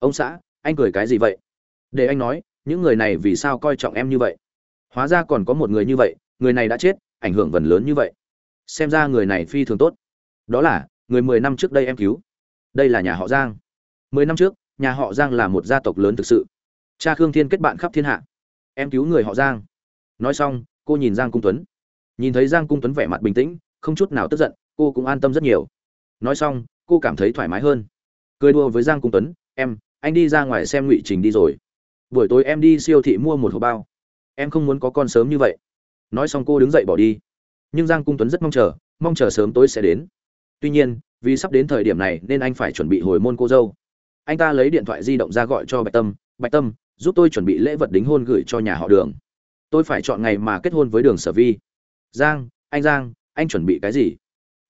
ông xã, anh cười cái gì vậy? Để anh nói, những người này vì sao coi trọng em như vậy? Hóa ra còn có một người như vậy, người này đã chết, ảnh hưởng vần lớn như vậy. Xem ra người này phi thường tốt. Đó là, người mười năm trước đây em cứu. Đây là nhà họ giang. Mười năm trước, nhà họ giang là một gia tộc lớn thực sự. Cha khương thiên kết bạn khắp thiên hạ. Em cứu người họ giang. Nói xong, cô nhìn giang cung tuấn. Nhìn thấy giang cung tuấn vẻ mặt bình tĩnh, không chút nào tức giận, cô cũng an tâm rất nhiều. Nói xong, cô cảm thấy thoải mái hơn. Cười đua với giang cung tuấn, em anh đi ra ngoài xem ngụy trình đi rồi. Buổi tối em đi siêu thị mua một hộp bao. Em không muốn có con sớm như vậy. Nói xong cô đứng dậy bỏ đi. Nhưng giang cung tuấn rất mong chờ mong chờ sớm tối sẽ đến. Tuy nhiên, vì sắp đến thời điểm này nên anh phải chuẩn bị hồi môn cô dâu. Anh ta lấy điện thoại di động ra gọi cho bạch tâm bạch tâm, giúp tôi chuẩn bị lễ vật đính hôn gửi cho nhà họ đường. Tôi phải chọn ngày mà kết hôn với đường sở vi. Giang, anh giang, anh chuẩn bị cái gì?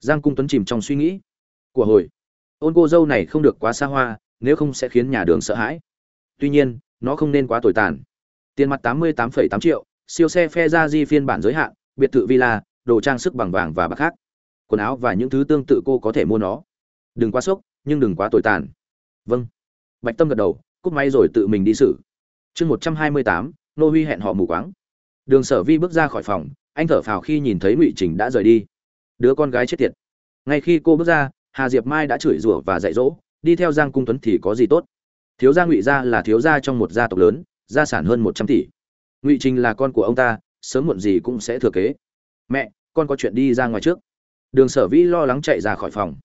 Giang cung tuấn chìm trong suy nghĩ. Của hồi ôn cô dâu này không được quá xa hoa nếu không sẽ khiến nhà đường sợ hãi. Tuy nhiên, nó không nên quá tồi tàn. Tiền mặt tám mươi tám tám triệu, siêu xe phe ra di phiên bản giới hạn, biệt thự villa, đồ trang sức bằng vàng và bạc khác. Quần áo và những thứ tương tự cô có thể mua nó. Đừng quá sốc, nhưng đừng quá tồi tàn. Vâng. Bạch tâm gật đầu, cúp máy rồi tự mình đi xử. Chương một trăm hai mươi tám, nô huy hẹn họ mù quáng. Đường sở vi bước ra khỏi phòng, anh thở phào khi nhìn thấy ngụy trình đã rời đi. Đứa con gái chết tiệt. Ngay khi cô bước ra, hà diệp mai đã chửi rủa và dạy dỗ đi theo giang cung tuấn thì có gì tốt? Thiếu gia ngụy gia là thiếu gia trong một gia tộc lớn, gia sản hơn một trăm tỷ. Ngụy trình là con của ông ta, sớm muộn gì cũng sẽ thừa kế. Mẹ, con có chuyện đi ra ngoài trước. Đường sở vĩ lo lắng chạy ra khỏi phòng.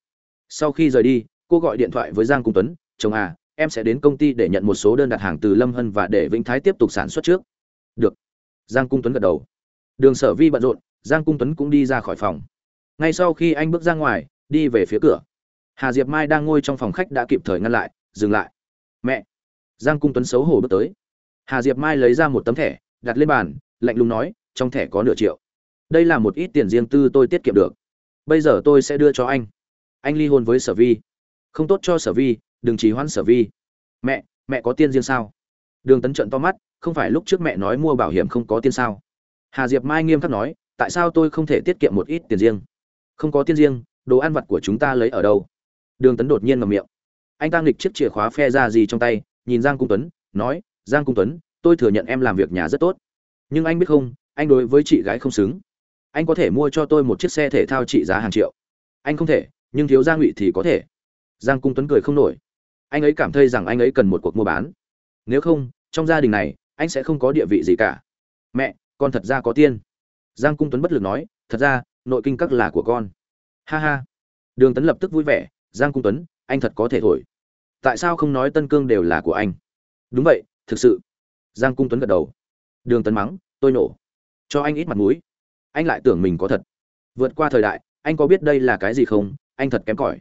Sau khi rời đi, cô gọi điện thoại với giang cung tuấn, chồng à em sẽ đến công ty để nhận một số đơn đặt hàng từ lâm hân và để vĩnh thái tiếp tục sản xuất trước. Được. Giang cung tuấn gật đầu. Đường sở vi bận rộn, giang cung tuấn cũng đi ra khỏi phòng. Ngay sau khi anh bước ra ngoài, đi về phía cửa hà diệp mai đang ngồi trong phòng khách đã kịp thời ngăn lại, dừng lại. Mẹ! Giang cung tuấn xấu hổ bước tới. Hà diệp mai lấy ra một tấm thẻ, đặt lên bàn, lạnh lùng nói, trong thẻ có nửa triệu. Đây là một ít tiền riêng tư tôi tiết kiệm được. Bây giờ tôi sẽ đưa cho anh. Anh ly hôn với sở vi. Không tốt cho sở vi, đừng trì hoãn sở vi. Mẹ mẹ có tiền riêng sao? Đường tấn trận to mắt, không phải lúc trước mẹ nói mua bảo hiểm không có tiền sao? Hà diệp mai nghiêm khắc nói, tại sao tôi không thể tiết kiệm một ít tiền riêng? Không có tiền riêng, đồ ăn vặt của chúng ta lấy ở đâu? Đường tấn đột nhiên ngầm miệng. Anh ta nghịch chiếc chìa khóa phe ra gì trong tay, nhìn giang cung tuấn, nói, giang cung tuấn, tôi thừa nhận em làm việc nhà rất tốt. Nhưng anh biết không, anh đối với chị gái không xứng. Anh có thể mua cho tôi một chiếc xe thể thao trị giá hàng triệu. Anh không thể, nhưng thiếu gia ngụy thì có thể. Giang cung tuấn cười không nổi. Anh ấy cảm thấy rằng anh ấy cần một cuộc mua bán. Nếu không, trong gia đình này, anh sẽ không có địa vị gì cả. Mẹ, con thật ra có tiên giang cung tuấn bất lực nói, thật ra, nội kinh các là của con. Ha ha. Đường tấn lập tức vui vẻ giang cung tuấn, anh thật có thể thổi. Tại sao không nói tân cương đều là của anh? Đúng vậy, thực sự. Giang cung tuấn gật đầu. Đường tấn mắng, tôi nổ. Cho anh ít mặt mũi. Anh lại tưởng mình có thật. Vượt qua thời đại, anh có biết đây là cái gì không? Anh thật kém cỏi.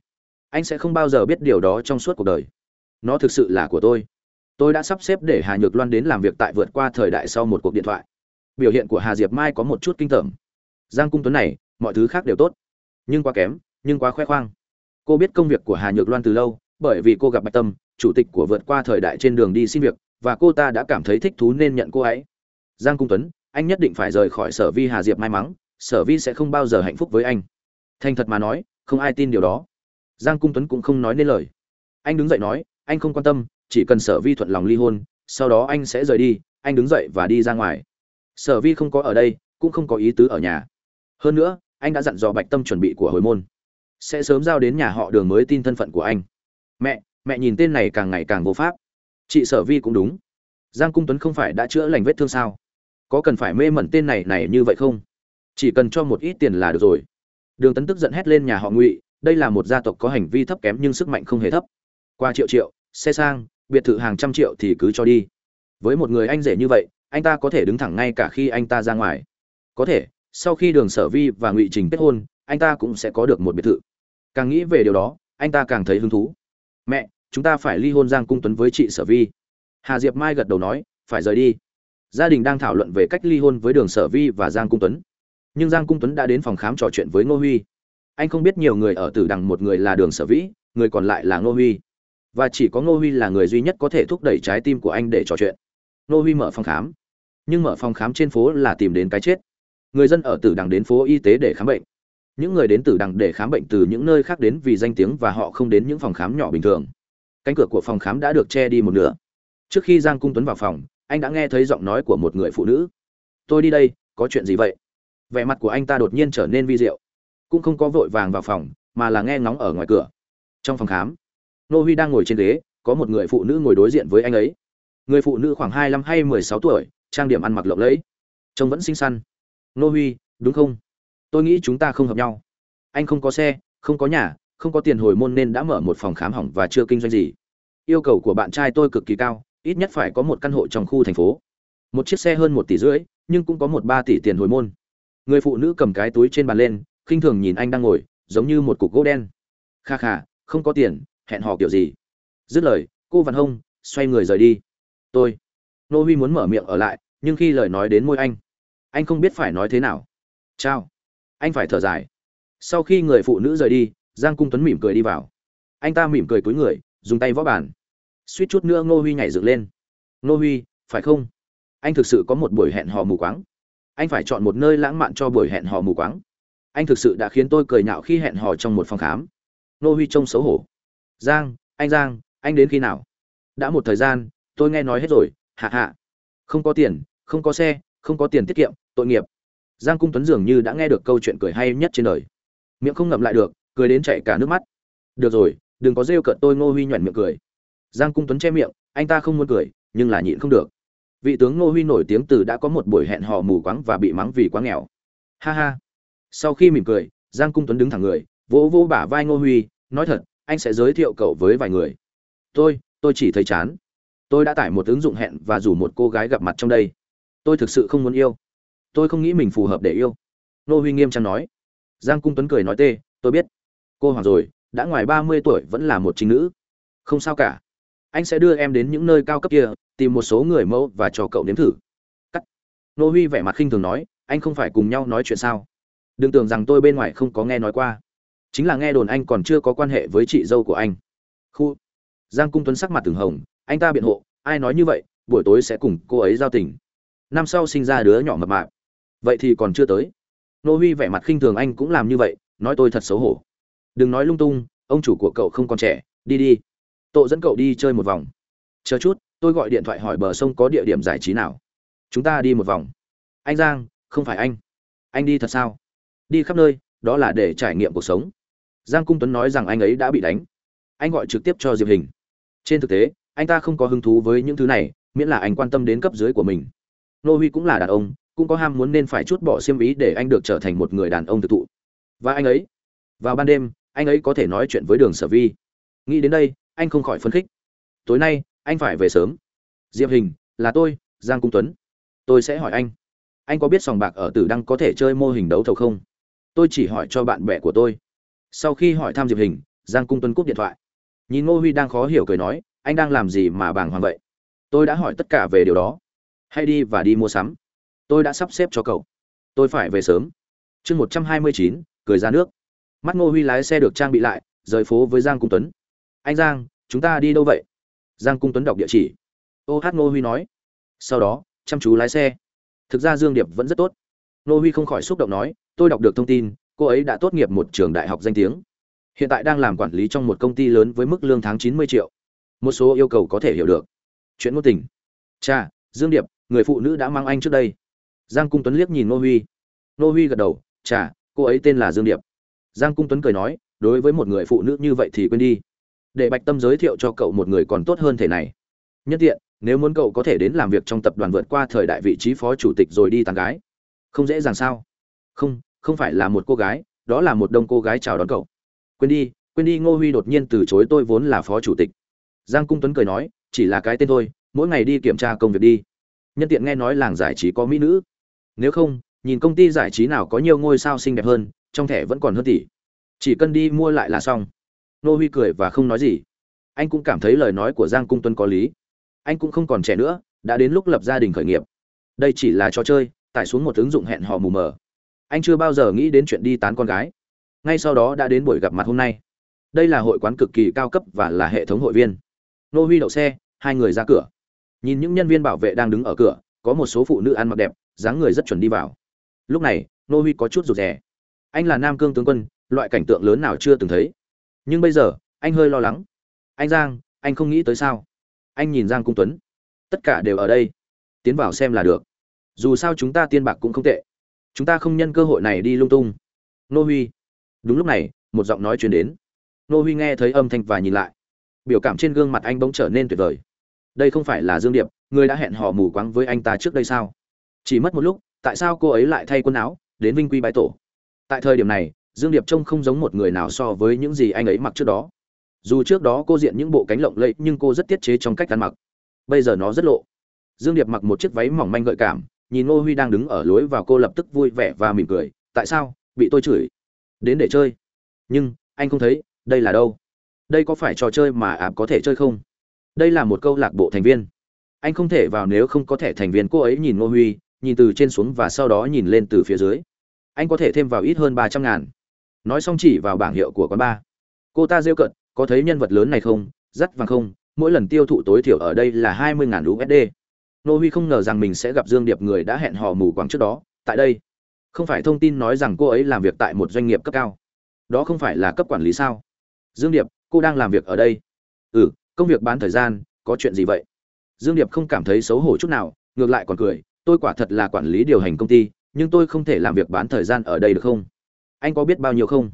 Anh sẽ không bao giờ biết điều đó trong suốt cuộc đời. Nó thực sự là của tôi. Tôi đã sắp xếp để hà nhược loan đến làm việc tại vượt qua thời đại sau một cuộc điện thoại. Biểu hiện của hà diệp mai có một chút kinh tởm. Giang cung tuấn này, mọi thứ khác đều tốt. Nhưng quá kém, nhưng quá khoe khoang cô biết công việc của hà nhược loan từ lâu, bởi vì cô gặp bạch tâm, chủ tịch của vượt qua thời đại trên đường đi xin việc, và cô ta đã cảm thấy thích thú nên nhận cô ấy. Giang cung tuấn, anh nhất định phải rời khỏi sở vi hà diệp may mắn, sở vi sẽ không bao giờ hạnh phúc với anh. Thành thật mà nói, không ai tin điều đó. Giang cung tuấn cũng không nói nên lời. Anh đứng dậy nói, anh không quan tâm, chỉ cần sở vi thuận lòng ly hôn, sau đó anh sẽ rời đi, anh đứng dậy và đi ra ngoài. Sở vi không có ở đây, cũng không có ý tứ ở nhà. Hơn nữa, anh đã dặn dò bạch tâm chuẩn bị của hồi môn sẽ sớm giao đến nhà họ đường mới tin thân phận của anh. Mẹ mẹ nhìn tên này càng ngày càng vô pháp. Chị sở vi cũng đúng. Giang cung tuấn không phải đã chữa lành vết thương sao? Có cần phải mê mẩn tên này này như vậy không? Chỉ cần cho một ít tiền là được rồi. Đường tấn tức giận hét lên nhà họ ngụy, đây là một gia tộc có hành vi thấp kém nhưng sức mạnh không hề thấp. Qua triệu triệu, xe sang, biệt thự hàng trăm triệu thì cứ cho đi. Với một người anh rể như vậy, anh ta có thể đứng thẳng ngay cả khi anh ta ra ngoài. Có thể, sau khi đường sở vi và ngụy trình kết hôn, anh ta cũng sẽ có được một biệt thự càng nghĩ về điều đó, anh ta càng thấy hứng thú. Mẹ, chúng ta phải ly hôn giang cung tuấn với chị sở vi. Hà diệp mai gật đầu nói, phải rời đi. Gia đình đang thảo luận về cách ly hôn với đường sở vi và giang cung tuấn. Nhưng giang cung tuấn đã đến phòng khám trò chuyện với ngô huy. Anh không biết nhiều người ở tử đằng một người là đường sở vĩ người còn lại là ngô huy. Và chỉ có ngô huy là người duy nhất có thể thúc đẩy trái tim của anh để trò chuyện. Ngô huy mở phòng khám. Nhưng mở phòng khám trên phố là tìm đến cái chết. Người dân ở tử đằng đến phố y tế để khám bệnh những người đến từ đằng để khám bệnh từ những nơi khác đến vì danh tiếng và họ không đến những phòng khám nhỏ bình thường. Cánh cửa của phòng khám đã được che đi một nửa. Trước khi giang cung tuấn vào phòng, anh đã nghe thấy giọng nói của một người phụ nữ. Tôi đi đây, có chuyện gì vậy? Vẻ mặt của anh ta đột nhiên trở nên vi diệu. Cũng không có vội vàng vào phòng, mà là nghe ngóng ở ngoài cửa. Trong phòng khám, nô huy đang ngồi trên ghế, có một người phụ nữ ngồi đối diện với anh ấy. Người phụ nữ khoảng hai mươi lăm hay mười sáu tuổi, trang điểm ăn mặc lộng lẫy. Trông vẫn xinh xắn. Nô huy, đúng không? Tôi nghĩ chúng ta không hợp nhau. Anh không có xe, không có nhà, không có tiền hồi môn nên đã mở một phòng khám hỏng và chưa kinh doanh gì. Yêu cầu của bạn trai tôi cực kỳ cao, ít nhất phải có một căn hộ trong khu thành phố. Một chiếc xe hơn một tỷ rưỡi, nhưng cũng có một ba tỷ tiền hồi môn. Người phụ nữ cầm cái túi trên bàn lên, khinh thường nhìn anh đang ngồi, giống như một cục gỗ đen. Kha kha, không có tiền, hẹn hò kiểu gì? Dứt lời, cô văn hông, xoay người rời đi. Tôi. Nô huy muốn mở miệng ở lại, nhưng khi lời nói đến môi anh anh không biết phải nói thế nào. Chao anh phải thở dài. Sau khi người phụ nữ rời đi, giang cung tuấn mỉm cười đi vào. Anh ta mỉm cười cúi người, dùng tay võ bàn. Suýt chút nữa ngô huy nhảy dựng lên. Ngô huy, phải không? Anh thực sự có một buổi hẹn hò mù quáng. Anh phải chọn một nơi lãng mạn cho buổi hẹn hò mù quáng. Anh thực sự đã khiến tôi cười nhạo khi hẹn hò trong một phòng khám. Ngô huy trông xấu hổ. Giang, anh giang, anh đến khi nào? Đã một thời gian, tôi nghe nói hết rồi, hạ hạ. Không có tiền, không có xe, không có tiền tiết kiệm, tội nghiệp giang cung tuấn dường như đã nghe được câu chuyện cười hay nhất trên đời. Miệng không ngậm lại được, cười đến chảy cả nước mắt. Được rồi, đừng có rêu cợt tôi ngô huy nhoẻn miệng cười. Giang cung tuấn che miệng, anh ta không muốn cười, nhưng là nhịn không được. Vị tướng ngô huy nổi tiếng từ đã có một buổi hẹn hò mù quáng và bị mắng vì quá nghèo. Ha ha. Sau khi mỉm cười, giang cung tuấn đứng thẳng người, vỗ vỗ bả vai ngô huy, nói thật, anh sẽ giới thiệu cậu với vài người. Tôi tôi chỉ thấy chán. Tôi đã tải một ứng dụng hẹn và rủ một cô gái gặp mặt trong đây. Tôi thực sự không muốn yêu tôi không nghĩ mình phù hợp để yêu. Nô huy nghiêm trang nói. Giang cung tuấn cười nói tê, tôi biết. Cô hoàng rồi, đã ngoài ba mươi tuổi vẫn là một chính nữ. Không sao cả. Anh sẽ đưa em đến những nơi cao cấp kia, tìm một số người mẫu và cho cậu nếm thử. Cắt. Nô huy vẻ mặt khinh thường nói, anh không phải cùng nhau nói chuyện sao? Đừng tưởng rằng tôi bên ngoài không có nghe nói qua. Chính là nghe đồn anh còn chưa có quan hệ với chị dâu của anh. Khu. Giang cung tuấn sắc mặt từng hồng, anh ta biện hộ, ai nói như vậy, buổi tối sẽ cùng cô ấy giao tình. Năm sau sinh ra đứa nhỏ mập mạp vậy thì còn chưa tới. Nô huy vẻ mặt khinh thường anh cũng làm như vậy, nói tôi thật xấu hổ. Đừng nói lung tung, ông chủ của cậu không còn trẻ, đi đi. Tộ dẫn cậu đi chơi một vòng. Chờ chút, tôi gọi điện thoại hỏi bờ sông có địa điểm giải trí nào. Chúng ta đi một vòng. Anh giang, không phải anh. Anh đi thật sao? Đi khắp nơi, đó là để trải nghiệm cuộc sống. Giang cung tuấn nói rằng anh ấy đã bị đánh. Anh gọi trực tiếp cho diệp hình. Trên thực tế, anh ta không có hứng thú với những thứ này, miễn là anh quan tâm đến cấp dưới của mình. Nô huy cũng là đàn ông cũng có ham muốn nên phải chút bỏ xiêm ý để anh được trở thành một người đàn ông thực thụ. Và anh ấy, vào ban đêm, anh ấy có thể nói chuyện với đường sở vi. Nghĩ đến đây, anh không khỏi phấn khích. Tối nay, anh phải về sớm. Diệp hình, là tôi, giang cung tuấn. Tôi sẽ hỏi anh. Anh có biết sòng bạc ở tử đăng có thể chơi mô hình đấu thầu không? Tôi chỉ hỏi cho bạn bè của tôi. Sau khi hỏi thăm diệp hình, giang cung tuấn cúp điện thoại. Nhìn ngô huy đang khó hiểu cười nói, anh đang làm gì mà bàng hoàng vậy? Tôi đã hỏi tất cả về điều đó. Hãy đi và đi mua sắm tôi đã sắp xếp cho cậu. Tôi phải về sớm. Chương một trăm hai mươi chín, cười ra nước. Mắt ngô huy lái xe được trang bị lại, rời phố với giang cung tuấn. Anh giang, chúng ta đi đâu vậy? Giang cung tuấn đọc địa chỉ. Ô hát ngô huy nói. Sau đó, chăm chú lái xe. Thực ra dương điệp vẫn rất tốt. Ngô huy không khỏi xúc động nói, tôi đọc được thông tin, cô ấy đã tốt nghiệp một trường đại học danh tiếng. Hiện tại đang làm quản lý trong một công ty lớn với mức lương tháng chín mươi triệu. Một số yêu cầu có thể hiểu được. Chuyện ngôn tình. Cha dương điệp, người phụ nữ đã mang anh trước đây giang cung tuấn liếc nhìn nô huy. Nô huy gật đầu chả, cô ấy tên là dương điệp. Giang cung tuấn cười nói đối với một người phụ nữ như vậy thì quên đi. Để bạch tâm giới thiệu cho cậu một người còn tốt hơn thể này. Nhất tiện nếu muốn cậu có thể đến làm việc trong tập đoàn vượt qua thời đại vị trí phó chủ tịch rồi đi tàn gái. Không dễ dàng sao? Không không phải là một cô gái đó là một đông cô gái chào đón cậu. Quên đi quên đi ngô huy đột nhiên từ chối tôi vốn là phó chủ tịch. Giang cung tuấn cười nói chỉ là cái tên thôi mỗi ngày đi kiểm tra công việc đi. Nhân tiện nghe nói làng giải trí có mỹ nữ nếu không, nhìn công ty giải trí nào có nhiều ngôi sao xinh đẹp hơn, trong thẻ vẫn còn hơn tỷ. Chỉ cần đi mua lại là xong. Nô huy cười và không nói gì. Anh cũng cảm thấy lời nói của giang cung Tuân có lý. Anh cũng không còn trẻ nữa, đã đến lúc lập gia đình khởi nghiệp. Đây chỉ là trò chơi, tải xuống một ứng dụng hẹn hò mù mờ. Anh chưa bao giờ nghĩ đến chuyện đi tán con gái. Ngay sau đó đã đến buổi gặp mặt hôm nay. Đây là hội quán cực kỳ cao cấp và là hệ thống hội viên. Nô huy đậu xe, hai người ra cửa. Nhìn những nhân viên bảo vệ đang đứng ở cửa, có một số phụ nữ ăn mặc đẹp dáng người rất chuẩn đi vào. Lúc này nô huy có chút rụt rè. Anh là nam cương tướng quân, loại cảnh tượng lớn nào chưa từng thấy. Nhưng bây giờ, anh hơi lo lắng. Anh giang, anh không nghĩ tới sao? Anh nhìn giang cung tuấn. Tất cả đều ở đây. Tiến vào xem là được. Dù sao chúng ta tiên bạc cũng không tệ. Chúng ta không nhân cơ hội này đi lung tung. Nô huy. Đúng lúc này, một giọng nói chuyển đến. Nô huy nghe thấy âm thanh và nhìn lại. Biểu cảm trên gương mặt anh bỗng trở nên tuyệt vời. Đây không phải là dương điệp, người đã hẹn hò mù quáng với anh ta trước đây sao? Chỉ mất một lúc, tại sao cô ấy lại thay quần áo, đến vinh quy bái tổ? Tại thời điểm này, dương điệp trông không giống một người nào so với những gì anh ấy mặc trước đó. Dù trước đó cô diện những bộ cánh lộng lẫy, nhưng cô rất tiết chế trong cách ăn mặc. Bây giờ nó rất lộ. Dương điệp mặc một chiếc váy mỏng manh gợi cảm, nhìn ngô huy đang đứng ở lối vào cô lập tức vui vẻ và mỉm cười. Tại sao? Bị tôi chửi. Đến để chơi. Nhưng, anh không thấy, đây là đâu? Đây có phải trò chơi mà ạp có thể chơi không? Đây là một câu lạc bộ thành viên. Anh không thể vào nếu không có thẻ thành viên. Cô ấy nhìn ngô huy nhìn từ trên xuống và sau đó nhìn lên từ phía dưới. Anh có thể thêm vào ít hơn ba trăm ngàn. Nói xong chỉ vào bảng hiệu của quán bar. Cô ta rêu cận có thấy nhân vật lớn này không? Dắt vàng không? Mỗi lần tiêu thụ tối thiểu ở đây là hai mươi ngàn usd nô huy không ngờ rằng mình sẽ gặp dương điệp người đã hẹn hò mù quáng trước đó. Tại đây, không phải thông tin nói rằng cô ấy làm việc tại một doanh nghiệp cấp cao. Đó không phải là cấp quản lý sao? Dương điệp, cô đang làm việc ở đây. Ừ công việc bán thời gian, có chuyện gì vậy? Dương điệp không cảm thấy xấu hổ chút nào, ngược lại còn cười tôi quả thật là quản lý điều hành công ty, nhưng tôi không thể làm việc bán thời gian ở đây được không? Anh có biết bao nhiêu không?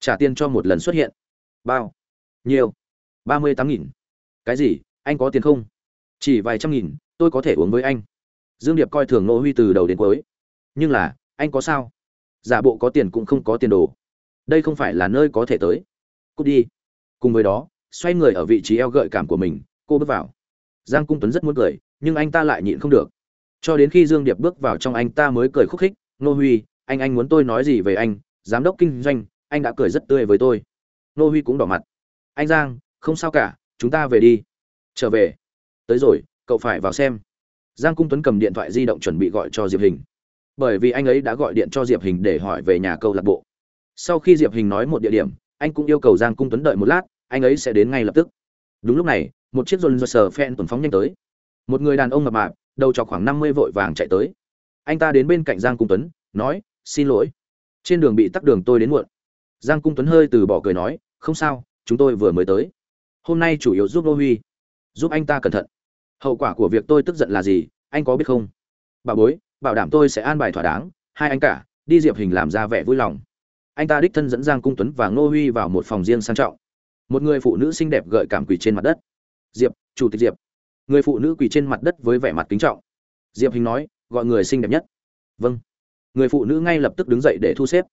Trả tiền cho một lần xuất hiện. Bao? Nhiều. Ba mươi tám nghìn. Cái gì? Anh có tiền không? Chỉ vài trăm nghìn, tôi có thể uống với anh. Dương điệp coi thường nô huy từ đầu đến cuối. Nhưng là, anh có sao? Giả bộ có tiền cũng không có tiền đồ. Đây không phải là nơi có thể tới. Cút đi. Cùng với đó, xoay người ở vị trí eo gợi cảm của mình, cô bước vào. Giang cung tuấn rất muốn cười, nhưng anh ta lại nhịn không được cho đến khi dương điệp bước vào trong anh ta mới cười khúc khích, nô huy, anh anh muốn tôi nói gì về anh? Giám đốc kinh doanh, anh đã cười rất tươi với tôi. Nô huy cũng đỏ mặt. Anh giang, không sao cả, chúng ta về đi. Trở về. Tới rồi, cậu phải vào xem. Giang cung tuấn cầm điện thoại di động chuẩn bị gọi cho diệp hình. Bởi vì anh ấy đã gọi điện cho diệp hình để hỏi về nhà câu lạc bộ. Sau khi diệp hình nói một địa điểm, anh cũng yêu cầu giang cung tuấn đợi một lát, anh ấy sẽ đến ngay lập tức. Đúng lúc này, một chiếc dồn dơ sờ phen tuần phóng nhanh tới. Một người đàn ông mập mạp đầu cho khoảng năm mươi vội vàng chạy tới. Anh ta đến bên cạnh giang cung tuấn, nói, xin lỗi. Trên đường bị tắc đường tôi đến muộn. Giang cung tuấn hơi từ bỏ cười nói, không sao, chúng tôi vừa mới tới. Hôm nay chủ yếu giúp lô huy, giúp anh ta cẩn thận. Hậu quả của việc tôi tức giận là gì, anh có biết không? Bà bối, bảo đảm tôi sẽ an bài thỏa đáng, hai anh cả, đi diệp hình làm ra vẻ vui lòng. Anh ta đích thân dẫn giang cung tuấn và ngô huy vào một phòng riêng sang trọng. Một người phụ nữ xinh đẹp gợi cảm quỳ trên mặt đất. Diệp, chủ tịch diệp người phụ nữ quỳ trên mặt đất với vẻ mặt kính trọng. Diệp hình nói, gọi người xinh đẹp nhất. Vâng. Người phụ nữ ngay lập tức đứng dậy để thu xếp.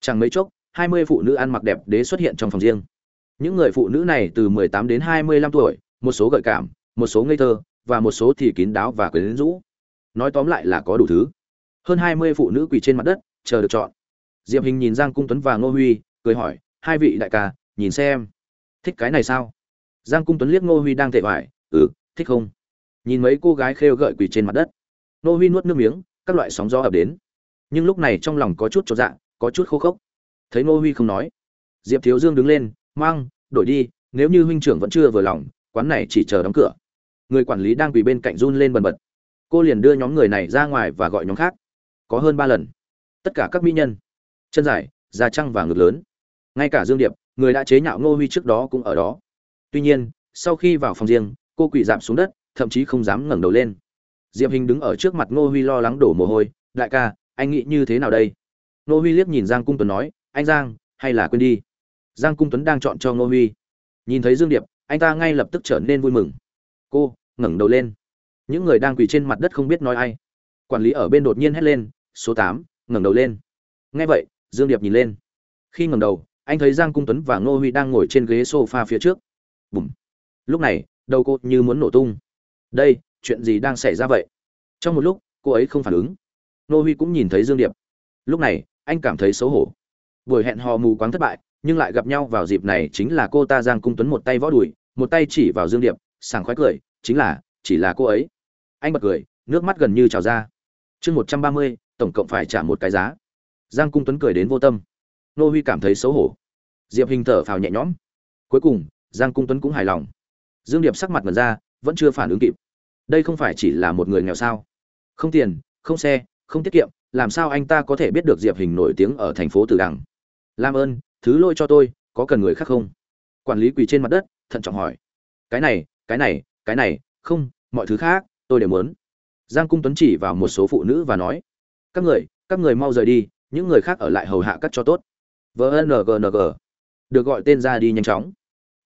Chẳng mấy chốc, hai mươi phụ nữ ăn mặc đẹp đế xuất hiện trong phòng riêng. Những người phụ nữ này từ mười tám đến hai mươi lăm tuổi, một số gợi cảm, một số ngây thơ, và một số thì kín đáo và quyến rũ. Nói tóm lại là có đủ thứ. Hơn hai mươi phụ nữ quỳ trên mặt đất, chờ được chọn. Diệp hình nhìn giang cung tuấn và ngô huy, cười hỏi, hai vị đại ca, nhìn xem. Thích cái này sao? Giang cung tuấn liếc ngô huy đang tệ vải ừ thích không? Nhìn mấy cô gái khêu gợi quỳ trên mặt đất. Nô huy nuốt nước miếng, các loại sóng gió ập đến. Nhưng lúc này trong lòng có chút cho dạ có chút khô khốc. Thấy Nô huy không nói, diệp thiếu dương đứng lên, mang, đổi đi, nếu như huynh trưởng vẫn chưa vừa lòng, quán này chỉ chờ đóng cửa. Người quản lý đang quỳ bên cạnh run lên bần bật. Cô liền đưa nhóm người này ra ngoài và gọi nhóm khác. Có hơn ba lần. Tất cả các mỹ nhân. Chân dài, da trăng và ngực lớn. Ngay cả dương điệp, người đã chế nhạo ngô huy trước đó cũng ở đó. Tuy nhiên, sau khi vào phòng riêng cô quỳ dạp xuống đất, thậm chí không dám ngẩng đầu lên. Diệp hình đứng ở trước mặt ngô huy lo lắng đổ mồ hôi, đại ca, anh nghĩ như thế nào đây? Ngô huy liếc nhìn giang cung tuấn nói, anh giang, hay là quên đi? Giang cung tuấn đang chọn cho ngô huy. Nhìn thấy dương điệp, anh ta ngay lập tức trở nên vui mừng. Cô, ngẩng đầu lên. Những người đang quỳ trên mặt đất không biết nói ai. Quản lý ở bên đột nhiên hét lên, số tám, ngẩng đầu lên. Nghe vậy, dương điệp nhìn lên. Khi ngẩng đầu, anh thấy giang cung tuấn và ngô huy đang ngồi trên ghế sofa phía trước. Bùm. Lúc này đầu cô như muốn nổ tung. Đây, chuyện gì đang xảy ra vậy? Trong một lúc, cô ấy không phản ứng. Nô huy cũng nhìn thấy dương điệp. Lúc này, anh cảm thấy xấu hổ. Buổi hẹn hò mù quáng thất bại, nhưng lại gặp nhau vào dịp này chính là cô ta giang cung tuấn một tay võ đùi, một tay chỉ vào dương điệp, sảng khoái cười, chính là, chỉ là cô ấy. Anh bật cười, nước mắt gần như trào ra. Chương một trăm ba mươi, tổng cộng phải trả một cái giá. Giang cung tuấn cười đến vô tâm. Nô huy cảm thấy xấu hổ. Diệp hình thở phào nhẹ nhõm. Cuối cùng, giang cung tuấn cũng hài lòng dương điệp sắc mặt mật ra, vẫn chưa phản ứng kịp. Đây không phải chỉ là một người nghèo sao? Không tiền, không xe, không tiết kiệm, làm sao anh ta có thể biết được diệp hình nổi tiếng ở thành phố tử đằng? Làm ơn, thứ lỗi cho tôi, có cần người khác không? Quản lý quỳ trên mặt đất, thận trọng hỏi. Cái này cái này cái này, không, mọi thứ khác, tôi đều muốn. Giang cung tuấn chỉ vào một số phụ nữ và nói. Các người các người mau rời đi, những người khác ở lại hầu hạ cắt cho tốt. Vngng được gọi tên ra đi nhanh chóng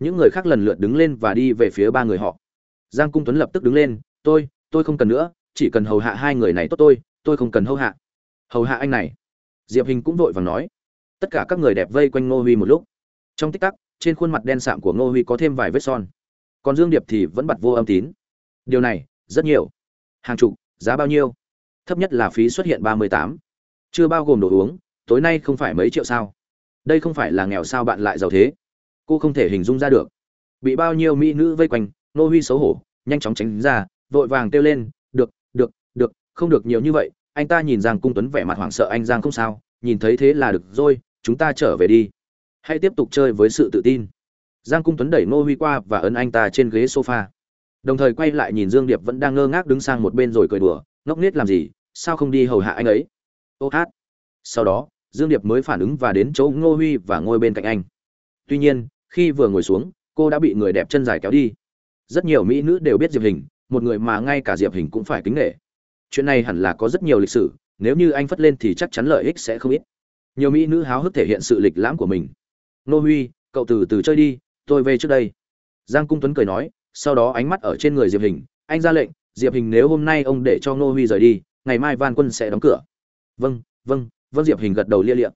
những người khác lần lượt đứng lên và đi về phía ba người họ. Giang cung tuấn lập tức đứng lên, tôi tôi không cần nữa, chỉ cần hầu hạ hai người này tốt tôi tôi không cần hầu hạ. Hầu hạ anh này. Diệp hình cũng vội vàng nói. Tất cả các người đẹp vây quanh ngô huy một lúc. Trong tích tắc, trên khuôn mặt đen sạm của ngô huy có thêm vài vết son. Còn dương điệp thì vẫn bật vô âm tín. Điều này, rất nhiều. Hàng chục, giá bao nhiêu? Thấp nhất là phí xuất hiện ba mươi tám. Chưa bao gồm đồ uống, tối nay không phải mấy triệu sao? Đây không phải là nghèo sao bạn lại giàu thế? Cô không thể hình dung ra được. Bị bao nhiêu mỹ nữ vây quanh nô huy xấu hổ, nhanh chóng tránh ra, vội vàng kêu lên, được được được, không được nhiều như vậy, anh ta nhìn giang cung tuấn vẻ mặt hoảng sợ anh giang không sao, nhìn thấy thế là được rồi, chúng ta trở về đi. Hãy tiếp tục chơi với sự tự tin. Giang cung tuấn đẩy nô huy qua và ấn anh ta trên ghế sofa. Đồng thời quay lại nhìn dương điệp vẫn đang ngơ ngác đứng sang một bên rồi cười đùa, ngốc nghếch làm gì, sao không đi hầu hạ anh ấy? Ô hát. Sau đó, dương điệp mới phản ứng và đến chỗ ngô huy và ngồi bên cạnh anh. Tuy nhiên khi vừa ngồi xuống, cô đã bị người đẹp chân dài kéo đi. Rất nhiều mỹ nữ đều biết diệp hình, một người mà ngay cả diệp hình cũng phải kính nể. Chuyện này hẳn là có rất nhiều lịch sử, nếu như anh phất lên thì chắc chắn lợi ích sẽ không ít. Nhiều mỹ nữ háo hức thể hiện sự lịch lãm của mình. Nô huy, cậu từ từ chơi đi, tôi về trước đây. Giang cung tuấn cười nói, sau đó ánh mắt ở trên người diệp hình, anh ra lệnh, diệp hình nếu hôm nay ông để cho nô huy rời đi, ngày mai van quân sẽ đóng cửa. Vâng vâng vâng diệp hình gật đầu lia liệm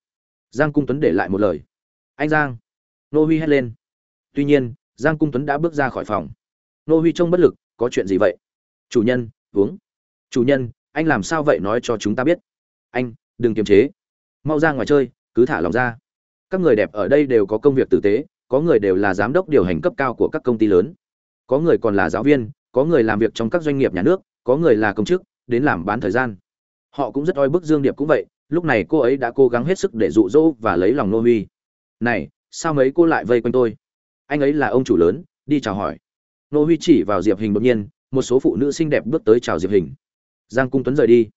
giang cung tuấn để lại một lời. Anh giang nô huy hét lên. Tuy nhiên, giang cung tuấn đã bước ra khỏi phòng. Nô huy trông bất lực, có chuyện gì vậy? Chủ nhân, uống. Chủ nhân, anh làm sao vậy nói cho chúng ta biết? Anh, đừng kiềm chế. Mau ra ngoài chơi, cứ thả lòng ra. Các người đẹp ở đây đều có công việc tử tế, có người đều là giám đốc điều hành cấp cao của các công ty lớn. Có người còn là giáo viên, có người làm việc trong các doanh nghiệp nhà nước, có người là công chức, đến làm bán thời gian. Họ cũng rất oi bức dương điệp cũng vậy, lúc này cô ấy đã cố gắng hết sức để dụ dỗ và lấy lòng nô huy. Này sao mấy cô lại vây quanh tôi? Anh ấy là ông chủ lớn, đi chào hỏi. Nô huy chỉ vào diệp hình đột nhiên, một số phụ nữ xinh đẹp bước tới chào diệp hình. Giang cung tuấn rời đi.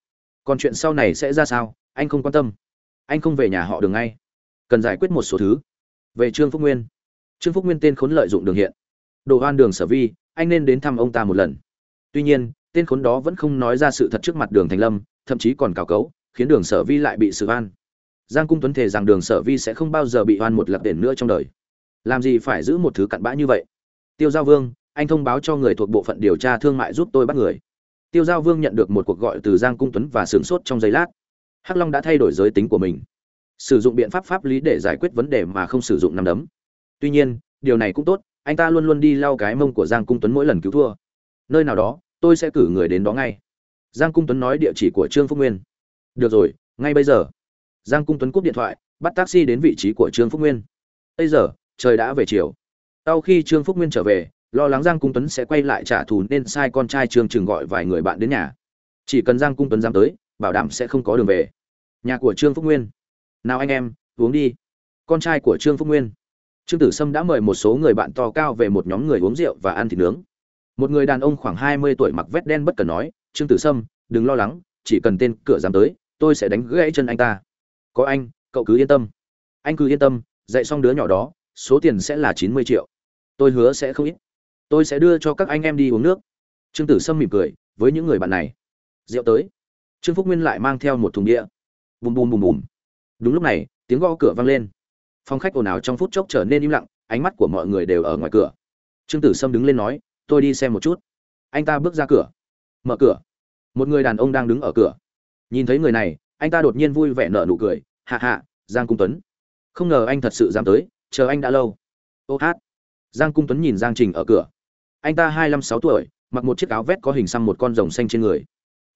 Còn chuyện sau này sẽ ra sao? Anh không quan tâm. Anh không về nhà họ đường ngay. Cần giải quyết một số thứ. Về trương phúc nguyên. Trương phúc nguyên tên khốn lợi dụng đường hiện. Đồ hoan đường sở vi, anh nên đến thăm ông ta một lần. Tuy nhiên, tên khốn đó vẫn không nói ra sự thật trước mặt đường thành lâm, thậm chí còn cào cấu, khiến đường sở vi lại bị xử van giang cung tuấn thề rằng đường sở vi sẽ không bao giờ bị oan một lập đền nữa trong đời. Làm gì phải giữ một thứ cặn bã như vậy? Tiêu giao vương, anh thông báo cho người thuộc bộ phận điều tra thương mại giúp tôi bắt người. Tiêu giao vương nhận được một cuộc gọi từ giang cung tuấn và sửng sốt trong giây lát. Hắc long đã thay đổi giới tính của mình. Sử dụng biện pháp pháp lý để giải quyết vấn đề mà không sử dụng nằm đấm. Tuy nhiên, điều này cũng tốt, anh ta luôn luôn đi lau cái mông của giang cung tuấn mỗi lần cứu thua. Nơi nào đó, tôi sẽ cử người đến đó ngay. Giang cung tuấn nói địa chỉ của trương phúc nguyên. Được rồi, ngay bây giờ giang cung tuấn cúp điện thoại, bắt taxi đến vị trí của trương phúc nguyên. Bây giờ trời đã về chiều. Sau khi trương phúc nguyên trở về, lo lắng giang cung tuấn sẽ quay lại trả thù nên sai con trai trương trừng gọi vài người bạn đến nhà. Chỉ cần giang cung tuấn dám tới, bảo đảm sẽ không có đường về. Nhà của trương phúc nguyên. Nào anh em, uống đi. Con trai của trương phúc nguyên. Trương tử sâm đã mời một số người bạn to cao về một nhóm người uống rượu và ăn thịt nướng. Một người đàn ông khoảng hai mươi tuổi mặc vest đen bất cần nói, trương tử sâm, đừng lo lắng, chỉ cần tên cửa dám tới, tôi sẽ đánh gãy chân anh ta có anh, cậu cứ yên tâm. Anh cứ yên tâm, dạy xong đứa nhỏ đó, số tiền sẽ là chín mươi triệu. Tôi hứa sẽ không ít. Tôi sẽ đưa cho các anh em đi uống nước. Trương tử sâm mỉm cười với những người bạn này. Rượu tới. Trương phúc nguyên lại mang theo một thùng địa bùm bùm bùm bùm. Đúng lúc này, tiếng gõ cửa vang lên. Phòng khách ồn ào trong phút chốc trở nên im lặng, ánh mắt của mọi người đều ở ngoài cửa. Trương tử sâm đứng lên nói, tôi đi xem một chút. Anh ta bước ra cửa. Mở cửa. Một người đàn ông đang đứng ở cửa. Nhìn thấy người này anh ta đột nhiên vui vẻ nở nụ cười, hạ hạ, giang cung tuấn. Không ngờ anh thật sự dám tới, chờ anh đã lâu. Ô hát. Giang cung tuấn nhìn giang trình ở cửa. Anh ta hai mươi sáu tuổi, mặc một chiếc áo vét có hình xăm một con rồng xanh trên người.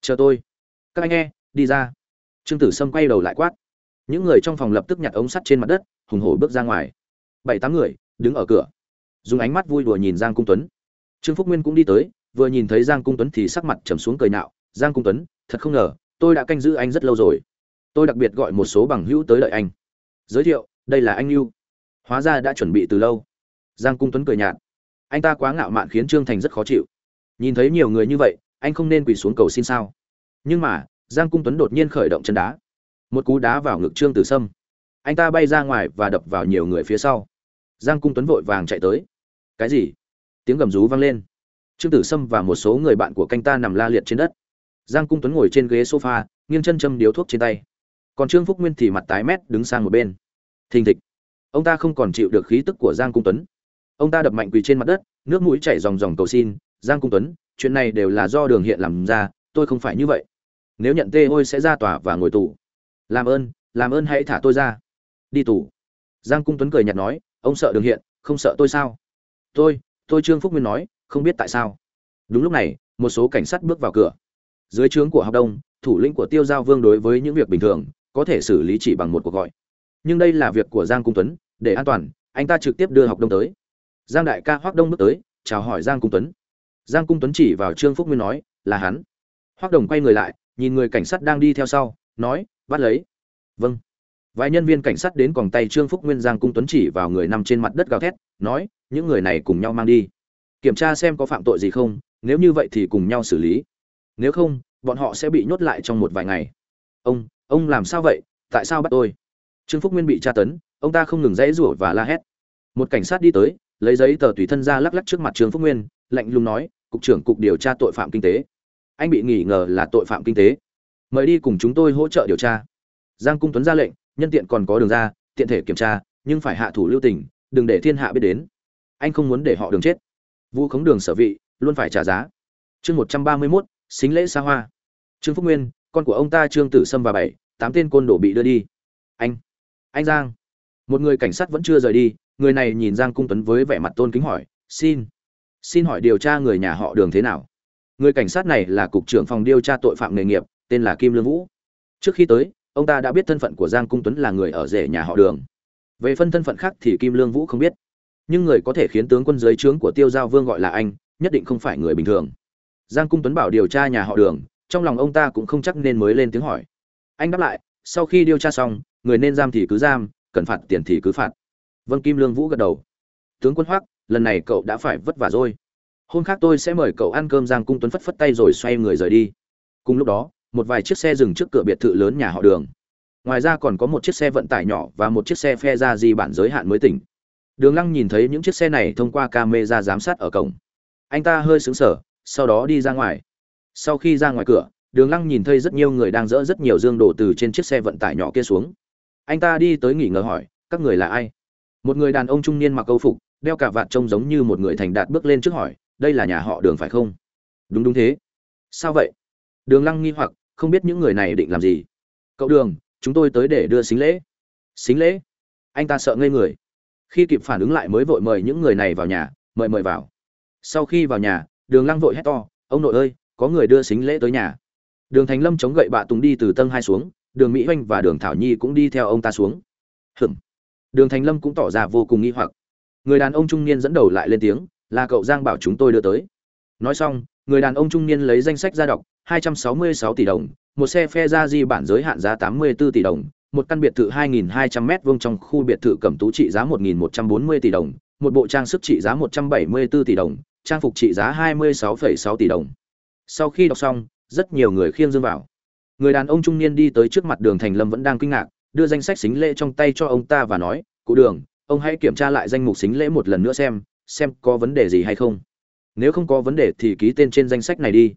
Chờ tôi. Các anh nghe, đi ra. Trương tử sâm quay đầu lại quát. Những người trong phòng lập tức nhặt ống sắt trên mặt đất, hùng hổ bước ra ngoài. Bảy tám người, đứng ở cửa. Dùng ánh mắt vui đùa nhìn giang cung tuấn. Trương phúc nguyên cũng đi tới, vừa nhìn thấy giang cung tuấn thì sắc mặt trầm xuống cười nạo. Giang cung tuấn, thật không ngờ tôi đã canh giữ anh rất lâu rồi. Tôi đặc biệt gọi một số bằng hữu tới đợi anh. Giới thiệu, đây là anh lưu hóa ra đã chuẩn bị từ lâu. Giang cung tuấn cười nhạt. Anh ta quá ngạo mạn khiến trương thành rất khó chịu. Nhìn thấy nhiều người như vậy, anh không nên quỳ xuống cầu xin sao. Nhưng mà, giang cung tuấn đột nhiên khởi động chân đá. Một cú đá vào ngực trương tử sâm. Anh ta bay ra ngoài và đập vào nhiều người phía sau. Giang cung tuấn vội vàng chạy tới. Cái gì? Tiếng gầm rú vang lên. Trương tử sâm và một số người bạn của canh ta nằm la liệt trên đất giang cung tuấn ngồi trên ghế sofa, nghiêng chân châm điếu thuốc trên tay. Còn trương phúc nguyên thì mặt tái mét, đứng sang một bên. Thình thịch. Ông ta không còn chịu được khí tức của giang cung tuấn. Ông ta đập mạnh quỳ trên mặt đất, nước mũi chảy ròng ròng cầu xin. Giang cung tuấn, chuyện này đều là do đường hiện làm ra, tôi không phải như vậy. Nếu nhận tê ôi sẽ ra tòa và ngồi tù. Làm ơn làm ơn hãy thả tôi ra. Đi tù. Giang cung tuấn cười nhạt nói, ông sợ đường hiện, không sợ tôi sao? Tôi tôi trương phúc nguyên nói, không biết tại sao. Đúng lúc này, một số cảnh sát bước vào cửa dưới trướng của học đông, thủ lĩnh của tiêu giao vương đối với những việc bình thường, có thể xử lý chỉ bằng một cuộc gọi. Nhưng đây là việc của giang cung tuấn, để an toàn, anh ta trực tiếp đưa học đông tới. Giang đại ca hoác đông bước tới, chào hỏi giang cung tuấn. Giang cung tuấn chỉ vào trương phúc nguyên nói, là hắn. Hoác đồng quay người lại, nhìn người cảnh sát đang đi theo sau, nói, bắt lấy. Vâng. Vài nhân viên cảnh sát đến còn tay trương phúc nguyên, giang cung tuấn chỉ vào người nằm trên mặt đất gào thét, nói, những người này cùng nhau mang đi. Kiểm tra xem có phạm tội gì không, nếu như vậy thì cùng nhau xử lý nếu không, bọn họ sẽ bị nhốt lại trong một vài ngày. Ông ông làm sao vậy? Tại sao bắt tôi? Trương phúc nguyên bị tra tấn, ông ta không ngừng dãy rủa và la hét. Một cảnh sát đi tới, lấy giấy tờ tùy thân ra lắc lắc trước mặt trương phúc nguyên, lạnh lùng nói, cục trưởng cục điều tra tội phạm kinh tế. Anh bị nghi ngờ là tội phạm kinh tế. Mời đi cùng chúng tôi hỗ trợ điều tra. Giang cung tuấn ra lệnh, nhân tiện còn có đường ra, tiện thể kiểm tra, nhưng phải hạ thủ lưu tình, đừng để thiên hạ biết đến. Anh không muốn để họ đường chết. Vu khống đường sở vị, luôn phải trả giá. Chương một trăm ba mươi mốt xính lễ xa hoa. Trương phúc nguyên, con của ông ta trương tử sâm và bảy, tám tên côn đồ bị đưa đi. Anh anh giang. Một người cảnh sát vẫn chưa rời đi, người này nhìn giang cung tuấn với vẻ mặt tôn kính hỏi, xin xin hỏi điều tra người nhà họ đường thế nào? Người cảnh sát này là cục trưởng phòng điều tra tội phạm nghề nghiệp, tên là kim lương vũ. Trước khi tới, ông ta đã biết thân phận của giang cung tuấn là người ở rể nhà họ đường. Về phân thân phận khác thì kim lương vũ không biết. Nhưng người có thể khiến tướng quân dưới trướng của tiêu giao vương gọi là anh, nhất định không phải người bình thường giang cung tuấn bảo điều tra nhà họ đường, trong lòng ông ta cũng không chắc nên mới lên tiếng hỏi. Anh đáp lại, sau khi điều tra xong, người nên giam thì cứ giam, cần phạt tiền thì cứ phạt. Vâng kim lương vũ gật đầu. Tướng quân hoắc, lần này cậu đã phải vất vả rồi. Hôm khác tôi sẽ mời cậu ăn cơm, giang cung tuấn phất phất tay rồi xoay người rời đi. Cùng lúc đó, một vài chiếc xe dừng trước cửa biệt thự lớn nhà họ đường. Ngoài ra còn có một chiếc xe vận tải nhỏ và một chiếc xe phe ra di bản giới hạn mới tỉnh. Đường lăng nhìn thấy những chiếc xe này thông qua camera giám sát ở cổng. Anh ta hơi sững sờ sau đó đi ra ngoài. Sau khi ra ngoài cửa, đường lăng nhìn thấy rất nhiều người đang dỡ rất nhiều dương đồ từ trên chiếc xe vận tải nhỏ kia xuống. Anh ta đi tới nghỉ ngờ hỏi, các người là ai? Một người đàn ông trung niên mặc câu phục, đeo cả vạt trông giống như một người thành đạt bước lên trước hỏi, đây là nhà họ đường phải không? Đúng đúng thế. Sao vậy? Đường lăng nghi hoặc, không biết những người này định làm gì? Cậu đường, chúng tôi tới để đưa xính lễ. Xính lễ? Anh ta sợ ngây người. Khi kịp phản ứng lại mới vội mời những người này vào nhà, mời mời vào. Sau khi vào nhà đường lăng vội hét to, ông nội ơi, có người đưa xính lễ tới nhà. Đường thành lâm chống gậy bạ tùng đi từ tầng hai xuống, đường mỹ oanh và đường thảo nhi cũng đi theo ông ta xuống. Hừm đường thành lâm cũng tỏ ra vô cùng nghi hoặc. Người đàn ông trung niên dẫn đầu lại lên tiếng, là cậu giang bảo chúng tôi đưa tới. Nói xong, người đàn ông trung niên lấy danh sách ra đọc 266 tỷ đồng, một xe phe ra di bản giới hạn giá 84 tỷ đồng, một căn biệt thự 2.200 m vuông trong khu biệt thự cẩm tú trị giá 1.140 tỷ đồng, một bộ trang sức trị giá 174 tỷ đồng trang phục trị giá 26,6 tỷ đồng. Sau khi đọc xong rất nhiều người khiêng dương vào. Người đàn ông trung niên đi tới trước mặt đường thành lâm vẫn đang kinh ngạc đưa danh sách xính lễ trong tay cho ông ta và nói cụ đường ông hãy kiểm tra lại danh mục xính lễ một lần nữa xem xem có vấn đề gì hay không. Nếu không có vấn đề thì ký tên trên danh sách này đi.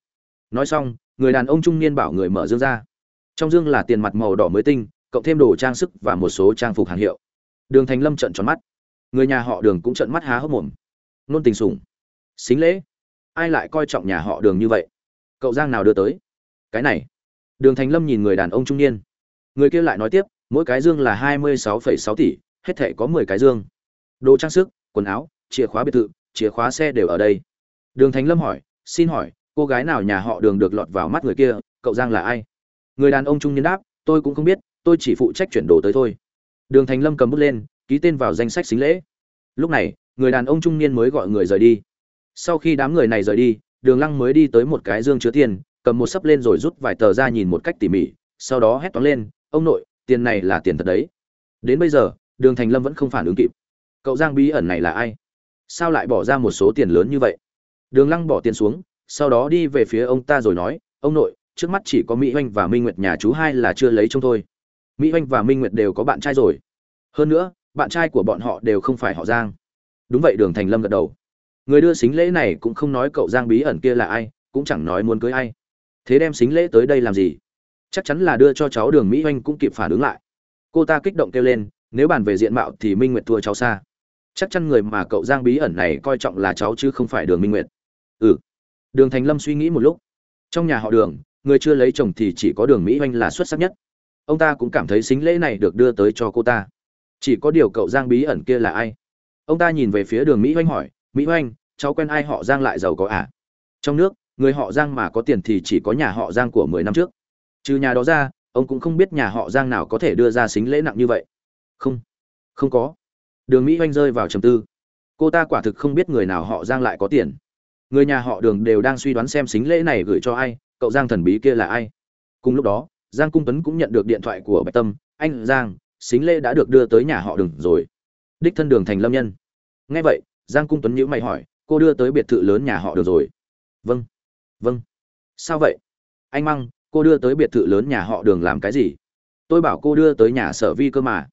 Nói xong người đàn ông trung niên bảo người mở dương ra. Trong dương là tiền mặt màu đỏ mới tinh cộng thêm đồ trang sức và một số trang phục hàng hiệu. Đường thành lâm trợn tròn mắt. Người nhà họ đường cũng trợn mắt há hốc mồm. Nôn tình sủng xính lễ. Ai lại coi trọng nhà họ đường như vậy? Cậu giang nào đưa tới? Cái này. Đường thành lâm nhìn người đàn ông trung niên. Người kia lại nói tiếp, mỗi cái dương là hai mươi sáu phẩy sáu tỷ, hết thể có mười cái dương. Đồ trang sức, quần áo, chìa khóa biệt thự, chìa khóa xe đều ở đây. Đường thành lâm hỏi, xin hỏi, cô gái nào nhà họ đường được lọt vào mắt người kia, cậu giang là ai? Người đàn ông trung niên đáp, tôi cũng không biết, tôi chỉ phụ trách chuyển đồ tới thôi. Đường thành lâm cầm bút lên, ký tên vào danh sách xính lễ. Lúc này, người đàn ông trung niên mới gọi người rời đi sau khi đám người này rời đi, đường lăng mới đi tới một cái dương chứa tiền, cầm một sấp lên rồi rút vài tờ ra nhìn một cách tỉ mỉ, sau đó hét toán lên, ông nội, tiền này là tiền thật đấy. Đến bây giờ, đường thành lâm vẫn không phản ứng kịp. Cậu giang bí ẩn này là ai? Sao lại bỏ ra một số tiền lớn như vậy? Đường lăng bỏ tiền xuống, sau đó đi về phía ông ta rồi nói, ông nội, trước mắt chỉ có mỹ oanh và minh nguyệt nhà chú hai là chưa lấy trông thôi. Mỹ oanh và minh nguyệt đều có bạn trai rồi. Hơn nữa, bạn trai của bọn họ đều không phải họ giang. Đúng vậy, đường thành lâm gật đầu người đưa xính lễ này cũng không nói cậu giang bí ẩn kia là ai, cũng chẳng nói muốn cưới ai. Thế đem xính lễ tới đây làm gì? Chắc chắn là đưa cho cháu đường mỹ oanh cũng kịp phản ứng lại. Cô ta kích động kêu lên, nếu bàn về diện mạo thì minh nguyệt thua cháu xa. Chắc chắn người mà cậu giang bí ẩn này coi trọng là cháu chứ không phải đường minh nguyệt. Ừ. Đường thành lâm suy nghĩ một lúc. Trong nhà họ đường, người chưa lấy chồng thì chỉ có đường mỹ oanh là xuất sắc nhất. Ông ta cũng cảm thấy xính lễ này được đưa tới cho cô ta. Chỉ có điều cậu giang bí ẩn kia là ai? Ông ta nhìn về phía đường mỹ oanh hỏi, mỹ oanh cháu quen ai họ giang lại giàu có à? Trong nước, người họ giang mà có tiền thì chỉ có nhà họ giang của mười năm trước. Trừ nhà đó ra, ông cũng không biết nhà họ giang nào có thể đưa ra xính lễ nặng như vậy. Không không có. Đường mỹ oanh rơi vào trầm tư. Cô ta quả thực không biết người nào họ giang lại có tiền. Người nhà họ đường đều đang suy đoán xem xính lễ này gửi cho ai, cậu giang thần bí kia là ai. Cùng lúc đó, giang cung tuấn cũng nhận được điện thoại của bạch tâm. Anh giang, xính lễ đã được đưa tới nhà họ đường rồi. Đích thân đường thành lâm nhân. Nghe vậy, giang cung tuấn nhữ mày hỏi cô đưa tới biệt thự lớn nhà họ đường rồi. Vâng vâng. Sao vậy? Anh măng, cô đưa tới biệt thự lớn nhà họ đường làm cái gì? Tôi bảo cô đưa tới nhà sở vi cơ mà.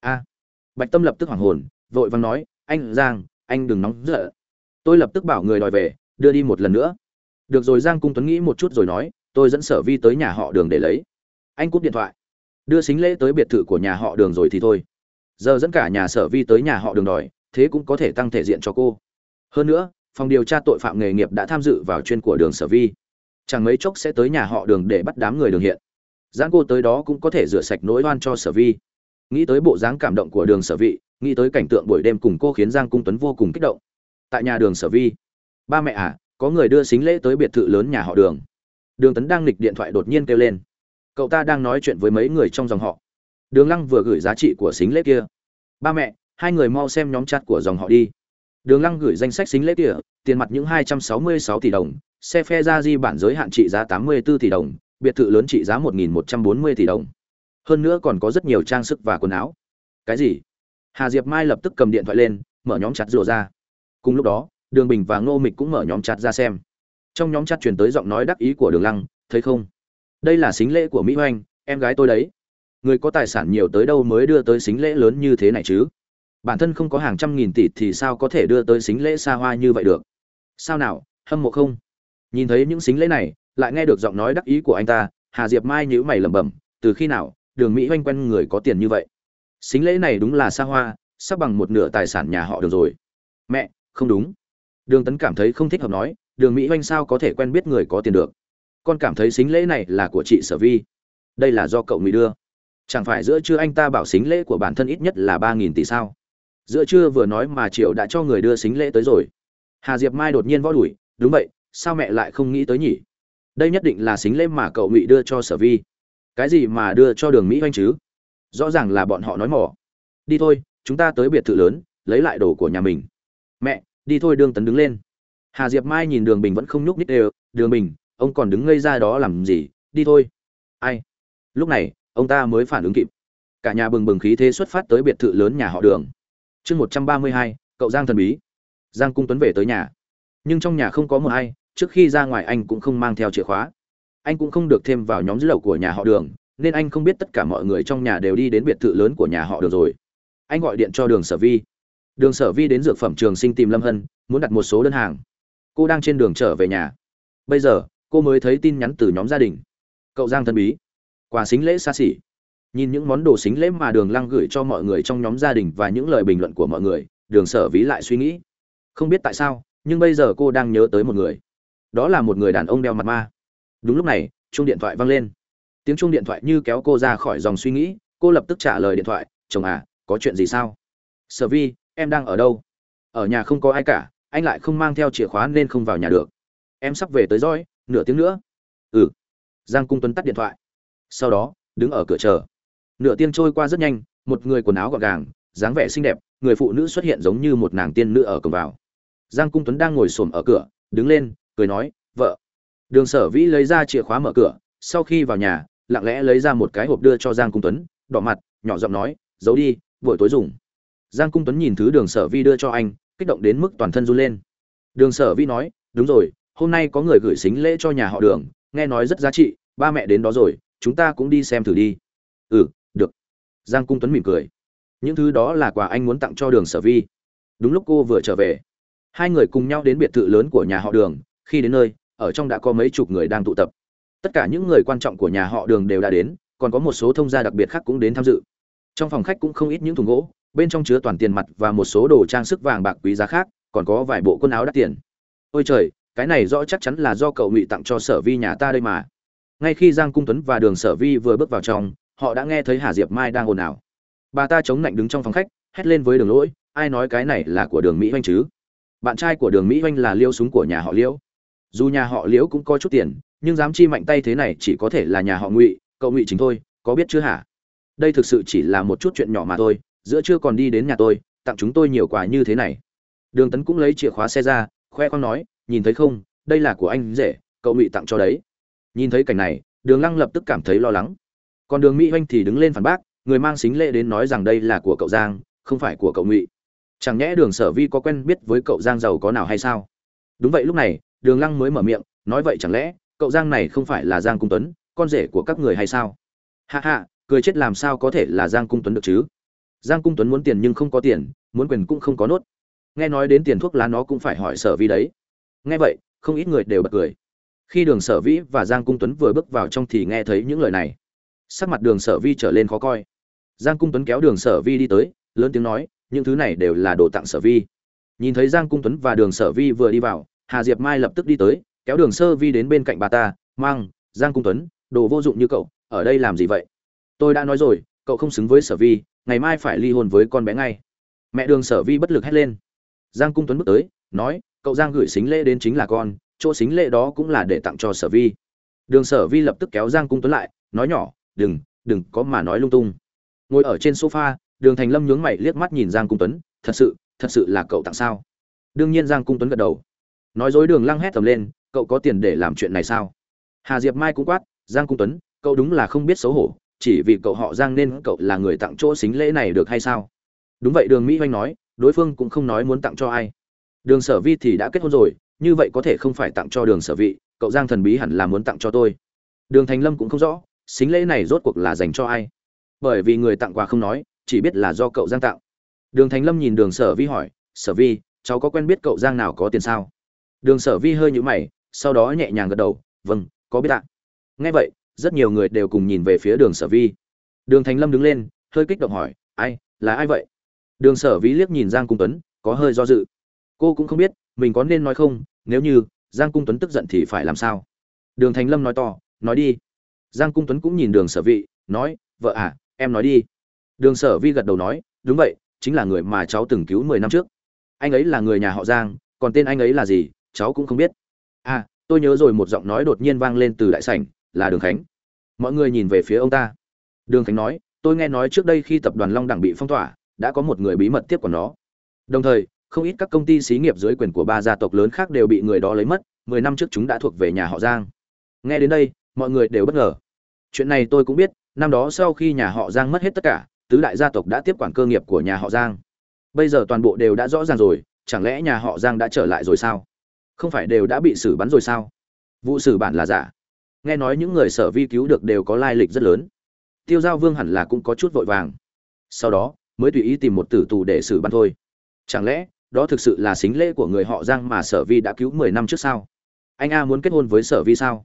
A. Bạch tâm lập tức hoảng hồn, vội vàng nói, anh giang, anh đừng nóng giận. Tôi lập tức bảo người đòi về, đưa đi một lần nữa. Được rồi, giang cung tuấn nghĩ một chút rồi nói, tôi dẫn sở vi tới nhà họ đường để lấy. Anh cúp điện thoại. Đưa xính lễ tới biệt thự của nhà họ đường rồi thì thôi. Giờ dẫn cả nhà sở vi tới nhà họ đường đòi, thế cũng có thể tăng thể diện cho cô hơn nữa, phòng điều tra tội phạm nghề nghiệp đã tham dự vào chuyên của đường sở vi. Chẳng mấy chốc sẽ tới nhà họ đường để bắt đám người đường hiện. Giãn cô tới đó cũng có thể rửa sạch nỗi oan cho sở vi. Nghĩ tới bộ dáng cảm động của đường sở vị, nghĩ tới cảnh tượng buổi đêm cùng cô khiến giang cung tuấn vô cùng kích động. Tại nhà đường sở vi, ba mẹ à có người đưa xính lễ tới biệt thự lớn nhà họ đường. Đường tấn đang nghịch điện thoại đột nhiên kêu lên. Cậu ta đang nói chuyện với mấy người trong dòng họ. Đường lăng vừa gửi giá trị của xính lễ kia. Ba mẹ, hai người mau xem nhóm chat của dòng họ đi đường lăng gửi danh sách xính lễ kia tiền mặt những hai trăm sáu mươi sáu tỷ đồng, xe phe ra di bản giới hạn trị giá 84 tỷ đồng, biệt thự lớn trị giá một nghìn một trăm bốn mươi tỷ đồng. Hơn nữa còn có rất nhiều trang sức và quần áo. Cái gì? Hà diệp mai lập tức cầm điện thoại lên, mở nhóm chặt rùa ra. Cùng lúc đó, đường bình và ngô mịch cũng mở nhóm chặt ra xem. Trong nhóm chặt truyền tới giọng nói đắc ý của đường lăng, thấy không? Đây là xính lễ của mỹ hoanh em gái tôi đấy. Người có tài sản nhiều tới đâu mới đưa tới xính lễ lớn như thế này chứ? Bản thân không có hàng trăm nghìn tỷ thì sao có thể đưa tới xính lễ xa hoa như vậy được? Sao nào, hâm mộ không? Nhìn thấy những xính lễ này, lại nghe được giọng nói đắc ý của anh ta, hà diệp mai nhữ mày lẩm bẩm, từ khi nào, đường mỹ oanh quen người có tiền như vậy? Xính lễ này đúng là xa hoa, sắp bằng một nửa tài sản nhà họ được rồi. Mẹ, không đúng. Đường tấn cảm thấy không thích hợp nói, đường mỹ oanh sao có thể quen biết người có tiền được? Con cảm thấy xính lễ này là của chị sở vi. Đây là do cậu Mỹ đưa. Chẳng phải giữa chưa anh ta bảo xính lễ của bản thân ít nhất là ba nghìn tỷ sao? Giữa trưa vừa nói mà triệu đã cho người đưa xính lễ tới rồi. Hà diệp mai đột nhiên võ đùi đúng vậy, sao mẹ lại không nghĩ tới nhỉ? Đây nhất định là xính lễ mà cậu ngụy đưa cho sở vi. Cái gì mà đưa cho đường mỹ oanh chứ? Rõ ràng là bọn họ nói mỏ. Đi thôi, chúng ta tới biệt thự lớn, lấy lại đồ của nhà mình. Mẹ, đi thôi. Đương tấn đứng lên. Hà diệp mai nhìn đường bình vẫn không nhúc nhích đều, đường bình, ông còn đứng ngây ra đó làm gì? Đi thôi. Ai? Lúc này, ông ta mới phản ứng kịp. Cả nhà bừng bừng khí thế xuất phát tới biệt thự lớn nhà họ đường chương một trăm ba mươi hai, cậu giang thần bí. Giang cung tuấn về tới nhà. Nhưng trong nhà không có một ai, trước khi ra ngoài anh cũng không mang theo chìa khóa. Anh cũng không được thêm vào nhóm dữ lậu của nhà họ đường, nên anh không biết tất cả mọi người trong nhà đều đi đến biệt thự lớn của nhà họ đường rồi. Anh gọi điện cho đường sở vi. Đường sở vi đến dược phẩm trường sinh tìm lâm hân, muốn đặt một số đơn hàng. Cô đang trên đường trở về nhà. Bây giờ, cô mới thấy tin nhắn từ nhóm gia đình. Cậu giang thân bí. Quà xính lễ xa xỉ nhìn những món đồ xính lễ mà đường lăng gửi cho mọi người trong nhóm gia đình và những lời bình luận của mọi người, đường sở ví lại suy nghĩ. Không biết tại sao, nhưng bây giờ cô đang nhớ tới một người. Đó là một người đàn ông đeo mặt ma. Đúng lúc này, chuông điện thoại vang lên. Tiếng chuông điện thoại như kéo cô ra khỏi dòng suy nghĩ, cô lập tức trả lời điện thoại, chồng à có chuyện gì sao? Sở vi em đang ở đâu? Ở nhà không có ai cả, anh lại không mang theo chìa khóa nên không vào nhà được. Em sắp về tới roi, nửa tiếng nữa. Ừ. Giang cung tuấn tắt điện thoại. Sau đó, đứng ở cửa chờ nửa tiên trôi qua rất nhanh, một người quần áo gọn gàng, dáng vẻ xinh đẹp, người phụ nữ xuất hiện giống như một nàng tiên nữ ở cổng vào. Giang cung tuấn đang ngồi xổm ở cửa, đứng lên, cười nói, vợ. Đường sở vĩ lấy ra chìa khóa mở cửa, sau khi vào nhà, lặng lẽ lấy ra một cái hộp đưa cho giang cung tuấn, đỏ mặt, nhỏ giọng nói, giấu đi vội tối dùng. Giang cung tuấn nhìn thứ đường sở vi đưa cho anh, kích động đến mức toàn thân run lên. Đường sở vi nói, đúng rồi, hôm nay có người gửi xính lễ cho nhà họ đường, nghe nói rất giá trị, ba mẹ đến đó rồi, chúng ta cũng đi xem thử đi. Ừ giang cung tuấn mỉm cười. Những thứ đó là quà anh muốn tặng cho đường sở vi. Đúng lúc cô vừa trở về, hai người cùng nhau đến biệt thự lớn của nhà họ đường. Khi đến nơi, ở trong đã có mấy chục người đang tụ tập. Tất cả những người quan trọng của nhà họ đường đều đã đến, còn có một số thông gia đặc biệt khác cũng đến tham dự. Trong phòng khách cũng không ít những thùng gỗ, bên trong chứa toàn tiền mặt và một số đồ trang sức vàng bạc quý giá khác, còn có vài bộ quần áo đắt tiền. Ôi trời, cái này rõ chắc chắn là do cậu ngụy tặng cho sở vi nhà ta đây mà. Ngay khi giang cung tuấn và đường sở vi vừa bước vào trong họ đã nghe thấy hà diệp mai đang ồn ào. Bà ta chống lạnh đứng trong phòng khách, hét lên với đường lỗi, ai nói cái này là của đường mỹ oanh chứ? Bạn trai của đường mỹ oanh là liêu súng của nhà họ liễu dù nhà họ liễu cũng có chút tiền, nhưng dám chi mạnh tay thế này chỉ có thể là nhà họ ngụy, cậu ngụy chính thôi, có biết chưa hả? Đây thực sự chỉ là một chút chuyện nhỏ mà thôi, giữa chưa còn đi đến nhà tôi, tặng chúng tôi nhiều quà như thế này. Đường tấn cũng lấy chìa khóa xe ra, khoe con nói, nhìn thấy không, đây là của anh rể cậu ngụy tặng cho đấy. Nhìn thấy cảnh này, đường lăng lập tức cảm thấy lo lắng còn đường mỹ oanh thì đứng lên phản bác, người mang xính lễ đến nói rằng đây là của cậu giang, không phải của cậu ngụy. Chẳng nhẽ đường sở vi có quen biết với cậu giang giàu có nào hay sao? Đúng vậy, lúc này, đường lăng mới mở miệng, nói vậy chẳng lẽ, cậu giang này không phải là giang cung tuấn, con rể của các người hay sao? Hạ hạ cười chết làm sao có thể là giang cung tuấn được chứ? Giang cung tuấn muốn tiền nhưng không có tiền, muốn quyền cũng không có nốt. Nghe nói đến tiền thuốc lá nó cũng phải hỏi sở vi đấy. Nghe vậy, không ít người đều bật cười. Khi đường sở vĩ và giang cung tuấn vừa bước vào trong thì nghe thấy những lời này sắc mặt đường sở vi trở lên khó coi. Giang cung tuấn kéo đường sở vi đi tới, lớn tiếng nói, những thứ này đều là đồ tặng sở vi. Nhìn thấy giang cung tuấn và đường sở vi vừa đi vào, hà diệp mai lập tức đi tới, kéo đường sơ vi đến bên cạnh bà ta, mang, giang cung tuấn, đồ vô dụng như cậu, ở đây làm gì vậy? Tôi đã nói rồi, cậu không xứng với sở vi, ngày mai phải ly hôn với con bé ngay. Mẹ đường sở vi bất lực hét lên. Giang cung tuấn bước tới, nói, cậu giang gửi xính lễ đến chính là con, chỗ xính lễ đó cũng là để tặng cho sở vi. Đường sở vi lập tức kéo giang cung tuấn lại, nói nhỏ đừng đừng có mà nói lung tung. Ngồi ở trên sofa, đường thành lâm nhướng mày liếc mắt nhìn giang cung tuấn, thật sự thật sự là cậu tặng sao? Đương nhiên giang cung tuấn gật đầu. Nói dối đường lăng hét tầm lên, cậu có tiền để làm chuyện này sao? Hà diệp mai cũng quát, giang cung tuấn, cậu đúng là không biết xấu hổ, chỉ vì cậu họ giang nên cậu là người tặng chỗ xính lễ này được hay sao? Đúng vậy đường mỹ oanh nói, đối phương cũng không nói muốn tặng cho ai. Đường sở vi thì đã kết hôn rồi, như vậy có thể không phải tặng cho đường sở vị, cậu giang thần bí hẳn là muốn tặng cho tôi. Đường thành lâm cũng không rõ xính lễ này rốt cuộc là dành cho ai? Bởi vì người tặng quà không nói, chỉ biết là do cậu giang tặng. Đường thành lâm nhìn đường sở vi hỏi, sở vi, cháu có quen biết cậu giang nào có tiền sao? Đường sở vi hơi nhũ mày, sau đó nhẹ nhàng gật đầu vâng có biết ạ. Nghe vậy, rất nhiều người đều cùng nhìn về phía đường sở vi. Đường thành lâm đứng lên, hơi kích động hỏi, ai, là ai vậy? Đường sở vi liếc nhìn giang cung tuấn, có hơi do dự. Cô cũng không biết, mình có nên nói không, nếu như giang cung tuấn tức giận thì phải làm sao? Đường thành lâm nói to, nói đi giang cung tuấn cũng nhìn đường sở vị nói, vợ à em nói đi. Đường sở vi gật đầu nói, đúng vậy, chính là người mà cháu từng cứu mười năm trước. Anh ấy là người nhà họ giang, còn tên anh ấy là gì, cháu cũng không biết. À tôi nhớ rồi, một giọng nói đột nhiên vang lên từ đại sảnh, là đường khánh. Mọi người nhìn về phía ông ta. Đường khánh nói, tôi nghe nói trước đây khi tập đoàn long đẳng bị phong tỏa, đã có một người bí mật tiếp quản nó. Đồng thời, không ít các công ty xí nghiệp dưới quyền của ba gia tộc lớn khác đều bị người đó lấy mất, mười năm trước chúng đã thuộc về nhà họ giang. Nghe đến đây mọi người đều bất ngờ. Chuyện này tôi cũng biết, năm đó sau khi nhà họ giang mất hết tất cả, tứ đại gia tộc đã tiếp quản cơ nghiệp của nhà họ giang. Bây giờ toàn bộ đều đã rõ ràng rồi, chẳng lẽ nhà họ giang đã trở lại rồi sao? Không phải đều đã bị xử bắn rồi sao? Vụ xử bản là giả. Nghe nói những người sở vi cứu được đều có lai lịch rất lớn. Tiêu giao vương hẳn là cũng có chút vội vàng. Sau đó, mới tùy ý tìm một tử tù để xử bắn thôi. Chẳng lẽ, đó thực sự là xính lễ của người họ giang mà sở vi đã cứu mười năm trước sao? Anh a muốn kết hôn với sở vi sao?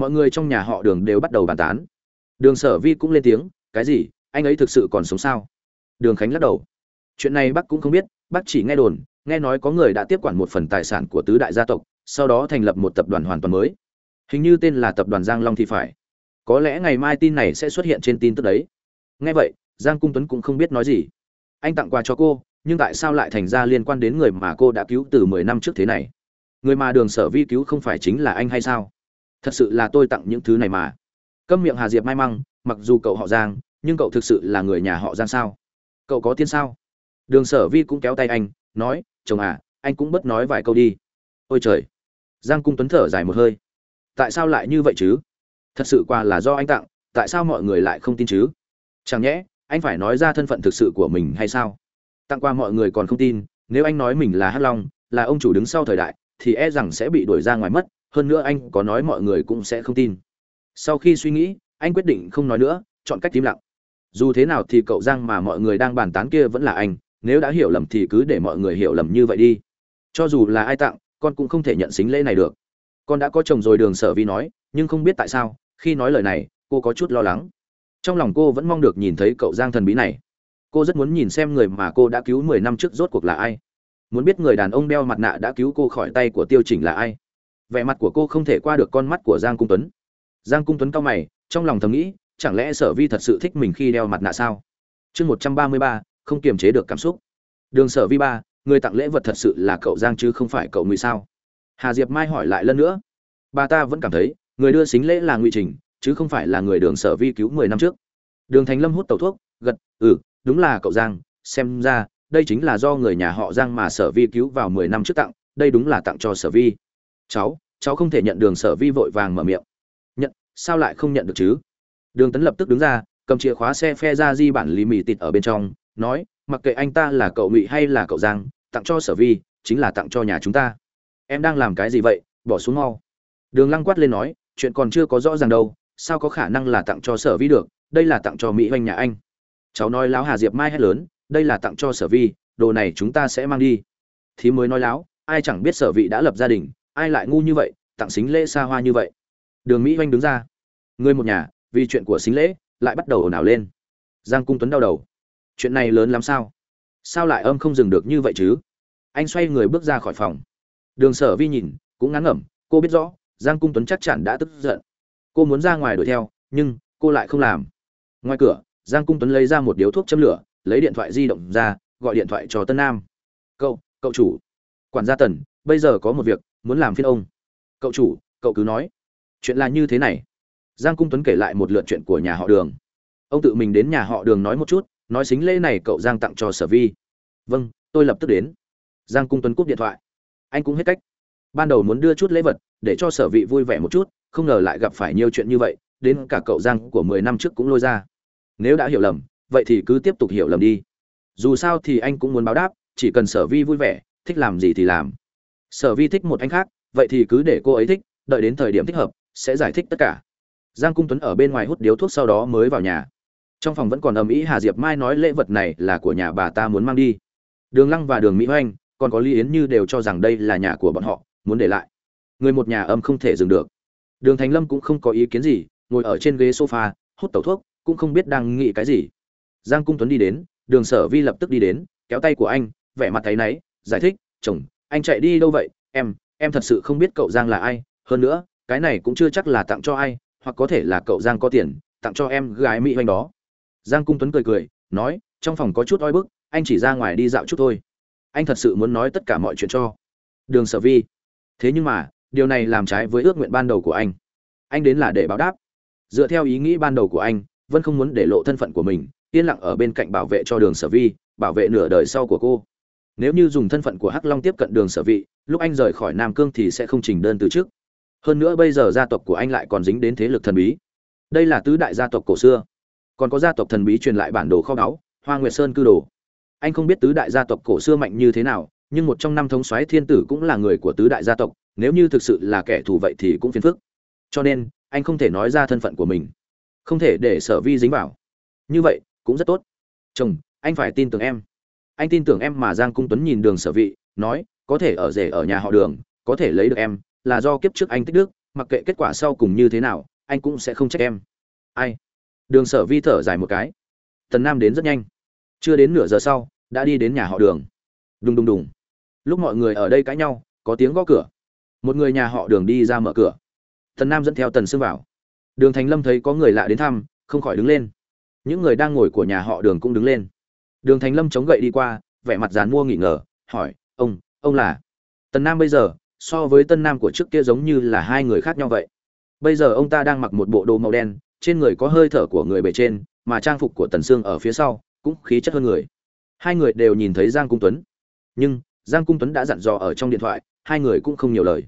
Mọi người trong nhà họ đường đều bắt đầu bàn tán. Đường sở vi cũng lên tiếng, cái gì? Anh ấy thực sự còn sống sao? Đường khánh lắc đầu. Chuyện này bác cũng không biết, bác chỉ nghe đồn, nghe nói có người đã tiếp quản một phần tài sản của tứ đại gia tộc, sau đó thành lập một tập đoàn hoàn toàn mới. Hình như tên là tập đoàn giang long thì phải. Có lẽ ngày mai tin này sẽ xuất hiện trên tin tức đấy. Nghe vậy, giang cung tuấn cũng không biết nói gì. Anh tặng quà cho cô, nhưng tại sao lại thành ra liên quan đến người mà cô đã cứu từ mười năm trước thế này? Người mà đường sở vi cứu không phải chính là anh hay sao? Thật sự là tôi tặng những thứ này mà. Câm miệng hà diệp mai măng, mặc dù cậu họ giang, nhưng cậu thực sự là người nhà họ giang sao? Cậu có tiên sao? Đường sở vi cũng kéo tay anh, nói, chồng à anh cũng bớt nói vài câu đi. Ôi trời. Giang cung tuấn thở dài một hơi. Tại sao lại như vậy chứ? Thật sự quà là do anh tặng, tại sao mọi người lại không tin chứ? Chẳng nhẽ, anh phải nói ra thân phận thực sự của mình hay sao? Tặng qua mọi người còn không tin, nếu anh nói mình là hắc long, là ông chủ đứng sau thời đại, thì e rằng sẽ bị đuổi ra ngoài mất hơn nữa anh có nói mọi người cũng sẽ không tin. Sau khi suy nghĩ, anh quyết định không nói nữa, chọn cách im lặng. Dù thế nào thì cậu giang mà mọi người đang bàn tán kia vẫn là anh, nếu đã hiểu lầm thì cứ để mọi người hiểu lầm như vậy đi. Cho dù là ai tặng, con cũng không thể nhận xính lễ này được. Con đã có chồng rồi đường sở vi nói, nhưng không biết tại sao, khi nói lời này, cô có chút lo lắng. Trong lòng cô vẫn mong được nhìn thấy cậu giang thần bí này. Cô rất muốn nhìn xem người mà cô đã cứu mười năm trước rốt cuộc là ai. Muốn biết người đàn ông đeo mặt nạ đã cứu cô khỏi tay của tiêu chỉnh là ai vẻ mặt của cô không thể qua được con mắt của giang cung tuấn. Giang cung tuấn cao mày, trong lòng thầm nghĩ, chẳng lẽ sở vi thật sự thích mình khi đeo mặt nạ sao? Chương một trăm ba mươi ba, không kiềm chế được cảm xúc. Đường sở vi ba, người tặng lễ vật thật sự là cậu giang chứ không phải cậu ngụy sao? Hà diệp mai hỏi lại lần nữa. Bà ta vẫn cảm thấy, người đưa xính lễ là ngụy trình, chứ không phải là người đường sở vi cứu mười năm trước. Đường thành lâm hút tẩu thuốc, gật ừ đúng là cậu giang, xem ra, đây chính là do người nhà họ giang mà sở vi cứu vào mười năm trước tặng, đây đúng là tặng cho sở vi cháu cháu không thể nhận đường sở vi vội vàng mở miệng. Nhận, sao lại không nhận được chứ? Đường tấn lập tức đứng ra, cầm chìa khóa xe phe ra di bản lý mì tịt ở bên trong, nói, mặc kệ anh ta là cậu mỹ hay là cậu giang, tặng cho sở vi, chính là tặng cho nhà chúng ta. Em đang làm cái gì vậy? Bỏ xuống mau. Đường lăng quát lên nói, chuyện còn chưa có rõ ràng đâu, sao có khả năng là tặng cho sở vi được? Đây là tặng cho mỹ oanh nhà anh. Cháu nói láo hà diệp mai hét lớn, đây là tặng cho sở vi, đồ này chúng ta sẽ mang đi. Thì mới nói láo, ai chẳng biết sở vị đã lập gia đình ai lại ngu như vậy, tặng xính lễ xa hoa như vậy? Đường mỹ oanh đứng ra. Người một nhà, vì chuyện của xính lễ, lại bắt đầu ồn ào lên. Giang cung tuấn đau đầu. Chuyện này lớn lắm sao? Sao lại âm không dừng được như vậy chứ? Anh xoay người bước ra khỏi phòng. Đường sở vi nhìn, cũng ngắn ngẩm, cô biết rõ, giang cung tuấn chắc chắn đã tức giận. Cô muốn ra ngoài đuổi theo, nhưng cô lại không làm. Ngoài cửa, giang cung tuấn lấy ra một điếu thuốc châm lửa, lấy điện thoại di động ra, gọi điện thoại cho tân nam. Cậu cậu chủ. Quản gia tần, bây giờ có một việc muốn làm phiên ông. Cậu chủ, cậu cứ nói. Chuyện là như thế này. Giang cung tuấn kể lại một lượt chuyện của nhà họ đường. Ông tự mình đến nhà họ đường nói một chút, nói xính lễ này cậu giang tặng cho sở vi. Vâng tôi lập tức đến. Giang cung tuấn cúp điện thoại. Anh cũng hết cách. Ban đầu muốn đưa chút lễ vật, để cho sở vị vui vẻ một chút, không ngờ lại gặp phải nhiều chuyện như vậy, đến cả cậu giang của mười năm trước cũng lôi ra. Nếu đã hiểu lầm, vậy thì cứ tiếp tục hiểu lầm đi. Dù sao thì anh cũng muốn báo đáp, chỉ cần sở vi vui vẻ, thích làm gì thì làm sở vi thích một anh khác, vậy thì cứ để cô ấy thích, đợi đến thời điểm thích hợp, sẽ giải thích tất cả. Giang cung tuấn ở bên ngoài hút điếu thuốc sau đó mới vào nhà. Trong phòng vẫn còn ầm ĩ hà diệp mai nói lễ vật này là của nhà bà ta muốn mang đi. Đường lăng và đường mỹ oanh còn có lý yến như đều cho rằng đây là nhà của bọn họ, muốn để lại. Người một nhà âm không thể dừng được. Đường thành lâm cũng không có ý kiến gì, ngồi ở trên ghế sofa, hút tẩu thuốc, cũng không biết đang nghĩ cái gì. Giang cung tuấn đi đến, đường sở vi lập tức đi đến, kéo tay của anh, vẻ mặt thấy náy, giải thích, chồng anh chạy đi đâu vậy? Em em thật sự không biết cậu giang là ai. Hơn nữa, cái này cũng chưa chắc là tặng cho ai, hoặc có thể là cậu giang có tiền, tặng cho em gái mỹ hoành đó. Giang cung tuấn cười cười, nói, trong phòng có chút oi bức, anh chỉ ra ngoài đi dạo chút thôi. Anh thật sự muốn nói tất cả mọi chuyện cho. Đường sở vi. Thế nhưng mà, điều này làm trái với ước nguyện ban đầu của anh. Anh đến là để báo đáp. Dựa theo ý nghĩ ban đầu của anh, vân không muốn để lộ thân phận của mình, yên lặng ở bên cạnh bảo vệ cho đường sở vi, bảo vệ nửa đời sau của cô nếu như dùng thân phận của hắc long tiếp cận đường sở vị, lúc anh rời khỏi nam cương thì sẽ không trình đơn từ trước. Hơn nữa bây giờ gia tộc của anh lại còn dính đến thế lực thần bí. Đây là tứ đại gia tộc cổ xưa. Còn có gia tộc thần bí truyền lại bản đồ kho báu, hoa nguyệt sơn cư đồ. Anh không biết tứ đại gia tộc cổ xưa mạnh như thế nào, nhưng một trong năm thống soái thiên tử cũng là người của tứ đại gia tộc, nếu như thực sự là kẻ thù vậy thì cũng phiền phức. Cho nên, anh không thể nói ra thân phận của mình. Không thể để sở vi dính vào. Như vậy, cũng rất tốt. Chồng, anh phải tin tưởng em anh tin tưởng em mà giang cung tuấn nhìn đường sở vị, nói, có thể ở rể ở nhà họ đường, có thể lấy được em, là do kiếp trước anh tích đức, mặc kệ kết quả sau cùng như thế nào, anh cũng sẽ không trách em. Ai? Đường sở vi thở dài một cái. Tần nam đến rất nhanh. Chưa đến nửa giờ sau, đã đi đến nhà họ đường. Đùng đùng đùng. Lúc mọi người ở đây cãi nhau, có tiếng gõ cửa. Một người nhà họ đường đi ra mở cửa. Tần nam dẫn theo tần sương vào. Đường thành lâm thấy có người lạ đến thăm, không khỏi đứng lên. Những người đang ngồi của nhà họ đường cũng đứng lên đường thành lâm chống gậy đi qua, vẻ mặt dán mua nghỉ ngờ, hỏi, ông ông là? Tần nam bây giờ, so với tân nam của trước kia giống như là hai người khác nhau vậy. Bây giờ ông ta đang mặc một bộ đồ màu đen, trên người có hơi thở của người bề trên, mà trang phục của tần sương ở phía sau cũng khí chất hơn người. Hai người đều nhìn thấy giang cung tuấn. Nhưng, giang cung tuấn đã dặn dò ở trong điện thoại, hai người cũng không nhiều lời.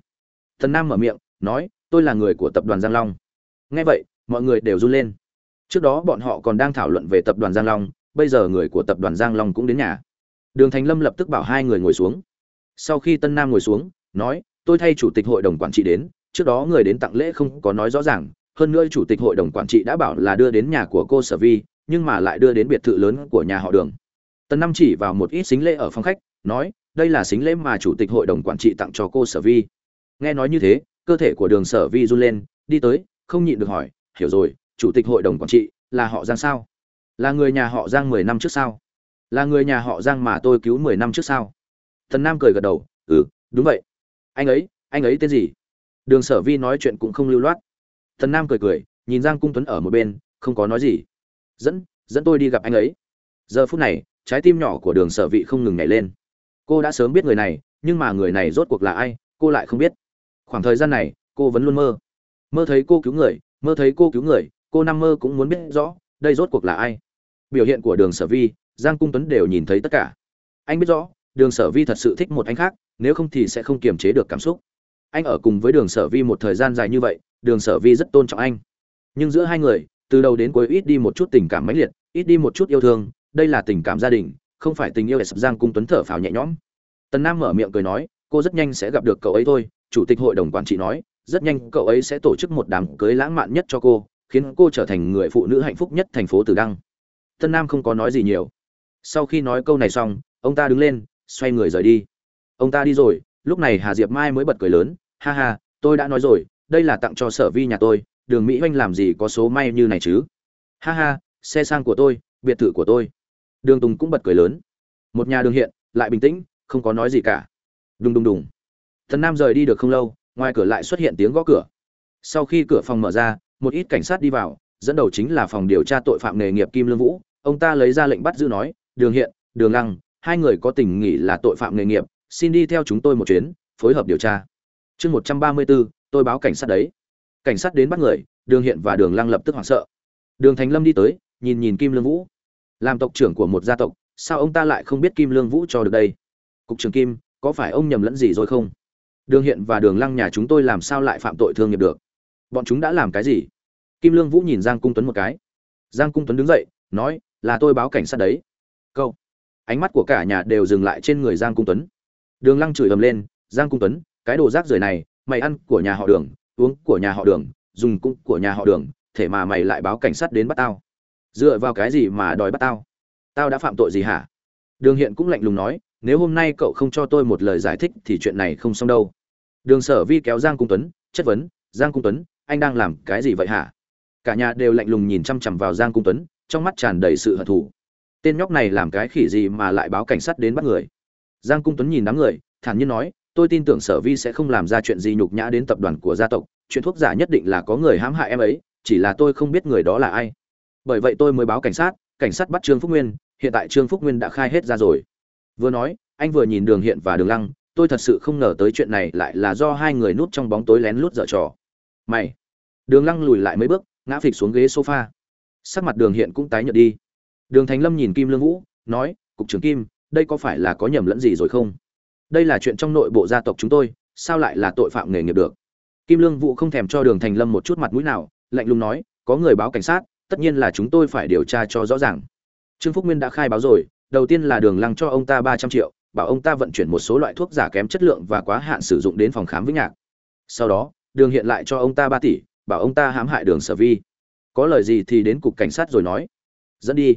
Tần nam mở miệng, nói, tôi là người của tập đoàn giang long. Nghe vậy, mọi người đều run lên. Trước đó bọn họ còn đang thảo luận về tập đoàn giang long bây giờ người của tập đoàn giang long cũng đến nhà. Đường thành lâm lập tức bảo hai người ngồi xuống. Sau khi tân nam ngồi xuống, nói, tôi thay chủ tịch hội đồng quản trị đến, trước đó người đến tặng lễ không có nói rõ ràng, hơn nữa chủ tịch hội đồng quản trị đã bảo là đưa đến nhà của cô sở vi, nhưng mà lại đưa đến biệt thự lớn của nhà họ đường. Tân nam chỉ vào một ít xính lễ ở phòng khách, nói, đây là xính lễ mà chủ tịch hội đồng quản trị tặng cho cô sở vi. Nghe nói như thế, cơ thể của đường sở vi run lên, đi tới, không nhịn được hỏi, hiểu rồi, chủ tịch hội đồng quản trị là họ giang sao? Là người nhà họ giang mười năm trước sao? Là người nhà họ giang mà tôi cứu mười năm trước sao? Thần nam cười gật đầu ừ đúng vậy. Anh ấy anh ấy tên gì? Đường sở vi nói chuyện cũng không lưu loát. Thần nam cười cười, nhìn giang cung tuấn ở một bên, không có nói gì. Dẫn dẫn tôi đi gặp anh ấy. Giờ phút này, trái tim nhỏ của đường sở vị không ngừng nhảy lên. Cô đã sớm biết người này, nhưng mà người này rốt cuộc là ai, cô lại không biết. Khoảng thời gian này, cô vẫn luôn mơ. Mơ thấy cô cứu người, mơ thấy cô cứu người, cô năm mơ cũng muốn biết rõ đây rốt cuộc là ai? Biểu hiện của đường sở vi, giang cung tuấn đều nhìn thấy tất cả. Anh biết rõ, đường sở vi thật sự thích một anh khác, nếu không thì sẽ không kiềm chế được cảm xúc. Anh ở cùng với đường sở vi một thời gian dài như vậy, đường sở vi rất tôn trọng anh. Nhưng giữa hai người, từ đầu đến cuối ít đi một chút tình cảm mãnh liệt, ít đi một chút yêu thương, đây là tình cảm gia đình, không phải tình yêu sập giang cung tuấn thở phào nhẹ nhõm. Tần nam mở miệng cười nói, cô rất nhanh sẽ gặp được cậu ấy thôi. Chủ tịch hội đồng quản trị nói, rất nhanh cậu ấy sẽ tổ chức một đám cưới lãng mạn nhất cho cô khiến cô trở thành người phụ nữ hạnh phúc nhất thành phố Từ Đăng. Tân Nam không có nói gì nhiều. Sau khi nói câu này xong, ông ta đứng lên, xoay người rời đi. Ông ta đi rồi, lúc này Hà Diệp Mai mới bật cười lớn, ha ha, tôi đã nói rồi, đây là tặng cho Sở Vi nhà tôi, Đường Mỹ Hoanh làm gì có số may như này chứ? Ha ha, xe sang của tôi, biệt thự của tôi. Đường Tùng cũng bật cười lớn. Một nhà đường hiện, lại bình tĩnh, không có nói gì cả. Đùng đùng đùng. Tân Nam rời đi được không lâu, ngoài cửa lại xuất hiện tiếng gõ cửa. Sau khi cửa phòng mở ra, một ít cảnh sát đi vào, dẫn đầu chính là phòng điều tra tội phạm nghề nghiệp kim lương vũ. Ông ta lấy ra lệnh bắt giữ nói, đường hiện, đường lăng, hai người có tình nghỉ là tội phạm nghề nghiệp, xin đi theo chúng tôi một chuyến, phối hợp điều tra. Chương một trăm ba mươi bốn, tôi báo cảnh sát đấy. Cảnh sát đến bắt người, đường hiện và đường lăng lập tức hoảng sợ. Đường thành lâm đi tới, nhìn nhìn kim lương vũ. Làm tộc trưởng của một gia tộc, sao ông ta lại không biết kim lương vũ cho được đây? Cục trưởng kim, có phải ông nhầm lẫn gì rồi không? Đường hiện và đường lăng nhà chúng tôi làm sao lại phạm tội thương nghiệp được? Bọn chúng đã làm cái gì? Kim lương vũ nhìn giang cung tuấn một cái. Giang cung tuấn đứng dậy, nói, là tôi báo cảnh sát đấy. Câu. Ánh mắt của cả nhà đều dừng lại trên người giang cung tuấn. Đường lăng chửi ầm lên, giang cung tuấn, cái đồ rác rưởi này, mày ăn của nhà họ đường, uống của nhà họ đường, dùng cung của nhà họ đường thể mà mày lại báo cảnh sát đến bắt tao. Dựa vào cái gì mà đòi bắt tao? Tao đã phạm tội gì hả? Đường hiện cũng lạnh lùng nói, nếu hôm nay cậu không cho tôi một lời giải thích thì chuyện này không xong đâu. Đường sở vi kéo giang cung tuấn, chất vấn, giang cung tuấn anh đang làm cái gì vậy hả? Cả nhà đều lạnh lùng nhìn chăm chằm vào giang cung tuấn, trong mắt tràn đầy sự hận thù. Tên nhóc này làm cái khỉ gì mà lại báo cảnh sát đến bắt người? Giang cung tuấn nhìn đám người, thản nhiên nói, tôi tin tưởng sở vi sẽ không làm ra chuyện gì nhục nhã đến tập đoàn của gia tộc, chuyện thuốc giả nhất định là có người hãm hại em ấy, chỉ là tôi không biết người đó là ai. Bởi vậy tôi mới báo cảnh sát cảnh sát bắt trương phúc nguyên, hiện tại trương phúc nguyên đã khai hết ra rồi. Vừa nói, anh vừa nhìn đường hiện và đường lăng, tôi thật sự không ngờ tới chuyện này lại là do hai người núp trong bóng tối lén lút dở trò. Mày đường lăng lùi lại mấy bước, ngã phịch xuống ghế sofa. Sắc mặt đường hiện cũng tái nhợt đi. Đường thành lâm nhìn kim lương vũ, nói, cục trưởng kim, đây có phải là có nhầm lẫn gì rồi không? Đây là chuyện trong nội bộ gia tộc chúng tôi, sao lại là tội phạm nghề nghiệp được? Kim lương vũ không thèm cho đường thành lâm một chút mặt mũi nào, lạnh lùng nói, có người báo cảnh sát, tất nhiên là chúng tôi phải điều tra cho rõ ràng. Trương phúc nguyên đã khai báo rồi, đầu tiên là đường lăng cho ông ta ba trăm triệu, bảo ông ta vận chuyển một số loại thuốc giả kém chất lượng và quá hạn sử dụng đến phòng khám vĩnh nhạc. Sau đó, đường hiện lại cho ông ta ba tỷ bảo ông ta hãm hại đường sở vi. Có lời gì thì đến cục cảnh sát rồi nói. Dẫn đi.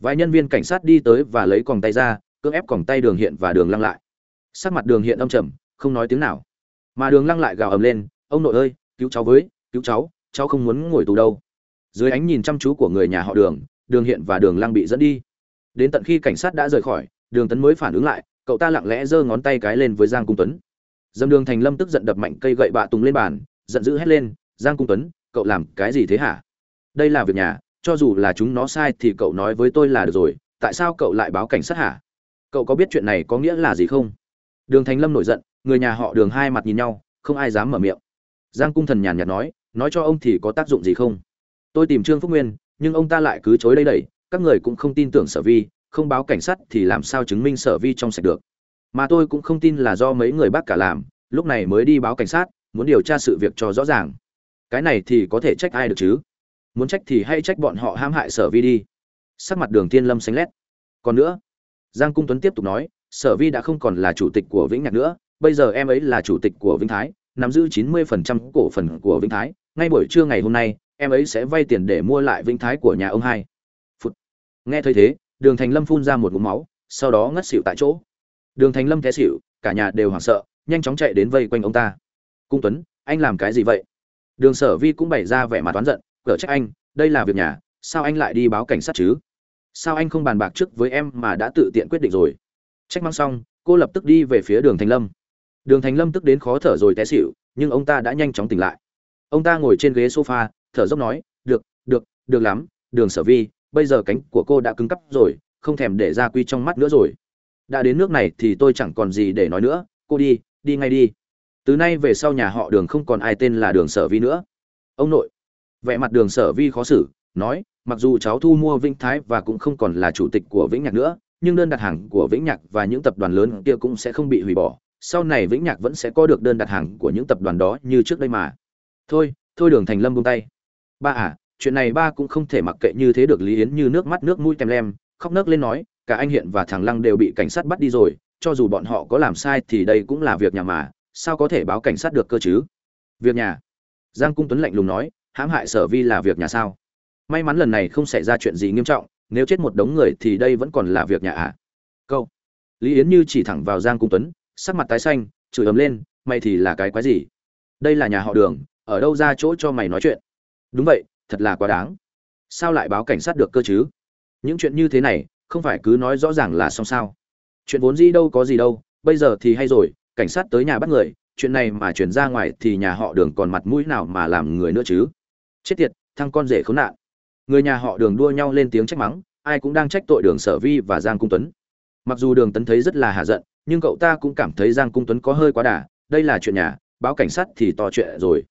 Vài nhân viên cảnh sát đi tới và lấy còng tay ra, cưỡng ép còng tay đường hiện và đường lăng lại. Sắc mặt đường hiện âm trầm, không nói tiếng nào. Mà đường lăng lại gào ầm lên, ông nội ơi, cứu cháu với, cứu cháu cháu không muốn ngồi tù đâu. Dưới ánh nhìn chăm chú của người nhà họ đường đường hiện và đường lăng bị dẫn đi. Đến tận khi cảnh sát đã rời khỏi, đường tấn mới phản ứng lại, cậu ta lặng lẽ giơ ngón tay cái lên với giang cung tuấn. Dâm đường thành lâm tức giận đập mạnh cây gậy bạ tùng lên bàn, giận dữ hét lên giang cung tuấn, cậu làm cái gì thế hả? Đây là việc nhà, cho dù là chúng nó sai thì cậu nói với tôi là được rồi, tại sao cậu lại báo cảnh sát hả? Cậu có biết chuyện này có nghĩa là gì không? Đường thành lâm nổi giận, người nhà họ đường hai mặt nhìn nhau, không ai dám mở miệng. Giang cung thần nhàn nhạt nói nói cho ông thì có tác dụng gì không? Tôi tìm trương phúc nguyên, nhưng ông ta lại cứ chối đây đẩy, các người cũng không tin tưởng sở vi, không báo cảnh sát thì làm sao chứng minh sở vi trong sạch được? Mà tôi cũng không tin là do mấy người bác cả làm, lúc này mới đi báo cảnh sát, muốn điều tra sự việc cho rõ ràng cái này thì có thể trách ai được chứ? Muốn trách thì hay trách bọn họ ham hại sở vi đi. Sắc mặt đường tiên lâm xanh lét. Còn nữa, giang cung tuấn tiếp tục nói, sở vi đã không còn là chủ tịch của vĩnh nhạc nữa, bây giờ em ấy là chủ tịch của vĩnh thái, nắm giữ chín mươi phần trăm cổ phần của vĩnh thái. Ngay buổi trưa ngày hôm nay, em ấy sẽ vay tiền để mua lại vĩnh thái của nhà ông hai. Phụt. nghe thấy thế, đường thành lâm phun ra một ngụm máu, sau đó ngất xỉu tại chỗ. Đường thành lâm té xỉu, cả nhà đều hoảng sợ, nhanh chóng chạy đến vây quanh ông ta. Cung tuấn, anh làm cái gì vậy? Đường sở vi cũng bày ra vẻ mặt oán giận cở trách anh, đây là việc nhà, sao anh lại đi báo cảnh sát chứ? Sao anh không bàn bạc trước với em mà đã tự tiện quyết định rồi? Trách mang xong, cô lập tức đi về phía đường thành lâm. Đường thành lâm tức đến khó thở rồi té xịu nhưng ông ta đã nhanh chóng tỉnh lại. Ông ta ngồi trên ghế sofa, thở dốc nói, được được được lắm, đường sở vi, bây giờ cánh của cô đã cứng cắp rồi, không thèm để ra quy trong mắt nữa rồi. Đã đến nước này thì tôi chẳng còn gì để nói nữa, cô đi đi ngay đi từ nay về sau nhà họ đường không còn ai tên là đường sở vi nữa. Ông nội. Vẻ mặt đường sở vi khó xử, nói, mặc dù cháu thu mua vĩnh thái và cũng không còn là chủ tịch của vĩnh nhạc nữa, nhưng đơn đặt hàng của vĩnh nhạc và những tập đoàn lớn kia cũng sẽ không bị hủy bỏ. Sau này vĩnh nhạc vẫn sẽ có được đơn đặt hàng của những tập đoàn đó như trước đây mà. Thôi thôi đường thành lâm buông tay. Ba à chuyện này ba cũng không thể mặc kệ như thế được lý yến như nước mắt nước mũi tem lem, khóc nấc lên nói, cả anh hiện và thằng lăng đều bị cảnh sát bắt đi rồi, cho dù bọn họ có làm sai thì đây cũng là việc nhà mà sao có thể báo cảnh sát được cơ chứ? Việc nhà. Giang cung tuấn lạnh lùng nói, hãm hại sở vi là việc nhà sao? May mắn lần này không xảy ra chuyện gì nghiêm trọng, nếu chết một đống người thì đây vẫn còn là việc nhà à? Câu. Lý yến như chỉ thẳng vào giang cung tuấn, sắc mặt tái xanh, chửi ấm lên, mày thì là cái quái gì? Đây là nhà họ đường, ở đâu ra chỗ cho mày nói chuyện? Đúng vậy, thật là quá đáng. Sao lại báo cảnh sát được cơ chứ? Những chuyện như thế này, không phải cứ nói rõ ràng là xong sao? Chuyện vốn dĩ đâu có gì đâu, bây giờ thì hay rồi cảnh sát tới nhà bắt người, chuyện này mà chuyển ra ngoài thì nhà họ đường còn mặt mũi nào mà làm người nữa chứ? Chết tiệt, thằng con rể khốn nạn. Người nhà họ đường đua nhau lên tiếng trách mắng, ai cũng đang trách tội đường sở vi và giang cung tuấn. Mặc dù đường tấn thấy rất là hạ giận, nhưng cậu ta cũng cảm thấy giang cung tuấn có hơi quá đà, đây là chuyện nhà, báo cảnh sát thì to chuyện rồi.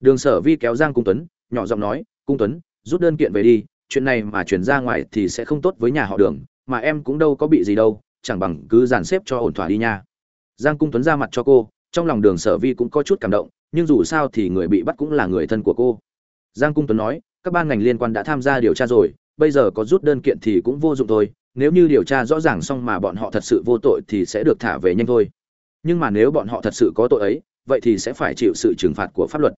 Đường sở vi kéo giang cung tuấn, nhỏ giọng nói, cung tuấn, rút đơn kiện về đi, chuyện này mà chuyển ra ngoài thì sẽ không tốt với nhà họ đường, mà em cũng đâu có bị gì đâu, chẳng bằng cứ dàn xếp cho ổn thỏa đi nha giang cung tuấn ra mặt cho cô, trong lòng đường sở vi cũng có chút cảm động, nhưng dù sao thì người bị bắt cũng là người thân của cô. Giang cung tuấn nói, các ban ngành liên quan đã tham gia điều tra rồi, bây giờ có rút đơn kiện thì cũng vô dụng thôi, nếu như điều tra rõ ràng xong mà bọn họ thật sự vô tội thì sẽ được thả về nhanh thôi. Nhưng mà nếu bọn họ thật sự có tội ấy, vậy thì sẽ phải chịu sự trừng phạt của pháp luật.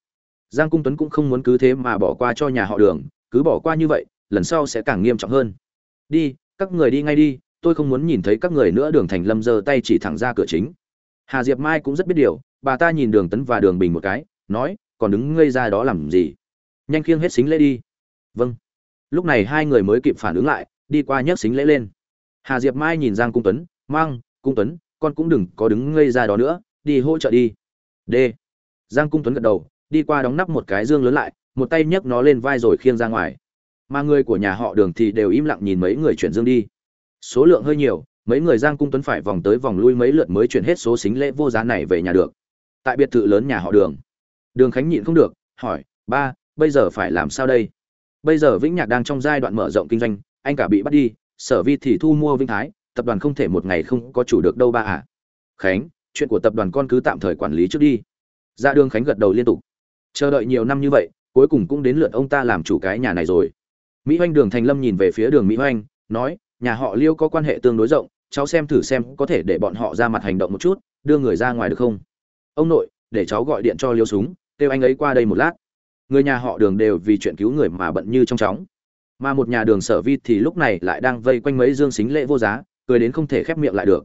Giang cung tuấn cũng không muốn cứ thế mà bỏ qua cho nhà họ đường, cứ bỏ qua như vậy, lần sau sẽ càng nghiêm trọng hơn. Đi, các người đi ngay đi, tôi không muốn nhìn thấy các người nữa, đường thành lâm giơ tay chỉ thẳng ra cửa chính hà diệp mai cũng rất biết điều, bà ta nhìn đường tấn và đường bình một cái, nói, còn đứng ngây ra đó làm gì? Nhanh khiêng hết xính lễ đi. Vâng. Lúc này hai người mới kịp phản ứng lại, đi qua nhấc xính lễ lên. Hà diệp mai nhìn giang cung tuấn, mang, cung tuấn, con cũng đừng có đứng ngây ra đó nữa, đi hỗ trợ đi. D giang cung tuấn gật đầu, đi qua đóng nắp một cái dương lớn lại, một tay nhấc nó lên vai rồi khiêng ra ngoài. Mà người của nhà họ đường thì đều im lặng nhìn mấy người chuyển dương đi. Số lượng hơi nhiều mấy người giang cung tuấn phải vòng tới vòng lui mấy lượt mới chuyển hết số xính lễ vô giá này về nhà được. Tại biệt thự lớn nhà họ đường. Đường khánh nhịn không được, hỏi, ba, bây giờ phải làm sao đây? Bây giờ vĩnh nhạc đang trong giai đoạn mở rộng kinh doanh, anh cả bị bắt đi, sở vi thì thu mua vĩnh thái, tập đoàn không thể một ngày không có chủ được đâu ba à khánh, chuyện của tập đoàn con cứ tạm thời quản lý trước đi. Ra đường khánh gật đầu liên tục. Chờ đợi nhiều năm như vậy, cuối cùng cũng đến lượt ông ta làm chủ cái nhà này rồi. Mỹ hoanh đường thành lâm nhìn về phía đường mỹ hoanh nói, nhà họ liêu có quan hệ tương đối rộng cháu xem thử xem có thể để bọn họ ra mặt hành động một chút, đưa người ra ngoài được không? Ông nội, để cháu gọi điện cho liêu súng, kêu anh ấy qua đây một lát. Người nhà họ đường đều vì chuyện cứu người mà bận như trong chóng. Mà một nhà đường sở vi thì lúc này lại đang vây quanh mấy dương xính lễ vô giá, cười đến không thể khép miệng lại được.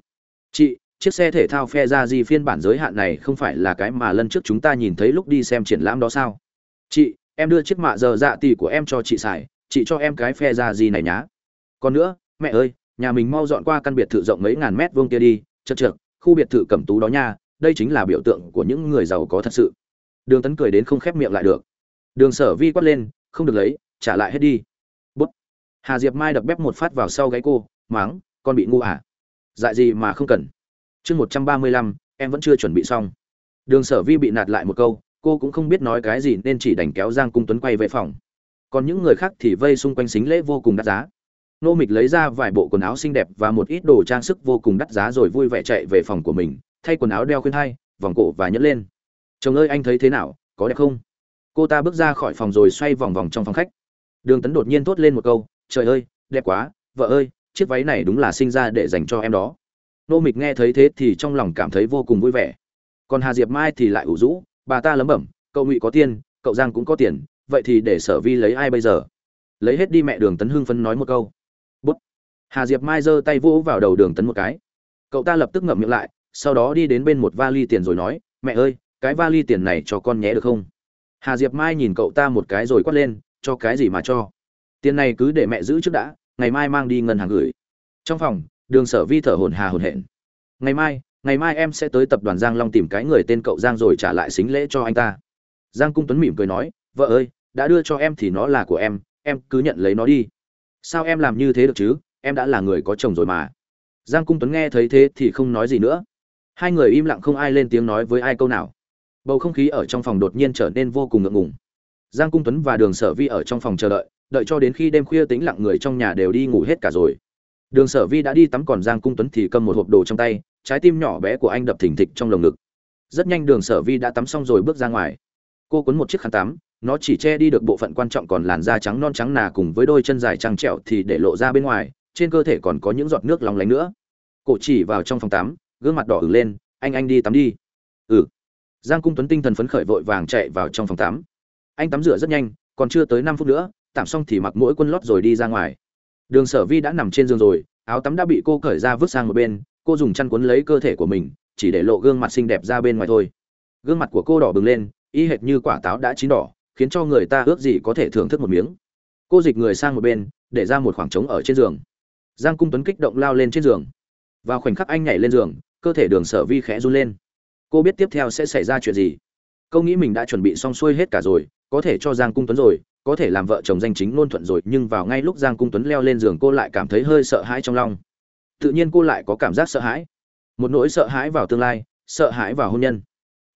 Chị, chiếc xe thể thao phe ra gì phiên bản giới hạn này không phải là cái mà lần trước chúng ta nhìn thấy lúc đi xem triển lãm đó sao? Chị, em đưa chiếc mạ giờ dạ tỷ của em cho chị xài, chị cho em cái phe ra gì này nhá. Còn nữa, mẹ ơi nhà mình mau dọn qua căn biệt thự rộng mấy ngàn mét vuông kia đi, chật chật khu biệt thự cẩm tú đó nha, đây chính là biểu tượng của những người giàu có thật sự. Đường tấn cười đến không khép miệng lại được. Đường sở vi quát lên, không được lấy, trả lại hết đi. Bút. Hà diệp mai đập bép một phát vào sau gáy cô máng con bị ngu à? Dại gì mà không cần. Chương một trăm ba mươi lăm, em vẫn chưa chuẩn bị xong. Đường sở vi bị nạt lại một câu, cô cũng không biết nói cái gì nên chỉ đành kéo giang cung tuấn quay về phòng. Còn những người khác thì vây xung quanh xính lễ vô cùng đắt giá nô mịch lấy ra vài bộ quần áo xinh đẹp và một ít đồ trang sức vô cùng đắt giá rồi vui vẻ chạy về phòng của mình, thay quần áo đeo khuyên hai, vòng cổ và nhẫn lên. Chồng ơi, anh thấy thế nào? Có đẹp không? Cô ta bước ra khỏi phòng rồi xoay vòng vòng trong phòng khách. Đường tấn đột nhiên thốt lên một câu, trời ơi, đẹp quá, vợ ơi, chiếc váy này đúng là sinh ra để dành cho em đó. Nô mịch nghe thấy thế thì trong lòng cảm thấy vô cùng vui vẻ. Còn hà diệp mai thì lại ủ rũ, bà ta lấm bẩm, cậu ngụy có tiền, cậu giang cũng có tiền, vậy thì để sở vi lấy ai bây giờ? Lấy hết đi mẹ đường tấn hưng phấn nói một câu hà diệp mai giơ tay vỗ vào đầu đường tấn một cái. Cậu ta lập tức ngậm miệng lại, sau đó đi đến bên một vali tiền rồi nói, mẹ ơi, cái vali tiền này cho con nhé được không? Hà diệp mai nhìn cậu ta một cái rồi quát lên, cho cái gì mà cho? Tiền này cứ để mẹ giữ trước đã, ngày mai mang đi ngân hàng gửi. Trong phòng, đường sở vi thở hồn hà hồn hển. Ngày mai ngày mai em sẽ tới tập đoàn giang long tìm cái người tên cậu giang rồi trả lại xính lễ cho anh ta. Giang cung tuấn mỉm cười nói, vợ ơi, đã đưa cho em thì nó là của em em cứ nhận lấy nó đi. Sao em làm như thế được chứ? Em đã là người có chồng rồi mà. Giang cung tuấn nghe thấy thế thì không nói gì nữa. Hai người im lặng không ai lên tiếng nói với ai câu nào. Bầu không khí ở trong phòng đột nhiên trở nên vô cùng ngượng ngùng. Giang cung tuấn và đường sở vi ở trong phòng chờ đợi đợi cho đến khi đêm khuya tĩnh lặng người trong nhà đều đi ngủ hết cả rồi. Đường sở vi đã đi tắm còn giang cung tuấn thì cầm một hộp đồ trong tay, trái tim nhỏ bé của anh đập thình thịch trong lồng ngực. Rất nhanh đường sở vi đã tắm xong rồi bước ra ngoài. Cô cuốn một chiếc khăn tắm, nó chỉ che đi được bộ phận quan trọng còn làn da trắng non trắng nà cùng với đôi chân dài trăng trẹo thì để lộ ra bên ngoài trên cơ thể còn có những giọt nước lóng lánh nữa. Cổ chỉ vào trong phòng tắm, gương mặt đỏ ửng lên, anh anh đi tắm đi. Ừ. Giang cung tuấn tinh thần phấn khởi vội vàng chạy vào trong phòng tắm. Anh tắm rửa rất nhanh, còn chưa tới năm phút nữa tạm xong thì mặc mỗi quân lót rồi đi ra ngoài. Đường sở vi đã nằm trên giường rồi, áo tắm đã bị cô cởi ra vứt sang một bên, cô dùng chăn cuốn lấy cơ thể của mình, chỉ để lộ gương mặt xinh đẹp ra bên ngoài thôi. Gương mặt của cô đỏ bừng lên, y hệt như quả táo đã chín đỏ, khiến cho người ta ước gì có thể thưởng thức một miếng. Cô dịch người sang một bên, để ra một khoảng trống ở trên giường giang cung tuấn kích động lao lên trên giường. Vào khoảnh khắc anh nhảy lên giường, cơ thể đường sở vi khẽ run lên. Cô biết tiếp theo sẽ xảy ra chuyện gì. Câu nghĩ mình đã chuẩn bị xong xuôi hết cả rồi, có thể cho giang cung tuấn rồi, có thể làm vợ chồng danh chính ngôn thuận rồi, nhưng vào ngay lúc giang cung tuấn leo lên giường cô lại cảm thấy hơi sợ hãi trong lòng. Tự nhiên cô lại có cảm giác sợ hãi. Một nỗi sợ hãi vào tương lai, sợ hãi vào hôn nhân.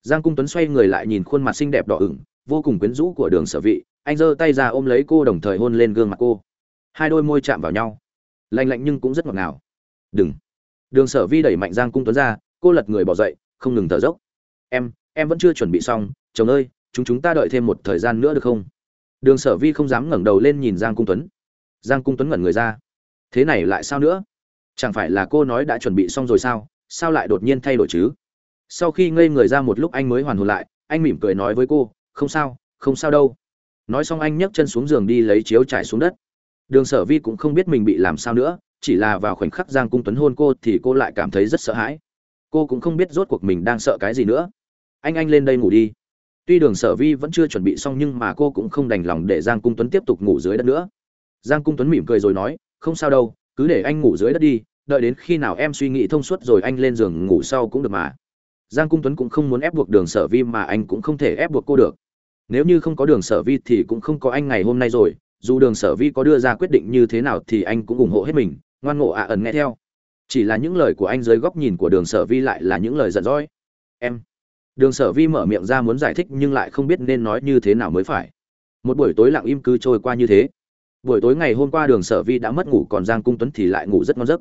Giang cung tuấn xoay người lại nhìn khuôn mặt xinh đẹp đỏ ửng, vô cùng quyến rũ của đường sở vị, anh giơ tay ra ôm lấy cô đồng thời hôn lên gương mặt cô. Hai đôi môi chạm vào nhau lạnh lạnh nhưng cũng rất ngọt ngào. Đừng. Đường sở vi đẩy mạnh giang cung tuấn ra, cô lật người bỏ dậy, không ngừng thở dốc. Em em vẫn chưa chuẩn bị xong, chồng ơi, chúng chúng ta đợi thêm một thời gian nữa được không? Đường sở vi không dám ngẩng đầu lên nhìn giang cung tuấn. Giang cung tuấn ngẩn người ra. Thế này lại sao nữa? Chẳng phải là cô nói đã chuẩn bị xong rồi sao? Sao lại đột nhiên thay đổi chứ? Sau khi ngây người ra một lúc anh mới hoàn hồn lại, anh mỉm cười nói với cô, không sao không sao đâu. Nói xong anh nhấc chân xuống giường đi lấy chiếu trải xuống đất đường sở vi cũng không biết mình bị làm sao nữa, chỉ là vào khoảnh khắc giang cung tuấn hôn cô thì cô lại cảm thấy rất sợ hãi. Cô cũng không biết rốt cuộc mình đang sợ cái gì nữa. Anh anh lên đây ngủ đi. Tuy đường sở vi vẫn chưa chuẩn bị xong nhưng mà cô cũng không đành lòng để giang cung tuấn tiếp tục ngủ dưới đất nữa. Giang cung tuấn mỉm cười rồi nói, không sao đâu, cứ để anh ngủ dưới đất đi, đợi đến khi nào em suy nghĩ thông suốt rồi anh lên giường ngủ sau cũng được mà. Giang cung tuấn cũng không muốn ép buộc đường sở vi mà anh cũng không thể ép buộc cô được. Nếu như không có đường sở vi thì cũng không có anh ngày hôm nay rồi dù đường sở vi có đưa ra quyết định như thế nào thì anh cũng ủng hộ hết mình, ngoan ngộ ạ ẩn nghe theo. Chỉ là những lời của anh dưới góc nhìn của đường sở vi lại là những lời giận dỗi. Em. Đường sở vi mở miệng ra muốn giải thích nhưng lại không biết nên nói như thế nào mới phải. Một buổi tối lặng im cứ trôi qua như thế. Buổi tối ngày hôm qua đường sở vi đã mất ngủ còn giang cung tuấn thì lại ngủ rất ngon giấc.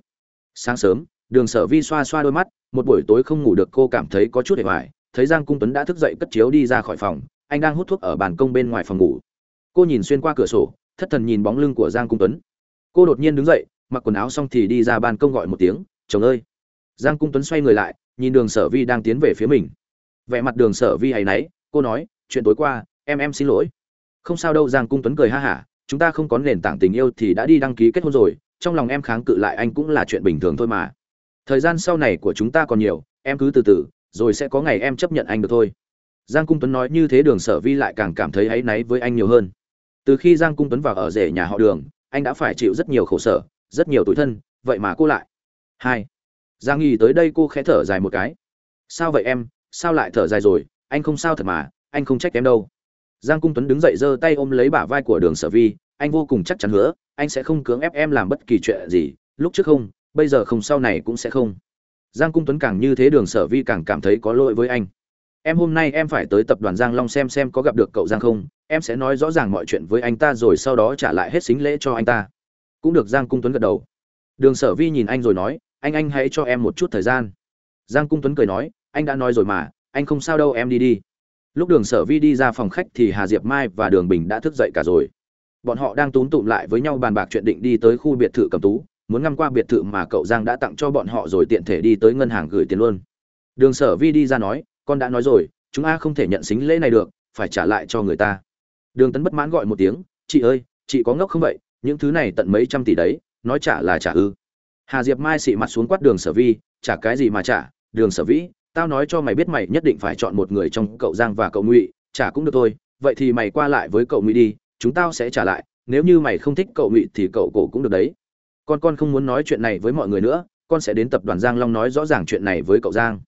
Sáng sớm, đường sở vi xoa xoa đôi mắt, một buổi tối không ngủ được cô cảm thấy có chút hề hoài, thấy giang cung tuấn đã thức dậy cất chiếu đi ra khỏi phòng, anh đang hút thuốc ở bàn công bên ngoài phòng ngủ. Cô nhìn xuyên qua cửa sổ thất thần nhìn bóng lưng của giang cung tuấn. Cô đột nhiên đứng dậy, mặc quần áo xong thì đi ra ban công gọi một tiếng, chồng ơi! Giang cung tuấn xoay người lại, nhìn đường sở vi đang tiến về phía mình. Vẻ mặt đường sở vi hay náy, cô nói, chuyện tối qua, em em xin lỗi. Không sao đâu, giang cung tuấn cười ha hả, chúng ta không có nền tảng tình yêu thì đã đi đăng ký kết hôn rồi, trong lòng em kháng cự lại anh cũng là chuyện bình thường thôi mà. Thời gian sau này của chúng ta còn nhiều, em cứ từ từ, rồi sẽ có ngày em chấp nhận anh được thôi. Giang cung tuấn nói như thế đường sở vi lại càng cảm thấy áy náy với anh nhiều hơn từ khi giang cung tuấn vào ở rể nhà họ đường, anh đã phải chịu rất nhiều khổ sở, rất nhiều tủi thân, vậy mà cô lại. Hai. Giang nghi tới đây cô khẽ thở dài một cái. Sao vậy em? Sao lại thở dài rồi? Anh không sao thật mà, anh không trách em đâu. Giang cung tuấn đứng dậy giơ tay ôm lấy bả vai của đường sở vi, anh vô cùng chắc chắn hứa, anh sẽ không cưỡng ép em làm bất kỳ chuyện gì, lúc trước không, bây giờ không, sau này cũng sẽ không. Giang cung tuấn càng như thế đường sở vi càng cảm thấy có lỗi với anh em hôm nay em phải tới tập đoàn giang long xem xem có gặp được cậu giang không. Em sẽ nói rõ ràng mọi chuyện với anh ta rồi sau đó trả lại hết xính lễ cho anh ta. Cũng được, giang cung tuấn gật đầu. Đường sở vi nhìn anh rồi nói, anh anh hãy cho em một chút thời gian. Giang cung tuấn cười nói, anh đã nói rồi mà, anh không sao đâu, em đi đi. Lúc đường sở vi đi ra phòng khách thì hà diệp mai và đường bình đã thức dậy cả rồi. Bọn họ đang túm tụm lại với nhau bàn bạc chuyện định đi tới khu biệt thự cầm tú, muốn ngăn qua biệt thự mà cậu giang đã tặng cho bọn họ rồi tiện thể đi tới ngân hàng gửi tiền luôn. Đường sở vi đi ra nói con đã nói rồi, chúng a không thể nhận xính lễ này được, phải trả lại cho người ta. Đường tấn bất mãn gọi một tiếng, chị ơi, chị có ngốc không vậy? Những thứ này tận mấy trăm tỷ đấy, nói trả là trả ư. Hà diệp mai xị mặt xuống quát đường sở vi, trả cái gì mà trả? Đường sở vĩ, tao nói cho mày biết mày nhất định phải chọn một người trong cậu giang và cậu ngụy, trả cũng được thôi, vậy thì mày qua lại với cậu ngụy đi, chúng tao sẽ trả lại, nếu như mày không thích cậu ngụy thì cậu cổ cũng được đấy. Con con không muốn nói chuyện này với mọi người nữa, con sẽ đến tập đoàn giang long nói rõ ràng chuyện này với cậu giang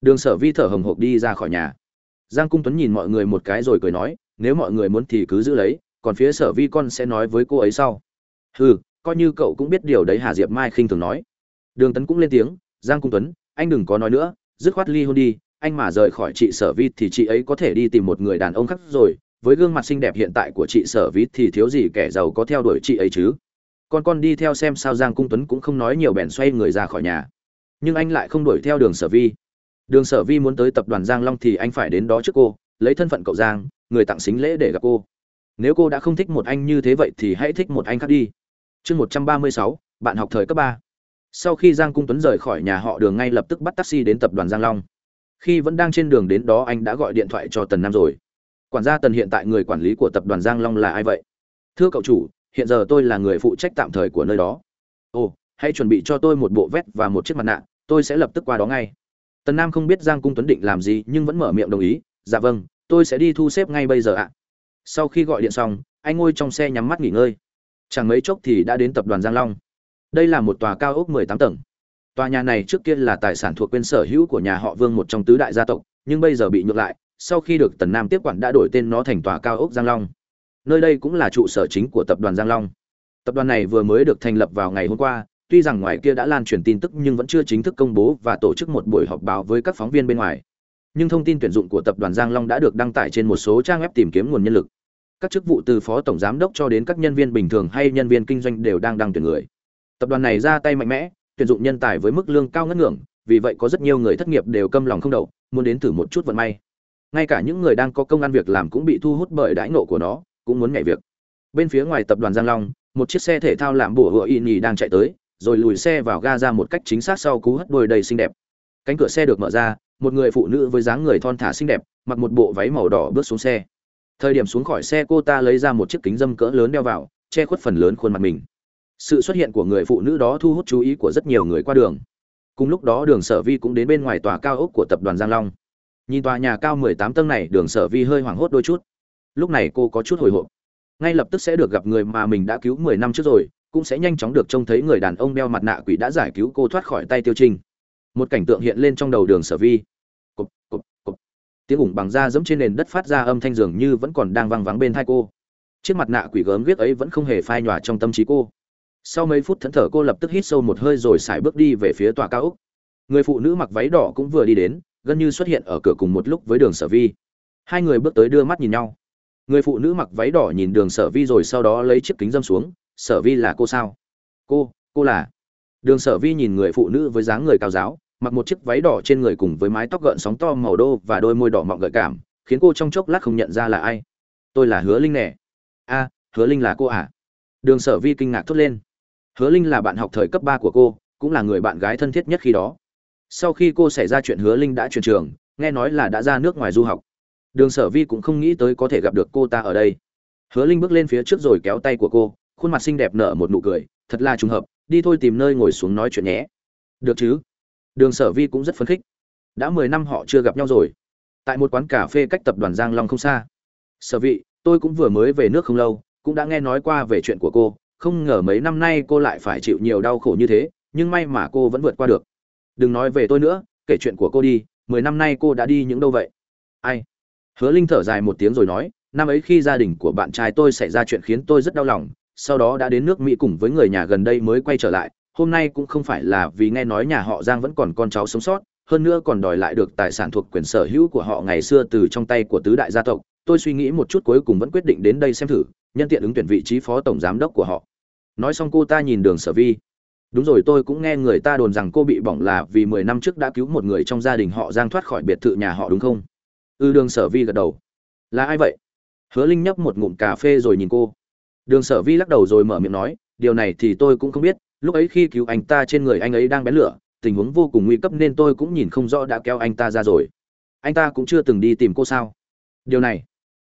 đường sở vi thở hồng hộc đi ra khỏi nhà. Giang cung tuấn nhìn mọi người một cái rồi cười nói, nếu mọi người muốn thì cứ giữ lấy, còn phía sở vi con sẽ nói với cô ấy sau. Hừ, coi như cậu cũng biết điều đấy hà diệp mai khinh thường nói. Đường tấn cũng lên tiếng, giang cung tuấn, anh đừng có nói nữa, dứt khoát ly hôn đi, anh mà rời khỏi chị sở vi thì chị ấy có thể đi tìm một người đàn ông khác rồi, với gương mặt xinh đẹp hiện tại của chị sở vi thì thiếu gì kẻ giàu có theo đuổi chị ấy chứ. Con con đi theo xem sao giang cung tuấn cũng không nói nhiều bèn xoay người ra khỏi nhà. Nhưng anh lại không đuổi theo đường sở vi đường sở vi muốn tới tập đoàn giang long thì anh phải đến đó trước cô, lấy thân phận cậu giang, người tặng xính lễ để gặp cô. Nếu cô đã không thích một anh như thế vậy thì hãy thích một anh khác đi. Chương một trăm ba mươi sáu, bạn học thời cấp ba. Sau khi giang cung tuấn rời khỏi nhà họ đường ngay lập tức bắt taxi đến tập đoàn giang long. Khi vẫn đang trên đường đến đó anh đã gọi điện thoại cho tần nam rồi. Quản gia tần hiện tại người quản lý của tập đoàn giang long là ai vậy? Thưa cậu chủ, hiện giờ tôi là người phụ trách tạm thời của nơi đó. Ồ, hãy chuẩn bị cho tôi một bộ vest và một chiếc mặt nạ, tôi sẽ lập tức qua đó ngay tần nam không biết giang cung tuấn định làm gì, nhưng vẫn mở miệng đồng ý dạ vâng tôi sẽ đi thu xếp ngay bây giờ ạ. Sau khi gọi điện xong, anh ngồi trong xe nhắm mắt nghỉ ngơi. Chẳng mấy chốc thì đã đến tập đoàn giang long. Đây là một tòa cao ốc 18 tầng. Tòa nhà này trước kia là tài sản thuộc quyền sở hữu của nhà họ vương một trong tứ đại gia tộc, nhưng bây giờ bị nhượng lại, sau khi được tần nam tiếp quản đã đổi tên nó thành tòa cao ốc giang long. Nơi đây cũng là trụ sở chính của tập đoàn giang long. Tập đoàn này vừa mới được thành lập vào ngày hôm qua tuy rằng ngoài kia đã lan truyền tin tức nhưng vẫn chưa chính thức công bố và tổ chức một buổi họp báo với các phóng viên bên ngoài. Nhưng thông tin tuyển dụng của tập đoàn giang long đã được đăng tải trên một số trang web tìm kiếm nguồn nhân lực. Các chức vụ từ phó tổng giám đốc cho đến các nhân viên bình thường hay nhân viên kinh doanh đều đang đăng tuyển người. Tập đoàn này ra tay mạnh mẽ, tuyển dụng nhân tài với mức lương cao ngất ngưỡng, vì vậy có rất nhiều người thất nghiệp đều câm lòng không đậu, muốn đến thử một chút vận may. Ngay cả những người đang có công ăn việc làm cũng bị thu hút bởi đãi nộ của nó, cũng muốn nhảy việc. Bên phía ngoài tập đoàn giang long, một chiếc xe thể thao làm bùa hựa y nhì đang chạy tới rồi lùi xe vào ga ra một cách chính xác sau cú hất đôi đầy xinh đẹp. Cánh cửa xe được mở ra, một người phụ nữ với dáng người thon thả xinh đẹp, mặc một bộ váy màu đỏ bước xuống xe. Thời điểm xuống khỏi xe cô ta lấy ra một chiếc kính dâm cỡ lớn đeo vào, che khuất phần lớn khuôn mặt mình. Sự xuất hiện của người phụ nữ đó thu hút chú ý của rất nhiều người qua đường. Cùng lúc đó đường sở vi cũng đến bên ngoài tòa cao ốc của tập đoàn giang long. Nhìn tòa nhà cao 18 tầng này, đường sở vi hơi hoảng hốt đôi chút. Lúc này cô có chút hồi hộp. Ngay lập tức sẽ được gặp người mà mình đã cứu 10 năm trước rồi cũng sẽ nhanh chóng được trông thấy người đàn ông đeo mặt nạ quỷ đã giải cứu cô thoát khỏi tay tiêu trinh. Một cảnh tượng hiện lên trong đầu đường sở vi. Cụp cụp cụp tiếng ủng bằng da dẫm trên nền đất phát ra âm thanh dường như vẫn còn đang văng vắng bên thai cô. Chiếc mặt nạ quỷ gớm ghiếc ấy vẫn không hề phai nhòa trong tâm trí cô. Sau mấy phút thẫn thở cô lập tức hít sâu một hơi rồi xài bước đi về phía tòa cao ốc. Người phụ nữ mặc váy đỏ cũng vừa đi đến, gần như xuất hiện ở cửa cùng một lúc với đường sở vi. Hai người bước tới đưa mắt nhìn nhau. Người phụ nữ mặc váy đỏ nhìn đường sở vi rồi sau đó lấy chiếc kính dâm xuống sở vi là cô sao? Cô cô là? Đường sở vi nhìn người phụ nữ với dáng người cao giáo, mặc một chiếc váy đỏ trên người cùng với mái tóc gợn sóng to màu đô và đôi môi đỏ mọng gợi cảm, khiến cô trong chốc lát không nhận ra là ai. Tôi là hứa linh nè. A, hứa linh là cô à? Đường sở vi kinh ngạc thốt lên. Hứa linh là bạn học thời cấp ba của cô, cũng là người bạn gái thân thiết nhất khi đó. Sau khi cô xảy ra chuyện hứa linh đã chuyển trường, nghe nói là đã ra nước ngoài du học. Đường sở vi cũng không nghĩ tới có thể gặp được cô ta ở đây. Hứa linh bước lên phía trước rồi kéo tay của cô khuôn mặt xinh đẹp nở một nụ cười, thật là trùng hợp, đi thôi tìm nơi ngồi xuống nói chuyện nhé. Được chứ? Đường sở vi cũng rất phấn khích. Đã mười năm họ chưa gặp nhau rồi. Tại một quán cà phê cách tập đoàn giang long không xa. Sở vị tôi cũng vừa mới về nước không lâu, cũng đã nghe nói qua về chuyện của cô. Không ngờ mấy năm nay cô lại phải chịu nhiều đau khổ như thế, nhưng may mà cô vẫn vượt qua được. Đừng nói về tôi nữa, kể chuyện của cô đi, mười năm nay cô đã đi những đâu vậy? Ai? Hứa linh thở dài một tiếng rồi nói, năm ấy khi gia đình của bạn trai tôi xảy ra chuyện khiến tôi rất đau lòng sau đó đã đến nước mỹ cùng với người nhà gần đây mới quay trở lại hôm nay cũng không phải là vì nghe nói nhà họ giang vẫn còn con cháu sống sót hơn nữa còn đòi lại được tài sản thuộc quyền sở hữu của họ ngày xưa từ trong tay của tứ đại gia tộc. Tôi suy nghĩ một chút cuối cùng vẫn quyết định đến đây xem thử nhân tiện ứng tuyển vị trí phó tổng giám đốc của họ. Nói xong cô ta nhìn đường sở vi. Đúng rồi tôi cũng nghe người ta đồn rằng cô bị bỏng là vì mười năm trước đã cứu một người trong gia đình họ giang thoát khỏi biệt thự nhà họ đúng không? Ư ừ, đường sở vi gật đầu. Là ai vậy? Hứa linh nhấp một ngụm cà phê rồi nhìn cô đường sở vi lắc đầu rồi mở miệng nói, điều này thì tôi cũng không biết, lúc ấy khi cứu anh ta trên người anh ấy đang bén lửa, tình huống vô cùng nguy cấp nên tôi cũng nhìn không rõ đã kéo anh ta ra rồi. Anh ta cũng chưa từng đi tìm cô sao? Điều này.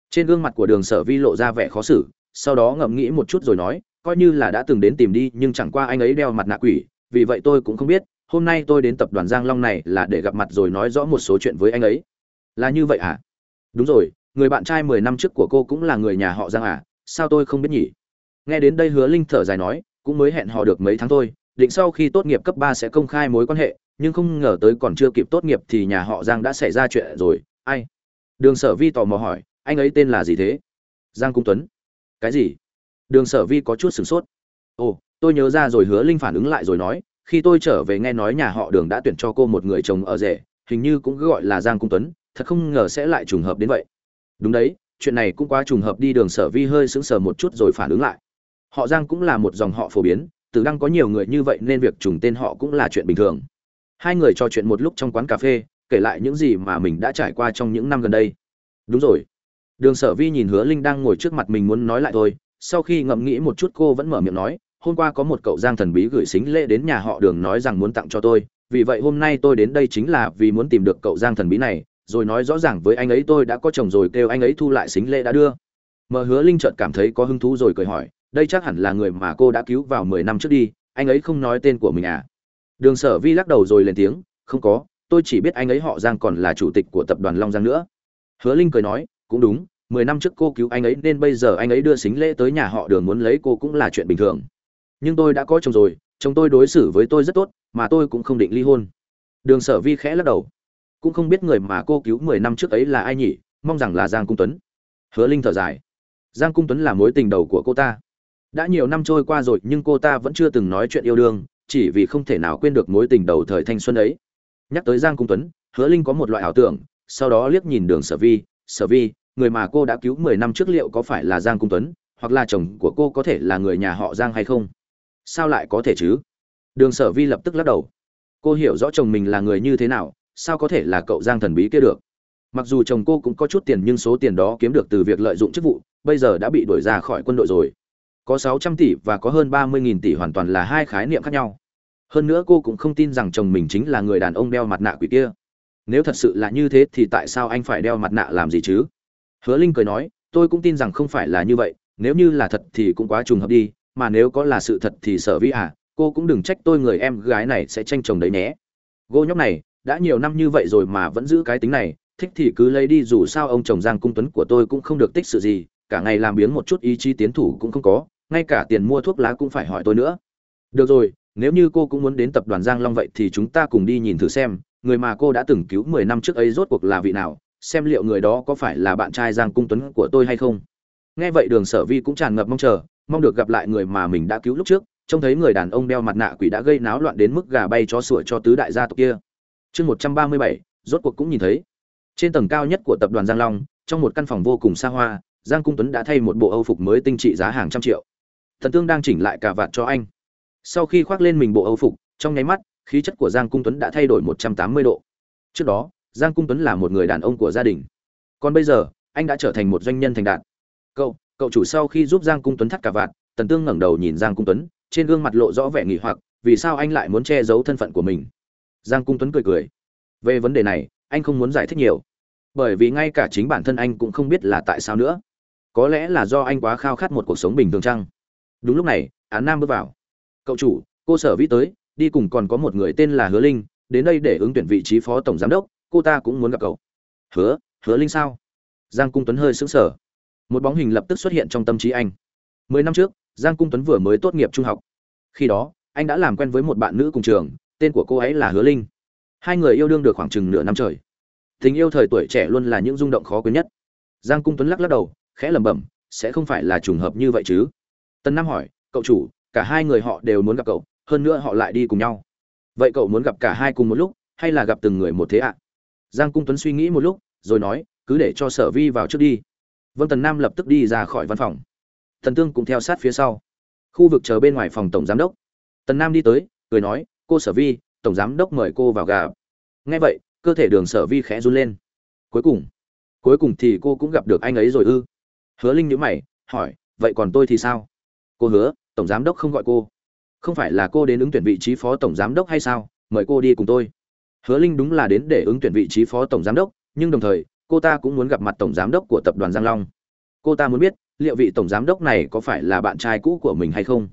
Trên gương mặt của đường sở vi lộ ra vẻ khó xử, sau đó ngẫm nghĩ một chút rồi nói, coi như là đã từng đến tìm đi, nhưng chẳng qua anh ấy đeo mặt nạ quỷ, vì vậy tôi cũng không biết, hôm nay tôi đến tập đoàn giang long này là để gặp mặt rồi nói rõ một số chuyện với anh ấy. Là như vậy à? Đúng rồi, người bạn trai mười năm trước của cô cũng là người nhà họ giang à? Sao tôi không biết nhỉ? Nghe đến đây hứa linh thở dài nói, cũng mới hẹn họ được mấy tháng thôi, định sau khi tốt nghiệp cấp ba sẽ công khai mối quan hệ, nhưng không ngờ tới còn chưa kịp tốt nghiệp thì nhà họ giang đã xảy ra chuyện rồi. Ai? Đường sở vi tò mò hỏi, anh ấy tên là gì thế? Giang cung tuấn. Cái gì? Đường sở vi có chút sửng sốt. Ồ, tôi nhớ ra rồi, hứa linh phản ứng lại rồi nói, khi tôi trở về nghe nói nhà họ đường đã tuyển cho cô một người chồng ở rể, hình như cũng gọi là giang cung tuấn, thật không ngờ sẽ lại trùng hợp đến vậy. Đúng đấy chuyện này cũng quá trùng hợp đi đường sở vi hơi sững sờ một chút rồi phản ứng lại. Họ giang cũng là một dòng họ phổ biến từ đăng có nhiều người như vậy nên việc trùng tên họ cũng là chuyện bình thường. Hai người trò chuyện một lúc trong quán cà phê, kể lại những gì mà mình đã trải qua trong những năm gần đây. Đúng rồi. Đường sở vi nhìn hứa linh đang ngồi trước mặt mình muốn nói lại thôi, sau khi ngẫm nghĩ một chút cô vẫn mở miệng nói, hôm qua có một cậu giang thần bí gửi xính lễ đến nhà họ đường nói rằng muốn tặng cho tôi, vì vậy hôm nay tôi đến đây chính là vì muốn tìm được cậu giang thần bí này rồi nói rõ ràng với anh ấy, tôi đã có chồng rồi, kêu anh ấy thu lại xính lễ đã đưa. Mờ hứa linh chợt cảm thấy có hứng thú rồi cười hỏi, đây chắc hẳn là người mà cô đã cứu vào mười năm trước đi, anh ấy không nói tên của mình à? Đường sở vi lắc đầu rồi lên tiếng, không có, tôi chỉ biết anh ấy họ giang còn là chủ tịch của tập đoàn long giang nữa. Hứa linh cười nói, cũng đúng, mười năm trước cô cứu anh ấy nên bây giờ anh ấy đưa xính lễ tới nhà họ đường muốn lấy cô cũng là chuyện bình thường. Nhưng tôi đã có chồng rồi, chồng tôi đối xử với tôi rất tốt, mà tôi cũng không định ly hôn. Đường sở vi khẽ lắc đầu cũng không biết người mà cô cứu mười năm trước ấy là ai nhỉ, mong rằng là giang cung tuấn. Hứa linh thở dài. Giang cung tuấn là mối tình đầu của cô ta. Đã nhiều năm trôi qua rồi nhưng cô ta vẫn chưa từng nói chuyện yêu đương, chỉ vì không thể nào quên được mối tình đầu thời thanh xuân ấy. Nhắc tới giang cung tuấn, hứa linh có một loại ảo tưởng, sau đó liếc nhìn đường sở vi sở vi, người mà cô đã cứu mười năm trước liệu có phải là giang cung tuấn, hoặc là chồng của cô có thể là người nhà họ giang hay không? Sao lại có thể chứ? Đường sở vi lập tức lắc đầu. Cô hiểu rõ chồng mình là người như thế nào sao có thể là cậu giang thần bí kia được? Mặc dù chồng cô cũng có chút tiền nhưng số tiền đó kiếm được từ việc lợi dụng chức vụ, bây giờ đã bị đuổi ra khỏi quân đội rồi. Có sáu trăm tỷ và có hơn ba mươi nghìn tỷ hoàn toàn là hai khái niệm khác nhau. Hơn nữa cô cũng không tin rằng chồng mình chính là người đàn ông đeo mặt nạ quỷ kia. Nếu thật sự là như thế thì tại sao anh phải đeo mặt nạ làm gì chứ? Hứa linh cười nói, tôi cũng tin rằng không phải là như vậy, nếu như là thật thì cũng quá trùng hợp đi, mà nếu có là sự thật thì sở vi à cô cũng đừng trách tôi người em gái này sẽ tranh chồng đấy nhé. Gô nhóc này đã nhiều năm như vậy rồi mà vẫn giữ cái tính này, thích thì cứ lấy đi, dù sao ông chồng giang cung tuấn của tôi cũng không được tích sự gì, cả ngày làm biếng một chút ý chí tiến thủ cũng không có, ngay cả tiền mua thuốc lá cũng phải hỏi tôi nữa. Được rồi, nếu như cô cũng muốn đến tập đoàn giang long vậy thì chúng ta cùng đi nhìn thử xem, người mà cô đã từng cứu mười năm trước ấy rốt cuộc là vị nào, xem liệu người đó có phải là bạn trai giang cung tuấn của tôi hay không. Nghe vậy đường sở vi cũng tràn ngập mong chờ, mong được gặp lại người mà mình đã cứu lúc trước, trông thấy người đàn ông đeo mặt nạ quỷ đã gây náo loạn đến mức gà bay chó sủa cho tứ đại gia tộc kia chương một trăm ba mươi bảy, rốt cuộc cũng nhìn thấy. Trên tầng cao nhất của tập đoàn giang long, trong một căn phòng vô cùng xa hoa, giang cung tuấn đã thay một bộ âu phục mới tinh trị giá hàng trăm triệu. Thần tương đang chỉnh lại cà vạt cho anh. Sau khi khoác lên mình bộ âu phục, trong nháy mắt, khí chất của giang cung tuấn đã thay đổi một trăm tám mươi độ. Trước đó, giang cung tuấn là một người đàn ông của gia đình. Còn bây giờ, anh đã trở thành một doanh nhân thành đạt. Cậu cậu chủ sau khi giúp giang cung tuấn thắt cà vạt tần tương ngẩng đầu nhìn giang cung tuấn, trên gương mặt lộ rõ vẻ nghỉ hoặc, vì sao anh lại muốn che giấu thân phận của mình? Giang cung tuấn cười cười. Về vấn đề này, anh không muốn giải thích nhiều. Bởi vì ngay cả chính bản thân anh cũng không biết là tại sao nữa. Có lẽ là do anh quá khao khát một cuộc sống bình thường chăng? Đúng lúc này, án nam bước vào. Cậu chủ, cô sở vĩ tới, đi cùng còn có một người tên là hứa linh, đến đây để ứng tuyển vị trí phó tổng giám đốc, cô ta cũng muốn gặp cậu. Hứa hứa linh sao? Giang cung tuấn hơi sững sờ. Một bóng hình lập tức xuất hiện trong tâm trí anh. Mười năm trước, giang cung tuấn vừa mới tốt nghiệp trung học. Khi đó, anh đã làm quen với một bạn nữ cùng trường tên của cô ấy là hứa linh. Hai người yêu đương được khoảng chừng nửa năm trời. Tình yêu thời tuổi trẻ luôn là những rung động khó quên nhất. Giang cung tuấn lắc lắc đầu, khẽ lẩm bẩm, sẽ không phải là trùng hợp như vậy chứ? Tân nam hỏi, cậu chủ, cả hai người họ đều muốn gặp cậu, hơn nữa họ lại đi cùng nhau. Vậy cậu muốn gặp cả hai cùng một lúc, hay là gặp từng người một thế ạ? Giang cung tuấn suy nghĩ một lúc, rồi nói, cứ để cho sở vi vào trước đi. Vâng tần nam lập tức đi ra khỏi văn phòng. Thần tương cũng theo sát phía sau. Khu vực chờ bên ngoài phòng tổng giám đốc. Tần nam đi tới, cười nói cô sở vi, tổng giám đốc mời cô vào gà nghe vậy, cơ thể đường sở vi khẽ run lên. Cuối cùng cuối cùng thì cô cũng gặp được anh ấy rồi ư? Hứa linh nhữ mày, hỏi, vậy còn tôi thì sao? Cô hứa, tổng giám đốc không gọi cô. Không phải là cô đến ứng tuyển vị trí phó tổng giám đốc hay sao? Mời cô đi cùng tôi. Hứa linh đúng là đến để ứng tuyển vị trí phó tổng giám đốc, nhưng đồng thời, cô ta cũng muốn gặp mặt tổng giám đốc của tập đoàn giang long. Cô ta muốn biết, liệu vị tổng giám đốc này có phải là bạn trai cũ của mình hay không?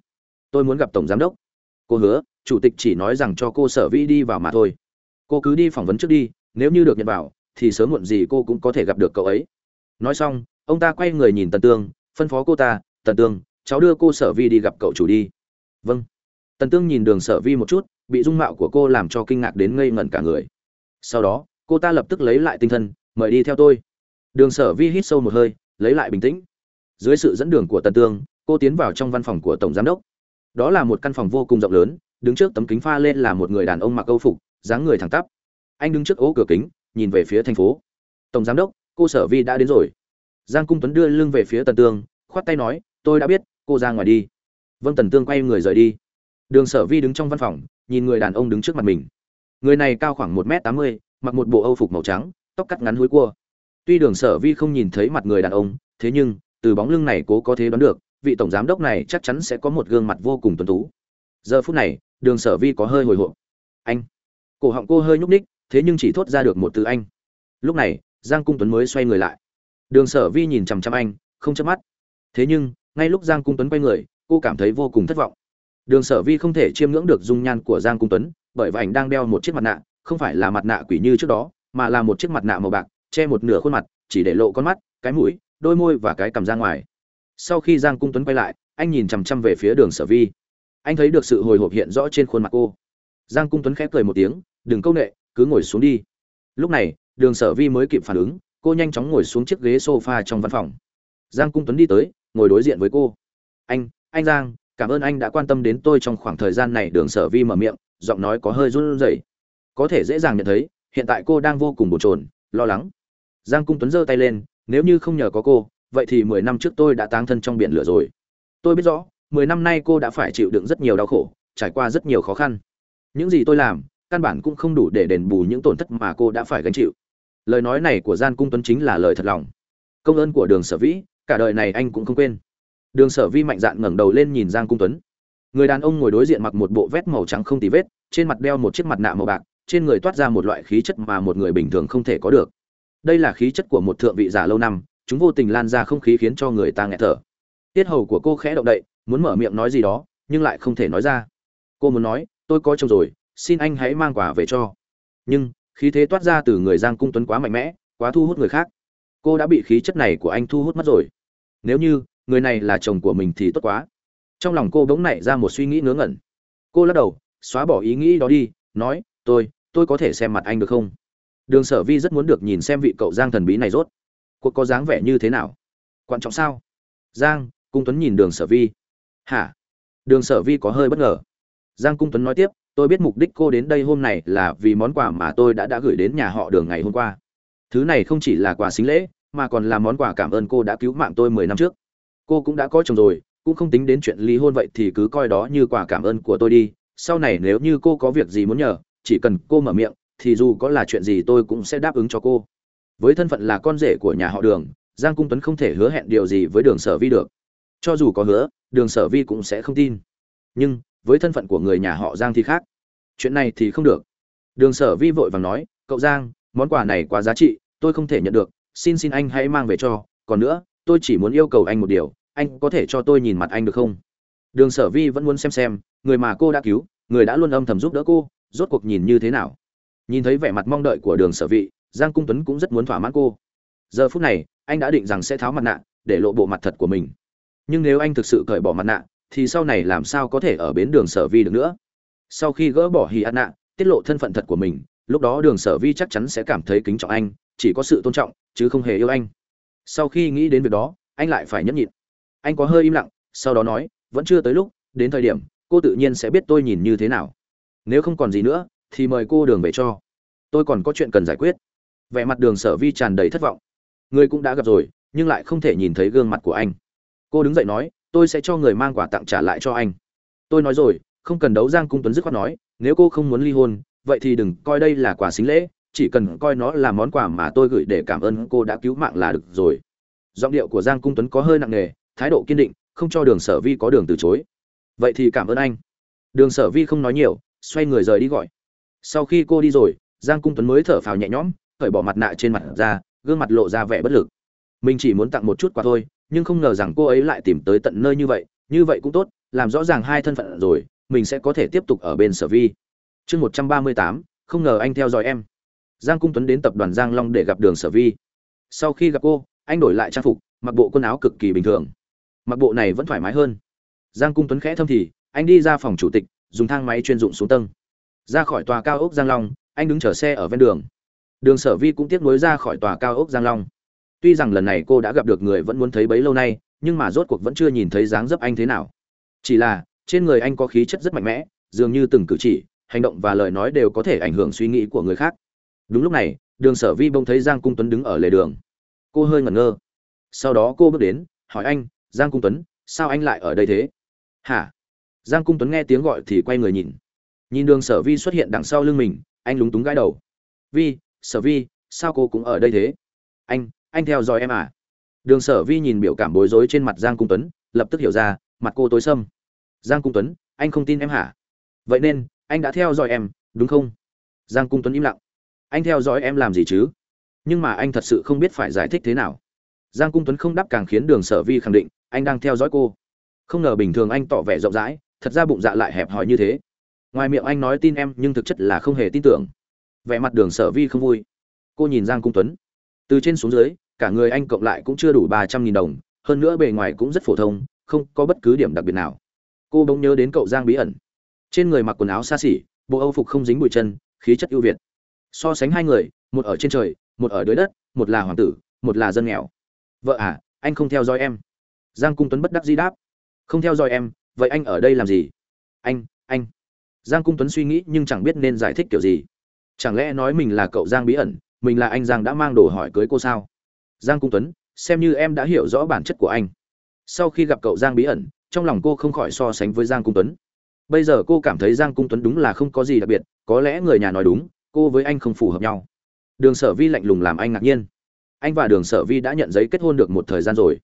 Tôi muốn gặp tổng giám đốc. Cô hứa chủ tịch chỉ nói rằng cho cô sở vĩ đi vào mà thôi. Cô cứ đi phỏng vấn trước đi, nếu như được nhận vào, thì sớm muộn gì cô cũng có thể gặp được cậu ấy. Nói xong, ông ta quay người nhìn tần tương, phân phó cô ta, tần tương, cháu đưa cô sở vi đi gặp cậu chủ đi. Vâng. Tần tương nhìn đường sở vi một chút, bị dung mạo của cô làm cho kinh ngạc đến ngây ngẩn cả người. Sau đó, cô ta lập tức lấy lại tinh thần, mời đi theo tôi. Đường sở vi hít sâu một hơi, lấy lại bình tĩnh. Dưới sự dẫn đường của tần tương, cô tiến vào trong văn phòng của tổng giám đốc. Đó là một căn phòng vô cùng rộng lớn đứng trước tấm kính pha lên là một người đàn ông mặc câu phục, dáng người thẳng tắp. Anh đứng trước ố cửa kính, nhìn về phía thành phố. Tổng giám đốc, cô sở vi đã đến rồi. Giang cung tuấn đưa lưng về phía tần tương khoát tay nói, tôi đã biết, cô ra ngoài đi. Vâng tần tương quay người rời đi. Đường sở vi đứng trong văn phòng, nhìn người đàn ông đứng trước mặt mình. Người này cao khoảng một m tám mươi, mặc một bộ âu phục màu trắng, tóc cắt ngắn hối cua. Tuy đường sở vi không nhìn thấy mặt người đàn ông, thế nhưng, từ bóng lưng này cố có thể đoán được, vị tổng giám đốc này chắc chắn sẽ có một gương mặt vô cùng tuấn tú. Giờ phút này đường sở vi có hơi hồi hộp. Anh. Cổ họng cô hơi nhúc ních thế nhưng chỉ thốt ra được một từ anh. Lúc này, giang cung tuấn mới xoay người lại. Đường sở vi nhìn chằm chằm anh, không chớp mắt. Thế nhưng, ngay lúc giang cung tuấn quay người, cô cảm thấy vô cùng thất vọng. Đường sở vi không thể chiêm ngưỡng được dung nhan của giang cung tuấn, bởi vì ảnh đang đeo một chiếc mặt nạ, không phải là mặt nạ quỷ như trước đó, mà là một chiếc mặt nạ màu bạc, che một nửa khuôn mặt, chỉ để lộ con mắt, cái mũi, đôi môi và cái cằm ra ngoài. Sau khi giang cung tuấn quay lại, anh nhìn chằm chằm về phía đường sở vi anh thấy được sự hồi hộp hiện rõ trên khuôn mặt cô. Giang cung tuấn khép cười một tiếng, đừng câu nệ, cứ ngồi xuống đi. Lúc này, đường sở vi mới kịp phản ứng, cô nhanh chóng ngồi xuống chiếc ghế sofa trong văn phòng. Giang cung tuấn đi tới, ngồi đối diện với cô. Anh anh giang, cảm ơn anh đã quan tâm đến tôi trong khoảng thời gian này, đường sở vi mở miệng, giọng nói có hơi run rẩy. Có thể dễ dàng nhận thấy, hiện tại cô đang vô cùng bồn chồn, lo lắng. Giang cung tuấn giơ tay lên, nếu như không nhờ có cô, vậy thì mười năm trước tôi đã táng thân trong biển lửa rồi. Tôi biết rõ mười năm nay cô đã phải chịu đựng rất nhiều đau khổ, trải qua rất nhiều khó khăn. Những gì tôi làm, căn bản cũng không đủ để đền bù những tổn thất mà cô đã phải gánh chịu. Lời nói này của gian cung tuấn chính là lời thật lòng. Công ơn của đường sở vĩ, cả đời này anh cũng không quên. Đường sở vi mạnh dạn ngẩng đầu lên nhìn giang cung tuấn. Người đàn ông ngồi đối diện mặc một bộ vest màu trắng không tì vết, trên mặt đeo một chiếc mặt nạ màu bạc, trên người toát ra một loại khí chất mà một người bình thường không thể có được. Đây là khí chất của một thượng vị giả lâu năm, chúng vô tình lan ra không khí khiến cho người ta nghẹt thở. Tiết hầu của cô khẽ động đậy muốn mở miệng nói gì đó, nhưng lại không thể nói ra. Cô muốn nói, tôi có chồng rồi, xin anh hãy mang quà về cho. Nhưng, khí thế toát ra từ người giang cung tuấn quá mạnh mẽ, quá thu hút người khác. Cô đã bị khí chất này của anh thu hút mất rồi. Nếu như, người này là chồng của mình thì tốt quá. Trong lòng cô bỗng nảy ra một suy nghĩ ngớ ngẩn. Cô lắc đầu, xóa bỏ ý nghĩ đó đi, nói, tôi tôi có thể xem mặt anh được không? Đường sở vi rất muốn được nhìn xem vị cậu giang thần bí này rốt. Cuộc có dáng vẻ như thế nào? Quan trọng sao? Giang, cung tuấn nhìn đường sở vi hả? Đường sở vi có hơi bất ngờ. Giang cung tuấn nói tiếp, tôi biết mục đích cô đến đây hôm này là vì món quà mà tôi đã đã gửi đến nhà họ đường ngày hôm qua. Thứ này không chỉ là quà xính lễ, mà còn là món quà cảm ơn cô đã cứu mạng tôi mười năm trước. Cô cũng đã có chồng rồi, cũng không tính đến chuyện ly hôn vậy thì cứ coi đó như quà cảm ơn của tôi đi. Sau này nếu như cô có việc gì muốn nhờ, chỉ cần cô mở miệng, thì dù có là chuyện gì tôi cũng sẽ đáp ứng cho cô. Với thân phận là con rể của nhà họ đường, giang cung tuấn không thể hứa hẹn điều gì với đường sở vi được cho dù có hứa, đường sở vi cũng sẽ không tin. Nhưng, với thân phận của người nhà họ giang thì khác. Chuyện này thì không được. Đường sở vi vội vàng nói, cậu giang, món quà này quá giá trị, tôi không thể nhận được. Xin xin anh hãy mang về cho. Còn nữa, tôi chỉ muốn yêu cầu anh một điều, anh có thể cho tôi nhìn mặt anh được không? Đường sở vi vẫn muốn xem xem, người mà cô đã cứu, người đã luôn âm thầm giúp đỡ cô, rốt cuộc nhìn như thế nào. Nhìn thấy vẻ mặt mong đợi của đường sở vị giang cung tuấn cũng rất muốn thỏa mãn cô. Giờ phút này, anh đã định rằng sẽ tháo mặt nạ, để lộ bộ mặt thật của mình nhưng nếu anh thực sự cởi bỏ mặt nạ, thì sau này làm sao có thể ở bến đường sở vi được nữa? Sau khi gỡ bỏ hì ạt nạ, tiết lộ thân phận thật của mình, lúc đó đường sở vi chắc chắn sẽ cảm thấy kính trọng anh, chỉ có sự tôn trọng, chứ không hề yêu anh. Sau khi nghĩ đến việc đó, anh lại phải nhẫn nhịn. Anh có hơi im lặng, sau đó nói, vẫn chưa tới lúc, đến thời điểm, cô tự nhiên sẽ biết tôi nhìn như thế nào. Nếu không còn gì nữa, thì mời cô đường về cho. Tôi còn có chuyện cần giải quyết. Vẻ mặt đường sở vi tràn đầy thất vọng. Người cũng đã gặp rồi, nhưng lại không thể nhìn thấy gương mặt của anh cô đứng dậy nói, tôi sẽ cho người mang quà tặng trả lại cho anh. Tôi nói rồi, không cần đấu giang cung tuấn dứt khoát nói, nếu cô không muốn ly hôn, vậy thì đừng coi đây là quà xính lễ, chỉ cần coi nó là món quà mà tôi gửi để cảm ơn cô đã cứu mạng là được rồi. Giọng điệu của giang cung tuấn có hơi nặng nề, thái độ kiên định, không cho đường sở vi có đường từ chối. Vậy thì cảm ơn anh. Đường sở vi không nói nhiều, xoay người rời đi gọi. Sau khi cô đi rồi, giang cung tuấn mới thở phào nhẹ nhõm, cởi bỏ mặt nạ trên mặt ra, gương mặt lộ ra vẻ bất lực. Mình chỉ muốn tặng một chút quà thôi nhưng không ngờ rằng cô ấy lại tìm tới tận nơi như vậy như vậy cũng tốt, làm rõ ràng hai thân phận rồi, mình sẽ có thể tiếp tục ở bên sở vi. Chương một trăm ba mươi tám, không ngờ anh theo dõi em. Giang cung tuấn đến tập đoàn giang long để gặp đường sở vi. Sau khi gặp cô, anh đổi lại trang phục, mặc bộ quần áo cực kỳ bình thường. Mặc bộ này vẫn thoải mái hơn. Giang cung tuấn khẽ thâm thì, anh đi ra phòng chủ tịch, dùng thang máy chuyên dụng xuống tầng. Ra khỏi tòa cao ốc giang long, anh đứng chở xe ở ven đường. Đường sở vi cũng tiếp nối ra khỏi tòa cao ốc giang long tuy rằng lần này cô đã gặp được người vẫn muốn thấy bấy lâu nay, nhưng mà rốt cuộc vẫn chưa nhìn thấy dáng dấp anh thế nào. Chỉ là, trên người anh có khí chất rất mạnh mẽ, dường như từng cử chỉ, hành động và lời nói đều có thể ảnh hưởng suy nghĩ của người khác. Đúng lúc này, đường sở vi bỗng thấy giang cung tuấn đứng ở lề đường. Cô hơi ngẩn ngơ. Sau đó cô bước đến, hỏi anh, giang cung tuấn, sao anh lại ở đây thế? Hả? Giang cung tuấn nghe tiếng gọi thì quay người nhìn. Nhìn đường sở vi xuất hiện đằng sau lưng mình, anh lúng túng gãi đầu. Vi, sở vi, sao cô cũng ở đây thế? Anh anh theo dõi em à. Đường sở vi nhìn biểu cảm bối rối trên mặt giang cung tuấn, lập tức hiểu ra, mặt cô tối sâm. Giang cung tuấn, anh không tin em hả? Vậy nên, anh đã theo dõi em, đúng không? Giang cung tuấn im lặng. Anh theo dõi em làm gì chứ? Nhưng mà anh thật sự không biết phải giải thích thế nào. Giang cung tuấn không đáp càng khiến đường sở vi khẳng định, anh đang theo dõi cô. Không ngờ bình thường anh tỏ vẻ rộng rãi, thật ra bụng dạ lại hẹp hòi như thế. Ngoài miệng anh nói tin em, nhưng thực chất là không hề tin tưởng. Vẻ mặt đường sở vi không vui. Cô nhìn giang cung tuấn từ trên xuống dưới, cả người anh cộng lại cũng chưa đủ ba trăm nghìn đồng, hơn nữa bề ngoài cũng rất phổ thông, không có bất cứ điểm đặc biệt nào. Cô bỗng nhớ đến cậu giang bí ẩn. Trên người mặc quần áo xa xỉ, bộ âu phục không dính bụi chân, khí chất ưu việt. So sánh hai người, một ở trên trời, một ở dưới đất, một là hoàng tử, một là dân nghèo. Vợ à anh không theo dõi em. Giang cung tuấn bất đắc di đáp. Không theo dõi em, vậy anh ở đây làm gì? Anh anh. Giang cung tuấn suy nghĩ nhưng chẳng biết nên giải thích kiểu gì. Chẳng lẽ nói mình là cậu giang bí ẩn mình là anh giang đã mang đồ hỏi cưới cô sao? Giang cung tuấn, xem như em đã hiểu rõ bản chất của anh. Sau khi gặp cậu giang bí ẩn, trong lòng cô không khỏi so sánh với giang cung tuấn. Bây giờ cô cảm thấy giang cung tuấn đúng là không có gì đặc biệt, có lẽ người nhà nói đúng, cô với anh không phù hợp nhau. Đường sở vi lạnh lùng làm anh ngạc nhiên. Anh và đường sở vi đã nhận giấy kết hôn được một thời gian rồi.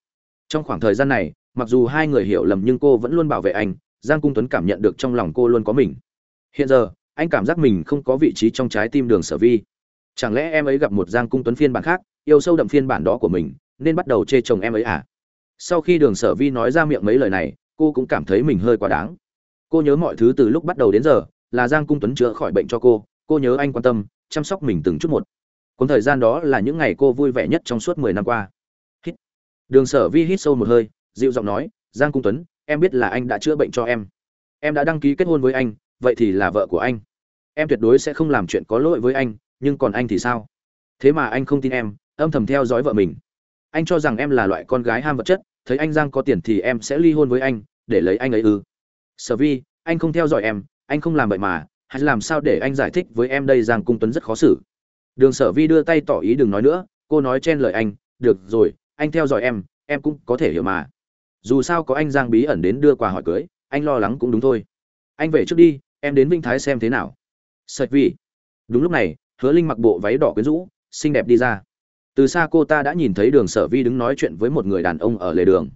Trong khoảng thời gian này, mặc dù hai người hiểu lầm nhưng cô vẫn luôn bảo vệ anh, giang cung tuấn cảm nhận được trong lòng cô luôn có mình. Hiện giờ, anh cảm giác mình không có vị trí trong trái tim đường sở vi chẳng lẽ em ấy gặp một giang cung tuấn phiên bản khác, yêu sâu đậm phiên bản đó của mình, nên bắt đầu chê chồng em ấy à? Sau khi đường sở vi nói ra miệng mấy lời này, cô cũng cảm thấy mình hơi quá đáng. Cô nhớ mọi thứ từ lúc bắt đầu đến giờ, là giang cung tuấn chữa khỏi bệnh cho cô cô nhớ anh quan tâm, chăm sóc mình từng chút một. Cuốn thời gian đó là những ngày cô vui vẻ nhất trong suốt mười năm qua. Hít. Đường sở vi hít sâu một hơi, dịu giọng nói, giang cung tuấn, em biết là anh đã chữa bệnh cho em. Em đã đăng ký kết hôn với anh, vậy thì là vợ của anh. Em tuyệt đối sẽ không làm chuyện có lỗi với anh nhưng còn anh thì sao? Thế mà anh không tin em, âm thầm theo dõi vợ mình. Anh cho rằng em là loại con gái ham vật chất, thấy anh giang có tiền thì em sẽ ly hôn với anh, để lấy anh ấy ư. Sở vi, anh không theo dõi em, anh không làm vậy mà hay làm sao để anh giải thích với em đây giang cung tuấn rất khó xử. Đường sở vi đưa tay tỏ ý đừng nói nữa, cô nói chen lời anh, được rồi, anh theo dõi em em cũng có thể hiểu mà. Dù sao có anh giang bí ẩn đến đưa quà hỏi cưới, anh lo lắng cũng đúng thôi. Anh về trước đi, em đến vinh thái xem thế nào. Sạch vi, đúng lúc này hứa linh mặc bộ váy đỏ quyến rũ, xinh đẹp đi ra. Từ xa cô ta đã nhìn thấy đường sở vi đứng nói chuyện với một người đàn ông ở lề đường.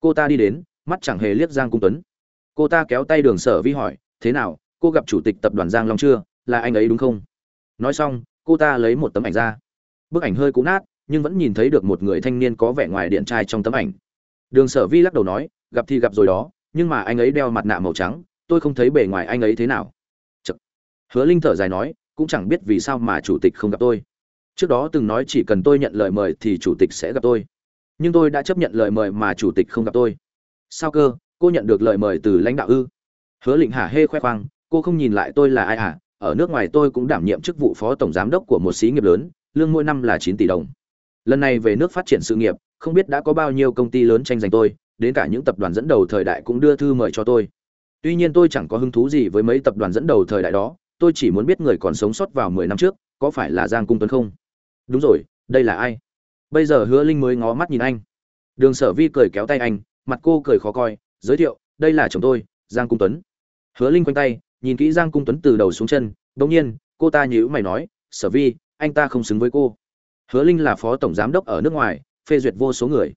Cô ta đi đến, mắt chẳng hề liếc giang cung tuấn. Cô ta kéo tay đường sở vi hỏi, thế nào, cô gặp chủ tịch tập đoàn giang long chưa? Là anh ấy đúng không? Nói xong, cô ta lấy một tấm ảnh ra. Bức ảnh hơi cũ nát, nhưng vẫn nhìn thấy được một người thanh niên có vẻ ngoài điện trai trong tấm ảnh. Đường sở vi lắc đầu nói, gặp thì gặp rồi đó, nhưng mà anh ấy đeo mặt nạ màu trắng, tôi không thấy bề ngoài anh ấy thế nào. Chật. hứa linh thở dài nói cũng chẳng biết vì sao mà chủ tịch không gặp tôi. Trước đó từng nói chỉ cần tôi nhận lời mời thì chủ tịch sẽ gặp tôi. Nhưng tôi đã chấp nhận lời mời mà chủ tịch không gặp tôi. Sao cơ? Cô nhận được lời mời từ lãnh đạo ư? Hứa lịnh hả hê khoe khoang, cô không nhìn lại tôi là ai à? Ở nước ngoài tôi cũng đảm nhiệm chức vụ phó tổng giám đốc của một xí nghiệp lớn, lương mỗi năm là chín tỷ đồng. Lần này về nước phát triển sự nghiệp, không biết đã có bao nhiêu công ty lớn tranh giành tôi, đến cả những tập đoàn dẫn đầu thời đại cũng đưa thư mời cho tôi. Tuy nhiên tôi chẳng có hứng thú gì với mấy tập đoàn dẫn đầu thời đại đó tôi chỉ muốn biết người còn sống sót vào mười năm trước, có phải là giang cung tuấn không? Đúng rồi, đây là ai? Bây giờ hứa linh mới ngó mắt nhìn anh. Đường sở vi cười kéo tay anh, mặt cô cười khó coi, giới thiệu, đây là chồng tôi, giang cung tuấn. Hứa linh quanh tay, nhìn kỹ giang cung tuấn từ đầu xuống chân bỗng nhiên, cô ta nhíu mày nói, sở vi, anh ta không xứng với cô. Hứa linh là phó tổng giám đốc ở nước ngoài, phê duyệt vô số người.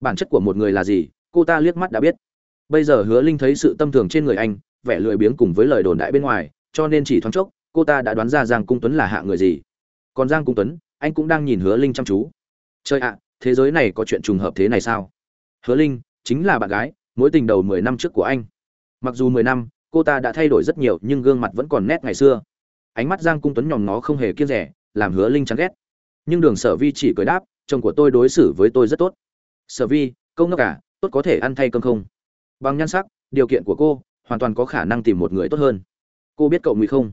Bản chất của một người là gì, cô ta liếc mắt đã biết. Bây giờ hứa linh thấy sự tâm thường trên người anh, vẻ lười biếng cùng với lời đồn đại bên ngoài cho nên chỉ thoáng chốc, cô ta đã đoán ra giang cung tuấn là hạ người gì. Còn giang cung tuấn, anh cũng đang nhìn hứa linh chăm chú. Chơi ạ, thế giới này có chuyện trùng hợp thế này sao? Hứa linh chính là bạn gái, mối tình đầu mười năm trước của anh. Mặc dù mười năm, cô ta đã thay đổi rất nhiều nhưng gương mặt vẫn còn nét ngày xưa. Ánh mắt giang cung tuấn nhòm nó không hề kiêng rẻ, làm hứa linh chán ghét. Nhưng đường sở vi chỉ cười đáp, chồng của tôi đối xử với tôi rất tốt. Sở vi, câu ngốc cả tốt có thể ăn thay cơm không? Bằng nhan sắc, điều kiện của cô, hoàn toàn có khả năng tìm một người tốt hơn cô biết cậu ngụy không?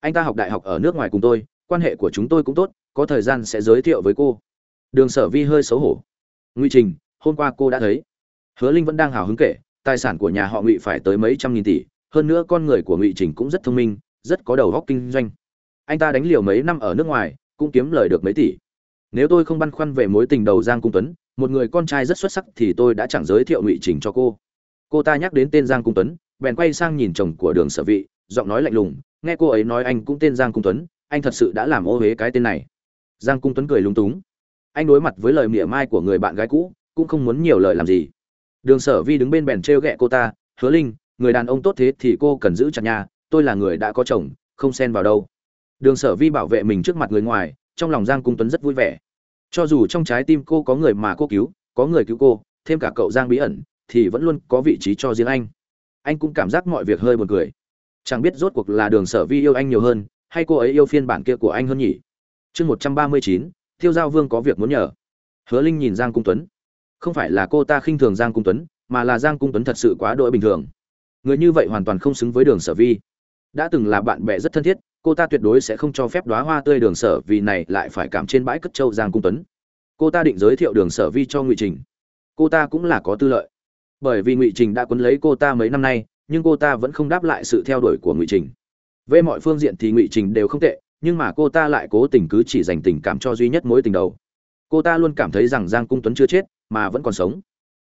Anh ta học đại học ở nước ngoài cùng tôi, quan hệ của chúng tôi cũng tốt, có thời gian sẽ giới thiệu với cô. Đường sở vi hơi xấu hổ. Ngụy trình, hôm qua cô đã thấy. Hứa linh vẫn đang hào hứng kể, tài sản của nhà họ ngụy phải tới mấy trăm nghìn tỷ, hơn nữa con người của ngụy trình cũng rất thông minh, rất có đầu óc kinh doanh. Anh ta đánh liều mấy năm ở nước ngoài, cũng kiếm lời được mấy tỷ. Nếu tôi không băn khoăn về mối tình đầu giang cung tuấn, một người con trai rất xuất sắc thì tôi đã chẳng giới thiệu ngụy trình cho cô. Cô ta nhắc đến tên giang cung tuấn, bèn quay sang nhìn chồng của đường sở vị giọng nói lạnh lùng, nghe cô ấy nói anh cũng tên giang cung tuấn, anh thật sự đã làm ô huế cái tên này. Giang cung tuấn cười lúng túng. Anh đối mặt với lời mỉa mai của người bạn gái cũ, cũng không muốn nhiều lời làm gì. Đường sở vi đứng bên bèn t r e o g ẹ cô ta, hứa linh, người đàn ông tốt thế thì cô cần giữ chặt nhà, tôi là người đã có chồng, không xen vào đâu. Đường sở vi bảo vệ mình trước mặt người ngoài, trong lòng giang cung tuấn rất vui vẻ. Cho dù trong trái tim cô có người mà cô cứu, có người cứu cô, thêm cả cậu giang bí ẩn, thì vẫn luôn có vị trí cho riêng anh. Anh cũng cảm giác mọi việc hơi buồn cười chẳng biết rốt cuộc là đường sở vi yêu anh nhiều hơn, hay cô ấy yêu phiên bản kia của anh hơn nhỉ? Chương một trăm ba mươi chín, Thiêu giao vương có việc muốn nhờ. Hứa linh nhìn giang cung tuấn. Không phải là cô ta khinh thường giang cung tuấn, mà là giang cung tuấn thật sự quá đỗi bình thường. Người như vậy hoàn toàn không xứng với đường sở vi. Đã từng là bạn bè rất thân thiết, cô ta tuyệt đối sẽ không cho phép đoá hoa tươi đường sở vì này lại phải cảm trên bãi cất châu giang cung tuấn. Cô ta định giới thiệu đường sở vi cho ngụy trình. Cô ta cũng là có tư lợi. Bởi vì ngụy trình đã quấn lấy cô ta mấy năm nay nhưng cô ta vẫn không đáp lại sự theo đuổi của ngụy trình. Về mọi phương diện thì ngụy trình đều không tệ, nhưng mà cô ta lại cố tình cứ chỉ dành tình cảm cho duy nhất mối tình đầu. Cô ta luôn cảm thấy rằng giang cung tuấn chưa chết, mà vẫn còn sống.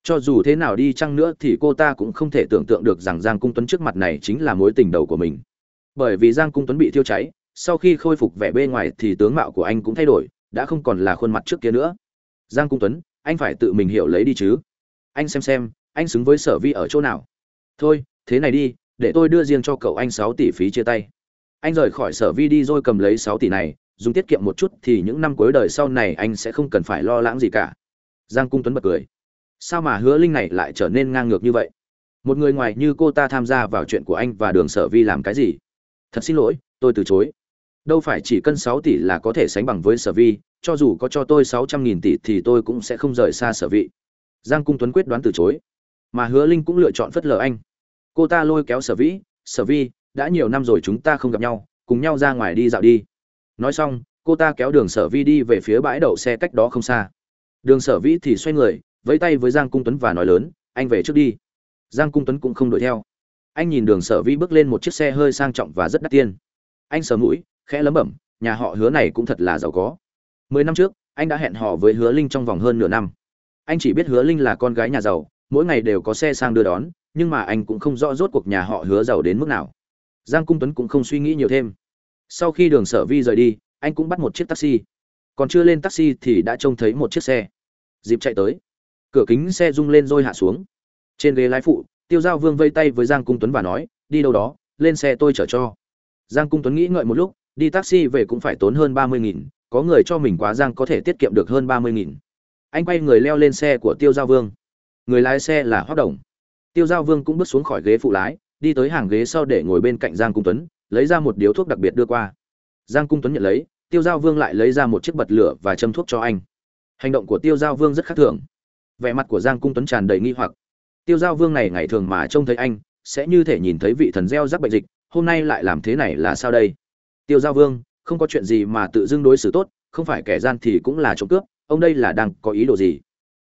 Cho dù thế nào đi chăng nữa thì cô ta cũng không thể tưởng tượng được rằng giang cung tuấn trước mặt này chính là mối tình đầu của mình. Bởi vì giang cung tuấn bị thiêu cháy, sau khi khôi phục vẻ bê ngoài thì tướng mạo của anh cũng thay đổi, đã không còn là khuôn mặt trước kia nữa. Giang cung tuấn, anh phải tự mình hiểu lấy đi chứ. Anh xem xem, anh xứng với sở vi ở chỗ nào. Thôi thế này đi, để tôi đưa riêng cho cậu anh sáu tỷ phí chia tay. Anh rời khỏi sở vi đi rồi cầm lấy sáu tỷ này, dùng tiết kiệm một chút thì những năm cuối đời sau này anh sẽ không cần phải lo lắng gì cả. Giang cung tuấn bật cười. Sao mà hứa linh này lại trở nên ngang ngược như vậy? Một người ngoài như cô ta tham gia vào chuyện của anh và đường sở vi làm cái gì? Thật xin lỗi, tôi từ chối. Đâu phải chỉ cân sáu tỷ là có thể sánh bằng với sở vi, cho dù có cho tôi sáu trăm nghìn tỷ thì tôi cũng sẽ không rời xa sở vị. Giang cung tuấn quyết đoán từ chối. Mà hứa linh cũng lựa chọn phất lờ anh cô ta lôi kéo sở vĩ, sở vi đã nhiều năm rồi chúng ta không gặp nhau, cùng nhau ra ngoài đi dạo đi. Nói xong, cô ta kéo đường sở vi đi về phía bãi đậu xe cách đó không xa. Đường sở vĩ thì xoay người, vẫy tay với giang cung tuấn và nói lớn, anh về trước đi. Giang cung tuấn cũng không đuổi theo. Anh nhìn đường sở Vi bước lên một chiếc xe hơi sang trọng và rất đắt tiền. Anh sờ mũi, khẽ lấm bẩm, nhà họ hứa này cũng thật là giàu có. Mười năm trước, anh đã hẹn hò với hứa linh trong vòng hơn nửa năm. Anh chỉ biết hứa linh là con gái nhà giàu, mỗi ngày đều có xe sang đưa đón nhưng mà anh cũng không rõ rốt cuộc nhà họ hứa giàu đến mức nào. Giang cung tuấn cũng không suy nghĩ nhiều thêm. Sau khi đường sở vi rời đi, anh cũng bắt một chiếc taxi. Còn chưa lên taxi thì đã trông thấy một chiếc xe. Dịp chạy tới. Cửa kính xe rung lên rồi hạ xuống. Trên ghế lái phụ, tiêu giao vương vây tay với giang cung tuấn và nói, đi đâu đó, lên xe tôi chở cho. Giang cung tuấn nghĩ ngợi một lúc, đi taxi về cũng phải tốn hơn ba mươi nghìn, có người cho mình quá giang có thể tiết kiệm được hơn ba mươi nghìn. Anh quay người leo lên xe của tiêu giao vương. Người lái xe là hoác đồng tiêu giao vương cũng bước xuống khỏi ghế phụ lái, đi tới hàng ghế sau để ngồi bên cạnh giang cung tuấn, lấy ra một điếu thuốc đặc biệt đưa qua. Giang cung tuấn nhận lấy, tiêu giao vương lại lấy ra một chiếc bật lửa và châm thuốc cho anh. Hành động của tiêu giao vương rất khác thường. Vẻ mặt của giang cung tuấn tràn đầy nghi hoặc. Tiêu giao vương này ngày thường mà trông thấy anh, sẽ như thể nhìn thấy vị thần gieo rắc bệnh dịch, hôm nay lại làm thế này là sao đây? Tiêu giao vương, không có chuyện gì mà tự dưng đối xử tốt, không phải kẻ gian thì cũng là trộm cướp, ông đây là đang có ý đồ gì?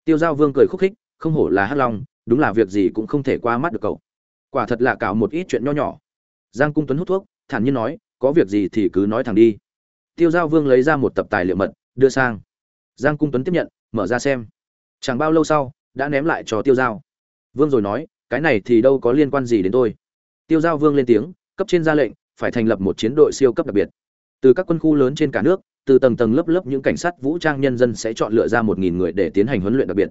Tiêu giao vương cười khúc khích, không hổ là hắc long đúng là việc gì cũng không thể qua mắt được cậu. Quả thật là cạo một ít chuyện nho nhỏ. Giang cung tuấn hút thuốc, thản nhiên nói, có việc gì thì cứ nói thẳng đi. Tiêu giao vương lấy ra một tập tài liệu mật, đưa sang. Giang cung tuấn tiếp nhận, mở ra xem. Chẳng bao lâu sau, đã ném lại cho tiêu giao. Vương rồi nói, cái này thì đâu có liên quan gì đến tôi. Tiêu giao vương lên tiếng, cấp trên ra lệnh, phải thành lập một chiến đội siêu cấp đặc biệt. Từ các quân khu lớn trên cả nước, từ tầng tầng lớp lớp những cảnh sát vũ trang nhân dân sẽ chọn lựa ra một nghìn người để tiến hành huấn luyện đặc biệt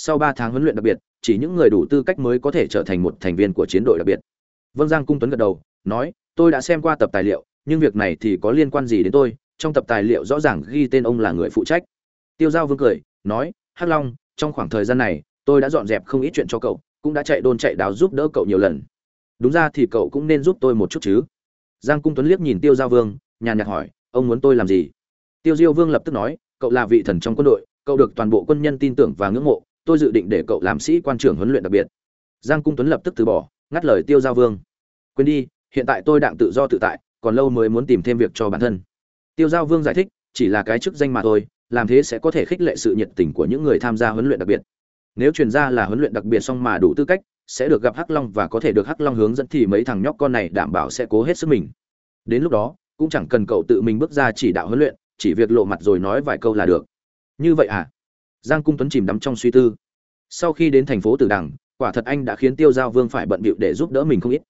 sau ba tháng huấn luyện đặc biệt, chỉ những người đủ tư cách mới có thể trở thành một thành viên của chiến đội đặc biệt. Vâng giang cung tuấn gật đầu, nói, tôi đã xem qua tập tài liệu, nhưng việc này thì có liên quan gì đến tôi? Trong tập tài liệu rõ ràng ghi tên ông là người phụ trách. Tiêu giao vương cười, nói, hắc long, trong khoảng thời gian này, tôi đã dọn dẹp không ít chuyện cho cậu, cũng đã chạy đôn chạy đáo giúp đỡ cậu nhiều lần. Đúng ra thì cậu cũng nên giúp tôi một chút chứ. Giang cung tuấn liếc nhìn tiêu giao vương, nhàn nhạt hỏi, ông muốn tôi làm gì? Tiêu diêu vương lập tức nói, cậu là vị thần trong quân đội, cậu được toàn bộ quân nhân tin tưởng và ngưỡng mộ tôi dự định để cậu làm sĩ quan trưởng huấn luyện đặc biệt. Giang cung tuấn lập tức từ bỏ, ngắt lời tiêu giao vương. Quên đi, hiện tại tôi đang tự do tự tại, còn lâu mới muốn tìm thêm việc cho bản thân. Tiêu giao vương giải thích, chỉ là cái chức danh mà thôi, làm thế sẽ có thể khích lệ sự nhiệt tình của những người tham gia huấn luyện đặc biệt. Nếu truyền ra là huấn luyện đặc biệt xong mà đủ tư cách, sẽ được gặp hắc long và có thể được hắc long hướng dẫn thì mấy thằng nhóc con này đảm bảo sẽ cố hết sức mình. Đến lúc đó, cũng chẳng cần cậu tự mình bước ra chỉ đạo huấn luyện, chỉ việc lộ mặt rồi nói vài câu là được. Như vậy à? Giang cung tuấn chìm đắm trong suy tư. Sau khi đến thành phố tử đằng, quả thật anh đã khiến tiêu giao vương phải bận bịu để giúp đỡ mình không ít.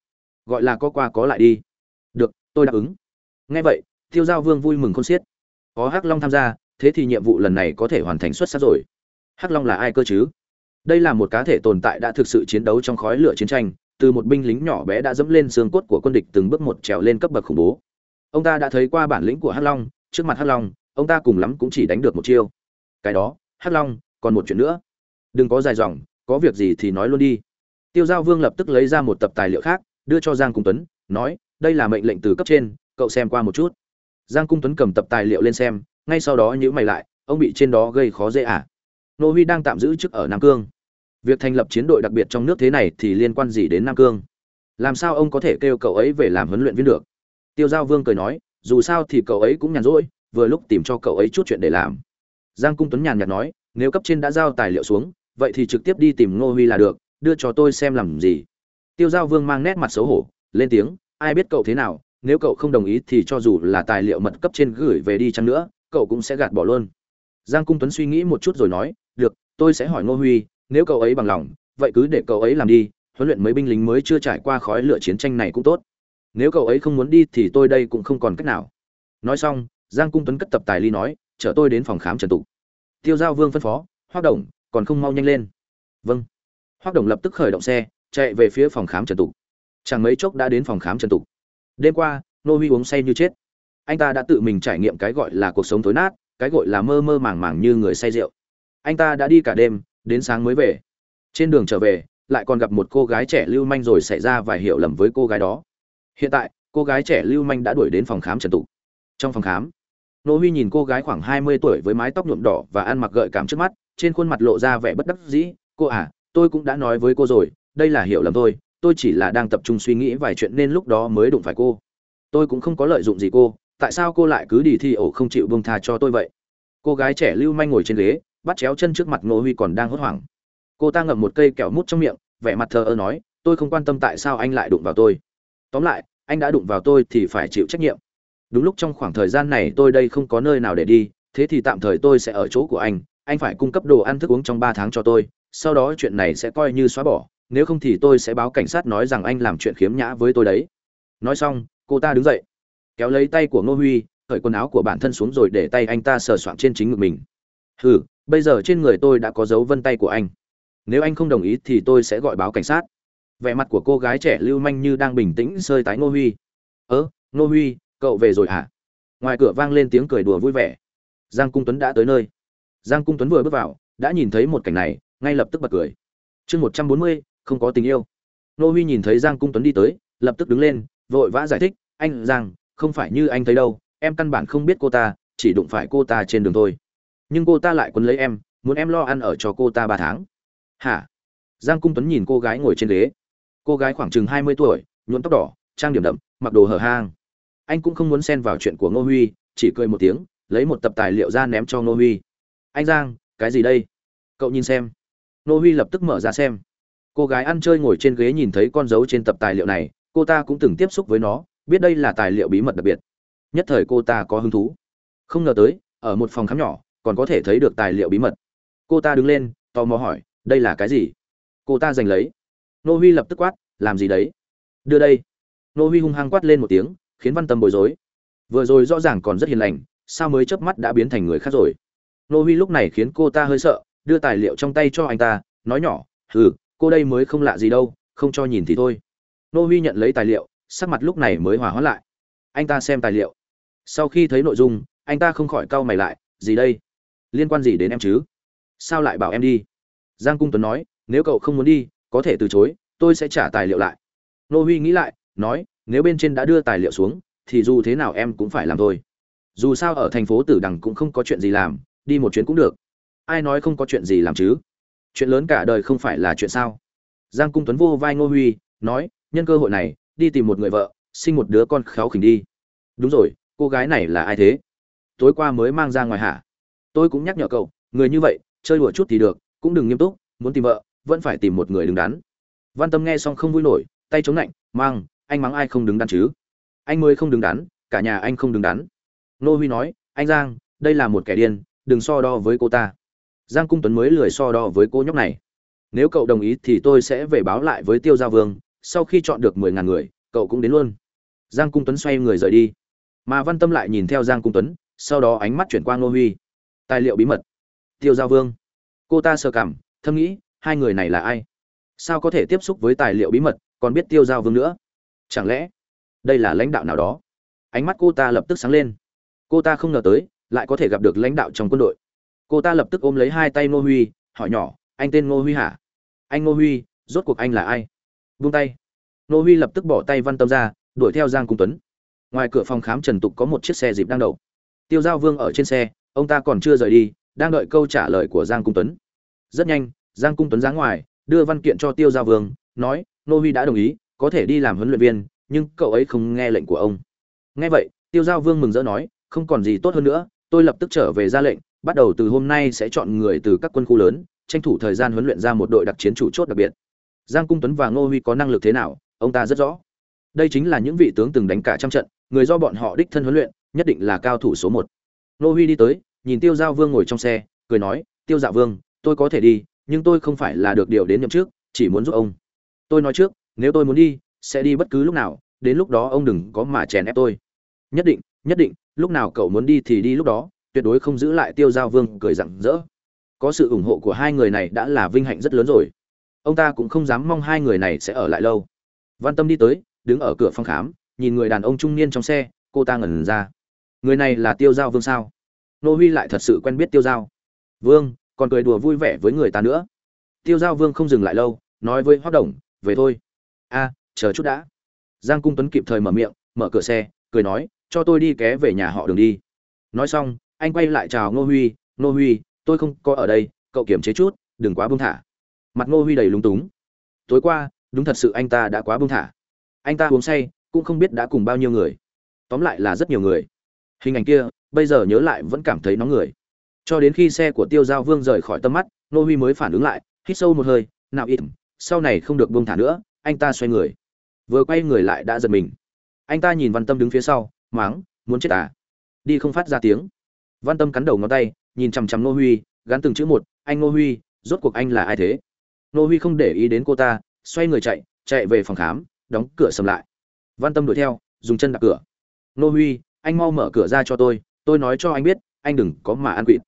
Gọi là có qua có lại đi. Được, tôi đáp ứng. Nghe vậy, tiêu giao vương vui mừng không xiết. Có hắc long tham gia, thế thì nhiệm vụ lần này có thể hoàn thành xuất sắc rồi. Hắc long là ai cơ chứ? Đây là một cá thể tồn tại đã thực sự chiến đấu trong khói lửa chiến tranh, từ một binh lính nhỏ bé đã dẫm lên xương cốt của quân địch từng bước một trèo lên cấp bậc khủng bố. Ông ta đã thấy qua bản lĩnh của hắc long, trước mặt hắc long, ông ta cùng lắm cũng chỉ đánh được một chiêu. Cái đó hắc long, còn một chuyện nữa. Đừng có dài dòng, có việc gì thì nói luôn đi. Tiêu giao vương lập tức lấy ra một tập tài liệu khác, đưa cho giang cung tuấn, nói, đây là mệnh lệnh từ cấp trên, cậu xem qua một chút. Giang cung tuấn cầm tập tài liệu lên xem, ngay sau đó nhữ mày lại, ông bị trên đó gây khó dễ à? Nô huy đang tạm giữ chức ở nam cương. Việc thành lập chiến đội đặc biệt trong nước thế này thì liên quan gì đến nam cương? Làm sao ông có thể kêu cậu ấy về làm huấn luyện viên được? Tiêu giao vương cười nói, dù sao thì cậu ấy cũng nhàn rỗi, vừa lúc tìm cho cậu ấy chút chuyện để làm giang cung tuấn nhàn nhạt nói, nếu cấp trên đã giao tài liệu xuống, vậy thì trực tiếp đi tìm ngô huy là được, đưa cho tôi xem làm gì. Tiêu giao vương mang nét mặt xấu hổ, lên tiếng, ai biết cậu thế nào, nếu cậu không đồng ý thì cho dù là tài liệu mật cấp trên gửi về đi chăng nữa, cậu cũng sẽ gạt bỏ luôn. Giang cung tuấn suy nghĩ một chút rồi nói, được, tôi sẽ hỏi ngô huy, nếu cậu ấy bằng lòng, vậy cứ để cậu ấy làm đi, huấn luyện mấy binh lính mới chưa trải qua khói lửa chiến tranh này cũng tốt. Nếu cậu ấy không muốn đi thì tôi đây cũng không còn cách nào. Nói xong, giang cung tuấn cất tập tài ly nói chở tôi đến phòng khám trần tục. Tiêu giao vương phân phó, hoác đồng, còn không mau nhanh lên. Vâng. Hoác đồng lập tức khởi động xe, chạy về phía phòng khám trần tục. Chẳng mấy chốc đã đến phòng khám trần tục. Đêm qua, nô huy uống say như chết. Anh ta đã tự mình trải nghiệm cái gọi là cuộc sống tối nát, cái gọi là mơ mơ màng màng như người say rượu. Anh ta đã đi cả đêm, đến sáng mới về. Trên đường trở về, lại còn gặp một cô gái trẻ lưu manh rồi xảy ra vài hiểu lầm với cô gái đó. Hiện tại, cô gái trẻ lưu manh đã đuổi đến phòng khám trần tục. Trong phòng khám nô huy nhìn cô gái khoảng hai mươi tuổi với mái tóc nhuộm đỏ và ăn mặc gợi cảm trước mắt, trên khuôn mặt lộ ra vẻ bất đắc dĩ. Cô à tôi cũng đã nói với cô rồi, đây là hiểu lầm thôi, tôi chỉ là đang tập trung suy nghĩ vài chuyện nên lúc đó mới đụng phải cô. Tôi cũng không có lợi dụng gì cô, tại sao cô lại cứ đi thi ổ không chịu bông tha cho tôi vậy? Cô gái trẻ lưu manh ngồi trên ghế, bắt chéo chân trước mặt ngô huy còn đang hốt hoảng. Cô ta ngậm một cây kẹo mút trong miệng, vẻ mặt thờ ơ nói, tôi không quan tâm tại sao anh lại đụng vào tôi. Tóm lại, anh đã đụng vào tôi thì phải chịu trách nhiệm đúng lúc trong khoảng thời gian này tôi đây không có nơi nào để đi, thế thì tạm thời tôi sẽ ở chỗ của anh anh phải cung cấp đồ ăn thức uống trong ba tháng cho tôi, sau đó chuyện này sẽ coi như xóa bỏ, nếu không thì tôi sẽ báo cảnh sát nói rằng anh làm chuyện khiếm nhã với tôi đấy. Nói xong, cô ta đứng dậy, kéo lấy tay của ngô huy khởi quần áo của bản thân xuống rồi để tay anh ta sờ soạng trên chính ngực mình. Hừ, bây giờ trên người tôi đã có dấu vân tay của anh. Nếu anh không đồng ý thì tôi sẽ gọi báo cảnh sát. Vẻ mặt của cô gái trẻ lưu manh như đang bình tĩnh sơi tái ngô huy. Ớ ngô huy cậu về rồi hả? Ngoài cửa vang lên tiếng cười đùa vui vẻ. Giang cung tuấn đã tới nơi. Giang cung tuấn vừa bước vào, đã nhìn thấy một cảnh này, ngay lập tức bật cười. Chương một trăm bốn mươi, không có tình yêu. Nô huy nhìn thấy giang cung tuấn đi tới, lập tức đứng lên, vội vã giải thích, anh giang, không phải như anh thấy đâu, em căn bản không biết cô ta, chỉ đụng phải cô ta trên đường thôi. Nhưng cô ta lại quấn lấy em, muốn em lo ăn ở cho cô ta ba tháng. Hả? Giang cung tuấn nhìn cô gái ngồi trên ghế. Cô gái khoảng chừng hai mươi tuổi, nhuộm tóc đỏ, trang điểm đậm, mặc đồ hở hang anh cũng không muốn xen vào chuyện của ngô huy, chỉ cười một tiếng, lấy một tập tài liệu ra ném cho ngô huy. Anh giang, cái gì đây? Cậu nhìn xem. Ngô huy lập tức mở ra xem. Cô gái ăn chơi ngồi trên ghế nhìn thấy con dấu trên tập tài liệu này, cô ta cũng từng tiếp xúc với nó, biết đây là tài liệu bí mật đặc biệt. Nhất thời cô ta có hứng thú. Không ngờ tới, ở một phòng khám nhỏ, còn có thể thấy được tài liệu bí mật. Cô ta đứng lên, tò mò hỏi, đây là cái gì? Cô ta giành lấy. Nô huy lập tức quát, làm gì đấy? Đưa đây. Nô huy hung hăng quát lên một tiếng khiến văn tâm bối rối. Vừa rồi rõ ràng còn rất hiền lành, sao mới chớp mắt đã biến thành người khác rồi? Nô huy lúc này khiến cô ta hơi sợ, đưa tài liệu trong tay cho anh ta, nói nhỏ ừ cô đây mới không lạ gì đâu, không cho nhìn thì thôi. Nô huy nhận lấy tài liệu, sắc mặt lúc này mới hòa hoãn lại. Anh ta xem tài liệu. Sau khi thấy nội dung, anh ta không khỏi cau mày lại, gì đây? Liên quan gì đến em chứ? Sao lại bảo em đi? Giang cung tuấn nói, nếu cậu không muốn đi, có thể từ chối, tôi sẽ trả tài liệu lại. Nô huy nghĩ lại, nói nếu bên trên đã đưa tài liệu xuống, thì dù thế nào em cũng phải làm thôi. Dù sao ở thành phố tử đằng cũng không có chuyện gì làm, đi một chuyến cũng được. Ai nói không có chuyện gì làm chứ? Chuyện lớn cả đời không phải là chuyện sao? Giang cung tuấn vô vai ngô huy, nói, nhân cơ hội này, đi tìm một người vợ, sinh một đứa con khéo khỉnh đi. Đúng rồi, cô gái này là ai thế? Tối qua mới mang ra ngoài hả? Tôi cũng nhắc nhở cậu, người như vậy, chơi đùa chút thì được, cũng đừng nghiêm túc, muốn tìm vợ, vẫn phải tìm một người đứng đắn. Văn tâm nghe xong không vui nổi, tay chống lạnh, mang anh mắng ai không đứng đắn chứ? Anh mới không đứng đắn, cả nhà anh không đứng đắn. Nô huy nói, anh giang, đây là một kẻ điên, đừng so đo với cô ta. Giang cung tuấn mới lười so đo với cô nhóc này. Nếu cậu đồng ý thì tôi sẽ về báo lại với tiêu gia vương, sau khi chọn được mười ngàn người, cậu cũng đến luôn. Giang cung tuấn xoay người rời đi. Mà văn tâm lại nhìn theo giang cung tuấn, sau đó ánh mắt chuyển qua ngô huy. Tài liệu bí mật. Tiêu gia vương. Cô ta sơ cảm, thầm nghĩ, hai người này là ai? Sao có thể tiếp xúc với tài liệu bí mật, còn biết tiêu giao vương nữa? Chẳng lẽ đây là lãnh đạo nào đó? Ánh mắt cô ta lập tức sáng lên. Cô ta không ngờ tới, lại có thể gặp được lãnh đạo trong quân đội. Cô ta lập tức ôm lấy hai tay ngô huy, hỏi nhỏ, anh tên ngô huy hả? Anh ngô huy, rốt cuộc anh là ai? Vung tay. Ngô huy lập tức bỏ tay văn tâm ra, đuổi theo giang cung tuấn. Ngoài cửa phòng khám trần tục có một chiếc xe dịp đang đậu. Tiêu giao vương ở trên xe, ông ta còn chưa rời đi, đang đợi câu trả lời của giang cung tuấn. Rất nhanh, giang cung tuấn ra ngoài, đưa văn kiện cho tiêu giao vương, nói, ngô huy đã đồng ý có thể đi làm huấn luyện viên, nhưng cậu ấy không nghe lệnh của ông. Nghe vậy, tiêu giao vương mừng rỡ nói, không còn gì tốt hơn nữa, tôi lập tức trở về ra lệnh, bắt đầu từ hôm nay sẽ chọn người từ các quân khu lớn, tranh thủ thời gian huấn luyện ra một đội đặc chiến chủ chốt đặc biệt. Giang cung tuấn và ngô huy có năng lực thế nào? Ông ta rất rõ. Đây chính là những vị tướng từng đánh cả trăm trận, người do bọn họ đích thân huấn luyện, nhất định là cao thủ số một. Ngô huy đi tới, nhìn tiêu giao vương ngồi trong xe, cười nói, tiêu dạ vương, tôi có thể đi, nhưng tôi không phải là được điều đến nhậm trước chỉ muốn giúp ông. Tôi nói trước nếu tôi muốn đi, sẽ đi bất cứ lúc nào, đến lúc đó ông đừng có mà chèn ép tôi. Nhất định nhất định, lúc nào cậu muốn đi thì đi lúc đó, tuyệt đối không giữ lại tiêu giao vương cười rặng rỡ. Có sự ủng hộ của hai người này đã là vinh hạnh rất lớn rồi. Ông ta cũng không dám mong hai người này sẽ ở lại lâu. Văn tâm đi tới, đứng ở cửa phòng khám, nhìn người đàn ông trung niên trong xe, cô ta ngẩn ra. Người này là tiêu giao vương sao? Nô huy lại thật sự quen biết tiêu giao. Vương, còn cười đùa vui vẻ với người ta nữa. Tiêu giao vương không dừng lại lâu, nói với hoác đồng, về thôi a, chờ chút đã. Giang cung tuấn kịp thời mở miệng, mở cửa xe, cười nói, cho tôi đi ké về nhà họ đường đi. Nói xong, anh quay lại chào ngô huy ngô huy, tôi không có ở đây, cậu kiềm chế chút, đừng quá buông thả. Mặt ngô huy đầy lúng túng. Tối qua, đúng thật sự anh ta đã quá buông thả. Anh ta uống say, cũng không biết đã cùng bao nhiêu người. Tóm lại là rất nhiều người. Hình ảnh kia, bây giờ nhớ lại vẫn cảm thấy nóng người. Cho đến khi xe của tiêu giao vương rời khỏi tầm mắt, ngô huy mới phản ứng lại, hít sâu một hơi, nào ít sau này không được buông thả nữa anh ta xoay người. Vừa quay người lại đã giật mình. Anh ta nhìn văn tâm đứng phía sau, máng, muốn chết à? Đi không phát ra tiếng. Văn tâm cắn đầu ngón tay, nhìn chằm chằm nô huy, gắn từng chữ một, anh nô huy, rốt cuộc anh là ai thế? Nô huy không để ý đến cô ta, xoay người chạy chạy về phòng khám, đóng cửa sầm lại. Văn tâm đuổi theo, dùng chân đạp cửa. Nô huy, anh mau mở cửa ra cho tôi tôi nói cho anh biết, anh đừng có mà ăn quỵt.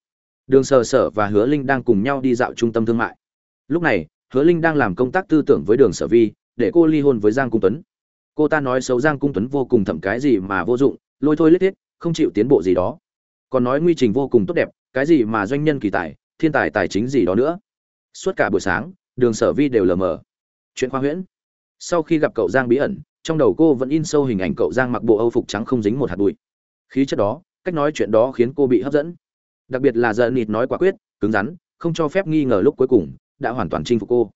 Đường sờ sở và hứa linh đang cùng nhau đi dạo trung tâm thương mại. Lúc này, hứa linh đang làm công tác tư tưởng với đường sở vi để cô ly hôn với giang cung tuấn. Cô ta nói xấu giang cung tuấn vô cùng thậm cái gì mà vô dụng, lôi thôi lết thiết, không chịu tiến bộ gì đó. Còn nói nguy trình vô cùng tốt đẹp, cái gì mà doanh nhân kỳ tài, thiên tài tài chính gì đó nữa. Suốt cả buổi sáng, đường sở vi đều lờ mờ. Chuyện khoa huyễn. Sau khi gặp cậu giang bí ẩn, trong đầu cô vẫn in sâu hình ảnh cậu giang mặc bộ âu phục trắng không dính một hạt bụi. Khí chất đó, cách nói chuyện đó khiến cô bị hấp dẫn. Đặc biệt là giờ nịt nói quả quyết, cứng rắn, không cho phép nghi ngờ lúc cuối cùng, đã hoàn toàn chinh phục cô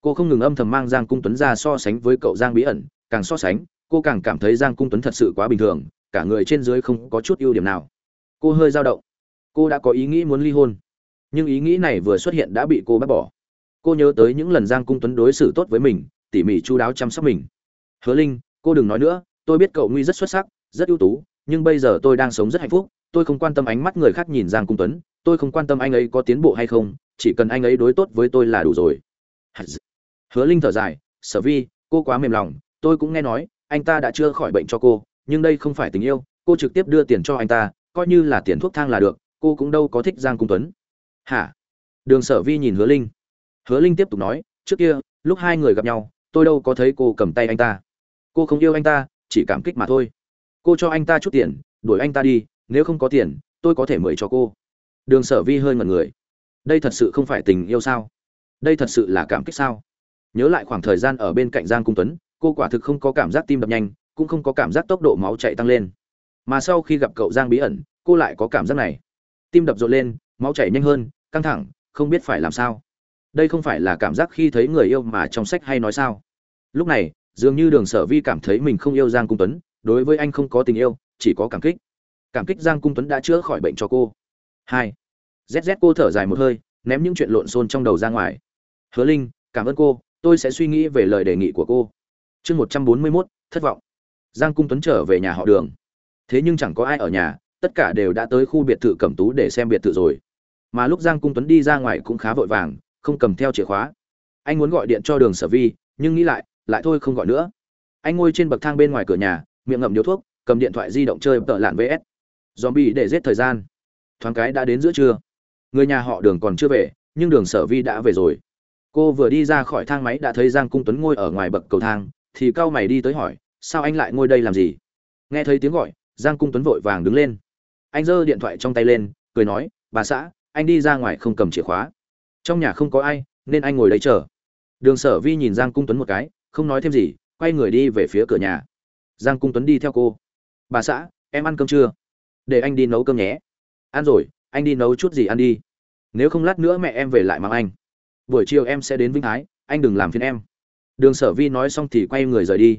cô không ngừng âm thầm mang giang cung tuấn ra so sánh với cậu giang bí ẩn, càng so sánh, cô càng cảm thấy giang cung tuấn thật sự quá bình thường, cả người trên dưới không có chút ưu điểm nào. Cô hơi dao động. Cô đã có ý nghĩ muốn ly hôn. Nhưng ý nghĩ này vừa xuất hiện đã bị cô bác bỏ. Cô nhớ tới những lần giang cung tuấn đối xử tốt với mình, tỉ mỉ chu đáo chăm sóc mình. Hứa linh, cô đừng nói nữa, tôi biết cậu nguy rất xuất sắc, rất ưu tú, nhưng bây giờ tôi đang sống rất hạnh phúc, tôi không quan tâm ánh mắt người khác nhìn giang cung tuấn, tôi không quan tâm anh ấy có tiến bộ hay không, chỉ cần anh ấy đối tốt với tôi là đủ rồi hứa linh thở dài, sở vi, cô quá mềm lòng, tôi cũng nghe nói, anh ta đã chưa khỏi bệnh cho cô, nhưng đây không phải tình yêu, cô trực tiếp đưa tiền cho anh ta, coi như là tiền thuốc thang là được, cô cũng đâu có thích giang cung tuấn. Hả? Đường sở vi nhìn hứa linh. Hứa linh tiếp tục nói, trước kia, lúc hai người gặp nhau, tôi đâu có thấy cô cầm tay anh ta. Cô không yêu anh ta, chỉ cảm kích mà thôi. Cô cho anh ta chút tiền, đuổi anh ta đi, nếu không có tiền, tôi có thể mời cho cô. Đường sở vi hơi ngẩn người. Đây thật sự không phải tình yêu sao? Đây thật sự là cảm kích sao? Nhớ lại khoảng thời gian ở bên cạnh giang cung tuấn, cô quả thực không có cảm giác tim đập nhanh, cũng không có cảm giác tốc độ máu chạy tăng lên. Mà sau khi gặp cậu giang bí ẩn, cô lại có cảm giác này. Tim đập rộn lên, máu chảy nhanh hơn, căng thẳng, không biết phải làm sao. Đây không phải là cảm giác khi thấy người yêu mà trong sách hay nói sao. Lúc này, dường như đường sở vi cảm thấy mình không yêu giang cung tuấn, đối với anh không có tình yêu, chỉ có cảm kích. Cảm kích giang cung tuấn đã chữa khỏi bệnh cho cô. Hai. Zz cô thở dài một hơi, ném những chuyện lộn xộn trong đầu ra ngoài. Hứa linh, cảm ơn cô tôi sẽ suy nghĩ về lời đề nghị của cô. Chương một trăm bốn mươi mốt, thất vọng. Giang cung tuấn trở về nhà họ đường. Thế nhưng chẳng có ai ở nhà, tất cả đều đã tới khu biệt thự cẩm tú để xem biệt thự rồi. Mà lúc giang cung tuấn đi ra ngoài cũng khá vội vàng, không cầm theo chìa khóa. Anh muốn gọi điện cho đường sở vi, nhưng nghĩ lại lại thôi không gọi nữa. Anh ngồi trên bậc thang bên ngoài cửa nhà, miệng ngậm điếu thuốc, cầm điện thoại di động chơi tợ lạn vs. Bị để giết thời gian. Thoáng cái đã đến giữa trưa. Người nhà họ đường còn chưa về, nhưng đường sở vi đã về rồi cô vừa đi ra khỏi thang máy đã thấy giang cung tuấn ngồi ở ngoài bậc cầu thang, thì cao mày đi tới hỏi, sao anh lại ngồi đây làm gì? Nghe thấy tiếng gọi, giang cung tuấn vội vàng đứng lên. Anh giơ điện thoại trong tay lên, cười nói, bà xã, anh đi ra ngoài không cầm chìa khóa. Trong nhà không có ai, nên anh ngồi đấy chờ. Đường sở vi nhìn giang cung tuấn một cái, không nói thêm gì, quay người đi về phía cửa nhà. Giang cung tuấn đi theo cô. Bà xã, em ăn cơm chưa? Để anh đi nấu cơm nhé. Ăn rồi, anh đi nấu chút gì ăn đi. Nếu không lát nữa mẹ em về lại mang anh buổi chiều em sẽ đến vĩnh thái, anh đừng làm phiền em. Đường sở vi nói xong thì quay người rời đi.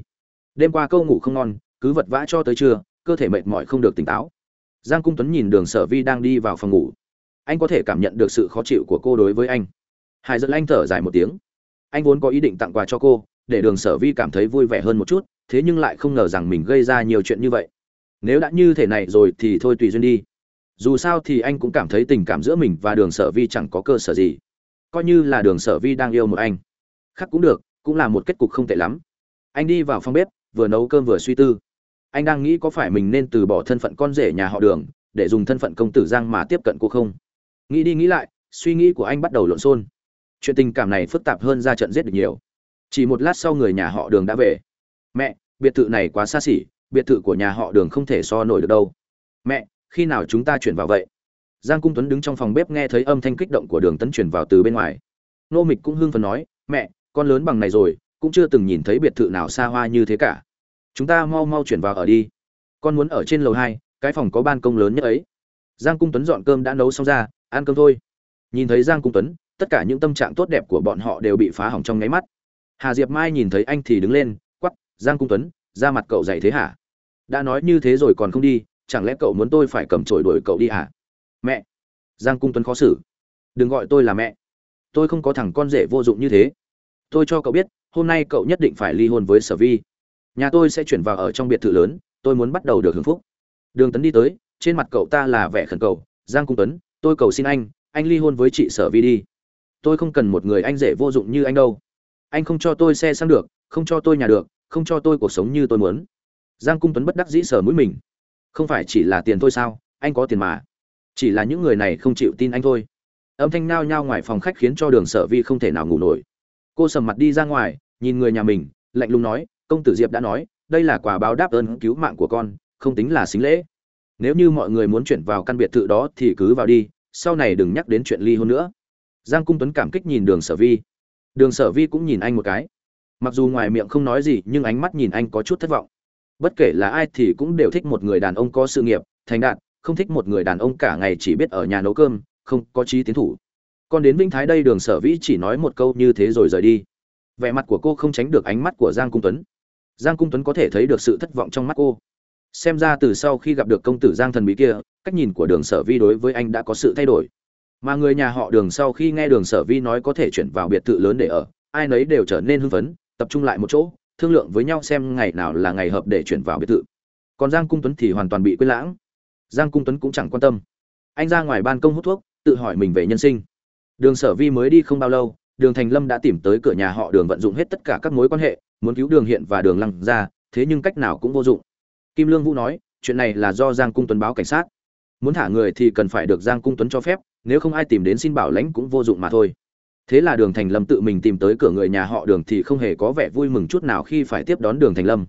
Đêm qua câu ngủ không ngon, cứ vật vã cho tới trưa, cơ thể mệt mỏi không được tỉnh táo. Giang cung tuấn nhìn đường sở vi đang đi vào phòng ngủ. Anh có thể cảm nhận được sự khó chịu của cô đối với anh. Hải dẫn anh thở dài một tiếng. Anh vốn có ý định tặng quà cho cô, để đường sở vi cảm thấy vui vẻ hơn một chút, thế nhưng lại không ngờ rằng mình gây ra nhiều chuyện như vậy. Nếu đã như thế này rồi thì thôi tùy duyên đi. Dù sao thì anh cũng cảm thấy tình cảm giữa mình và đường sở vi chẳng có cơ sở gì coi như là đường sở vi đang yêu một anh. Khác cũng được, cũng là một kết cục không tệ lắm. Anh đi vào phòng bếp, vừa nấu cơm vừa suy tư. Anh đang nghĩ có phải mình nên từ bỏ thân phận con rể nhà họ đường, để dùng thân phận công tử giang mà tiếp cận cô không? Nghĩ đi nghĩ lại, suy nghĩ của anh bắt đầu lộn xôn chuyện tình cảm này phức tạp hơn ra trận giết được nhiều. Chỉ một lát sau người nhà họ đường đã về. Mẹ, biệt thự này quá xa xỉ, biệt thự của nhà họ đường không thể so nổi được đâu. Mẹ, khi nào chúng ta chuyển vào vậy? Giang cung tuấn đứng trong phòng bếp nghe thấy âm thanh kích động của đường tấn chuyển vào từ bên ngoài. Nô mịch cũng hưng phấn nói, mẹ, con lớn bằng này rồi, cũng chưa từng nhìn thấy biệt thự nào xa hoa như thế cả. Chúng ta mau mau chuyển vào ở đi. Con muốn ở trên lầu hai, cái phòng có ban công lớn nhất ấy. Giang cung tuấn dọn cơm đã nấu xong ra, ăn cơm thôi. Nhìn thấy giang cung tuấn, tất cả những tâm trạng tốt đẹp của bọn họ đều bị phá hỏng trong nháy mắt. Hà diệp mai nhìn thấy anh thì đứng lên quắp giang cung tuấn, ra mặt cậu dạy thế hả? Đã nói như thế rồi còn không đi, chẳng lẽ cậu muốn tôi phải cầm chổi đuổi cậu đi hả? Mẹ. Giang cung tuấn khó xử. Đừng gọi tôi là mẹ. Tôi không có thằng con rể vô dụng như thế. Tôi cho cậu biết, hôm nay cậu nhất định phải ly hôn với sở vi. Nhà tôi sẽ chuyển vào ở trong biệt thự lớn, tôi muốn bắt đầu được hưởng phúc. Đường tấn đi tới, trên mặt cậu ta là vẻ khẩn cầu. Giang cung tuấn, tôi cầu xin anh anh ly hôn với chị sở vi đi. Tôi không cần một người anh rể vô dụng như anh đâu. Anh không cho tôi xe sang được, không cho tôi nhà được, không cho tôi cuộc sống như tôi muốn. Giang cung tuấn bất đắc dĩ sở mũi mình. Không phải chỉ là tiền thôi sao, anh có tiền mà chỉ là những người này không chịu tin anh thôi. Âm thanh nao nhao ngoài phòng khách khiến cho đường sở vi không thể nào ngủ nổi. Cô sầm mặt đi ra ngoài, nhìn người nhà mình, lạnh lùng nói, công tử diệp đã nói, đây là quả báo đáp ơn cứu mạng của con, không tính là xính lễ. Nếu như mọi người muốn chuyển vào căn biệt thự đó thì cứ vào đi, sau này đừng nhắc đến chuyện ly hôn nữa. Giang cung tuấn cảm kích nhìn đường sở vi. Đường sở vi cũng nhìn anh một cái. Mặc dù ngoài miệng không nói gì, nhưng ánh mắt nhìn anh có chút thất vọng. Bất kể là ai thì cũng đều thích một người đàn ông có sự nghiệp, thành đạt không thích một người đàn ông cả ngày chỉ biết ở nhà nấu cơm, không có trí tiến thủ. Còn đến vĩnh thái đây đường sở vĩ chỉ nói một câu như thế rồi rời đi. Vẻ mặt của cô không tránh được ánh mắt của giang cung tuấn. Giang cung tuấn có thể thấy được sự thất vọng trong mắt cô. Xem ra từ sau khi gặp được công tử giang thần bí kia, cách nhìn của đường sở vi đối với anh đã có sự thay đổi. Mà người nhà họ đường sau khi nghe đường sở vi nói có thể chuyển vào biệt thự lớn để ở, ai nấy đều trở nên hưng phấn, tập trung lại một chỗ, thương lượng với nhau xem ngày nào là ngày hợp để chuyển vào biệt thự. Còn giang cung tuấn thì hoàn toàn bị quên lãng giang cung tuấn cũng chẳng quan tâm. Anh ra ngoài ban công hút thuốc, tự hỏi mình về nhân sinh. Đường sở vi mới đi không bao lâu, đường thành lâm đã tìm tới cửa nhà họ đường vận dụng hết tất cả các mối quan hệ, muốn cứu đường hiện và đường lăng ra, thế nhưng cách nào cũng vô dụng. Kim lương vũ nói, chuyện này là do giang cung tuấn báo cảnh sát. Muốn thả người thì cần phải được giang cung tuấn cho phép, nếu không ai tìm đến xin bảo lãnh cũng vô dụng mà thôi. Thế là đường thành lâm tự mình tìm tới cửa người nhà họ đường thì không hề có vẻ vui mừng chút nào khi phải tiếp đón đường thành lâm.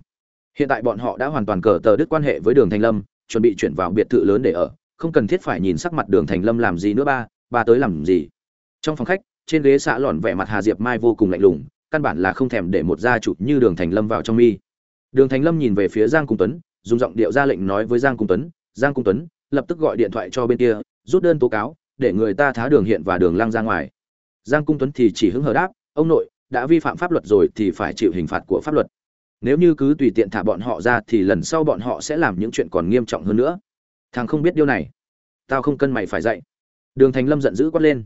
Hiện tại bọn họ đã hoàn toàn cờ tờ đứt quan hệ với đường thành lâm chuẩn bị chuyển vào biệt thự lớn để ở, không cần thiết phải nhìn sắc mặt đường thành lâm làm gì nữa ba ba tới làm gì. Trong phòng khách, trên ghế xạ lòn vẻ mặt hà diệp mai vô cùng lạnh lùng, căn bản là không thèm để một gia chủ như đường thành lâm vào trong mi. Đường thành lâm nhìn về phía giang cung tuấn, dùng giọng điệu ra lệnh nói với giang cung tuấn, giang cung tuấn, lập tức gọi điện thoại cho bên kia, rút đơn tố cáo, để người ta thá đường hiện và đường lăng ra ngoài. Giang cung tuấn thì chỉ hứng hờ đáp, ông nội, đã vi phạm pháp luật rồi thì phải chịu hình phạt của pháp luật nếu như cứ tùy tiện thả bọn họ ra thì lần sau bọn họ sẽ làm những chuyện còn nghiêm trọng hơn nữa. Thằng không biết điều này. Tao không cân mày phải dạy. Đường thành lâm giận dữ quát lên.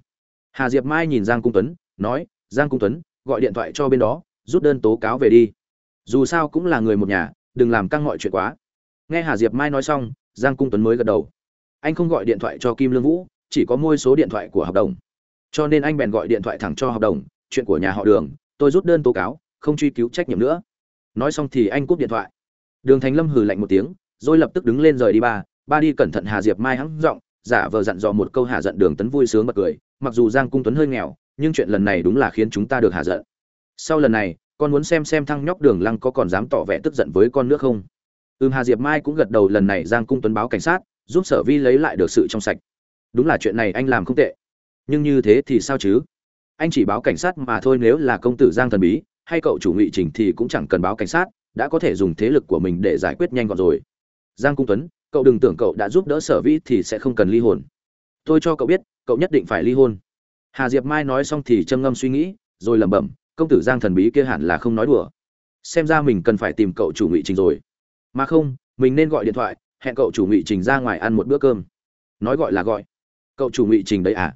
Hà diệp mai nhìn giang cung tuấn, nói, giang cung tuấn, gọi điện thoại cho bên đó, rút đơn tố cáo về đi. Dù sao cũng là người một nhà, đừng làm căng mọi chuyện quá. Nghe hà diệp mai nói xong, giang cung tuấn mới gật đầu. Anh không gọi điện thoại cho kim lương vũ, chỉ có môi số điện thoại của hợp đồng. Cho nên anh bèn gọi điện thoại thẳng cho hợp đồng, chuyện của nhà họ đường, tôi rút đơn tố cáo, không truy cứu trách nhiệm nữa nói xong thì anh cúp điện thoại. Đường thành lâm hừ lạnh một tiếng, rồi lập tức đứng lên rời đi ba. Ba đi cẩn thận hà diệp mai hắng giọng, giả vờ dặn dò một câu hạ giận đường tấn vui sướng bật cười. Mặc dù giang cung tuấn hơi nghèo, nhưng chuyện lần này đúng là khiến chúng ta được hạ giận. Sau lần này, con muốn xem xem thăng nhóc đường lăng có còn dám tỏ vẻ tức giận với con nước không? Ừm, hà diệp mai cũng gật đầu lần này giang cung tuấn báo cảnh sát, giúp sở vi lấy lại được sự trong sạch. Đúng là chuyện này anh làm không tệ. Nhưng như thế thì sao chứ? Anh chỉ báo cảnh sát mà thôi, nếu là công tử giang thần bí hay cậu chủ ngụy trình thì cũng chẳng cần báo cảnh sát, đã có thể dùng thế lực của mình để giải quyết nhanh gọn rồi. Giang cung tuấn, cậu đừng tưởng cậu đã giúp đỡ sở vi thì sẽ không cần ly hôn. Tôi cho cậu biết, cậu nhất định phải ly hôn. Hà diệp mai nói xong thì trầm ngâm suy nghĩ, rồi lẩm bẩm, công tử giang thần bí kia hẳn là không nói đùa. Xem ra mình cần phải tìm cậu chủ ngụy trình rồi. Mà không, mình nên gọi điện thoại, hẹn cậu chủ ngụy trình ra ngoài ăn một bữa cơm. Nói gọi là gọi. Cậu chủ ngụy trình đấy à?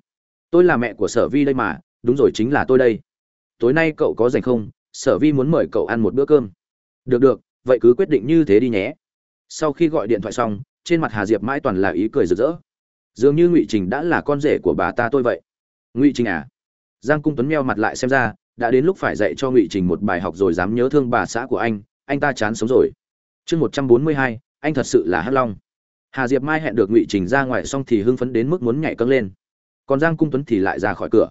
Tôi là mẹ của sở vi đây mà, đúng rồi chính là tôi đây. Tối nay cậu có rảnh không? Sở vi muốn mời cậu ăn một bữa cơm. Được được, vậy cứ quyết định như thế đi nhé. Sau khi gọi điện thoại xong, trên mặt hà diệp mãi toàn là ý cười rực rỡ. Dường như ngụy trình đã là con rể của bà ta tôi vậy. Ngụy trình à? Giang cung tuấn meo mặt lại xem ra, đã đến lúc phải dạy cho ngụy trình một bài học rồi dám nhớ thương bà xã của anh anh ta chán sống rồi. Chương một trăm bốn mươi hai, anh thật sự là hắc long. Hà diệp mai hẹn được ngụy trình ra ngoài xong thì hưng phấn đến mức muốn nhảy câng lên. Còn giang cung tuấn thì lại ra khỏi cửa.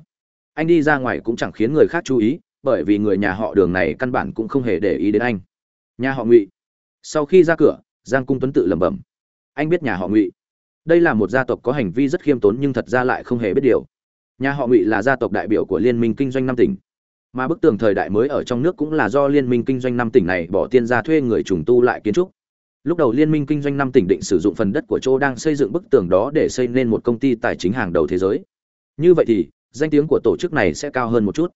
Anh đi ra ngoài cũng chẳng khiến người khác chú ý bởi vì người nhà họ đường này căn bản cũng không hề để ý đến anh. Nhà họ ngụy. Sau khi ra cửa, giang cung tuấn tự lẩm bẩm. Anh biết nhà họ ngụy. Đây là một gia tộc có hành vi rất khiêm tốn nhưng thật ra lại không hề biết điều. Nhà họ ngụy là gia tộc đại biểu của liên minh kinh doanh năm tỉnh. Mà bức tường thời đại mới ở trong nước cũng là do liên minh kinh doanh năm tỉnh này bỏ tiền ra thuê người trùng tu lại kiến trúc. Lúc đầu liên minh kinh doanh năm tỉnh định sử dụng phần đất của chỗ đang xây dựng bức tường đó để xây nên một công ty tài chính hàng đầu thế giới. Như vậy thì, danh tiếng của tổ chức này sẽ cao hơn một chút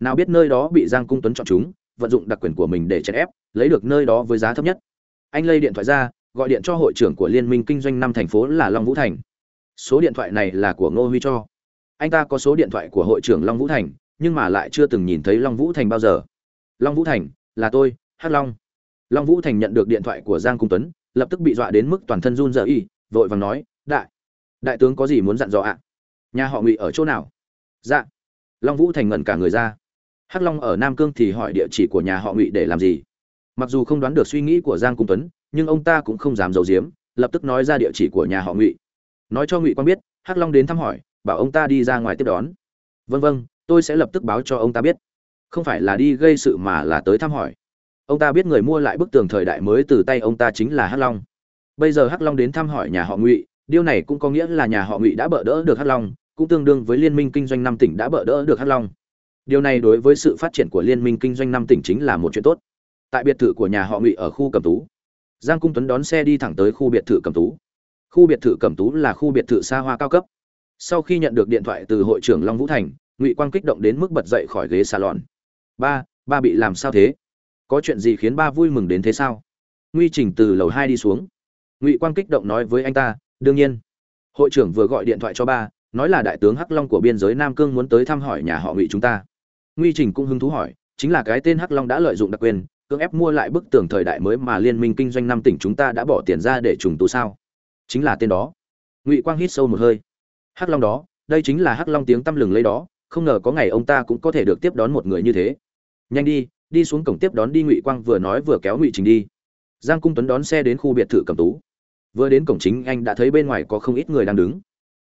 nào biết nơi đó bị giang cung tuấn chọn chúng, vận dụng đặc quyền của mình để chèn ép, lấy được nơi đó với giá thấp nhất. Anh lấy điện thoại ra, gọi điện cho hội trưởng của liên minh kinh doanh năm thành phố là long vũ thành. Số điện thoại này là của ngô huy cho. Anh ta có số điện thoại của hội trưởng long vũ thành, nhưng mà lại chưa từng nhìn thấy long vũ thành bao giờ. Long vũ thành, là tôi, hắc long. Long vũ thành nhận được điện thoại của giang cung tuấn, lập tức bị dọa đến mức toàn thân run rẩy y vội vàng nói, đại đại tướng có gì muốn dặn dò ạ? Nhà họ ngụy ở chỗ nào? Dạ. Long vũ thành ngẩn cả người ra hắc long ở nam cương thì hỏi địa chỉ của nhà họ ngụy để làm gì? Mặc dù không đoán được suy nghĩ của giang cung tuấn, nhưng ông ta cũng không dám giấu giếm, lập tức nói ra địa chỉ của nhà họ ngụy. Nói cho ngụy quang biết, hắc long đến thăm hỏi, bảo ông ta đi ra ngoài tiếp đón. Vân vân tôi sẽ lập tức báo cho ông ta biết. Không phải là đi gây sự mà là tới thăm hỏi. Ông ta biết người mua lại bức tường thời đại mới từ tay ông ta chính là hắc long. Bây giờ hắc long đến thăm hỏi nhà họ ngụy, điều này cũng có nghĩa là nhà họ ngụy đã bỡ đỡ được hắc long, cũng tương đương với liên minh kinh doanh năm tỉnh đã bỡ đỡ được hắc long điều này đối với sự phát triển của liên minh kinh doanh năm tỉnh chính là một chuyện tốt. Tại biệt thự của nhà họ ngụy ở khu cẩm tú, giang cung tuấn đón xe đi thẳng tới khu biệt thự cẩm tú. Khu biệt thự cẩm tú là khu biệt thự xa hoa cao cấp. Sau khi nhận được điện thoại từ hội trưởng long vũ thành, ngụy quang kích động đến mức bật dậy khỏi ghế salon. Ba ba bị làm sao thế? Có chuyện gì khiến ba vui mừng đến thế sao? Nguy trình từ lầu hai đi xuống. Ngụy quang kích động nói với anh ta, đương nhiên. Hội trưởng vừa gọi điện thoại cho ba, nói là đại tướng hắc long của biên giới nam cương muốn tới thăm hỏi nhà họ ngụy chúng ta nguy trình cũng hứng thú hỏi, chính là cái tên hắc long đã lợi dụng đặc quyền, cưỡng ép mua lại bức tường thời đại mới mà liên minh kinh doanh năm tỉnh chúng ta đã bỏ tiền ra để trùng tu sao? Chính là tên đó. Ngụy quang hít sâu một hơi. Hắc long đó, đây chính là hắc long tiếng tăm lừng lấy đó, không ngờ có ngày ông ta cũng có thể được tiếp đón một người như thế. Nhanh đi đi xuống cổng tiếp đón đi ngụy quang vừa nói vừa kéo ngụy trình đi. Giang cung tuấn đón xe đến khu biệt thự cầm tú. Vừa đến cổng chính, anh đã thấy bên ngoài có không ít người đang đứng.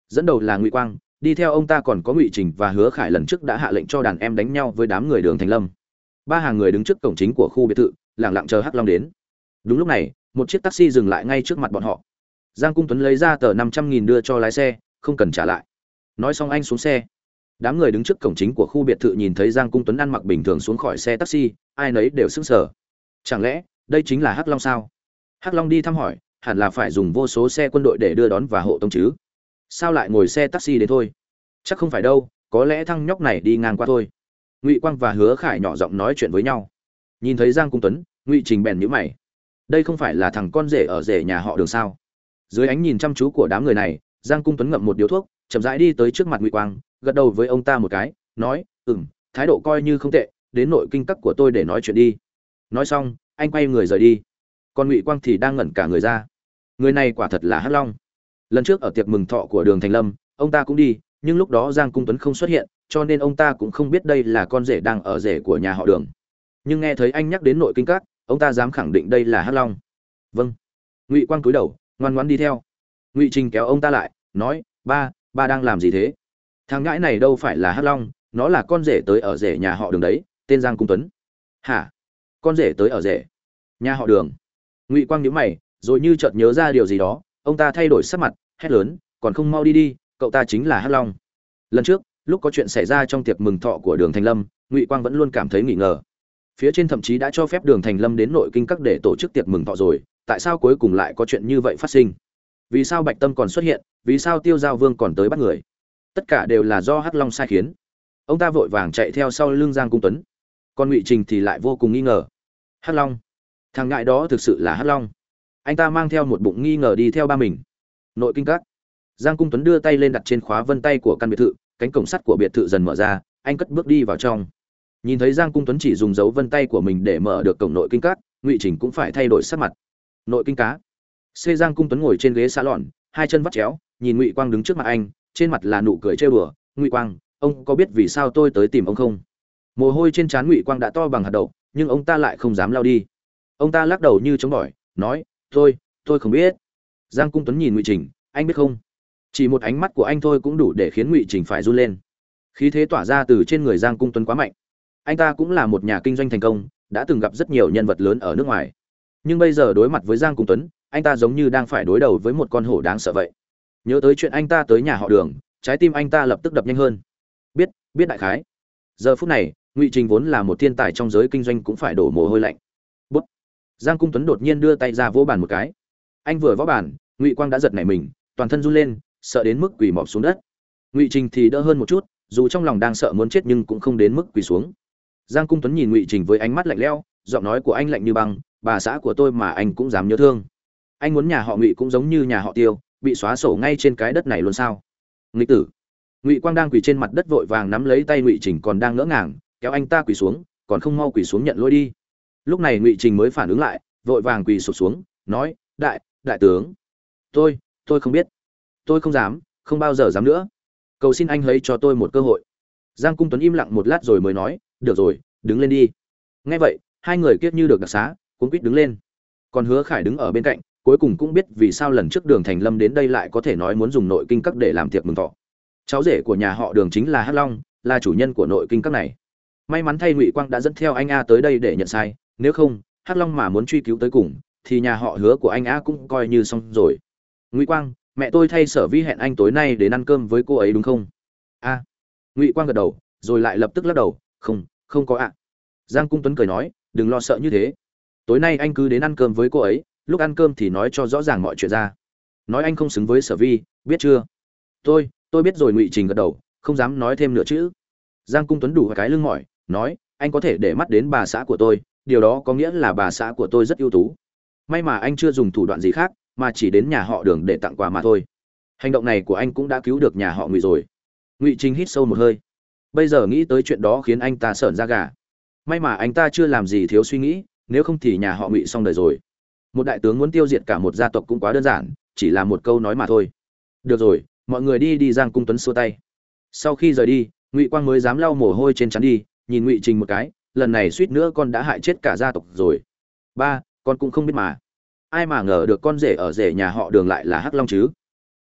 Dẫn đầu là ngụy quang đi theo ông ta còn có ngụy trình và hứa khải lần trước đã hạ lệnh cho đàn em đánh nhau với đám người đường thành lâm. Ba hàng người đứng trước cổng chính của khu biệt thự lẳng lặng chờ hắc long đến. Đúng lúc này, một chiếc taxi dừng lại ngay trước mặt bọn họ. Giang cung tuấn lấy ra tờ năm trăm nghìn đưa cho lái xe, không cần trả lại. Nói xong anh xuống xe. Đám người đứng trước cổng chính của khu biệt thự nhìn thấy giang cung tuấn ăn mặc bình thường xuống khỏi xe taxi, ai nấy đều sững sờ. Chẳng lẽ, đây chính là hắc long sao? Hắc long đi thăm hỏi, hẳn là phải dùng vô số xe quân đội để đưa đón và hộ tống chứ? Sao lại ngồi xe taxi đến thôi? Chắc không phải đâu, có lẽ thăng nhóc này đi ngang qua thôi. Ngụy quang và hứa khải nhỏ giọng nói chuyện với nhau. Nhìn thấy giang cung tuấn, ngụy trình bèn nhữ mày. Đây không phải là thằng con rể ở rể nhà họ đường sao? Dưới ánh nhìn chăm chú của đám người này, giang cung tuấn ngậm một điếu thuốc, chậm rãi đi tới trước mặt ngụy quang, gật đầu với ông ta một cái, nói ừ m thái độ coi như không tệ, đến nội kinh cắt của tôi để nói chuyện đi. Nói xong, anh quay người rời đi. Còn ngụy quang thì đang ngẩn cả người ra. Người này quả thật là hắc long lần trước ở tiệc mừng thọ của đường thành lâm, ông ta cũng đi, nhưng lúc đó giang cung tuấn không xuất hiện, cho nên ông ta cũng không biết đây là con rể đang ở rể của nhà họ đường. Nhưng nghe thấy anh nhắc đến nội kinh các, ông ta dám khẳng định đây là hắc long. Vâng. Ngụy quang cúi đầu, ngoan ngoãn đi theo. Ngụy trình kéo ông ta lại, nói, ba ba đang làm gì thế? Thằng ngãi này đâu phải là hắc long, nó là con rể tới ở rể nhà họ đường đấy, tên giang cung tuấn. Hả? Con rể tới ở rể nhà họ đường? Ngụy quang nhíu mày, rồi như chợt nhớ ra điều gì đó ông ta thay đổi sắc mặt, hét lớn, còn không mau đi đi, cậu ta chính là hắc long. Lần trước, lúc có chuyện xảy ra trong tiệc mừng thọ của đường thành lâm, ngụy quang vẫn luôn cảm thấy nghi ngờ. Phía trên thậm chí đã cho phép đường thành lâm đến nội kinh các để tổ chức tiệc mừng thọ rồi, tại sao cuối cùng lại có chuyện như vậy phát sinh? Vì sao bạch tâm còn xuất hiện, vì sao tiêu giao vương còn tới bắt người? Tất cả đều là do hắc long sai khiến. Ông ta vội vàng chạy theo sau lưng giang cung tuấn. Còn ngụy trình thì lại vô cùng nghi ngờ. Hắc long. Thằng ngại đó thực sự là hắc long anh ta mang theo một bụng nghi ngờ đi theo ba mình. Nội kinh các. Giang cung tuấn đưa tay lên đặt trên khóa vân tay của căn biệt thự, cánh cổng sắt của biệt thự dần mở ra, anh cất bước đi vào trong. Nhìn thấy giang cung tuấn chỉ dùng dấu vân tay của mình để mở được cổng nội kinh các, ngụy trình cũng phải thay đổi sắc mặt. Nội kinh cá. Xê giang cung tuấn ngồi trên ghế xa lọn, hai chân vắt chéo, nhìn ngụy quang đứng trước mặt anh, trên mặt là nụ cười trêu đùa, ngụy quang, ông có biết vì sao tôi tới tìm ông không? Mồ hôi trên trán ngụy quang đã to bằng hạt đậu, nhưng ông ta lại không dám lao đi. Ông ta lắc đầu như chống bỏi, nói tôi tôi không biết. Giang cung tuấn nhìn ngụy trình, anh biết không? Chỉ một ánh mắt của anh thôi cũng đủ để khiến ngụy trình phải run lên. Khí thế tỏa ra từ trên người giang cung tuấn quá mạnh. Anh ta cũng là một nhà kinh doanh thành công, đã từng gặp rất nhiều nhân vật lớn ở nước ngoài. Nhưng bây giờ đối mặt với giang cung tuấn, anh ta giống như đang phải đối đầu với một con hổ đáng sợ vậy. Nhớ tới chuyện anh ta tới nhà họ đường, trái tim anh ta lập tức đập nhanh hơn. Biết biết đại khái. Giờ phút này, ngụy trình vốn là một thiên tài trong giới kinh doanh cũng phải đổ mồ hôi lạnh giang cung tuấn đột nhiên đưa tay ra vỗ bàn một cái. Anh vừa võ bàn, ngụy quang đã giật nảy mình, toàn thân run lên, sợ đến mức quỳ mọp xuống đất. Ngụy trình thì đỡ hơn một chút, dù trong lòng đang sợ muốn chết nhưng cũng không đến mức quỳ xuống. Giang cung tuấn nhìn ngụy trình với ánh mắt lạnh lẽo, giọng nói của anh lạnh như băng, bà xã của tôi mà anh cũng dám nhớ thương. Anh muốn nhà họ ngụy cũng giống như nhà họ tiêu, bị xóa sổ ngay trên cái đất này luôn sao? Nghịch tử. Ngụy quang đang quỳ trên mặt đất vội vàng nắm lấy tay ngụy trình còn đang ngỡ ngàng, kéo anh ta quỳ xuống, còn không mau quỳ xuống nhận lỗi đi lúc này ngụy trình mới phản ứng lại, vội vàng quỳ sụp xuống, nói, đại đại tướng, tôi tôi không biết, tôi không dám, không bao giờ dám nữa. Cầu xin anh lấy cho tôi một cơ hội. Giang cung tuấn im lặng một lát rồi mới nói, được rồi, đứng lên đi. Nghe vậy, hai người kiết như được đặc xá cũng quýt đứng lên. Còn hứa khải đứng ở bên cạnh, cuối cùng cũng biết vì sao lần trước đường thành lâm đến đây lại có thể nói muốn dùng nội kinh các để làm tiệc mừng thọ. Cháu rể của nhà họ đường chính là hắc long, là chủ nhân của nội kinh các này. May mắn thay ngụy quang đã dẫn theo anh a tới đây để nhận sai nếu không, hắc long mà muốn truy cứu tới cùng, thì nhà họ hứa của anh a cũng coi như xong rồi. Ngụy quang, mẹ tôi thay sở vi hẹn anh tối nay đến ăn cơm với cô ấy đúng không? A. Ngụy quang gật đầu, rồi lại lập tức lắc đầu, không không có ạ. Giang cung tuấn cười nói, đừng lo sợ như thế. Tối nay anh cứ đến ăn cơm với cô ấy, lúc ăn cơm thì nói cho rõ ràng mọi chuyện ra. Nói anh không xứng với sở vi, biết chưa? Tôi tôi biết rồi. Ngụy trình gật đầu, không dám nói thêm nữa chứ. giang cung tuấn đủ cái lưng mỏi, nói, anh có thể để mắt đến bà xã của tôi điều đó có nghĩa là bà xã của tôi rất ưu tú. May mà anh chưa dùng thủ đoạn gì khác, mà chỉ đến nhà họ đường để tặng quà mà thôi. Hành động này của anh cũng đã cứu được nhà họ ngụy rồi. Ngụy trình hít sâu một hơi. Bây giờ nghĩ tới chuyện đó khiến anh ta sởn ra gà. May mà anh ta chưa làm gì thiếu suy nghĩ, nếu không thì nhà họ ngụy xong đời rồi. Một đại tướng muốn tiêu diệt cả một gia tộc cũng quá đơn giản, chỉ là một câu nói mà thôi. Được rồi, mọi người đi đi giang cung tuấn xua tay. Sau khi rời đi, ngụy quang mới dám lau mồ hôi trên chắn đi, nhìn ngụy trình một cái lần này suýt nữa con đã hại chết cả gia tộc rồi. Ba, con cũng không biết mà. Ai mà ngờ được con rể ở rể nhà họ đường lại là hắc long chứ?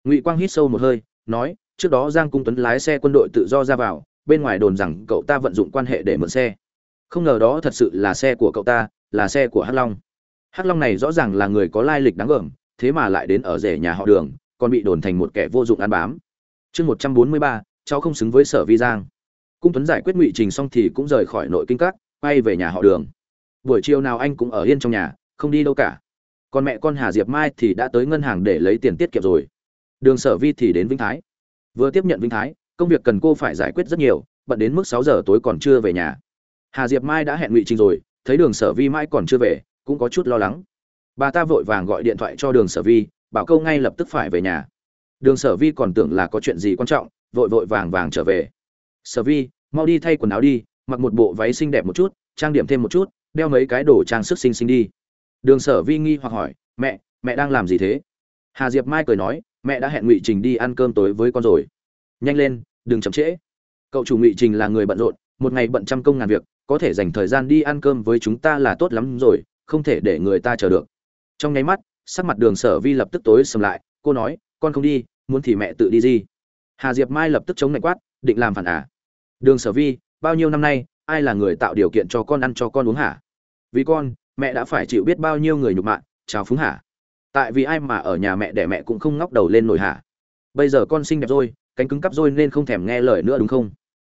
Ngụy quang hít sâu một hơi, nói, trước đó giang cung tuấn lái xe quân đội tự do ra vào, bên ngoài đồn rằng cậu ta vận dụng quan hệ để mượn xe. Không ngờ đó thật sự là xe của cậu ta, là xe của hắc long. Hắc long này rõ ràng là người có lai lịch đáng gờm thế mà lại đến ở rể nhà họ đường, còn bị đồn thành một kẻ vô dụng ăn bám. Chương một trăm bốn mươi ba, cháu không xứng với sở vi giang cung tuấn giải quyết ngụy trình xong thì cũng rời khỏi nội kinh các, quay về nhà họ đường. Buổi chiều nào anh cũng ở yên trong nhà, không đi đâu cả. Còn mẹ con hà diệp mai thì đã tới ngân hàng để lấy tiền tiết kiệm rồi. Đường sở vi thì đến vĩnh thái. Vừa tiếp nhận vĩnh thái, công việc cần cô phải giải quyết rất nhiều, bận đến mức sáu giờ tối còn chưa về nhà. Hà diệp mai đã hẹn ngụy trình rồi, thấy đường sở vi mãi còn chưa về, cũng có chút lo lắng. Bà ta vội vàng gọi điện thoại cho đường sở vi, bảo câu ngay lập tức phải về nhà. Đường sở vi còn tưởng là có chuyện gì quan trọng, vội vội vàng vàng trở về sở vi, mau đi thay quần áo đi, mặc một bộ váy xinh đẹp một chút, trang điểm thêm một chút, đeo mấy cái đồ trang sức xinh xinh đi. Đường sở vi nghi hoặc hỏi, mẹ mẹ đang làm gì thế? Hà diệp mai cười nói, mẹ đã hẹn ngụy trình đi ăn cơm tối với con rồi. Nhanh lên, đừng chậm trễ. Cậu chủ ngụy trình là người bận rộn, một ngày bận trăm công ngàn việc, có thể dành thời gian đi ăn cơm với chúng ta là tốt lắm rồi, không thể để người ta chờ được. Trong nháy mắt, sắc mặt đường sở vi lập tức tối sầm lại, cô nói, con không đi, muốn thì mẹ tự đi gì hà diệp mai lập tức chống lạnh quát, định làm phản à? Đường sở vi, bao nhiêu năm nay, ai là người tạo điều kiện cho con ăn cho con uống hả? Vì con, mẹ đã phải chịu biết bao nhiêu người nhục mạ, chào phúng hả? Tại vì ai mà ở nhà mẹ để mẹ cũng không ngóc đầu lên nổi hả? Bây giờ con xinh đẹp rồi, cánh cứng cắp rồi nên không thèm nghe lời nữa đúng không?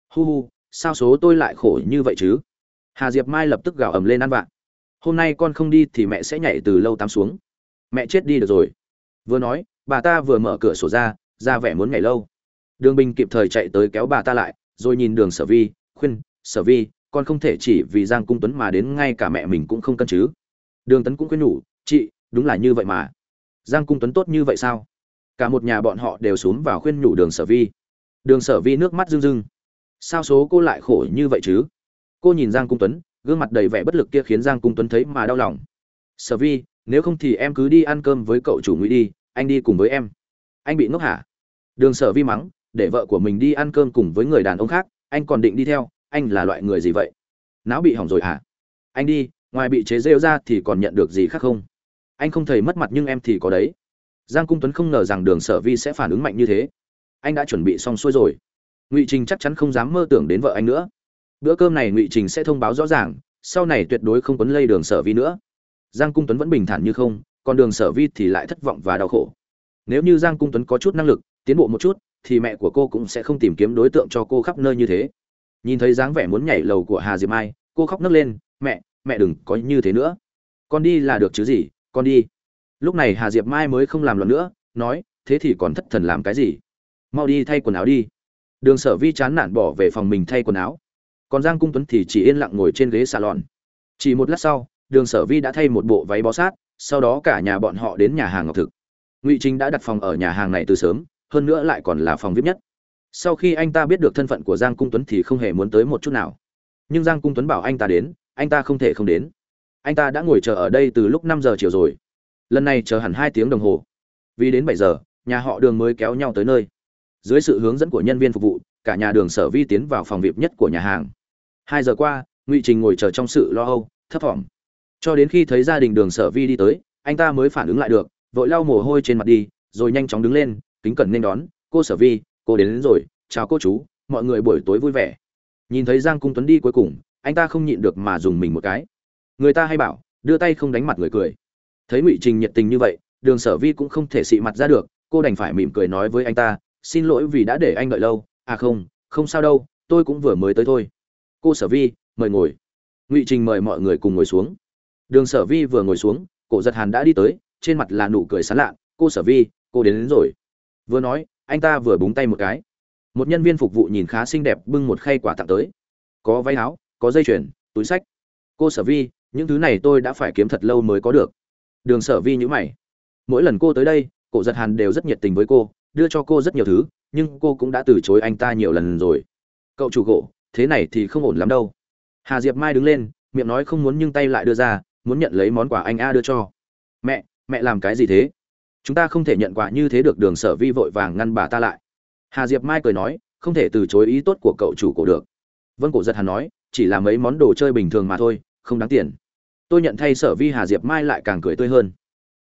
Hu hu, sao số tôi lại khổ như vậy chứ? Hà diệp mai lập tức gào ầm lên ăn vạ. Hôm nay con không đi thì mẹ sẽ nhảy từ lâu tắm xuống. Mẹ chết đi được rồi. Vừa nói, bà ta vừa mở cửa sổ ra ra vẻ muốn nhảy lâu. Đường bình kịp thời chạy tới kéo bà ta lại rồi nhìn đường sở vi, khuyên, sở vi, con không thể chỉ vì giang cung tuấn mà đến ngay cả mẹ mình cũng không cân chứ. Đường tấn cũng khuyên nhủ, chị, đúng là như vậy mà. Giang cung tuấn tốt như vậy sao? Cả một nhà bọn họ đều xuống vào khuyên nhủ đường sở vi. Đường sở vi nước mắt rưng rưng. Sao số cô lại khổ như vậy chứ? Cô nhìn giang cung tuấn, gương mặt đầy vẻ bất lực kia khiến giang cung tuấn thấy mà đau lòng. Sở vi, nếu không thì em cứ đi ăn cơm với cậu chủ ngụy đi, anh đi cùng với em. Anh bị ngốc hả? Đường sở vi mắng để vợ của mình đi ăn cơm cùng với người đàn ông khác, anh còn định đi theo, anh là loại người gì vậy? Não bị hỏng rồi hả? Anh đi, ngoài bị chế rêu ra thì còn nhận được gì khác không? Anh không thầy mất mặt nhưng em thì có đấy. Giang cung tuấn không ngờ rằng đường sở vi sẽ phản ứng mạnh như thế. Anh đã chuẩn bị xong xuôi rồi. Ngụy trình chắc chắn không dám mơ tưởng đến vợ anh nữa. Bữa cơm này ngụy trình sẽ thông báo rõ ràng, sau này tuyệt đối không quấn lây đường sở vi nữa. Giang cung tuấn vẫn bình thản như không, còn đường sở vi thì lại thất vọng và đau khổ. Nếu như giang cung tuấn có chút năng lực, tiến bộ một chút thì mẹ của cô cũng sẽ không tìm kiếm đối tượng cho cô khắp nơi như thế. Nhìn thấy dáng vẻ muốn nhảy lầu của hà diệp mai, cô khóc nấc lên, mẹ mẹ đừng có như thế nữa. Con đi là được chứ gì, con đi. Lúc này hà diệp mai mới không làm loạn nữa, nói, thế thì còn thất thần làm cái gì? Mau đi thay quần áo đi. Đường sở vi chán nản bỏ về phòng mình thay quần áo. Còn giang cung tuấn thì chỉ yên lặng ngồi trên ghế salon. Chỉ một lát sau, đường sở vi đã thay một bộ váy bó sát, sau đó cả nhà bọn họ đến nhà hàng ngọc thực. Ngụy chính đã đặt phòng ở nhà hàng này từ sớm hơn nữa lại còn là phòng vip nhất. Sau khi anh ta biết được thân phận của giang cung tuấn thì không hề muốn tới một chút nào. Nhưng giang cung tuấn bảo anh ta đến, anh ta không thể không đến. Anh ta đã ngồi chờ ở đây từ lúc năm giờ chiều rồi. Lần này chờ hẳn hai tiếng đồng hồ. Vì đến bảy giờ, nhà họ đường mới kéo nhau tới nơi. Dưới sự hướng dẫn của nhân viên phục vụ, cả nhà đường sở vi tiến vào phòng vip nhất của nhà hàng. Hai giờ qua, ngụy trình ngồi chờ trong sự lo âu, thấp thỏm. Cho đến khi thấy gia đình đường sở vi đi tới, anh ta mới phản ứng lại được, vội lau mồ hôi trên mặt đi, rồi nhanh chóng đứng lên kính cẩn nên đón cô sở vi cô đến, đến rồi chào cô chú mọi người buổi tối vui vẻ. Nhìn thấy giang cung tuấn đi cuối cùng anh ta không nhịn được mà dùng mình một cái. Người ta hay bảo đưa tay không đánh mặt người cười. Thấy ngụy trình nhiệt tình như vậy đường sở vi cũng không thể xị mặt ra được cô đành phải mỉm cười nói với anh ta xin lỗi vì đã để anh đợi lâu. À không không sao đâu tôi cũng vừa mới tới thôi. Cô sở vi mời ngồi. Ngụy trình mời mọi người cùng ngồi xuống. Đường sở vi vừa ngồi xuống cổ giật hàn đã đi tới trên mặt là nụ cười sán lạ cô sở vi cô đến, đến rồi vừa nói, anh ta vừa búng tay một cái. Một nhân viên phục vụ nhìn khá xinh đẹp bưng một khay quả tặng tới. Có váy áo, có dây chuyền, túi sách. Cô sở vi, những thứ này tôi đã phải kiếm thật lâu mới có được. Đường sở vi nhữ mày. Mỗi lần cô tới đây, cổ giật hàn đều rất nhiệt tình với cô, đưa cho cô rất nhiều thứ, nhưng cô cũng đã từ chối anh ta nhiều lần rồi. Cậu chủ gỗ, thế này thì không ổn lắm đâu. Hà diệp mai đứng lên, miệng nói không muốn nhưng tay lại đưa ra, muốn nhận lấy món quà anh a đưa cho. Mẹ mẹ làm cái gì thế? Chúng ta không thể nhận quà như thế được đường sở vi vội vàng ngăn bà ta lại. Hà diệp mai cười nói, không thể từ chối ý tốt của cậu chủ cổ được. Vân cổ giật hàn nói, chỉ là mấy món đồ chơi bình thường mà thôi, không đáng tiền. Tôi nhận thay sở vi hà diệp mai lại càng cười tươi hơn.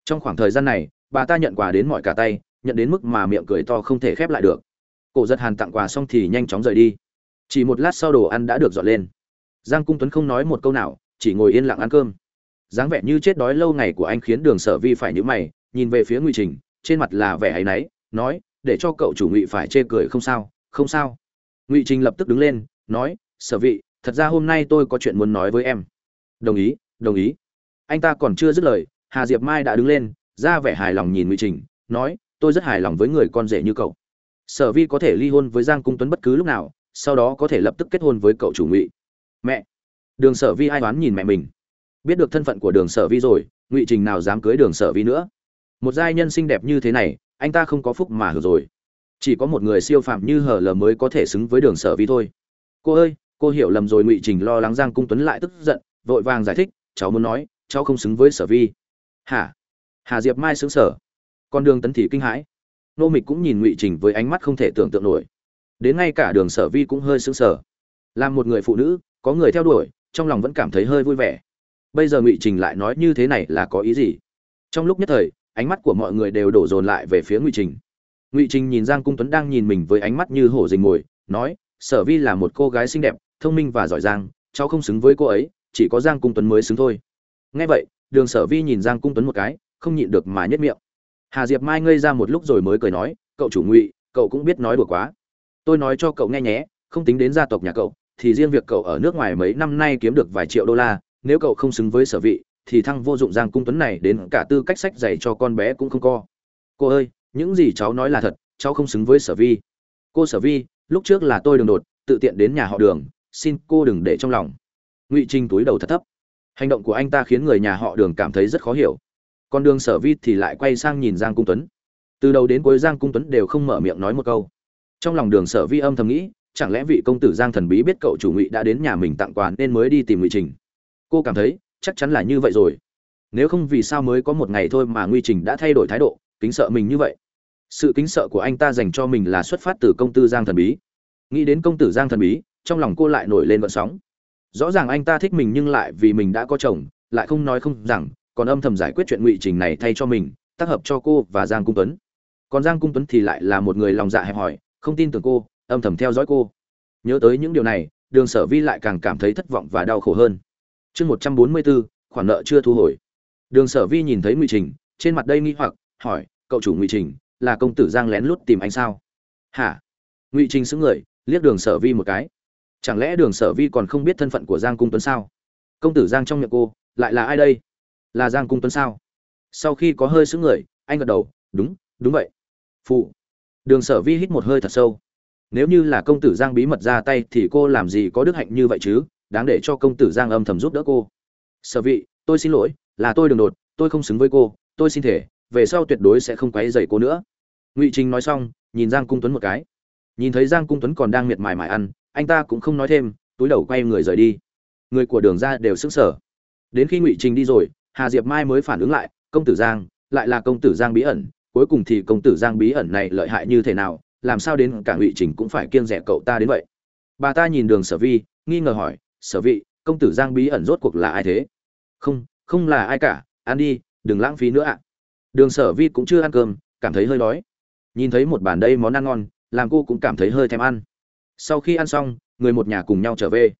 Trong khoảng thời gian này, bà ta nhận quà đến mọi cả tay, nhận đến mức mà miệng cười to không thể khép lại được. Cổ giật hàn tặng quà xong thì nhanh chóng rời đi. Chỉ một lát sau đồ ăn đã được dọn lên. Giang cung tuấn không nói một câu nào, chỉ ngồi yên lặng ăn cơm. Dáng vẻ như chết đói lâu ngày của anh khiến đường sở vi phải nhữ mày nhìn về phía ngụy trình, trên mặt là vẻ áy náy, nói, để cho cậu chủ ngụy phải chê cười không sao không sao. Ngụy trình lập tức đứng lên, nói, sở vị, thật ra hôm nay tôi có chuyện muốn nói với em. Đồng ý đồng ý. Anh ta còn chưa dứt lời, hà diệp mai đã đứng lên, ra vẻ hài lòng nhìn ngụy trình, nói, tôi rất hài lòng với người con rể như cậu. Sở vi có thể ly hôn với giang cung tuấn bất cứ lúc nào, sau đó có thể lập tức kết hôn với cậu chủ ngụy. Mẹ. Đường sở vi ai đoán nhìn mẹ mình. Biết được thân phận của đường sở vi rồi, ngụy trình nào dám cưới đường sở vi nữa? Một giai nhân xinh đẹp như thế này, anh ta không có phúc mà hưởng rồi. Chỉ có một người siêu phạm như hở lờ mới có thể xứng với đường sở vi thôi. Cô ơi, cô hiểu lầm rồi, ngụy trình lo lắng giang cung tuấn lại tức giận, vội vàng giải thích, cháu muốn nói, cháu không xứng với sở vi. Hả? Hà diệp mai xứng sở con đường tấn thì kinh hãi. Nô mịch cũng nhìn ngụy trình với ánh mắt không thể tưởng tượng nổi. Đến ngay cả đường sở vi cũng hơi xứng sở làm một người phụ nữ, có người theo đuổi, trong lòng vẫn cảm thấy hơi vui vẻ. Bây giờ ngụy trình lại nói như thế này là có ý gì? Trong lúc nhất thời ánh mắt của mọi người đều đổ dồn lại về phía ngụy trình. Ngụy trình nhìn giang cung tuấn đang nhìn mình với ánh mắt như hổ dình mồi, nói, sở vi là một cô gái xinh đẹp, thông minh và giỏi giang, cháu không xứng với cô ấy, chỉ có giang cung tuấn mới xứng thôi. Nghe vậy, đường sở vi nhìn giang cung tuấn một cái, không nhịn được mà nhất miệng. Hà diệp mai ngây ra một lúc rồi mới cười nói, cậu chủ ngụy, cậu cũng biết nói đùa quá. Tôi nói cho cậu nghe nhé, không tính đến gia tộc nhà cậu, thì riêng việc cậu ở nước ngoài mấy năm nay kiếm được vài triệu đô la, nếu cậu không xứng với sở vị thì thăng vô dụng giang cung tuấn này đến cả tư cách sách dạy cho con bé cũng không co. Cô ơi, những gì cháu nói là thật, cháu không xứng với sở vi. Cô sở vi, lúc trước là tôi đường đột, tự tiện đến nhà họ đường, xin cô đừng để trong lòng. Ngụy trinh túi đầu thật thấp. Hành động của anh ta khiến người nhà họ đường cảm thấy rất khó hiểu. Còn đường sở vi thì lại quay sang nhìn giang cung tuấn. Từ đầu đến cuối giang cung tuấn đều không mở miệng nói một câu. Trong lòng đường sở vi âm thầm nghĩ, chẳng lẽ vị công tử giang thần bí biết cậu chủ ngụy đã đến nhà mình tặng quà nên mới đi tìm ngụy trình. Cô cảm thấy chắc chắn là như vậy rồi. Nếu không vì sao mới có một ngày thôi mà nguy trình đã thay đổi thái độ, kính sợ mình như vậy? Sự kính sợ của anh ta dành cho mình là xuất phát từ công tử giang thần bí. Nghĩ đến công tử giang thần bí, trong lòng cô lại nổi lên vận sóng. Rõ ràng anh ta thích mình nhưng lại vì mình đã có chồng, lại không nói không rằng, còn âm thầm giải quyết chuyện ngụy trình này thay cho mình, tác hợp cho cô và giang cung tuấn. Còn giang cung tuấn thì lại là một người lòng dạ hẹp hòi, không tin tưởng cô, âm thầm theo dõi cô. Nhớ tới những điều này, đường sở vi lại càng cảm thấy thất vọng và đau khổ hơn chương một trăm bốn mươi bốn khoản nợ chưa thu hồi. Đường sở vi nhìn thấy ngụy trình, trên mặt đây nghi hoặc, hỏi, cậu chủ ngụy trình, là công tử giang lén lút tìm anh sao? Hả? Ngụy trình xứng người, liếc đường sở vi một cái. Chẳng lẽ đường sở vi còn không biết thân phận của giang cung tuấn sao? Công tử giang trong miệng cô, lại là ai đây? Là giang cung tuấn sao? Sau khi có hơi xứng người, anh gật đầu, đúng đúng vậy. Phụ đường sở vi hít một hơi thật sâu. Nếu như là công tử giang bí mật ra tay thì cô làm gì có đức hạnh như vậy chứ? Đáng để cho công tử giang âm thầm giúp đỡ cô. Sở vị, tôi xin lỗi, là tôi đường đột, tôi không xứng với cô, tôi xin thể, về sau tuyệt đối sẽ không quấy dày cô nữa. Ngụy trình nói xong, nhìn giang cung tuấn một cái. Nhìn thấy giang cung tuấn còn đang miệt mài mài ăn, anh ta cũng không nói thêm, túi đầu quay người rời đi. Người của đường ra đều sững sờ. Đến khi ngụy trình đi rồi, hà diệp mai mới phản ứng lại, công tử giang, lại là công tử giang bí ẩn, cuối cùng thì công tử giang bí ẩn này lợi hại như thế nào, làm sao đến cả ngụy trình cũng phải kiêng rẻ cậu ta đến vậy? Bà ta nhìn đường sở vi, nghi ngờ hỏi sở vị, công tử giang bí ẩn rốt cuộc là ai thế? Không không là ai cả, ăn đi, đừng lãng phí nữa ạ. Đường sở vi cũng chưa ăn cơm, cảm thấy hơi đói. Nhìn thấy một bàn đây món ăn ngon, làm cô cũng cảm thấy hơi thèm ăn. Sau khi ăn xong, người một nhà cùng nhau trở về.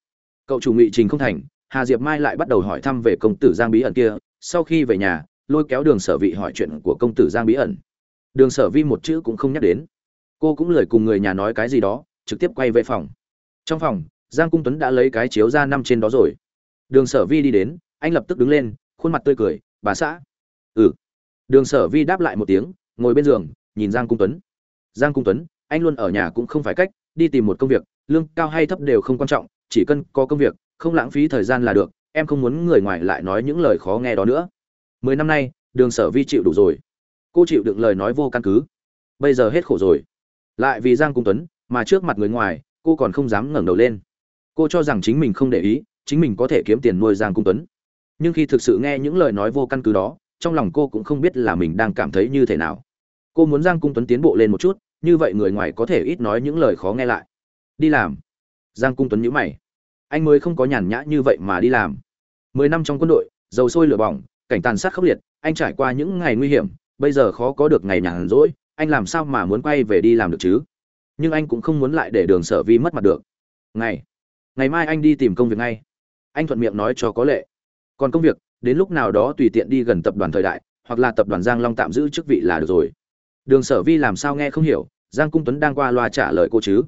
Cậu chủ ngụy trình không thành, hà diệp mai lại bắt đầu hỏi thăm về công tử giang bí ẩn kia. Sau khi về nhà, lôi kéo đường sở vị hỏi chuyện của công tử giang bí ẩn. Đường sở vi một chữ cũng không nhắc đến. Cô cũng lời cùng người nhà nói cái gì đó, trực tiếp quay về phòng. Trong phòng giang cung tuấn đã lấy cái chiếu ra năm trên đó rồi. Đường sở vi đi đến, anh lập tức đứng lên, khuôn mặt tươi cười, bà xã. Ừ. Đường sở vi đáp lại một tiếng, ngồi bên giường, nhìn giang cung tuấn. Giang cung tuấn, anh luôn ở nhà cũng không phải cách, đi tìm một công việc, lương cao hay thấp đều không quan trọng, chỉ cần có công việc, không lãng phí thời gian là được, em không muốn người ngoài lại nói những lời khó nghe đó nữa. Mười năm nay, đường sở vi chịu đủ rồi. Cô chịu đựng lời nói vô căn cứ. Bây giờ hết khổ rồi. Lại vì giang cung tuấn, mà trước mặt người ngoài, cô còn không dám ngẩng đầu lên cô cho rằng chính mình không để ý, chính mình có thể kiếm tiền nuôi giang cung tuấn. Nhưng khi thực sự nghe những lời nói vô căn cứ đó, trong lòng cô cũng không biết là mình đang cảm thấy như thế nào. Cô muốn giang cung tuấn tiến bộ lên một chút, như vậy người ngoài có thể ít nói những lời khó nghe lại. Đi làm. Giang cung tuấn nhíu mày. Anh mới không có nhàn nhã như vậy mà đi làm. Mười năm trong quân đội, dầu sôi lửa bỏng, cảnh tàn sát khốc liệt, anh trải qua những ngày nguy hiểm, bây giờ khó có được ngày nhàn rỗi, anh làm sao mà muốn quay về đi làm được chứ? Nhưng anh cũng không muốn lại để đường sở vi mất mặt được. Ngày ngày mai anh đi tìm công việc ngay. Anh thuận miệng nói cho có lệ. Còn công việc, đến lúc nào đó tùy tiện đi gần tập đoàn thời đại, hoặc là tập đoàn giang long tạm giữ chức vị là được rồi. Đường sở vi làm sao nghe không hiểu, giang cung tuấn đang qua loa trả lời cô chứ.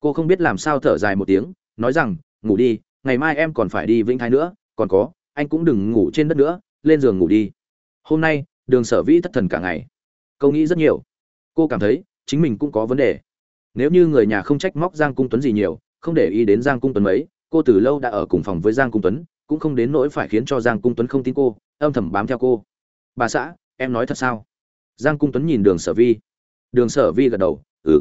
Cô không biết làm sao thở dài một tiếng, nói rằng, ngủ đi, ngày mai em còn phải đi vĩnh thái nữa, còn có, anh cũng đừng ngủ trên đất nữa, lên giường ngủ đi. Hôm nay, đường sở Vi thất thần cả ngày. Câu nghĩ rất nhiều. Cô cảm thấy, chính mình cũng có vấn đề. Nếu như người nhà không trách móc giang cung tuấn gì nhiều không để ý đến giang cung tuấn mấy, cô từ lâu đã ở cùng phòng với giang cung tuấn, cũng không đến nỗi phải khiến cho giang cung tuấn không tin cô, âm thầm bám theo cô. Bà xã, em nói thật sao? Giang cung tuấn nhìn đường sở vi. Đường sở vi gật đầu ừ.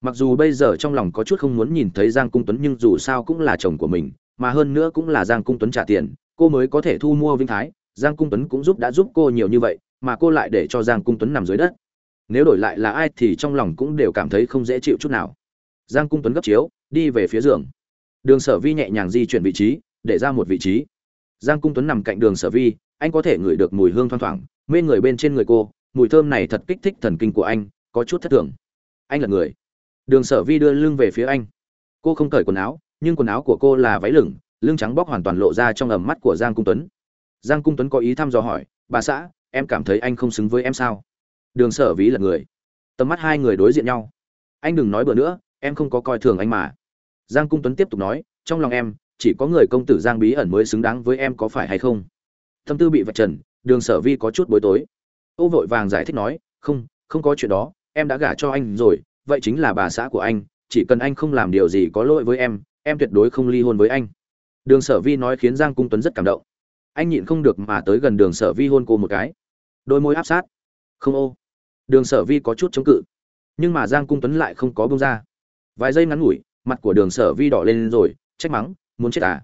Mặc dù bây giờ trong lòng có chút không muốn nhìn thấy giang cung tuấn nhưng dù sao cũng là chồng của mình, mà hơn nữa cũng là giang cung tuấn trả tiền, cô mới có thể thu mua vinh thái. Giang cung tuấn cũng giúp đã giúp cô nhiều như vậy, mà cô lại để cho giang cung tuấn nằm dưới đất. Nếu đổi lại là ai thì trong lòng cũng đều cảm thấy không dễ chịu chút nào giang cung tuấn gấp chiếu, đi về phía giường. Đường sở vi nhẹ nhàng di chuyển vị trí, để ra một vị trí. Giang cung tuấn nằm cạnh đường sở vi, anh có thể ngửi được mùi hương thoang thoảng, mê người bên trên người cô, mùi thơm này thật kích thích thần kinh của anh, có chút thất thường. Anh là người. Đường sở vi đưa lưng về phía anh. Cô không cởi quần áo, nhưng quần áo của cô là váy lửng, lưng trắng bóc hoàn toàn lộ ra trong ầm mắt của giang cung tuấn. Giang cung tuấn có ý thăm dò hỏi, bà xã, em cảm thấy anh không xứng với em sao? Đường sở ví là người. Tầm mắt hai người đối diện nhau. Anh đừng nói bữa nữa em không có coi thường anh mà. Giang cung tuấn tiếp tục nói, trong lòng em, chỉ có người công tử giang bí ẩn mới xứng đáng với em có phải hay không? Tâm tư bị vạch trần, đường sở vi có chút bối tối ô vội vàng giải thích nói, không không có chuyện đó, em đã gả cho anh rồi, vậy chính là bà xã của anh, chỉ cần anh không làm điều gì có lỗi với em em tuyệt đối không ly hôn với anh. Đường sở vi nói khiến giang cung tuấn rất cảm động. Anh nhịn không được mà tới gần đường sở vi hôn cô một cái. Đôi môi áp sát. Không ô. Đường sở vi có chút chống cự. Nhưng mà giang cung tuấn lại không có bông ra vài giây ngắn ngủi, mặt của đường sở vi đỏ lên rồi, trách mắng, muốn chết à?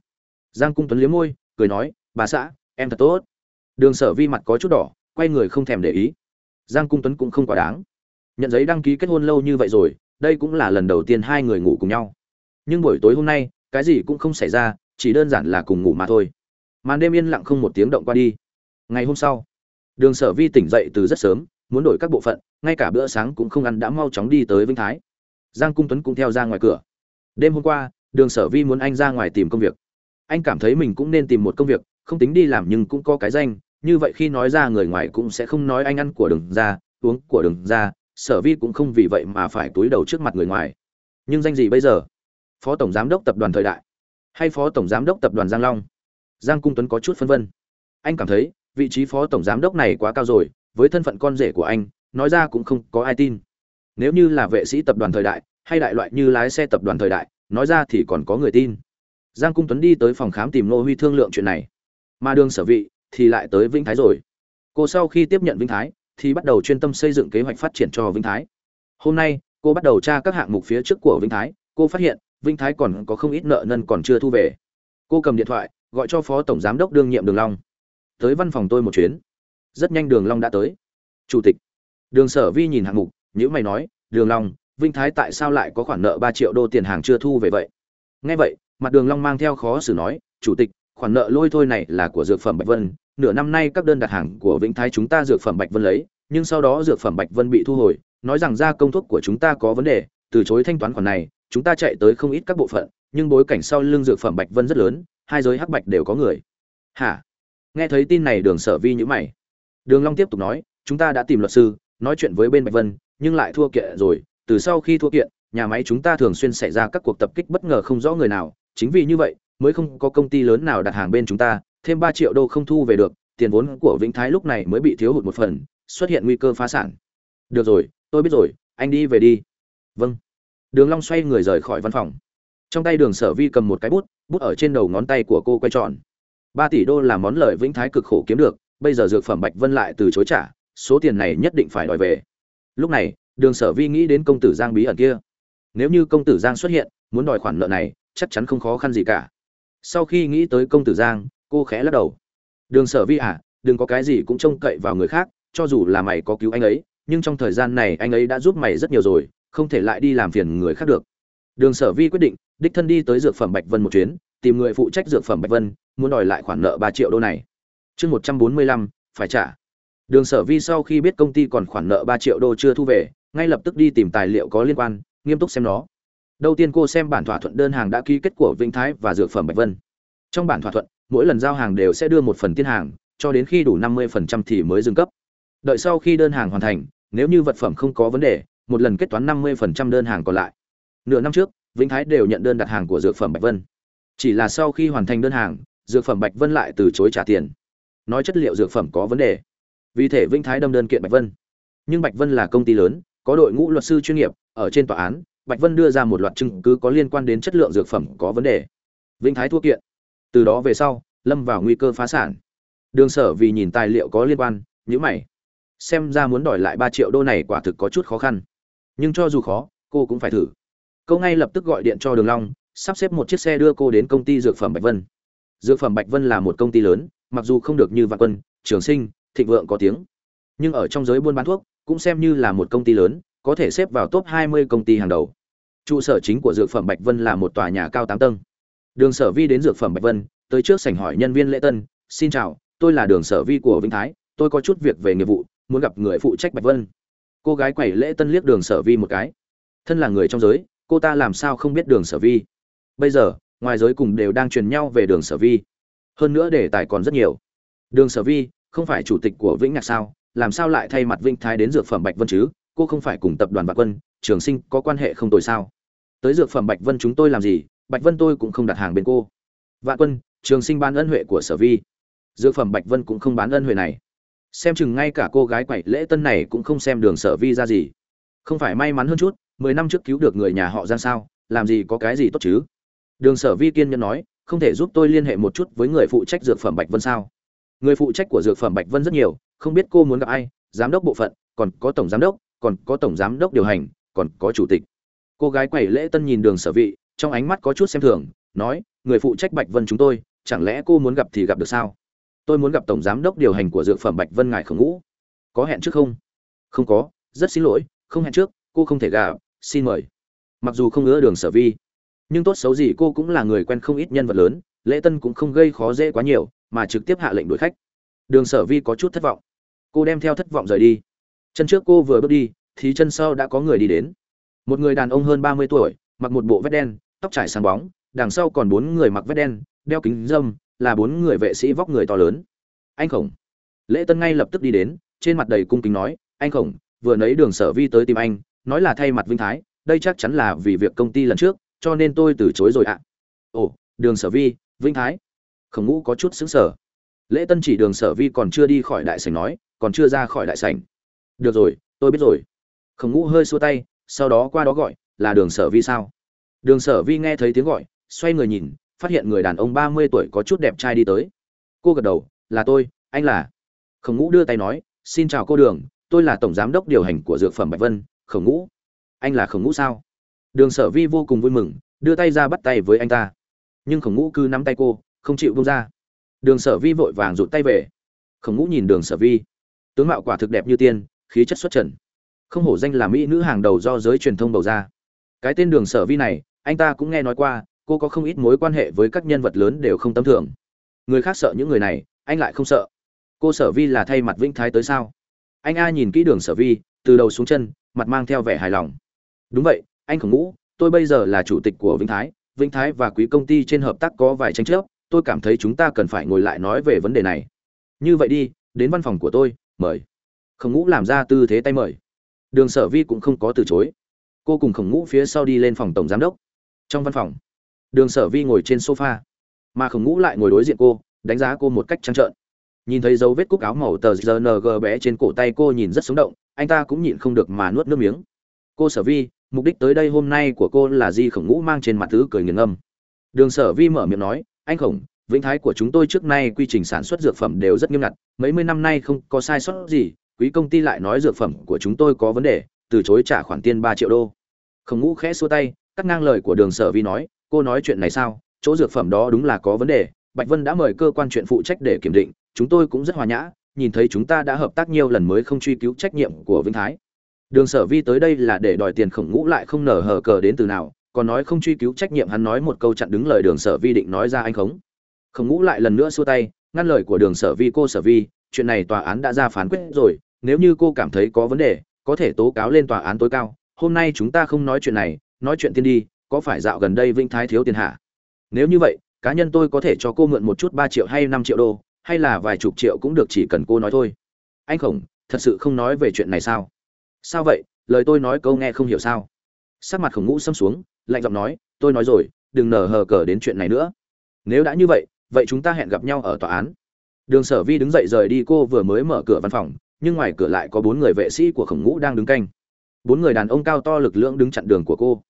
Giang cung tuấn liếm môi, cười nói, bà xã, em thật tốt. Đường sở vi mặt có chút đỏ, quay người không thèm để ý. Giang cung tuấn cũng không quá đáng. Nhận giấy đăng ký kết hôn lâu như vậy rồi, đây cũng là lần đầu tiên hai người ngủ cùng nhau. Nhưng buổi tối hôm nay, cái gì cũng không xảy ra, chỉ đơn giản là cùng ngủ mà thôi. Màn đêm yên lặng không một tiếng động qua đi. Ngày hôm sau, đường sở vi tỉnh dậy từ rất sớm, muốn đổi các bộ phận, ngay cả bữa sáng cũng không ăn, đã mau chóng đi tới vĩnh thái giang cung tuấn cũng theo ra ngoài cửa. Đêm hôm qua, đường sở vi muốn anh ra ngoài tìm công việc. Anh cảm thấy mình cũng nên tìm một công việc, không tính đi làm nhưng cũng có cái danh, như vậy khi nói ra người ngoài cũng sẽ không nói anh ăn của đường ra, uống của đường ra, sở vi cũng không vì vậy mà phải túi đầu trước mặt người ngoài. Nhưng danh gì bây giờ? Phó tổng giám đốc tập đoàn thời đại hay phó tổng giám đốc tập đoàn giang long? Giang cung tuấn có chút phân vân. Anh cảm thấy vị trí phó tổng giám đốc này quá cao rồi, với thân phận con rể của anh, nói ra cũng không có ai tin nếu như là vệ sĩ tập đoàn thời đại, hay đại loại như lái xe tập đoàn thời đại, nói ra thì còn có người tin. Giang cung tuấn đi tới phòng khám tìm nô huy thương lượng chuyện này. Mà đường sở vị thì lại tới vĩnh thái rồi. Cô sau khi tiếp nhận vĩnh thái thì bắt đầu chuyên tâm xây dựng kế hoạch phát triển cho vĩnh thái. Hôm nay, cô bắt đầu tra các hạng mục phía trước của vĩnh thái. Cô phát hiện, vĩnh thái còn có không ít nợ nần còn chưa thu về. Cô cầm điện thoại, gọi cho phó tổng giám đốc đương nhiệm đường long. Tới văn phòng tôi một chuyến. Rất nhanh đường long đã tới. Chủ tịch. Đường sở vi nhìn hạng mục nhữ mày nói, đường long, vinh thái tại sao lại có khoản nợ ba triệu đô tiền hàng chưa thu về vậy? Nghe vậy, mặt đường long mang theo khó xử nói, chủ tịch, khoản nợ lôi thôi này là của dược phẩm bạch vân. Nửa năm nay các đơn đặt hàng của vĩnh thái chúng ta dược phẩm bạch vân lấy, nhưng sau đó dược phẩm bạch vân bị thu hồi. Nói rằng gia công thuốc của chúng ta có vấn đề, từ chối thanh toán khoản này, chúng ta chạy tới không ít các bộ phận, nhưng bối cảnh sau lưng dược phẩm bạch vân rất lớn, hai giới hắc bạch đều có người. Hả? Nghe thấy tin này, đường sở vi nhữ mày. Đường long tiếp tục nói, chúng ta đã tìm luật sư, nói chuyện với bên bạch vân nhưng lại thua kiện rồi, từ sau khi thua kiện, nhà máy chúng ta thường xuyên xảy ra các cuộc tập kích bất ngờ không rõ người nào. Chính vì như vậy, mới không có công ty lớn nào đặt hàng bên chúng ta, thêm ba triệu đô không thu về được, tiền vốn của vĩnh thái lúc này mới bị thiếu hụt một phần, xuất hiện nguy cơ phá sản. Được rồi, tôi biết rồi, anh đi về đi. Vâng. Đường long xoay người rời khỏi văn phòng. Trong tay đường sở vi cầm một cái bút bút ở trên đầu ngón tay của cô quay tròn. Ba tỷ đô là món lợi vĩnh thái cực khổ kiếm được, bây giờ dược phẩm bạch vân lại từ chối trả, số tiền này nhất định phải đòi về lúc này, đường sở vi nghĩ đến công tử giang bí ẩn kia. Nếu như công tử giang xuất hiện, muốn đòi khoản nợ này, chắc chắn không khó khăn gì cả. Sau khi nghĩ tới công tử giang, cô khẽ lắc đầu. Đường sở vi à đừng có cái gì cũng trông cậy vào người khác, cho dù là mày có cứu anh ấy, nhưng trong thời gian này anh ấy đã giúp mày rất nhiều rồi, không thể lại đi làm phiền người khác được. Đường sở vi quyết định, đích thân đi tới dược phẩm bạch vân một chuyến, tìm người phụ trách dược phẩm bạch vân, muốn đòi lại khoản nợ ba triệu đô này. Chương một trăm bốn mươi lăm, phải trả đường sở vi sau khi biết công ty còn khoản nợ ba triệu đô chưa thu về, ngay lập tức đi tìm tài liệu có liên quan, nghiêm túc xem nó. Đầu tiên cô xem bản thỏa thuận đơn hàng đã ký kết của vĩnh thái và dược phẩm bạch vân. Trong bản thỏa thuận, mỗi lần giao hàng đều sẽ đưa một phần tiền hàng, cho đến khi đủ năm mươi phần trăm thì mới dừng cấp. Đợi sau khi đơn hàng hoàn thành, nếu như vật phẩm không có vấn đề, một lần kết toán năm mươi phần trăm đơn hàng còn lại. Nửa năm trước, vĩnh thái đều nhận đơn đặt hàng của dược phẩm bạch vân. Chỉ là sau khi hoàn thành đơn hàng, dược phẩm bạch vân lại từ chối trả tiền. Nói chất liệu dược phẩm có vấn đề vì thể vĩnh thái đâm đơn kiện bạch vân. Nhưng bạch vân là công ty lớn, có đội ngũ luật sư chuyên nghiệp, ở trên tòa án, bạch vân đưa ra một loạt chứng cứ có liên quan đến chất lượng dược phẩm có vấn đề. Vĩnh thái thua kiện. Từ đó về sau, lâm vào nguy cơ phá sản. Đường sở vì nhìn tài liệu có liên quan nhữ mày. Xem ra muốn đòi lại ba triệu đô này quả thực có chút khó khăn. Nhưng cho dù khó, cô cũng phải thử. Cô ngay lập tức gọi điện cho đường long, sắp xếp một chiếc xe đưa cô đến công ty dược phẩm bạch vân. Dược phẩm bạch vân là một công ty lớn, mặc dù không được như vạn quân, trường sinh thịnh vượng có tiếng. Nhưng ở trong giới buôn bán thuốc, cũng xem như là một công ty lớn, có thể xếp vào top 20 công ty hàng đầu. Trụ sở chính của dược phẩm bạch vân là một tòa nhà cao tám tầng. Đường sở vi đến dược phẩm bạch vân, tới trước sảnh hỏi nhân viên lễ tân, xin chào, tôi là đường sở vi của vĩnh thái, tôi có chút việc về nghiệp vụ, muốn gặp người phụ trách bạch vân. Cô gái quẩy lễ tân liếc đường sở vi một cái. Thân là người trong giới, cô ta làm sao không biết đường sở vi? Bây giờ, ngoài giới cùng đều đang truyền nhau về đường sở vi. Hơn nữa đề tài còn rất nhiều. Đường sở vi không phải chủ tịch của vĩnh nhạc sao? Làm sao lại thay mặt vĩnh thái đến dược phẩm bạch vân chứ? Cô không phải cùng tập đoàn bạc quân, trường sinh có quan hệ không tồi sao? Tới dược phẩm bạch vân chúng tôi làm gì? Bạch vân tôi cũng không đặt hàng bên cô. Vạn quân, trường sinh bán ân huệ của sở vi. Dược phẩm bạch vân cũng không bán ân huệ này. Xem chừng ngay cả cô gái quậy lễ tân này cũng không xem đường sở vi ra gì. Không phải may mắn hơn chút, mười năm trước cứu được người nhà họ giang sao? Làm gì có cái gì tốt chứ? Đường sở vi kiên nhẫn nói, không thể giúp tôi liên hệ một chút với người phụ trách dược phẩm bạch vân sao? Người phụ trách của dược phẩm bạch vân rất nhiều, không biết cô muốn gặp ai, giám đốc bộ phận, còn có tổng giám đốc, còn có tổng giám đốc điều hành, còn có chủ tịch. Cô gái quẩy lễ tân nhìn đường sở vị, trong ánh mắt có chút xem thường, nói, người phụ trách bạch vân chúng tôi, chẳng lẽ cô muốn gặp thì gặp được sao? Tôi muốn gặp tổng giám đốc điều hành của dược phẩm bạch vân ngài khổng ngũ có hẹn trước không? Không có, rất xin lỗi, không hẹn trước, cô không thể gặp, xin mời. Mặc dù không ngỡ đường sở vi, nhưng tốt xấu gì cô cũng là người quen không ít nhân vật lớn, lễ tân cũng không gây khó dễ quá nhiều mà trực tiếp hạ lệnh đuổi khách. Đường sở vi có chút thất vọng. Cô đem theo thất vọng rời đi. Chân trước cô vừa bước đi, thì chân sau đã có người đi đến. Một người đàn ông hơn ba mươi tuổi, mặc một bộ vest đen, tóc trải sáng bóng, đằng sau còn bốn người mặc vest đen, đeo kính dâm là bốn người vệ sĩ vóc người to lớn. Anh khổng. Lễ tân ngay lập tức đi đến, trên mặt đầy cung kính nói, anh khổng, vừa nấy đường sở vi tới tìm anh, nói là thay mặt vinh thái, đây chắc chắn là vì việc công ty lần trước, cho nên tôi từ chối rồi ạ. Ồ, đường sở vi, vinh thái khổng ngũ có chút xứng sở lễ tân chỉ đường sở vi còn chưa đi khỏi đại sảnh nói, còn chưa ra khỏi đại sảnh. Được rồi, tôi biết rồi. Khổng ngũ hơi xua tay, sau đó qua đó gọi, là đường sở vi sao? Đường sở vi nghe thấy tiếng gọi, xoay người nhìn, phát hiện người đàn ông ba mươi tuổi có chút đẹp trai đi tới. Cô gật đầu, là tôi, anh là. Khổng ngũ đưa tay nói, xin chào cô đường, tôi là tổng giám đốc điều hành của dược phẩm bạch vân, khổng ngũ. Anh là khổng ngũ sao? Đường sở vi vô cùng vui mừng, đưa tay ra bắt tay với anh ta. Nhưng khổng ngũ cứ nắm tay cô không chịu bông ra. Đường sở vi vội vàng rụt tay về. Khổng ngũ nhìn đường sở vi. Tướng mạo quả thực đẹp như tiên, khí chất xuất trần. Không hổ danh là mỹ nữ hàng đầu do giới truyền thông bầu ra. Cái tên đường sở vi này, anh ta cũng nghe nói qua, cô có không ít mối quan hệ với các nhân vật lớn đều không tầm thường. Người khác sợ những người này, anh lại không sợ. Cô sở vi là thay mặt vĩnh thái tới sao? Anh a nhìn kỹ đường sở vi, từ đầu xuống chân, mặt mang theo vẻ hài lòng. Đúng vậy, anh khổng ngũ, tôi bây giờ là chủ tịch của vĩnh thái. Vĩnh thái và quý công ty trên hợp tác có vài tranh chấp tôi cảm thấy chúng ta cần phải ngồi lại nói về vấn đề này. Như vậy đi, đến văn phòng của tôi, mời. Khổng ngũ làm ra tư thế tay mời. Đường sở vi cũng không có từ chối. Cô cùng khổng ngũ phía sau đi lên phòng tổng giám đốc. Trong văn phòng, đường sở vi ngồi trên sofa, mà khổng ngũ lại ngồi đối diện cô, đánh giá cô một cách trăng trợn. Nhìn thấy dấu vết cúc áo màu tờ rng bé trên cổ tay cô nhìn rất sống động, anh ta cũng nhịn không được mà nuốt nước miếng. Cô sở vi, mục đích tới đây hôm nay của cô là di khổng ngũ mang trên mặt thứ cười nghiền ngâm. Đường sở vi mở miệng nói anh khổng vĩnh thái của chúng tôi trước nay quy trình sản xuất dược phẩm đều rất nghiêm ngặt, mấy mươi năm nay không có sai sót gì, quý công ty lại nói dược phẩm của chúng tôi có vấn đề, từ chối trả khoản tiền ba triệu đô. Khổng ngũ khẽ xua tay, cắt ngang lời của đường sở vi nói, cô nói chuyện này sao? Chỗ dược phẩm đó đúng là có vấn đề, bạch vân đã mời cơ quan chuyện phụ trách để kiểm định, chúng tôi cũng rất hòa nhã, nhìn thấy chúng ta đã hợp tác nhiều lần mới không truy cứu trách nhiệm của vĩnh thái. Đường sở vi tới đây là để đòi tiền khổng ngũ lại không nở hờ cờ đến từ nào còn nói không truy cứu trách nhiệm hắn nói một câu chặn đứng lời đường sở vi định nói ra anh khống. Khổng ngũ lại lần nữa xua tay ngăn lời của đường sở vi, cô sở vi, chuyện này tòa án đã ra phán quyết rồi, nếu như cô cảm thấy có vấn đề, có thể tố cáo lên tòa án tối cao. Hôm nay chúng ta không nói chuyện này, nói chuyện tiên đi, có phải dạo gần đây vĩnh thái thiếu tiền hạ nếu như vậy, cá nhân tôi có thể cho cô mượn một chút ba triệu hay năm triệu đô, hay là vài chục triệu cũng được chỉ cần cô nói thôi. Anh khổng, thật sự không nói về chuyện này sao? Sao vậy? Lời tôi nói câu nghe không hiểu sao? Sắc mặt khổng ngũ xâm xuống lạnh giọng nói, tôi nói rồi, đừng nở hờ cờ đến chuyện này nữa. Nếu đã như vậy vậy chúng ta hẹn gặp nhau ở tòa án. Đường sở vi đứng dậy rời đi, cô vừa mới mở cửa văn phòng, nhưng ngoài cửa lại có bốn người vệ sĩ của khổng ngũ đang đứng canh. Bốn người đàn ông cao to lực lưỡng đứng chặn đường của cô.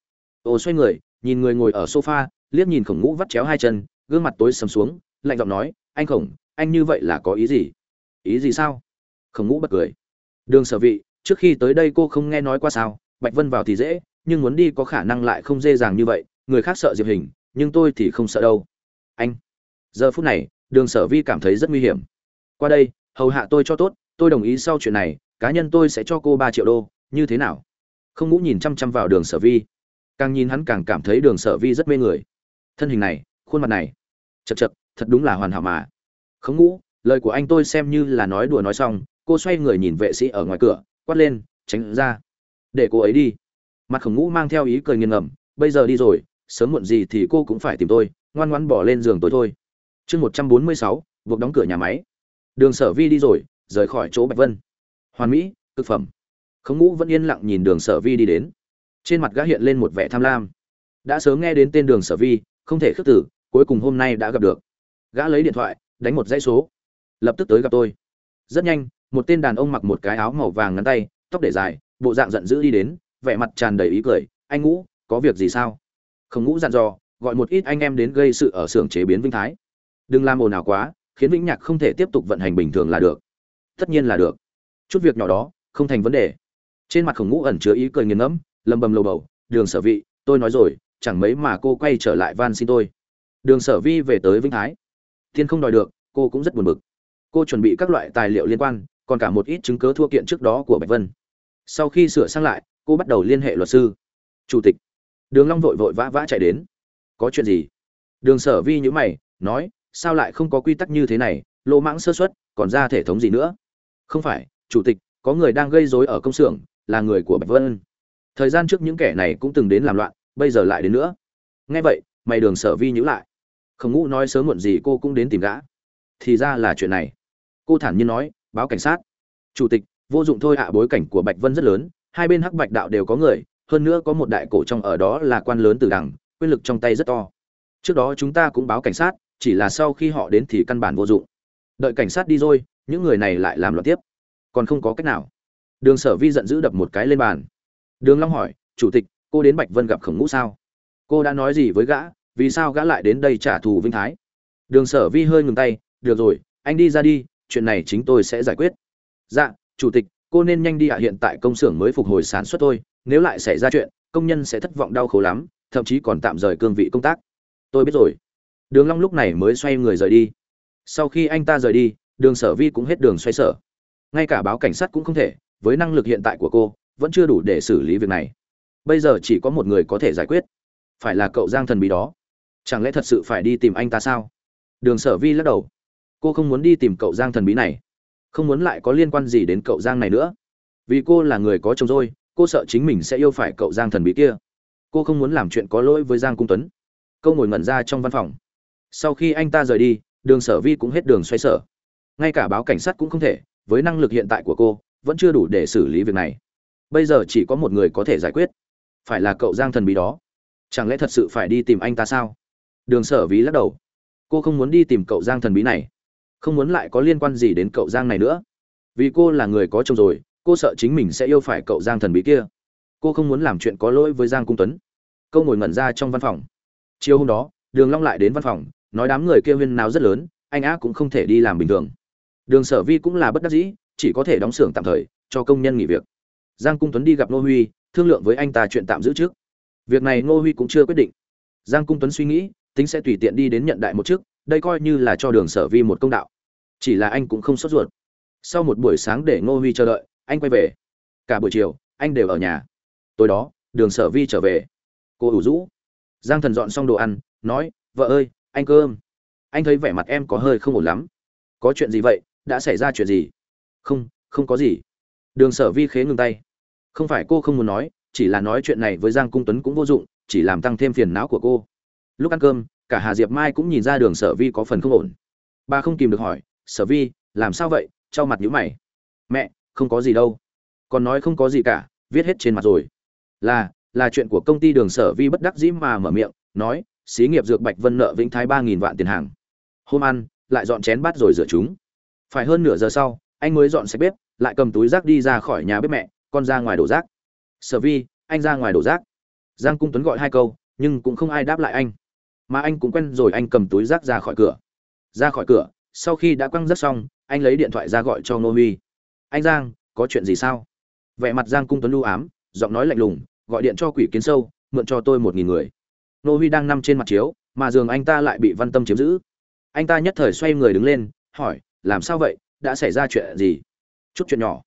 Ô xoay người, nhìn người ngồi ở sofa, liếc nhìn khổng ngũ vắt chéo hai chân, gương mặt tối sầm xuống, lạnh giọng nói, anh khổng, anh như vậy là có ý gì? Ý gì sao? Khổng ngũ bật cười. Đường sở vị trước khi tới đây cô không nghe nói qua sao, bạch vân vào thì dễ nhưng muốn đi có khả năng lại không dễ dàng như vậy, người khác sợ diệp hình, nhưng tôi thì không sợ đâu. Anh, giờ phút này, đường sở vi cảm thấy rất nguy hiểm. Qua đây, hầu hạ tôi cho tốt, tôi đồng ý sau chuyện này, cá nhân tôi sẽ cho cô ba triệu đô, như thế nào? Không ngũ nhìn chăm chăm vào đường sở vi. Càng nhìn hắn càng cảm thấy đường sở vi rất mê người. Thân hình này, khuôn mặt này, chật chật, thật đúng là hoàn hảo mà. Không ngũ lời của anh tôi xem như là nói đùa nói xong, cô xoay người nhìn vệ sĩ ở ngoài cửa, quát lên, tránh ra, để cô ấy đi mặt khổng ngũ mang theo ý cười nghiền ngầm bây giờ đi rồi, sớm muộn gì thì cô cũng phải tìm tôi, ngoan ngoãn bỏ lên giường tôi thôi. Chương một trăm bốn mươi sáu, buộc đóng cửa nhà máy. Đường sở vi đi rồi, rời khỏi chỗ bạch vân. Hoàn mỹ cực phẩm. Khổng ngũ vẫn yên lặng nhìn đường sở vi đi đến. Trên mặt gã hiện lên một vẻ tham lam. Đã sớm nghe đến tên đường sở vi, không thể khước tử, cuối cùng hôm nay đã gặp được. Gã lấy điện thoại, đánh một dãy số. Lập tức tới gặp tôi. Rất nhanh, một tên đàn ông mặc một cái áo màu vàng ngắn tay, tóc để dài, bộ dạng giận dữ đi đến vẻ mặt tràn đầy ý cười, anh ngũ, có việc gì sao? Khổng ngũ dặn dò, gọi một ít anh em đến gây sự ở xưởng chế biến vinh thái. Đừng làm ồn ào quá, khiến vĩnh nhạc không thể tiếp tục vận hành bình thường là được. Tất nhiên là được. Chút việc nhỏ đó, không thành vấn đề. Trên mặt khổng ngũ ẩn chứa ý cười nghiền ngẫm, lầm bầm lầu bầu, đường sở vị, tôi nói rồi, chẳng mấy mà cô quay trở lại van xin tôi. Đường sở vi về tới vĩnh thái. Thiên không đòi được, cô cũng rất buồn bực. Cô chuẩn bị các loại tài liệu liên quan, còn cả một ít chứng cớ thua kiện trước đó của bạch vân. Sau khi sửa sang lại cô bắt đầu liên hệ luật sư. Chủ tịch. Đường long vội vội vã vã chạy đến. Có chuyện gì? Đường sở vi nhíu mày, nói, sao lại không có quy tắc như thế này? Lỗ mãng sơ suất, còn ra thể thống gì nữa? Không phải, chủ tịch, có người đang gây rối ở công xưởng, là người của bạch vân. Thời gian trước những kẻ này cũng từng đến làm loạn, bây giờ lại đến nữa. Nghe vậy, mày đường sở vi nhíu lại. Không ngũ nói sớm muộn gì cô cũng đến tìm gã. Thì ra là chuyện này. Cô thản nhiên nói, báo cảnh sát. Chủ tịch, vô dụng thôi ạ, bối cảnh của bạch vân rất lớn hai bên hắc bạch đạo đều có người, hơn nữa có một đại cổ trong ở đó là quan lớn từ đằng, quyền lực trong tay rất to. Trước đó chúng ta cũng báo cảnh sát, chỉ là sau khi họ đến thì căn bản vô dụng. Đợi cảnh sát đi rồi, những người này lại làm loạn tiếp. Còn không có cách nào. Đường sở vi giận dữ đập một cái lên bàn. Đường long hỏi, chủ tịch, cô đến bạch vân gặp khổng ngũ sao? Cô đã nói gì với gã? Vì sao gã lại đến đây trả thù vinh thái? Đường sở vi hơi ngừng tay, được rồi, anh đi ra đi, chuyện này chính tôi sẽ giải quyết. Dạ chủ tịch cô nên nhanh đi ạ, hiện tại công xưởng mới phục hồi sản xuất thôi, nếu lại xảy ra chuyện, công nhân sẽ thất vọng đau khổ lắm, thậm chí còn tạm rời cương vị công tác. Tôi biết rồi. Đường long lúc này mới xoay người rời đi. Sau khi anh ta rời đi, đường sở vi cũng hết đường xoay sở. Ngay cả báo cảnh sát cũng không thể, với năng lực hiện tại của cô, vẫn chưa đủ để xử lý việc này. Bây giờ chỉ có một người có thể giải quyết. Phải là cậu giang thần bí đó. Chẳng lẽ thật sự phải đi tìm anh ta sao? Đường sở vi lắc đầu. Cô không muốn đi tìm cậu giang thần bí này không muốn lại có liên quan gì đến cậu giang này nữa. Vì cô là người có chồng rồi, cô sợ chính mình sẽ yêu phải cậu giang thần bí kia. Cô không muốn làm chuyện có lỗi với giang cung tuấn. Câu ngồi ngẩn ra trong văn phòng. Sau khi anh ta rời đi, đường sở vi cũng hết đường xoay sở. Ngay cả báo cảnh sát cũng không thể, với năng lực hiện tại của cô, vẫn chưa đủ để xử lý việc này. Bây giờ chỉ có một người có thể giải quyết. Phải là cậu giang thần bí đó. Chẳng lẽ thật sự phải đi tìm anh ta sao? Đường sở ví lắc đầu. Cô không muốn đi tìm cậu giang thần bí này không muốn lại có liên quan gì đến cậu giang này nữa. Vì cô là người có chồng rồi, cô sợ chính mình sẽ yêu phải cậu giang thần bí kia. Cô không muốn làm chuyện có lỗi với giang cung tuấn. Câu ngồi ngẩn ra trong văn phòng. Chiều hôm đó, đường long lại đến văn phòng, nói đám người kia huyên nào rất lớn, anh á cũng không thể đi làm bình thường. Đường sở vi cũng là bất đắc dĩ, chỉ có thể đóng xưởng tạm thời, cho công nhân nghỉ việc. Giang cung tuấn đi gặp ngô huy, thương lượng với anh ta chuyện tạm giữ trước. Việc này ngô huy cũng chưa quyết định. Giang cung tuấn suy nghĩ tính sẽ tùy tiện đi đến nhận đại một chức, đây coi như là cho đường sở vi một công đạo. Chỉ là anh cũng không sốt ruột. Sau một buổi sáng để ngô huy chờ đợi, anh quay về. Cả buổi chiều, anh đều ở nhà. Tối đó, đường sở vi trở về. Cô ủ rũ. Giang thần dọn xong đồ ăn, nói, vợ ơi, anh cơm anh thấy vẻ mặt em có hơi không ổn lắm. Có chuyện gì vậy? Đã xảy ra chuyện gì? Không không có gì. Đường sở vi khế ngừng tay. Không phải cô không muốn nói, chỉ là nói chuyện này với giang cung tuấn cũng vô dụng, chỉ làm tăng thêm phiền não của cô lúc ăn cơm, cả hà diệp mai cũng nhìn ra đường sở vi có phần không ổn. Bà không kìm được hỏi, sở vi, làm sao vậy? Trao mặt nhữ mày. Mẹ, không có gì đâu. Còn nói không có gì cả, viết hết trên mặt rồi. Là là chuyện của công ty đường sở vi bất đắc dĩ mà mở miệng, nói, xí nghiệp dược bạch vân nợ vĩnh thái ba nghìn vạn tiền hàng. Hôm ăn, lại dọn chén bát rồi rửa chúng. Phải hơn nửa giờ sau, anh mới dọn sạch bếp, lại cầm túi rác đi ra khỏi nhà bếp mẹ, con ra ngoài đổ rác. Sở vi, anh ra ngoài đổ rác. Giang cung tuấn gọi hai câu, nhưng cũng không ai đáp lại anh mà anh cũng quen rồi, anh cầm túi rác ra khỏi cửa. Ra khỏi cửa, sau khi đã quăng rác xong, anh lấy điện thoại ra gọi cho ngô huy. Anh giang, có chuyện gì sao? Vẻ mặt giang cung tuấn lưu ám, giọng nói lạnh lùng, gọi điện cho quỷ kiến sâu, mượn cho tôi một nghìn người. Ngô huy đang nằm trên mặt chiếu, mà giường anh ta lại bị văn tâm chiếm giữ. Anh ta nhất thời xoay người đứng lên, hỏi, làm sao vậy? Đã xảy ra chuyện gì? Chút chuyện nhỏ.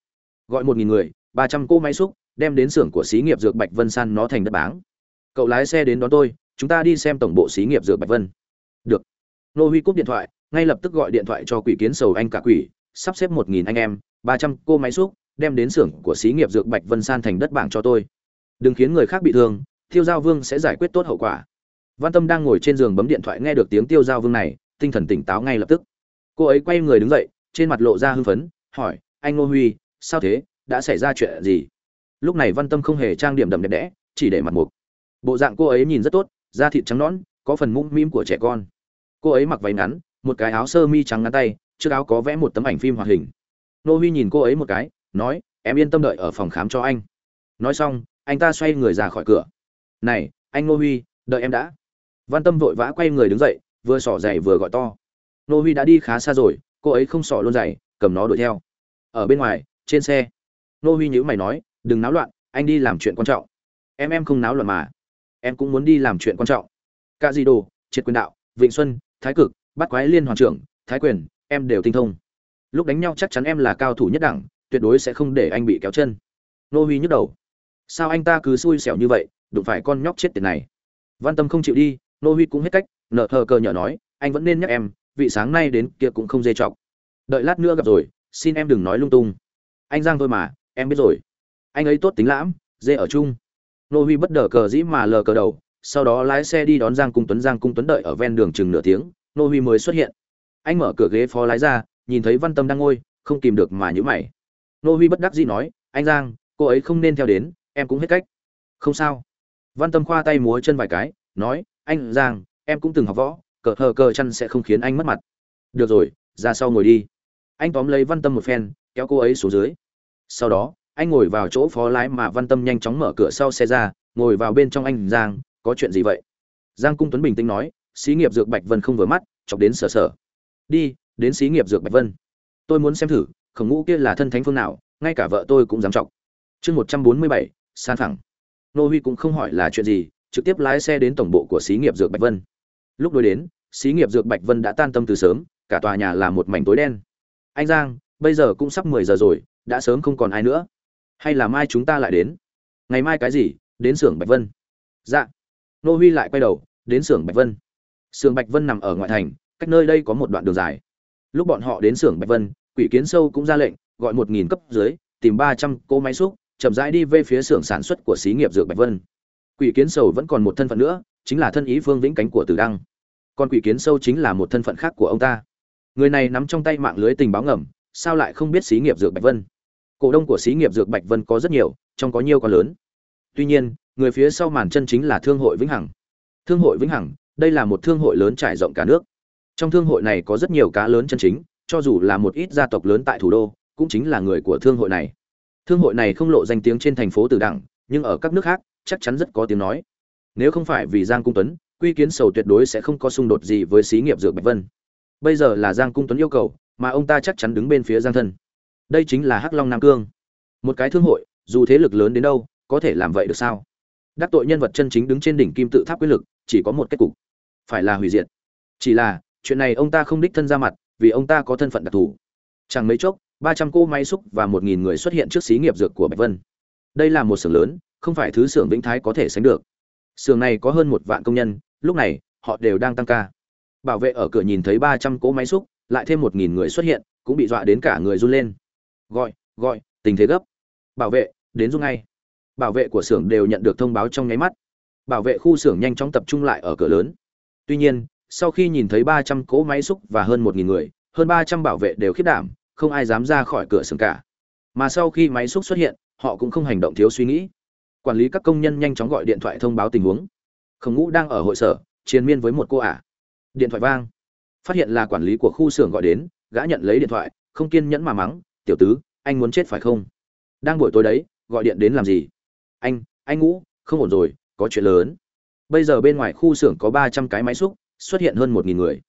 Gọi một nghìn người, ba trăm cỗ máy xúc, đem đến xưởng của xí nghiệp dược bạch vân san nó thành đất báng. Cậu lái xe đến đón tôi chúng ta đi xem tổng bộ xí nghiệp dược bạch vân. Được. Nô huy cúp điện thoại, ngay lập tức gọi điện thoại cho quỷ kiến sầu anh cả quỷ, sắp xếp một nghìn anh em, ba trăm cô máy xúc, đem đến xưởng của xí nghiệp dược bạch vân san thành đất bảng cho tôi. Đừng khiến người khác bị thương, tiêu giao vương sẽ giải quyết tốt hậu quả. Văn tâm đang ngồi trên giường bấm điện thoại nghe được tiếng tiêu giao vương này, tinh thần tỉnh táo ngay lập tức. Cô ấy quay người đứng dậy, trên mặt lộ ra hưng phấn, hỏi, anh ngô huy, sao thế? Đã xảy ra chuyện gì? Lúc này văn tâm không hề trang điểm đậm đẹp đẽ, chỉ để mặt mục. Bộ dạng cô ấy nhìn rất tốt da thịt trắng nõn, có phần mũm mĩm của trẻ con. Cô ấy mặc váy ngắn, một cái áo sơ mi trắng ngắn tay trước áo có vẽ một tấm ảnh phim hoạt hình. Nô huy nhìn cô ấy một cái, nói, em yên tâm đợi ở phòng khám cho anh. Nói xong, anh ta xoay người ra khỏi cửa. Này, anh nô huy, đợi em đã. Văn tâm vội vã quay người đứng dậy, vừa xỏ giày vừa gọi to. Nô huy đã đi khá xa rồi, cô ấy không xỏ luôn giày, cầm nó đuổi theo. Ở bên ngoài, trên xe, nô huy nhữ mày nói, đừng náo loạn, anh đi làm chuyện quan trọng. Em em không náo loạn mà em cũng muốn đi làm chuyện quan trọng. Cả di đồ, triệt quyền đạo, vịnh xuân, thái cực bắt quái liên hoàn trưởng, thái quyền, em đều tinh thông. Lúc đánh nhau chắc chắn em là cao thủ nhất đẳng, tuyệt đối sẽ không để anh bị kéo chân. Nô huy nhức đầu. Sao anh ta cứ xui xẻo như vậy, đụng phải con nhóc chết tiệt này? Văn tâm không chịu đi, nô huy cũng hết cách, nợ thờ cờ nhỏ nói, anh vẫn nên nhắc em, vị sáng nay đến kia cũng không dê chọc. Đợi lát nữa gặp rồi, xin em đừng nói lung tung. Anh giang thôi mà, em biết rồi. Anh ấy tốt tính lãm, dê ở chung nô huy bất đờ cờ dĩ mà lờ cờ đầu, sau đó lái xe đi đón giang cung tuấn. Giang cung tuấn đợi ở ven đường chừng nửa tiếng, nô huy mới xuất hiện. Anh mở cửa ghế phó lái ra, nhìn thấy văn tâm đang ngồi, không kìm được mà nhữ mày. Nô huy bất đắc dĩ nói, anh giang, cô ấy không nên theo đến, em cũng hết cách. Không sao. Văn tâm khoa tay múa chân vài cái, nói, anh giang, em cũng từng học võ, cờ hờ cờ chăn sẽ không khiến anh mất mặt. Được rồi, ra sau ngồi đi. Anh tóm lấy văn tâm một phen, kéo cô ấy xuống dưới. Sau đó anh ngồi vào chỗ phó lái mà văn tâm nhanh chóng mở cửa sau xe ra, ngồi vào bên trong anh giang, có chuyện gì vậy? Giang cung tuấn bình tĩnh nói, xí nghiệp dược bạch vân không vừa mắt, chọc đến sở sở đi, đến xí nghiệp dược bạch vân. Tôi muốn xem thử, khổng ngũ kia là thân thánh phương nào, ngay cả vợ tôi cũng dám chọc. Chương một trăm bốn mươi bảy, san thẳng. nô huy cũng không hỏi là chuyện gì, trực tiếp lái xe đến tổng bộ của xí nghiệp dược bạch vân. Lúc đôi đến, xí nghiệp dược bạch vân đã tan tâm từ sớm, cả tòa nhà là một mảnh tối đen. Anh giang, bây giờ cũng sắp mười giờ rồi, đã sớm không còn ai nữa hay là mai chúng ta lại đến? Ngày mai cái gì? Đến xưởng bạch vân. Dạ. Nô huy lại quay đầu, đến xưởng bạch vân. Xưởng bạch vân nằm ở ngoại thành, cách nơi đây có một đoạn đường dài. Lúc bọn họ đến xưởng bạch vân, quỷ kiến sâu cũng ra lệnh, gọi một nghìn cấp dưới, tìm ba trăm cỗ máy xúc, chậm rãi đi về phía xưởng sản xuất của xí nghiệp dược bạch vân. Quỷ kiến sâu vẫn còn một thân phận nữa, chính là thân ý phương vĩnh cánh của tử đăng. Còn quỷ kiến sâu chính là một thân phận khác của ông ta. Người này nắm trong tay mạng lưới tình báo ngầm, sao lại không biết xí nghiệp dược bạch vân? Cổ đông của xí nghiệp dược bạch vân có rất nhiều, trong có nhiều con lớn. Tuy nhiên, người phía sau màn chân chính là thương hội vĩnh hằng. Thương hội vĩnh hằng, đây là một thương hội lớn trải rộng cả nước. Trong thương hội này có rất nhiều cá lớn chân chính, cho dù là một ít gia tộc lớn tại thủ đô, cũng chính là người của thương hội này. Thương hội này không lộ danh tiếng trên thành phố từ đẳng, nhưng ở các nước khác, chắc chắn rất có tiếng nói. Nếu không phải vì giang cung tuấn, quy kiến sầu tuyệt đối sẽ không có xung đột gì với xí nghiệp dược bạch vân. Bây giờ là giang cung tuấn yêu cầu, mà ông ta chắc chắn đứng bên phía giang thân đây chính là hắc long nam cương. Một cái thương hội, dù thế lực lớn đến đâu, có thể làm vậy được sao? Đắc tội nhân vật chân chính đứng trên đỉnh kim tự tháp quyết lực, chỉ có một kết cục. Phải là hủy diệt. Chỉ là, chuyện này ông ta không đích thân ra mặt, vì ông ta có thân phận đặc thù. Chẳng mấy chốc, ba trăm cô máy xúc và một nghìn người xuất hiện trước xí nghiệp dược của bạch vân. Đây là một xưởng lớn, không phải thứ xưởng vĩnh thái có thể sánh được. Xưởng này có hơn một vạn công nhân, lúc này, họ đều đang tăng ca. Bảo vệ ở cửa nhìn thấy ba trăm cỗ máy xúc, lại thêm một nghìn người xuất hiện, cũng bị dọa đến cả người run lên gọi gọi, tình thế gấp. Bảo vệ, đến dung ngay. Bảo vệ của xưởng đều nhận được thông báo trong nháy mắt. Bảo vệ khu xưởng nhanh chóng tập trung lại ở cửa lớn. Tuy nhiên, sau khi nhìn thấy ba trăm cỗ máy xúc và hơn một nghìn người, hơn ba trăm bảo vệ đều khiết đảm, không ai dám ra khỏi cửa xưởng cả. Mà sau khi máy xúc xuất hiện, họ cũng không hành động thiếu suy nghĩ. Quản lý các công nhân nhanh chóng gọi điện thoại thông báo tình huống. Khổng ngũ đang ở hội sở, chiến miên với một cô ả. Điện thoại vang. Phát hiện là quản lý của khu xưởng gọi đến, gã nhận lấy điện thoại, không kiên nhẫn mà mắng tiểu tứ, anh muốn chết phải không? Đang buổi tối đấy, gọi điện đến làm gì? Anh anh ngũ không ổn rồi, có chuyện lớn. Bây giờ bên ngoài khu xưởng có ba trăm cái máy xúc, xuất hiện hơn một nghìn người.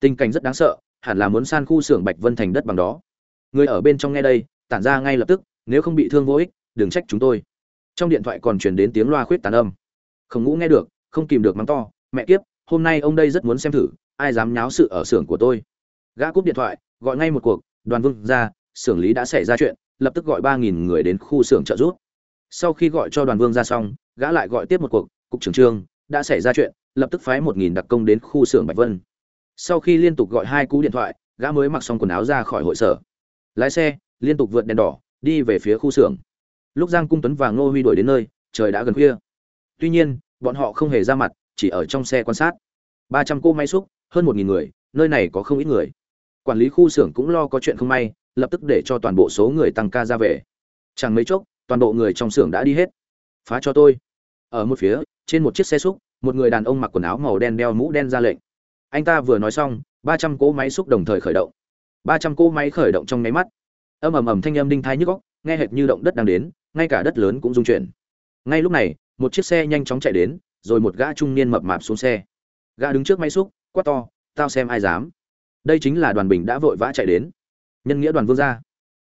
Tình cảnh rất đáng sợ, hẳn là muốn san khu xưởng bạch vân thành đất bằng đó. Người ở bên trong nghe đây, tản ra ngay lập tức, nếu không bị thương vô ích, đừng trách chúng tôi. Trong điện thoại còn truyền đến tiếng loa khuyết tàn âm. Khổng ngũ nghe được, không kìm được mắng to, mẹ kiếp, hôm nay ông đây rất muốn xem thử, ai dám nháo sự ở xưởng của tôi. Gã cúp điện thoại, gọi ngay một cuộc, đoàn vương ra xưởng lý đã xảy ra chuyện, lập tức gọi ba nghìn người đến khu xưởng trợ giúp. Sau khi gọi cho đoàn vương ra xong, gã lại gọi tiếp một cuộc, cục trưởng trương, đã xảy ra chuyện, lập tức phái một nghìn đặc công đến khu xưởng bạch vân. Sau khi liên tục gọi hai cú điện thoại, gã mới mặc xong quần áo ra khỏi hội sở. Lái xe, liên tục vượt đèn đỏ, đi về phía khu xưởng. Lúc giang cung tuấn và ngô huy đuổi đến nơi, trời đã gần khuya. Tuy nhiên, bọn họ không hề ra mặt, chỉ ở trong xe quan sát. Ba trăm cô máy xúc, hơn một nghìn người, nơi này có không ít người. Quản lý khu xưởng cũng lo có chuyện không may lập tức để cho toàn bộ số người tăng ca ra về. Chẳng mấy chốc, toàn bộ người trong xưởng đã đi hết. Phá cho tôi. Ở một phía, trên một chiếc xe xúc, một người đàn ông mặc quần áo màu đen đeo mũ đen ra lệnh. Anh ta vừa nói xong, ba trăm cỗ máy xúc đồng thời khởi động. Ba trăm cỗ máy khởi động trong nháy mắt. Âm ầm ầm thanh âm đinh thai nhức góc nghe hệt như động đất đang đến, ngay cả đất lớn cũng rung chuyển. Ngay lúc này, một chiếc xe nhanh chóng chạy đến, rồi một gã trung niên mập mạp xuống xe. Gã đứng trước máy xúc, quát to, tao xem ai dám. Đây chính là đoàn bình đã vội vã chạy đến nhân nghĩa đoàn vương gia.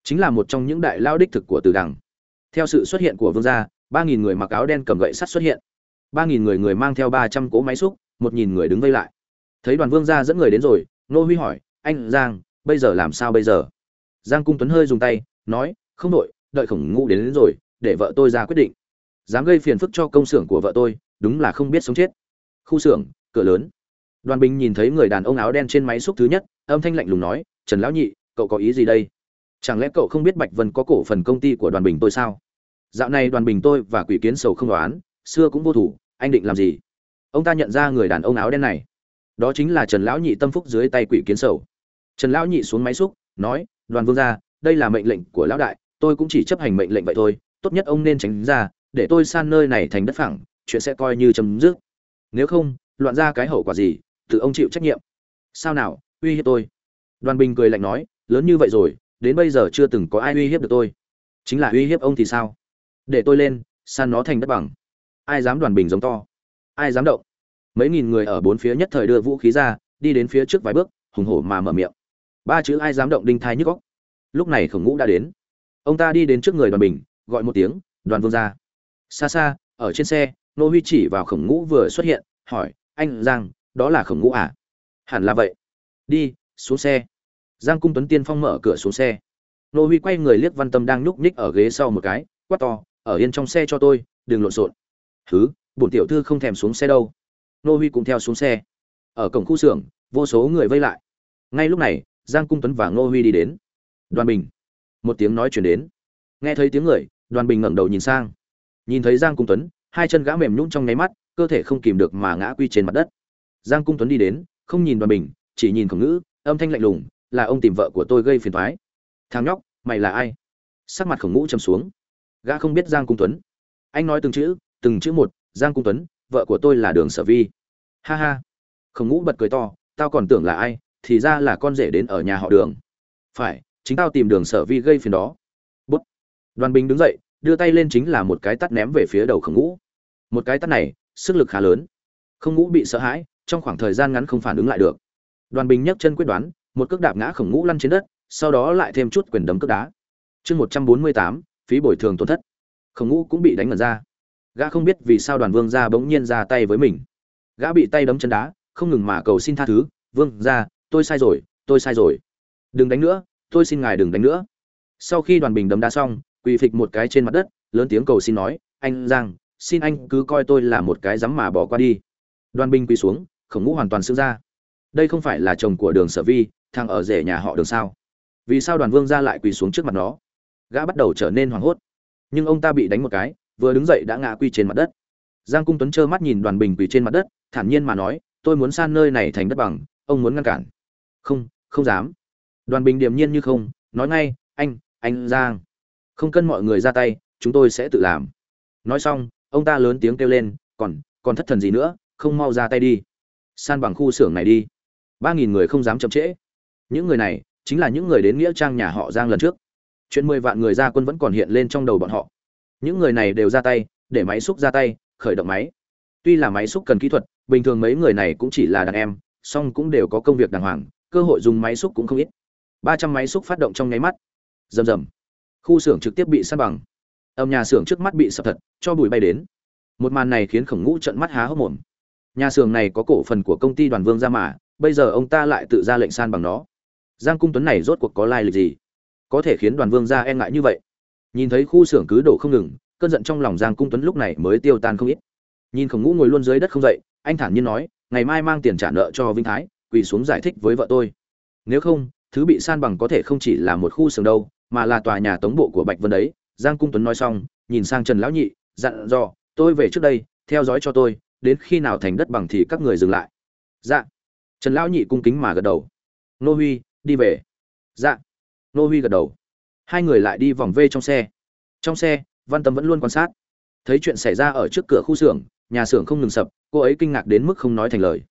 Chính là một trong những đại lao đích thực của từ đằng. Theo sự xuất hiện của vương gia ba nghìn người mặc áo đen cầm gậy sắt xuất hiện. Ba nghìn người người mang theo ba trăm cỗ máy xúc một nghìn người đứng vây lại. Thấy đoàn vương gia dẫn người đến rồi nô huy hỏi anh giang bây giờ làm sao bây giờ? Giang cung tuấn hơi dùng tay nói không đội đợi khổng ngũ đến, đến rồi để vợ tôi ra quyết định. Dám gây phiền phức cho công xưởng của vợ tôi đúng là không biết sống chết. Khu xưởng cửa lớn. Đoàn bình nhìn thấy người đàn ông áo đen trên máy xúc thứ nhất âm thanh lạnh lùng nói trần lão nhị cậu có ý gì đây? Chẳng lẽ cậu không biết bạch vân có cổ phần công ty của đoàn bình tôi sao? Dạo này đoàn bình tôi và quỷ kiến sầu không đoán, xưa cũng vô thủ, anh định làm gì? Ông ta nhận ra người đàn ông áo đen này. Đó chính là trần lão nhị tâm phúc dưới tay quỷ kiến sầu. Trần lão nhị xuống máy xúc, nói, đoàn vương gia, đây là mệnh lệnh của lão đại, tôi cũng chỉ chấp hành mệnh lệnh vậy thôi. Tốt nhất ông nên tránh ra, để tôi san nơi này thành đất phẳng, chuyện sẽ coi như chấm dứt. Nếu không, loạn ra cái hậu quả gì, tự ông chịu trách nhiệm. Sao nào, uy hiếp tôi. Đoàn bình cười lạnh nói lớn như vậy rồi, đến bây giờ chưa từng có ai uy hiếp được tôi. Chính là uy hiếp ông thì sao? Để tôi lên, san nó thành đất bằng. Ai dám đoàn bình giống to? Ai dám động? Mấy nghìn người ở bốn phía nhất thời đưa vũ khí ra, đi đến phía trước vài bước, hùng hổ mà mở miệng. Ba chữ ai dám động đinh thai nhức góc lúc này khổng ngũ đã đến. Ông ta đi đến trước người đoàn bình, gọi một tiếng, đoàn vương ra xa xa, ở trên xe, nô huy chỉ vào khổng ngũ vừa xuất hiện, hỏi, anh giang, đó là khổng ngũ à? Hẳn là vậy. Đi, xuống xe giang cung tuấn tiên phong mở cửa xuống xe. Nô huy quay người liếc văn tâm đang nhúc nhích ở ghế sau một cái, quát to, ở yên trong xe cho tôi, đừng lộn xộn. Thứ bổn tiểu thư không thèm xuống xe đâu. Nô huy cũng theo xuống xe. Ở cổng khu xưởng, vô số người vây lại. Ngay lúc này, giang cung tuấn và Nô huy đi đến. Đoàn bình. Một tiếng nói chuyển đến. Nghe thấy tiếng người, đoàn bình ngẩng đầu nhìn sang. Nhìn thấy giang cung tuấn, hai chân gã mềm nhũng trong nháy mắt, cơ thể không kìm được mà ngã quy trên mặt đất. Giang cung tuấn đi đến, không nhìn đoàn bình, chỉ nhìn khổng ngữ, âm thanh lạnh lùng là ông tìm vợ của tôi gây phiền thoái thằng nhóc, mày là ai? Sắc mặt khổng ngũ châm xuống. Gã không biết giang cung tuấn. Anh nói từng chữ từng chữ một, giang cung tuấn, vợ của tôi là đường sở vi. Ha ha. Khổng ngũ bật cười to, tao còn tưởng là ai, thì ra là con rể đến ở nhà họ đường. Phải, chính tao tìm đường sở vi gây phiền đó. Bút. Đoàn bình đứng dậy, đưa tay lên chính là một cái tắt ném về phía đầu khổng ngũ. Một cái tắt này, sức lực khá lớn. Không ngũ bị sợ hãi, trong khoảng thời gian ngắn không phản ứng lại được. Đoàn bình nhấc chân quyết đoán một cước đạp ngã khổng ngũ lăn trên đất, sau đó lại thêm chút quyền đấm cước đá. Chương một trăm bốn mươi tám, phí bồi thường tổn thất. Khổng ngũ cũng bị đánh ngần ra. Gã không biết vì sao đoàn vương gia bỗng nhiên ra tay với mình. Gã bị tay đấm chân đá, không ngừng mà cầu xin tha thứ, vương gia, tôi sai rồi, tôi sai rồi. Đừng đánh nữa, tôi xin ngài đừng đánh nữa. Sau khi đoàn bình đấm đá xong, quỳ phịch một cái trên mặt đất, lớn tiếng cầu xin nói, anh giang, xin anh cứ coi tôi là một cái dám mà bỏ qua đi. Đoàn bình quỳ xuống, khổng ngũ hoàn toàn xưng ra đây không phải là chồng của đường sở vi, thằng ở rể nhà họ đường sao? Vì sao đoàn vương ra lại quỳ xuống trước mặt nó? Gã bắt đầu trở nên hoảng hốt. Nhưng ông ta bị đánh một cái, vừa đứng dậy đã ngã quy trên mặt đất. Giang cung tuấn trơ mắt nhìn đoàn bình quỳ trên mặt đất, thản nhiên mà nói, tôi muốn san nơi này thành đất bằng, ông muốn ngăn cản. Không không dám. Đoàn bình điềm nhiên như không, nói ngay, anh anh giang, không cần mọi người ra tay, chúng tôi sẽ tự làm. Nói xong, ông ta lớn tiếng kêu lên, còn còn thất thần gì nữa, không mau ra tay đi. San bằng khu xưởng này đi ba nghìn người không dám chậm trễ. Những người này chính là những người đến nghĩa trang nhà họ giang lần trước. Chuyện mười vạn người ra quân vẫn còn hiện lên trong đầu bọn họ. Những người này đều ra tay, để máy xúc ra tay, khởi động máy. Tuy là máy xúc cần kỹ thuật, bình thường mấy người này cũng chỉ là đàn em, song cũng đều có công việc đàng hoàng, cơ hội dùng máy xúc cũng không ít. Ba trăm máy xúc phát động trong nháy mắt. Rầm rầm. Khu xưởng trực tiếp bị săn bằng. Âm nhà xưởng trước mắt bị sập thật, cho bụi bay đến. Một màn này khiến khổng ngũ trận mắt há hốc mồm. Nhà xưởng này có cổ phần của công ty đoàn vương ra mà bây giờ ông ta lại tự ra lệnh san bằng nó. Giang cung tuấn này rốt cuộc có lai lịch gì? Có thể khiến đoàn vương ra e ngại như vậy. Nhìn thấy khu xưởng cứ đổ không ngừng, cơn giận trong lòng giang cung tuấn lúc này mới tiêu tan không ít. Nhìn khổng ngũ ngồi luôn dưới đất không dậy, anh thản nhiên nói, ngày mai mang tiền trả nợ cho vinh thái, quỳ xuống giải thích với vợ tôi. Nếu không, thứ bị san bằng có thể không chỉ là một khu xưởng đâu, mà là tòa nhà tống bộ của bạch vân đấy. Giang cung tuấn nói xong, nhìn sang trần lão nhị, dặn dò, tôi về trước đây, theo dõi cho tôi, đến khi nào thành đất bằng thì các người dừng lại. Dạ trần lão nhị cung kính mà gật đầu. Nô huy, đi về. Dạ. Nô huy gật đầu. Hai người lại đi vòng vê trong xe. Trong xe, văn tâm vẫn luôn quan sát. Thấy chuyện xảy ra ở trước cửa khu xưởng, nhà xưởng không ngừng sập, cô ấy kinh ngạc đến mức không nói thành lời.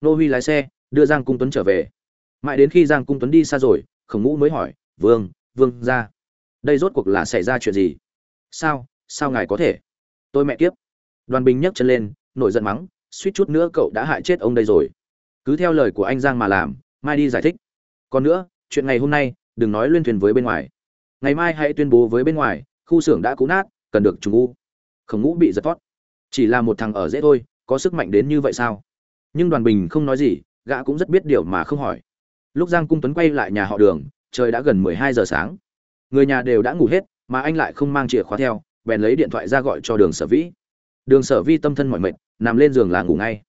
Nô huy lái xe, đưa giang cung tuấn trở về. Mãi đến khi giang cung tuấn đi xa rồi, khổng ngũ mới hỏi, vương vương ra, đây rốt cuộc là xảy ra chuyện gì? Sao sao ngài có thể? Tôi mẹ kiếp. Đoàn bình nhấc chân lên, nổi giận mắng, suýt chút nữa cậu đã hại chết ông đây rồi cứ theo lời của anh giang mà làm, mai đi giải thích. Còn nữa, chuyện ngày hôm nay, đừng nói liên thuyền với bên ngoài. Ngày mai hãy tuyên bố với bên ngoài, khu xưởng đã cũ nát, cần được trùng u. Khổng ngũ bị giật thoát chỉ là một thằng ở dễ thôi, có sức mạnh đến như vậy sao? Nhưng đoàn bình không nói gì, gã cũng rất biết điều mà không hỏi. Lúc giang cung tuấn quay lại nhà họ đường, trời đã gần mười hai giờ sáng. Người nhà đều đã ngủ hết, mà anh lại không mang chìa khóa theo, bèn lấy điện thoại ra gọi cho đường sở vĩ. Đường sở vi tâm thân mỏi mệt, nằm lên giường là ngủ ngay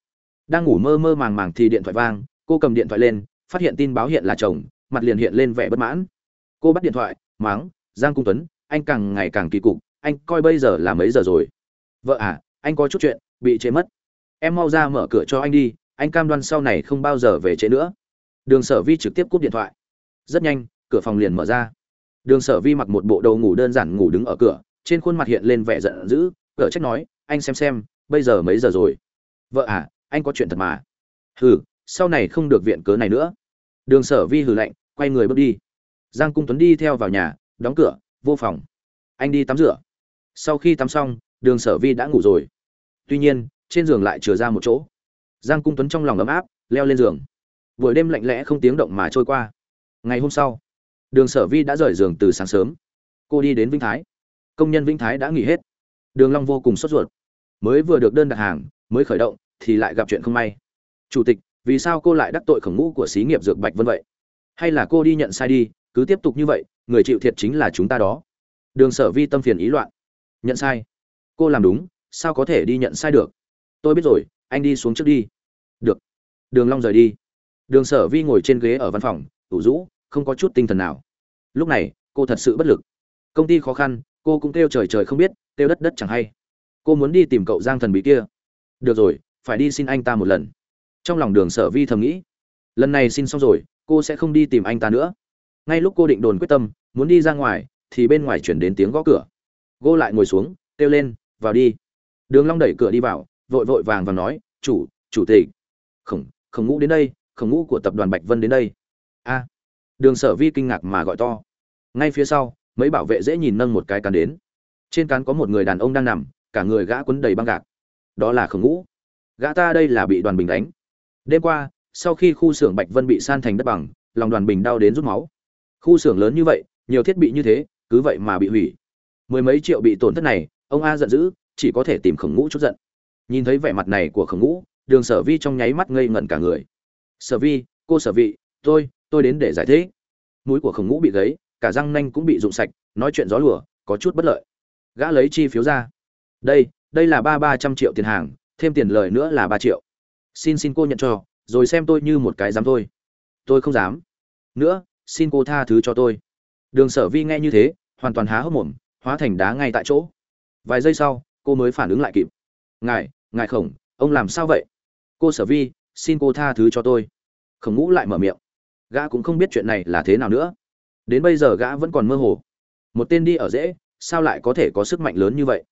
đang ngủ mơ mơ màng màng thì điện thoại vang, cô cầm điện thoại lên, phát hiện tin báo hiện là chồng, mặt liền hiện lên vẻ bất mãn. Cô bắt điện thoại, máng, giang cung tuấn, anh càng ngày càng kỳ cục, anh coi bây giờ là mấy giờ rồi? Vợ à anh có chút chuyện, bị chế mất. Em mau ra mở cửa cho anh đi, anh cam đoan sau này không bao giờ về chế nữa. Đường sở vi trực tiếp cúp điện thoại. Rất nhanh, cửa phòng liền mở ra. Đường sở vi mặc một bộ đồ ngủ đơn giản ngủ đứng ở cửa, trên khuôn mặt hiện lên vẻ giận dữ, cửa trách nói, anh xem xem, bây giờ mấy giờ rồi? Vợ à anh có chuyện thật mà. Hừ, sau này không được viện cớ này nữa. Đường sở vi hừ lạnh, quay người bước đi. Giang cung tuấn đi theo vào nhà, đóng cửa, vô phòng. Anh đi tắm rửa. Sau khi tắm xong, đường sở vi đã ngủ rồi. Tuy nhiên, trên giường lại chừa ra một chỗ. Giang cung tuấn trong lòng ấm áp, leo lên giường. Buổi đêm lạnh lẽ không tiếng động mà trôi qua. Ngày hôm sau, đường sở vi đã rời giường từ sáng sớm. Cô đi đến vĩnh thái. Công nhân vĩnh thái đã nghỉ hết. Đường long vô cùng sốt ruột. Mới vừa được đơn đặt hàng, mới khởi động thì lại gặp chuyện không may. Chủ tịch, vì sao cô lại đắc tội khổng ngũ của xí nghiệp dược bạch vân vậy? Hay là cô đi nhận sai đi, cứ tiếp tục như vậy, người chịu thiệt chính là chúng ta đó. Đường sở vi tâm phiền ý loạn. Nhận sai. Cô làm đúng, sao có thể đi nhận sai được? Tôi biết rồi, anh đi xuống trước đi. Được. Đường long rời đi. Đường sở vi ngồi trên ghế ở văn phòng, ủ rũ, không có chút tinh thần nào. Lúc này, cô thật sự bất lực. Công ty khó khăn, cô cũng kêu trời trời không biết, kêu đất đất chẳng hay. Cô muốn đi tìm cậu giang thần bí kia. Được rồi phải đi xin anh ta một lần. Trong lòng đường sở vi thầm nghĩ, lần này xin xong rồi, cô sẽ không đi tìm anh ta nữa. Ngay lúc cô định đồn quyết tâm, muốn đi ra ngoài, thì bên ngoài chuyển đến tiếng gõ cửa. Cô lại ngồi xuống, kêu lên, vào đi. Đường long đẩy cửa đi vào, vội vội vàng và nói, chủ chủ tịch. Khổng khổng ngũ đến đây khổng ngũ của tập đoàn bạch vân đến đây. A. Đường sở vi kinh ngạc mà gọi to. Ngay phía sau, mấy bảo vệ dễ nhìn nâng một cái cán đến. Trên cán có một người đàn ông đang nằm, cả người gã quấn đầy băng gạc. Đó là khổng ngũ gã ta đây là bị đoàn bình đánh. Đêm qua, sau khi khu xưởng bạch vân bị san thành đất bằng, lòng đoàn bình đau đến rút máu. Khu xưởng lớn như vậy, nhiều thiết bị như thế, cứ vậy mà bị hủy. Mười mấy triệu bị tổn thất này, ông a giận dữ, chỉ có thể tìm khổng ngũ chút giận. Nhìn thấy vẻ mặt này của khổng ngũ, đường sở vi trong nháy mắt ngây ngẩn cả người. Sở vi, cô sở vị, tôi tôi đến để giải thích. Mũi của khổng ngũ bị gấy cả răng nanh cũng bị rụng sạch, nói chuyện gió lùa, có chút bất lợi. Gã lấy chi phiếu ra. Đây đây là ba ba trăm triệu tiền hàng thêm tiền lời nữa là ba triệu. Xin xin cô nhận cho, rồi xem tôi như một cái dám thôi. Tôi không dám. Nữa, xin cô tha thứ cho tôi. Đường sở vi nghe như thế, hoàn toàn há hốc mồm, hóa thành đá ngay tại chỗ. Vài giây sau, cô mới phản ứng lại kịp. Ngài ngài khổng, ông làm sao vậy? Cô sở vi, xin cô tha thứ cho tôi. Khổng ngũ lại mở miệng. Gã cũng không biết chuyện này là thế nào nữa. Đến bây giờ gã vẫn còn mơ hồ. Một tên đi ở dễ, sao lại có thể có sức mạnh lớn như vậy?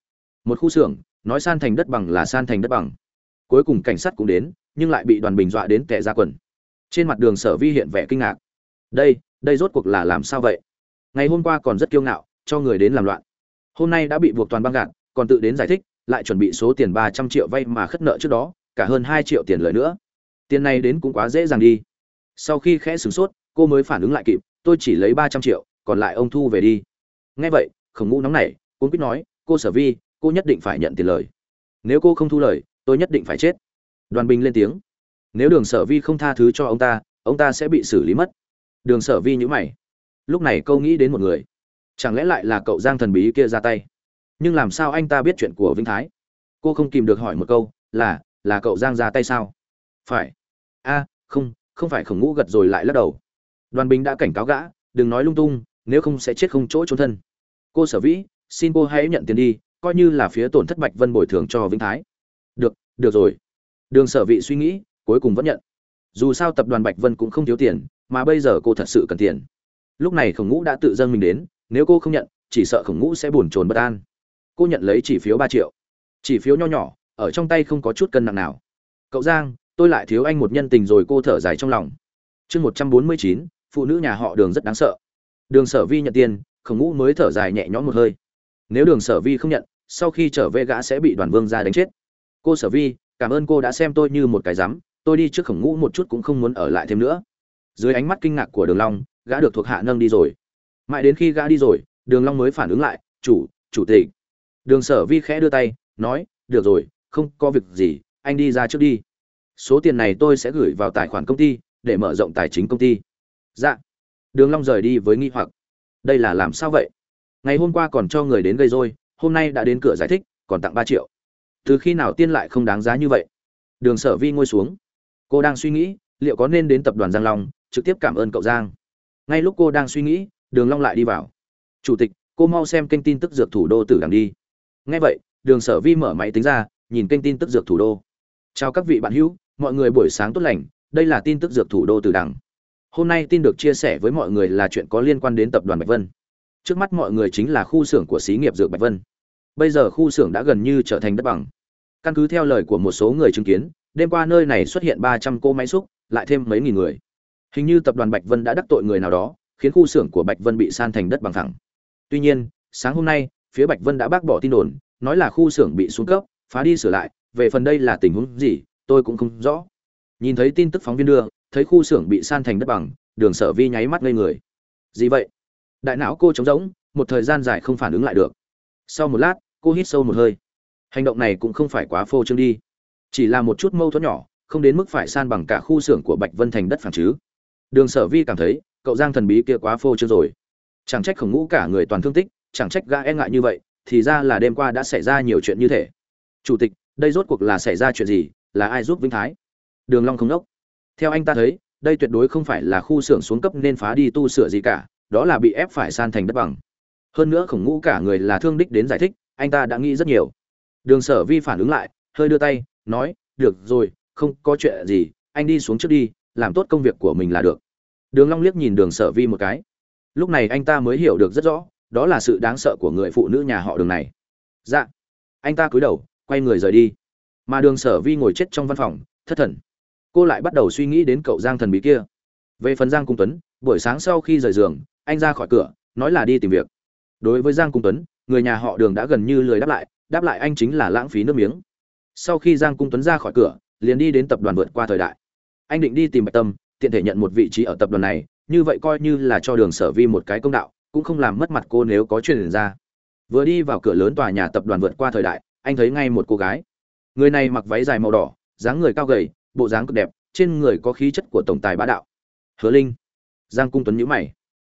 Một khu xưởng, nói san thành đất bằng là san thành đất bằng. Cuối cùng cảnh sát cũng đến, nhưng lại bị đoàn bình dọa đến tệ ra quần. Trên mặt đường sở vi hiện vẻ kinh ngạc. Đây đây rốt cuộc là làm sao vậy? Ngày hôm qua còn rất kiêu ngạo, cho người đến làm loạn. Hôm nay đã bị buộc toàn băng gạt còn tự đến giải thích, lại chuẩn bị số tiền ba trăm triệu vay mà khất nợ trước đó, cả hơn hai triệu tiền lời nữa. Tiền này đến cũng quá dễ dàng đi. Sau khi khẽ sửng sốt, cô mới phản ứng lại kịp, tôi chỉ lấy ba trăm triệu, còn lại ông thu về đi. Nghe vậy, khổng ngũ nóng nảy cũng biết nói, cô sở vi cô nhất định phải nhận tiền lời. Nếu cô không thu lời, tôi nhất định phải chết. Đoàn bình lên tiếng. Nếu đường sở vi không tha thứ cho ông ta ông ta sẽ bị xử lý mất. Đường sở vi nhữ mày. Lúc này câu nghĩ đến một người. Chẳng lẽ lại là cậu giang thần bí kia ra tay? Nhưng làm sao anh ta biết chuyện của vĩnh thái? Cô không kìm được hỏi một câu, là là cậu giang ra tay sao? Phải. A, không không phải khổng ngũ gật rồi lại lắc đầu. Đoàn bình đã cảnh cáo gã, đừng nói lung tung, nếu không sẽ chết không chỗ trốn thân. Cô sở vĩ, xin cô hãy nhận tiền đi coi như là phía tổn thất bạch vân bồi thường cho vĩnh thái. Được được rồi. Đường sở vị suy nghĩ, cuối cùng vẫn nhận. Dù sao tập đoàn bạch vân cũng không thiếu tiền, mà bây giờ cô thật sự cần tiền. Lúc này khổng ngũ đã tự dâng mình đến, nếu cô không nhận, chỉ sợ khổng ngũ sẽ buồn chồn bất an. Cô nhận lấy chỉ phiếu ba triệu. Chỉ phiếu nho nhỏ, ở trong tay không có chút cân nặng nào. Cậu giang, tôi lại thiếu anh một nhân tình rồi cô thở dài trong lòng. Chương một trăm bốn mươi chín, phụ nữ nhà họ đường rất đáng sợ. Đường sở vi nhận tiền, khổng ngũ mới thở dài nhẹ nhõm một hơi. Nếu đường sở vi không nhận sau khi trở về gã sẽ bị đoàn vương ra đánh chết. Cô sở vi, cảm ơn cô đã xem tôi như một cái rắm tôi đi trước khổng ngũ một chút cũng không muốn ở lại thêm nữa. Dưới ánh mắt kinh ngạc của đường long, gã được thuộc hạ nâng đi rồi. Mãi đến khi gã đi rồi, đường long mới phản ứng lại, chủ chủ tịch. Đường sở vi khẽ đưa tay, nói, được rồi, không có việc gì, anh đi ra trước đi. Số tiền này tôi sẽ gửi vào tài khoản công ty, để mở rộng tài chính công ty. Dạ. Đường long rời đi với nghi hoặc. Đây là làm sao vậy? Ngày hôm qua còn cho người đến gây rối hôm nay đã đến cửa giải thích, còn tặng ba triệu. Từ khi nào tiên lại không đáng giá như vậy? Đường sở vi ngồi xuống. Cô đang suy nghĩ, liệu có nên đến tập đoàn giang long, trực tiếp cảm ơn cậu giang. Ngay lúc cô đang suy nghĩ, đường long lại đi vào. Chủ tịch, cô mau xem kênh tin tức dược thủ đô tử đằng đi. Nghe vậy, đường sở vi mở máy tính ra, nhìn kênh tin tức dược thủ đô. Chào các vị bạn hữu, mọi người buổi sáng tốt lành, đây là tin tức dược thủ đô tử đằng. Hôm nay tin được chia sẻ với mọi người là chuyện có liên quan đến tập đoàn bạch vân. Trước mắt mọi người chính là khu xưởng của xí nghiệp dược bạch vân bây giờ khu xưởng đã gần như trở thành đất bằng. Căn cứ theo lời của một số người chứng kiến, đêm qua nơi này xuất hiện ba trăm cô máy xúc, lại thêm mấy nghìn người. Hình như tập đoàn bạch vân đã đắc tội người nào đó, khiến khu xưởng của bạch vân bị san thành đất bằng thẳng. Tuy nhiên, sáng hôm nay, phía bạch vân đã bác bỏ tin đồn, nói là khu xưởng bị xuống cấp, phá đi sửa lại, về phần đây là tình huống gì, tôi cũng không rõ. Nhìn thấy tin tức phóng viên đưa, thấy khu xưởng bị san thành đất bằng, đường sở vi nháy mắt ngây người. Gì vậy? Đại não cô trống rỗng, một thời gian dài không phản ứng lại được sau một lát, cô hít sâu một hơi. Hành động này cũng không phải quá phô trương đi. Chỉ là một chút mâu thuẫn nhỏ, không đến mức phải san bằng cả khu xưởng của bạch vân thành đất phản chứ. Đường sở vi cảm thấy, cậu giang thần bí kia quá phô trương rồi. Chẳng trách khổng ngũ cả người toàn thương tích, chẳng trách gã e ngại như vậy, thì ra là đêm qua đã xảy ra nhiều chuyện như thế. Chủ tịch, đây rốt cuộc là xảy ra chuyện gì, là ai giúp vĩnh thái? Đường long không đốc. Theo anh ta thấy, đây tuyệt đối không phải là khu xưởng xuống cấp nên phá đi tu sửa gì cả, đó là bị ép phải san thành đất bằng hơn nữa khổng ngũ cả người là thương đích đến giải thích, anh ta đã nghĩ rất nhiều. Đường sở vi phản ứng lại, hơi đưa tay, nói, được rồi, không có chuyện gì, anh đi xuống trước đi, làm tốt công việc của mình là được. Đường long liếc nhìn đường sở vi một cái. Lúc này anh ta mới hiểu được rất rõ, đó là sự đáng sợ của người phụ nữ nhà họ đường này. Dạ. Anh ta cúi đầu, quay người rời đi. Mà đường sở vi ngồi chết trong văn phòng, thất thần. Cô lại bắt đầu suy nghĩ đến cậu giang thần bí kia. Về phần giang cung tuấn, buổi sáng sau khi rời giường, anh ra khỏi cửa, nói là đi tìm việc đối với giang cung tuấn, người nhà họ đường đã gần như lười đáp lại đáp lại anh chính là lãng phí nước miếng. Sau khi giang cung tuấn ra khỏi cửa, liền đi đến tập đoàn vượt qua thời đại. Anh định đi tìm bạch tâm, tiện thể nhận một vị trí ở tập đoàn này, như vậy coi như là cho đường sở vi một cái công đạo, cũng không làm mất mặt cô nếu có chuyện ra. Vừa đi vào cửa lớn tòa nhà tập đoàn vượt qua thời đại, anh thấy ngay một cô gái. Người này mặc váy dài màu đỏ, dáng người cao gầy, bộ dáng cực đẹp, trên người có khí chất của tổng tài bá đạo. Hứa linh. Giang cung tuấn nhữ mày.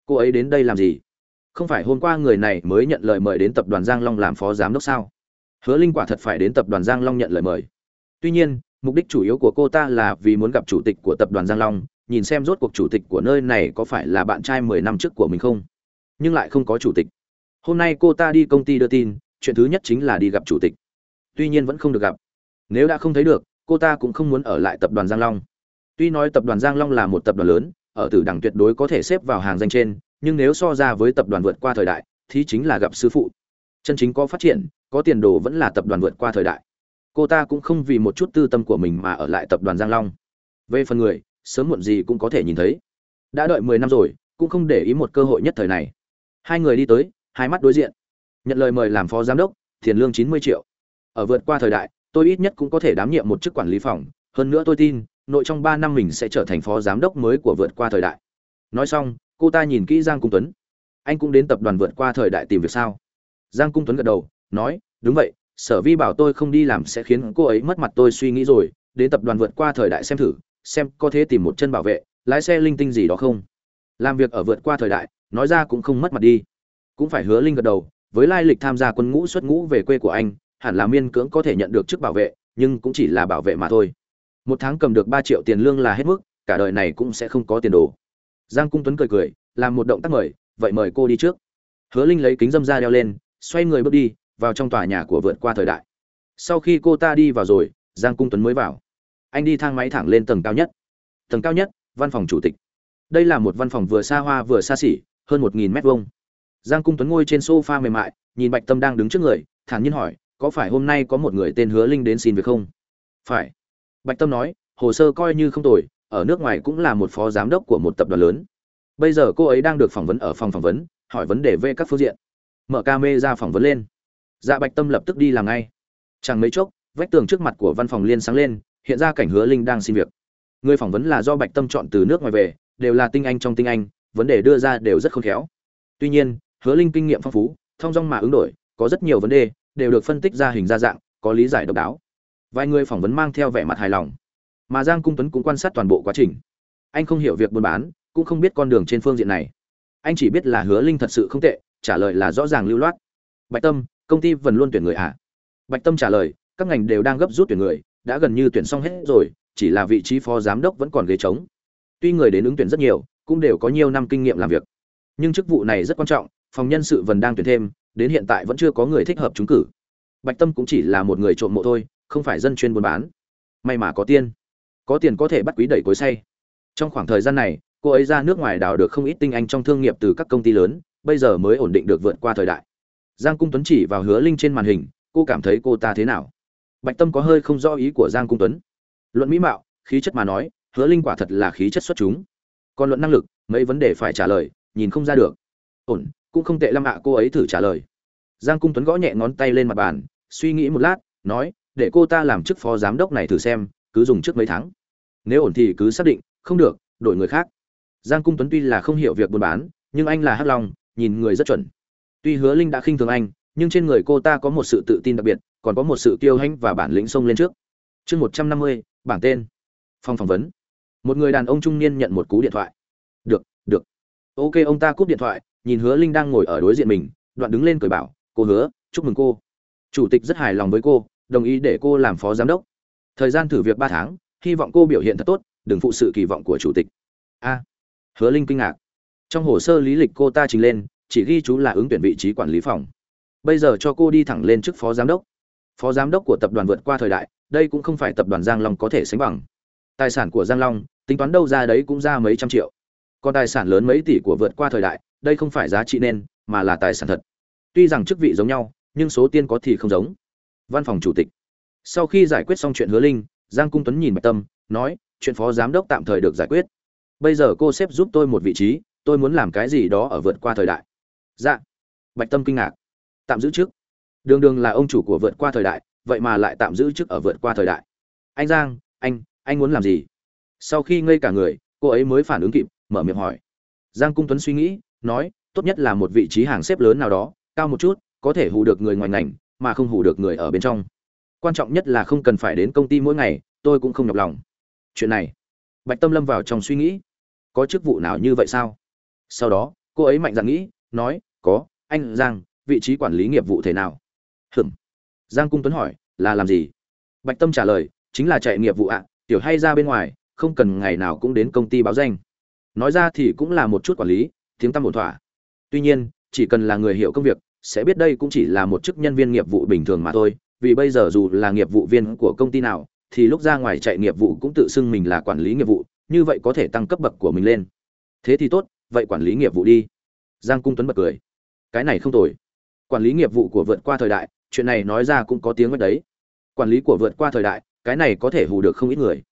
Cô ấy đến đây làm gì? Không phải hôm qua người này mới nhận lời mời đến tập đoàn giang long làm phó giám đốc sao? Hứa linh quả thật phải đến tập đoàn giang long nhận lời mời. Tuy nhiên, mục đích chủ yếu của cô ta là vì muốn gặp chủ tịch của tập đoàn giang long, nhìn xem rốt cuộc chủ tịch của nơi này có phải là bạn trai mười năm trước của mình không. Nhưng lại không có chủ tịch. Hôm nay cô ta đi công ty đưa tin, chuyện thứ nhất chính là đi gặp chủ tịch. Tuy nhiên vẫn không được gặp. Nếu đã không thấy được, cô ta cũng không muốn ở lại tập đoàn giang long. Tuy nói tập đoàn giang long là một tập đoàn lớn, ở tử đẳng tuyệt đối có thể xếp vào hàng danh trên nhưng nếu so ra với tập đoàn vượt qua thời đại, thì chính là gặp sư phụ. Chân chính có phát triển, có tiền đồ vẫn là tập đoàn vượt qua thời đại. Cô ta cũng không vì một chút tư tâm của mình mà ở lại tập đoàn giang long. Về phần người, sớm muộn gì cũng có thể nhìn thấy. Đã đợi mười năm rồi, cũng không để ý một cơ hội nhất thời này. Hai người đi tới, hai mắt đối diện. Nhận lời mời làm phó giám đốc, tiền lương chín mươi triệu. Ở vượt qua thời đại, tôi ít nhất cũng có thể đảm nhiệm một chức quản lý phòng. Hơn nữa tôi tin, nội trong ba năm mình sẽ trở thành phó giám đốc mới của vượt qua thời đại. Nói xong cô ta nhìn kỹ giang cung tuấn. Anh cũng đến tập đoàn vượt qua thời đại tìm việc sao? Giang cung tuấn gật đầu, nói, đúng vậy, sở vi bảo tôi không đi làm sẽ khiến cô ấy mất mặt tôi suy nghĩ rồi, đến tập đoàn vượt qua thời đại xem thử, xem có thể tìm một chân bảo vệ, lái xe linh tinh gì đó không. Làm việc ở vượt qua thời đại, nói ra cũng không mất mặt đi. Cũng phải hứa linh gật đầu, với lai lịch tham gia quân ngũ xuất ngũ về quê của anh, hẳn là miên cưỡng có thể nhận được chức bảo vệ, nhưng cũng chỉ là bảo vệ mà thôi. Một tháng cầm được ba triệu tiền lương là hết mức, cả đời này cũng sẽ không có tiền đồ giang cung tuấn cười cười, làm một động tác mời, vậy mời cô đi trước. Hứa linh lấy kính dâm ra đeo lên, xoay người bước đi vào trong tòa nhà của vượt qua thời đại. Sau khi cô ta đi vào rồi, giang cung tuấn mới vào. Anh đi thang máy thẳng lên tầng cao nhất. Tầng cao nhất, văn phòng chủ tịch. Đây là một văn phòng vừa xa hoa vừa xa xỉ, hơn một nghìn mét vuông. Giang cung tuấn ngồi trên sofa mềm mại, nhìn bạch tâm đang đứng trước người, thản nhiên hỏi, có phải hôm nay có một người tên hứa linh đến xin việc không? Phải. Bạch tâm nói, hồ sơ coi như không tồi ở nước ngoài cũng là một phó giám đốc của một tập đoàn lớn. Bây giờ cô ấy đang được phỏng vấn ở phòng phỏng vấn, hỏi vấn đề về các phương diện. Mở ca mê ra phỏng vấn lên. Dạ bạch tâm lập tức đi làm ngay. Chẳng mấy chốc, vách tường trước mặt của văn phòng liên sáng lên, hiện ra cảnh hứa linh đang xin việc. Người phỏng vấn là do bạch tâm chọn từ nước ngoài về, đều là tinh anh trong tinh anh, vấn đề đưa ra đều rất khôn khéo. Tuy nhiên, hứa linh kinh nghiệm phong phú, thông dong mà ứng đổi, có rất nhiều vấn đề, đều được phân tích ra hình ra dạng, có lý giải độc đáo. Vài người phỏng vấn mang theo vẻ mặt hài lòng mà giang cung tuấn cũng quan sát toàn bộ quá trình. Anh không hiểu việc buôn bán, cũng không biết con đường trên phương diện này. Anh chỉ biết là hứa linh thật sự không tệ, trả lời là rõ ràng lưu loát. Bạch tâm, công ty vẫn luôn tuyển người à? Bạch tâm trả lời, các ngành đều đang gấp rút tuyển người, đã gần như tuyển xong hết rồi, chỉ là vị trí phó giám đốc vẫn còn ghế trống. Tuy người đến ứng tuyển rất nhiều, cũng đều có nhiều năm kinh nghiệm làm việc. Nhưng chức vụ này rất quan trọng, phòng nhân sự vẫn đang tuyển thêm, đến hiện tại vẫn chưa có người thích hợp trúng cử. Bạch tâm cũng chỉ là một người trộm mộ thôi, không phải dân chuyên buôn bán. May mà có tiên có tiền có thể bắt quý đẩy cối say. Trong khoảng thời gian này, cô ấy ra nước ngoài đào được không ít tinh anh trong thương nghiệp từ các công ty lớn, bây giờ mới ổn định được vượt qua thời đại. Giang cung tuấn chỉ vào hứa linh trên màn hình, cô cảm thấy cô ta thế nào? Bạch tâm có hơi không rõ ý của giang cung tuấn. Luận mỹ mạo, khí chất mà nói, hứa linh quả thật là khí chất xuất chúng. Còn luận năng lực, mấy vấn đề phải trả lời, nhìn không ra được. Ổn, cũng không tệ lắm ạ, cô ấy thử trả lời. Giang cung tuấn gõ nhẹ ngón tay lên mặt bàn, suy nghĩ một lát, nói, để cô ta làm chức phó giám đốc này thử xem cứ dùng trước mấy tháng. Nếu ổn thì cứ xác định, không được, đổi người khác. Giang cung tuấn tuy là không hiểu việc buôn bán, nhưng anh là hắc long, nhìn người rất chuẩn. Tuy hứa linh đã khinh thường anh, nhưng trên người cô ta có một sự tự tin đặc biệt, còn có một sự kiêu hãnh và bản lĩnh xông lên trước. Chương một trăm năm mươi, bảng tên. Phòng phỏng vấn. Một người đàn ông trung niên nhận một cú điện thoại. Được được. Ok, ông ta cúp điện thoại, nhìn hứa linh đang ngồi ở đối diện mình, đoạn đứng lên cười bảo, cô hứa, chúc mừng cô. Chủ tịch rất hài lòng với cô, đồng ý để cô làm phó giám đốc thời gian thử việc ba tháng, hy vọng cô biểu hiện thật tốt, đừng phụ sự kỳ vọng của chủ tịch. A. Hứa linh kinh ngạc. Trong hồ sơ lý lịch cô ta trình lên, chỉ ghi chú là ứng tuyển vị trí quản lý phòng. Bây giờ cho cô đi thẳng lên chức phó giám đốc. Phó giám đốc của tập đoàn vượt qua thời đại, đây cũng không phải tập đoàn giang long có thể sánh bằng. Tài sản của giang long, tính toán đâu ra đấy cũng ra mấy trăm triệu. Còn tài sản lớn mấy tỷ của vượt qua thời đại, đây không phải giá trị nên, mà là tài sản thật. Tuy rằng chức vị giống nhau, nhưng số tiền có thì không giống. Văn phòng chủ tịch sau khi giải quyết xong chuyện hứa linh, giang cung tuấn nhìn bạch tâm, nói, chuyện phó giám đốc tạm thời được giải quyết. Bây giờ cô xếp giúp tôi một vị trí, tôi muốn làm cái gì đó ở vượt qua thời đại. Dạ. Bạch tâm kinh ngạc. Tạm giữ chức? Đường đường là ông chủ của vượt qua thời đại, vậy mà lại tạm giữ chức ở vượt qua thời đại. Anh giang, anh anh muốn làm gì? Sau khi ngây cả người, cô ấy mới phản ứng kịp, mở miệng hỏi. Giang cung tuấn suy nghĩ, nói, tốt nhất là một vị trí hàng xếp lớn nào đó, cao một chút, có thể hù được người ngoài ngành, mà không hù được người ở bên trong quan trọng nhất là không cần phải đến công ty mỗi ngày, tôi cũng không nhọc lòng. Chuyện này, bạch tâm lâm vào trong suy nghĩ. Có chức vụ nào như vậy sao? Sau đó, cô ấy mạnh dạn nghĩ, nói, có, anh giang, vị trí quản lý nghiệp vụ thế nào? Hừm giang cung tuấn hỏi, là làm gì? Bạch tâm trả lời, chính là chạy nghiệp vụ ạ, tiểu hay ra bên ngoài, không cần ngày nào cũng đến công ty báo danh. Nói ra thì cũng là một chút quản lý, tiếng tăm ổn thỏa. Tuy nhiên, chỉ cần là người hiểu công việc, sẽ biết đây cũng chỉ là một chức nhân viên nghiệp vụ bình thường mà thôi vì bây giờ dù là nghiệp vụ viên của công ty nào thì lúc ra ngoài chạy nghiệp vụ cũng tự xưng mình là quản lý nghiệp vụ như vậy có thể tăng cấp bậc của mình lên. Thế thì tốt vậy quản lý nghiệp vụ đi. Giang cung tuấn bật cười. Cái này không tồi. Quản lý nghiệp vụ của vượt qua thời đại chuyện này nói ra cũng có tiếng mất đấy. Quản lý của vượt qua thời đại cái này có thể hù được không ít người.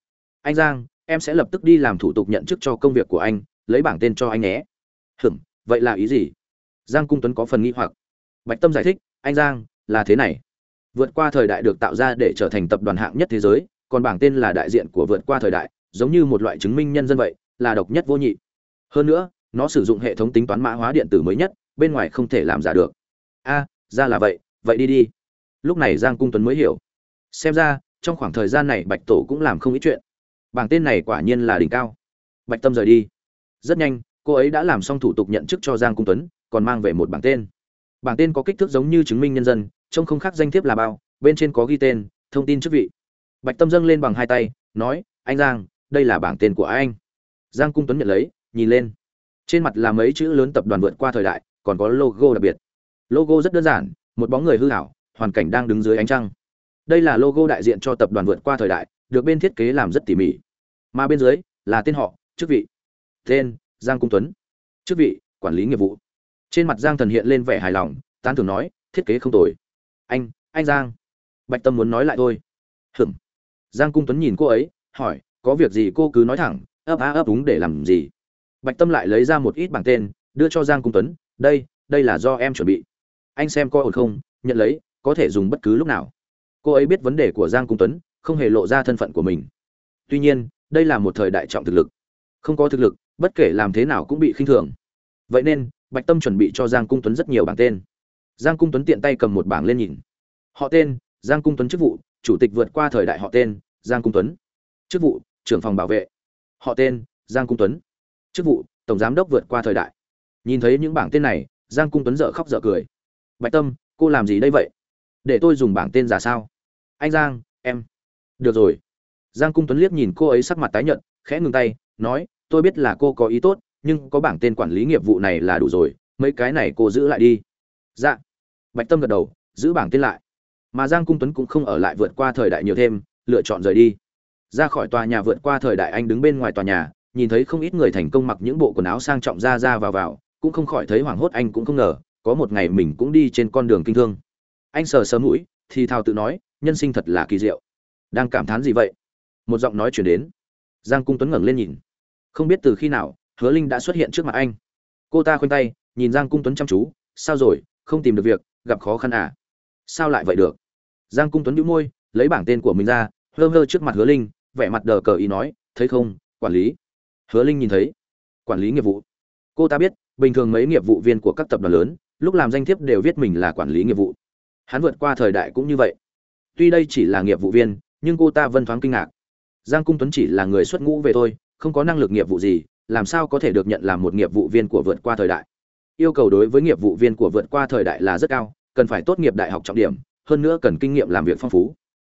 Anh giang em sẽ lập tức đi làm thủ tục nhận chức cho công việc của anh lấy bảng tên cho anh nhé. Hửm, vậy là ý gì? Giang cung tuấn có phần nghi hoặc. Bạch tâm giải thích anh giang là thế này vượt qua thời đại được tạo ra để trở thành tập đoàn hạng nhất thế giới, còn bảng tên là đại diện của vượt qua thời đại, giống như một loại chứng minh nhân dân vậy, là độc nhất vô nhị. Hơn nữa, nó sử dụng hệ thống tính toán mã hóa điện tử mới nhất, bên ngoài không thể làm giả được. A, ra là vậy vậy đi đi. Lúc này giang cung tuấn mới hiểu. Xem ra, trong khoảng thời gian này bạch tổ cũng làm không ít chuyện. Bảng tên này quả nhiên là đỉnh cao. Bạch tâm rời đi. Rất nhanh, cô ấy đã làm xong thủ tục nhận chức cho giang cung tuấn, còn mang về một bảng tên. Bảng tên có kích thước giống như chứng minh nhân dân trông không khác danh thiếp là bao, bên trên có ghi tên, thông tin chức vị. Bạch tâm dâng lên bằng hai tay, nói, anh giang, đây là bảng tên của anh? Giang cung tuấn nhận lấy, nhìn lên. Trên mặt là mấy chữ lớn tập đoàn vượt qua thời đại, còn có logo đặc biệt. Logo rất đơn giản, một bóng người hư hảo, hoàn cảnh đang đứng dưới ánh trăng. Đây là logo đại diện cho tập đoàn vượt qua thời đại, được bên thiết kế làm rất tỉ mỉ. Mà bên dưới, là tên họ, chức vị. Tên, giang cung tuấn. Chức vị, quản lý nghiệp vụ. Trên mặt giang thần hiện lên vẻ hài lòng, tán thưởng nói, thiết kế không tồi anh anh giang. Bạch tâm muốn nói lại thôi. Hửng. giang cung tuấn nhìn cô ấy, hỏi, có việc gì cô cứ nói thẳng, ấp á ấp úng để làm gì? Bạch tâm lại lấy ra một ít bảng tên, đưa cho giang cung tuấn, đây đây là do em chuẩn bị. Anh xem coi ổn không, nhận lấy, có thể dùng bất cứ lúc nào. Cô ấy biết vấn đề của giang cung tuấn, không hề lộ ra thân phận của mình. Tuy nhiên, đây là một thời đại trọng thực lực. Không có thực lực, bất kể làm thế nào cũng bị khinh thường. Vậy nên, bạch tâm chuẩn bị cho giang cung tuấn rất nhiều bảng tên giang cung tuấn tiện tay cầm một bảng lên nhìn. Họ tên, giang cung tuấn chức vụ, chủ tịch vượt qua thời đại họ tên, giang cung tuấn. Chức vụ, trưởng phòng bảo vệ. Họ tên, giang cung tuấn. Chức vụ, tổng giám đốc vượt qua thời đại. Nhìn thấy những bảng tên này, giang cung tuấn dở khóc dở cười. Bạch tâm, cô làm gì đây vậy? Để tôi dùng bảng tên giả sao? Anh giang, em. Được rồi. Giang cung tuấn liếc nhìn cô ấy sắc mặt tái nhợt, khẽ ngừng tay, nói, tôi biết là cô có ý tốt, nhưng có bảng tên quản lý nghiệp vụ này là đủ rồi, mấy cái này cô giữ lại đi dạ. Bạch tâm gật đầu, giữ bảng tên lại. Mà giang cung tuấn cũng không ở lại vượt qua thời đại nhiều thêm, lựa chọn rời đi. Ra khỏi tòa nhà vượt qua thời đại anh đứng bên ngoài tòa nhà, nhìn thấy không ít người thành công mặc những bộ quần áo sang trọng ra ra vào vào, cũng không khỏi thấy hoảng hốt anh cũng không ngờ, có một ngày mình cũng đi trên con đường kinh thương. Anh sờ sờ mũi, thì thào tự nói, nhân sinh thật là kỳ diệu. Đang cảm thán gì vậy? Một giọng nói chuyển đến. Giang cung tuấn ngẩng lên nhìn. Không biết từ khi nào, hứa linh đã xuất hiện trước mặt anh. Cô ta khoanh tay, nhìn giang cung tuấn chăm chú, sao rồi? Không tìm được việc, gặp khó khăn à? Sao lại vậy được? Giang cung tuấn đĩu môi, lấy bảng tên của mình ra, hơ hơ trước mặt hứa linh, vẻ mặt đờ cờ ý nói, thấy không, quản lý? Hứa linh nhìn thấy, quản lý nghiệp vụ. Cô ta biết, bình thường mấy nghiệp vụ viên của các tập đoàn lớn, lúc làm danh thiếp đều viết mình là quản lý nghiệp vụ. Hắn vượt qua thời đại cũng như vậy. Tuy đây chỉ là nghiệp vụ viên, nhưng cô ta vân thoáng kinh ngạc. Giang cung tuấn chỉ là người xuất ngũ về thôi, không có năng lực nghiệp vụ gì, làm sao có thể được nhận làm một nghiệp vụ viên của vượt qua thời đại? Yêu cầu đối với nghiệp vụ viên của vượt qua thời đại là rất cao, cần phải tốt nghiệp đại học trọng điểm, hơn nữa cần kinh nghiệm làm việc phong phú.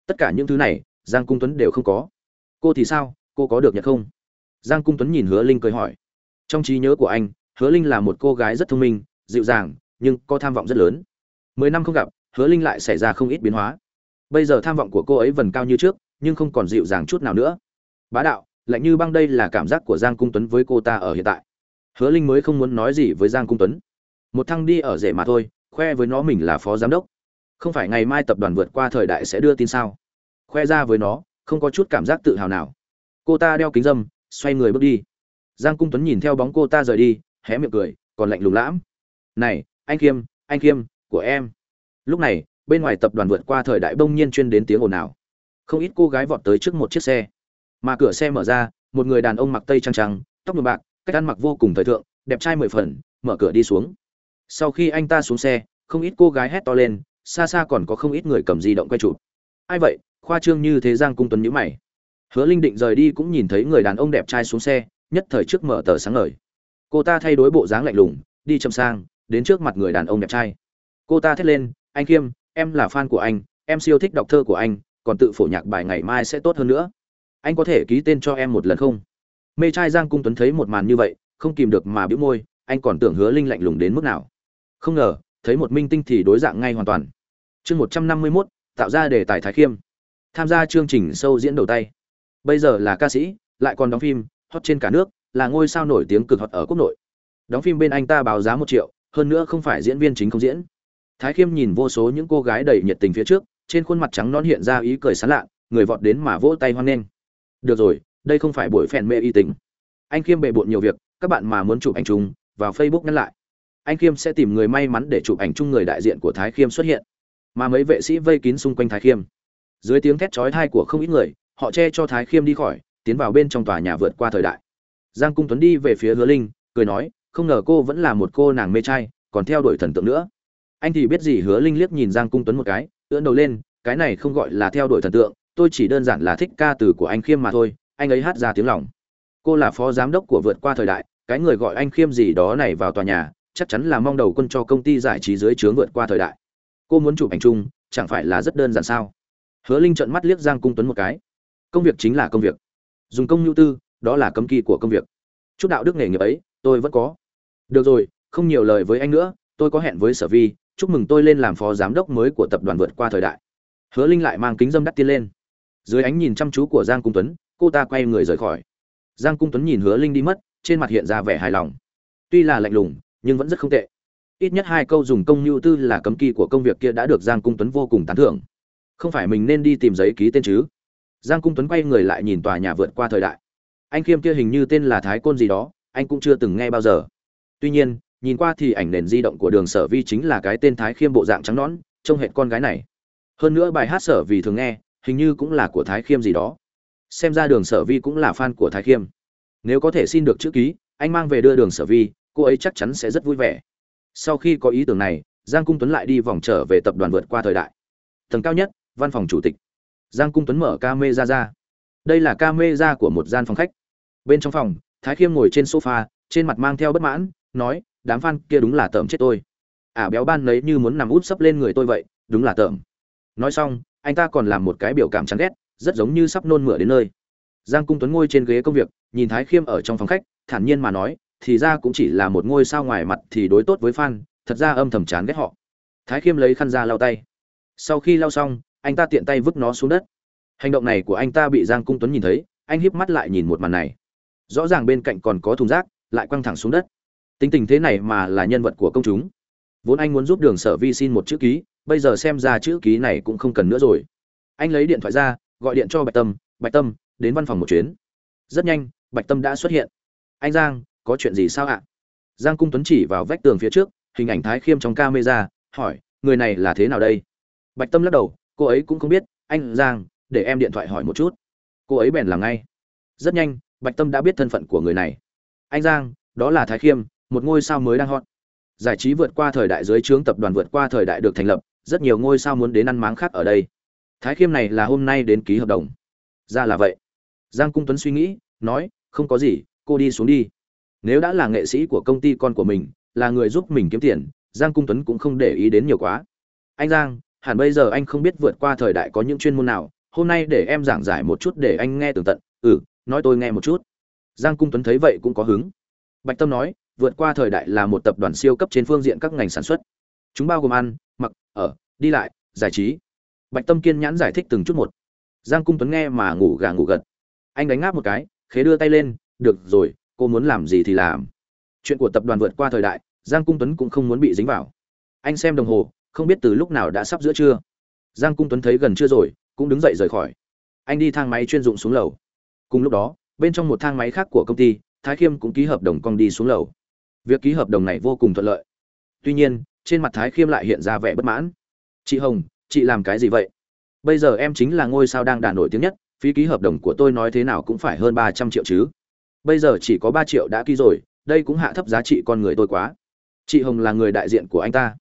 Tất cả những thứ này, giang cung tuấn đều không có. Cô thì sao? Cô có được nhận không? Giang cung tuấn nhìn hứa linh cười hỏi. Trong trí nhớ của anh, hứa linh là một cô gái rất thông minh, dịu dàng, nhưng có tham vọng rất lớn. Mười năm không gặp, hứa linh lại xảy ra không ít biến hóa. Bây giờ tham vọng của cô ấy vần cao như trước, nhưng không còn dịu dàng chút nào nữa. Bá đạo, lạnh như băng đây là cảm giác của giang cung tuấn với cô ta ở hiện tại hứa linh mới không muốn nói gì với giang cung tuấn. Một thăng đi ở rể mà thôi, khoe với nó mình là phó giám đốc. Không phải ngày mai tập đoàn vượt qua thời đại sẽ đưa tin sao? Khoe ra với nó, không có chút cảm giác tự hào nào. Cô ta đeo kính dâm xoay người bước đi. Giang cung tuấn nhìn theo bóng cô ta rời đi, hé miệng cười, còn lạnh lùng lãm. Này, anh khiêm anh khiêm, của em. Lúc này, bên ngoài tập đoàn vượt qua thời đại bông nhiên chuyên đến tiếng ồn ào. Không ít cô gái vọt tới trước một chiếc xe. Mà cửa xe mở ra, một người đàn ông mặc tây trăng trắng, tóc nhuộm bạc cách ăn mặc vô cùng thời thượng, đẹp trai mười phần, mở cửa đi xuống. Sau khi anh ta xuống xe, không ít cô gái hét to lên, xa xa còn có không ít người cầm di động quay chụp. Ai vậy? Khoa trương như thế giang cung tuấn nhữ mày. Hứa linh định rời đi cũng nhìn thấy người đàn ông đẹp trai xuống xe, nhất thời trước mở tờ sáng ngời. Cô ta thay đổi bộ dáng lạnh lùng, đi chậm sang, đến trước mặt người đàn ông đẹp trai. Cô ta thét lên, anh khiêm em là fan của anh, em siêu thích đọc thơ của anh, còn tự phổ nhạc bài ngày mai sẽ tốt hơn nữa. Anh có thể ký tên cho em một lần không? Mê trai giang cung tuấn thấy một màn như vậy, không kìm được mà bĩu môi, anh còn tưởng hứa linh lạnh lùng đến mức nào. Không ngờ, thấy một minh tinh thì đối dạng ngay hoàn toàn. Chương một trăm năm mươi mốt, tạo ra đề tài thái khiêm. Tham gia chương trình sâu diễn đầu tay. Bây giờ là ca sĩ, lại còn đóng phim, hot trên cả nước, là ngôi sao nổi tiếng cực hot ở quốc nội. Đóng phim bên anh ta báo giá một triệu, hơn nữa không phải diễn viên chính không diễn. Thái khiêm nhìn vô số những cô gái đầy nhiệt tình phía trước, trên khuôn mặt trắng non hiện ra ý cười sán lạ, người vọt đến mà vỗ tay hoan nghênh. Được rồi đây không phải buổi phèn mê y tình. Anh khiêm bề bộn nhiều việc, các bạn mà muốn chụp ảnh chung, vào facebook nhắn lại. Anh khiêm sẽ tìm người may mắn để chụp ảnh chung người đại diện của thái khiêm xuất hiện. Mà mấy vệ sĩ vây kín xung quanh thái khiêm. Dưới tiếng thét chói thai của không ít người, họ che cho thái khiêm đi khỏi, tiến vào bên trong tòa nhà vượt qua thời đại. Giang cung tuấn đi về phía hứa linh, cười nói, không ngờ cô vẫn là một cô nàng mê trai, còn theo đuổi thần tượng nữa. Anh thì biết gì hứa linh liếc nhìn giang cung tuấn một cái, ưỡn đầu lên, cái này không gọi là theo đuổi thần tượng, tôi chỉ đơn giản là thích ca từ của anh khiêm mà thôi anh ấy hát ra tiếng lòng. Cô là phó giám đốc của vượt qua thời đại, cái người gọi anh khiêm gì đó này vào tòa nhà, chắc chắn là mong đầu quân cho công ty giải trí dưới trướng vượt qua thời đại. Cô muốn chụp ảnh chung, chẳng phải là rất đơn giản sao? Hứa linh trợn mắt liếc giang cung tuấn một cái. Công việc chính là công việc. Dùng công nhu tư, đó là cấm kỵ của công việc. Chút đạo đức nghề nghiệp ấy, tôi vẫn có. Được rồi, không nhiều lời với anh nữa, tôi có hẹn với sở vi, chúc mừng tôi lên làm phó giám đốc mới của tập đoàn vượt qua thời đại. Hứa linh lại mang kính dâm đắt tiên lên dưới ánh nhìn chăm chú của giang cung tuấn, cô ta quay người rời khỏi. Giang cung tuấn nhìn hứa linh đi mất, trên mặt hiện ra vẻ hài lòng. Tuy là lạnh lùng, nhưng vẫn rất không tệ. Ít nhất hai câu dùng công nhu tư là cấm kỵ của công việc kia đã được giang cung tuấn vô cùng tán thưởng. Không phải mình nên đi tìm giấy ký tên chứ? Giang cung tuấn quay người lại nhìn tòa nhà vượt qua thời đại. Anh khiêm kia hình như tên là thái côn gì đó, anh cũng chưa từng nghe bao giờ. Tuy nhiên, nhìn qua thì ảnh nền di động của đường sở vi chính là cái tên thái khiêm bộ dạng trắng nõn, trông hệt con gái này. Hơn nữa bài hát sở vì thường nghe hình như cũng là của thái khiêm gì đó. Xem ra đường sở vi cũng là fan của thái khiêm. Nếu có thể xin được chữ ký anh mang về đưa đường sở vi cô ấy chắc chắn sẽ rất vui vẻ. Sau khi có ý tưởng này giang cung tuấn lại đi vòng trở về tập đoàn vượt qua thời đại. Tầng cao nhất văn phòng chủ tịch. Giang cung tuấn mở ca mê ra. Ra đây là ca mê ra của một gian phòng khách. Bên trong phòng thái khiêm ngồi trên sofa trên mặt mang theo bất mãn nói đám f a n kia đúng là tởm chết tôi. Ả à, béo ban lấy như muốn nằm út sấp lên người tôi vậy đúng là tởm. Nói xong anh ta còn làm một cái biểu cảm chán ghét, rất giống như sắp nôn mửa đến nơi. Giang cung tuấn ngồi trên ghế công việc, nhìn thái khiêm ở trong phòng khách, thản nhiên mà nói, thì ra cũng chỉ là một ngôi sao ngoài mặt thì đối tốt với fan, thật ra âm thầm chán ghét họ. Thái khiêm lấy khăn ra lau tay. Sau khi lau xong, anh ta tiện tay vứt nó xuống đất. Hành động này của anh ta bị giang cung tuấn nhìn thấy, anh híp mắt lại nhìn một màn này. Rõ ràng bên cạnh còn có thùng rác, lại quăng thẳng xuống đất. Tính tình thế này mà là nhân vật của công chúng. Vốn anh muốn giúp đường sở vi xin một chữ ký bây giờ xem ra chữ ký này cũng không cần nữa rồi. Anh lấy điện thoại ra, gọi điện cho bạch tâm bạch tâm, đến văn phòng một chuyến. Rất nhanh, bạch tâm đã xuất hiện. Anh giang, có chuyện gì sao ạ? Giang cung tuấn chỉ vào vách tường phía trước, hình ảnh thái khiêm trong camera, hỏi, người này là thế nào đây? Bạch tâm lắc đầu, cô ấy cũng không biết, anh giang, để em điện thoại hỏi một chút. Cô ấy bèn làm ngay. Rất nhanh, bạch tâm đã biết thân phận của người này. Anh giang, đó là thái khiêm, một ngôi sao mới đang hot. Giải trí vượt qua thời đại, dưới trướng tập đoàn vượt qua thời đại được thành lập rất nhiều ngôi sao muốn đến ăn máng khác ở đây. Thái khiêm này là hôm nay đến ký hợp đồng. Ra là vậy. Giang cung tuấn suy nghĩ, nói, không có gì, cô đi xuống đi. Nếu đã là nghệ sĩ của công ty con của mình, là người giúp mình kiếm tiền, giang cung tuấn cũng không để ý đến nhiều quá. Anh giang, hẳn bây giờ anh không biết vượt qua thời đại có những chuyên môn nào, hôm nay để em giảng giải một chút để anh nghe tường tận. Ừ nói tôi nghe một chút. Giang cung tuấn thấy vậy cũng có hứng. Bạch tâm nói, vượt qua thời đại là một tập đoàn siêu cấp trên phương diện các ngành sản xuất. Chúng bao gồm ăn ở đi lại, giải trí. Bạch tâm kiên nhãn giải thích từng chút một. Giang cung tuấn nghe mà ngủ gà ngủ gật. Anh đánh ngáp một cái, khế đưa tay lên, được rồi, cô muốn làm gì thì làm. Chuyện của tập đoàn vượt qua thời đại, giang cung tuấn cũng không muốn bị dính vào. Anh xem đồng hồ, không biết từ lúc nào đã sắp giữa trưa. Giang cung tuấn thấy gần trưa rồi, cũng đứng dậy rời khỏi. Anh đi thang máy chuyên dụng xuống lầu. Cùng lúc đó, bên trong một thang máy khác của công ty, thái khiêm cũng ký hợp đồng con đi xuống lầu. Việc ký hợp đồng này vô cùng thuận lợi. Tuy nhiên trên mặt thái khiêm lại hiện ra vẻ bất mãn. Chị hồng, chị làm cái gì vậy? Bây giờ em chính là ngôi sao đang đà nổi tiếng nhất, phí ký hợp đồng của tôi nói thế nào cũng phải hơn ba trăm triệu chứ. Bây giờ chỉ có ba triệu đã ký rồi, đây cũng hạ thấp giá trị con người tôi quá. Chị hồng là người đại diện của anh ta.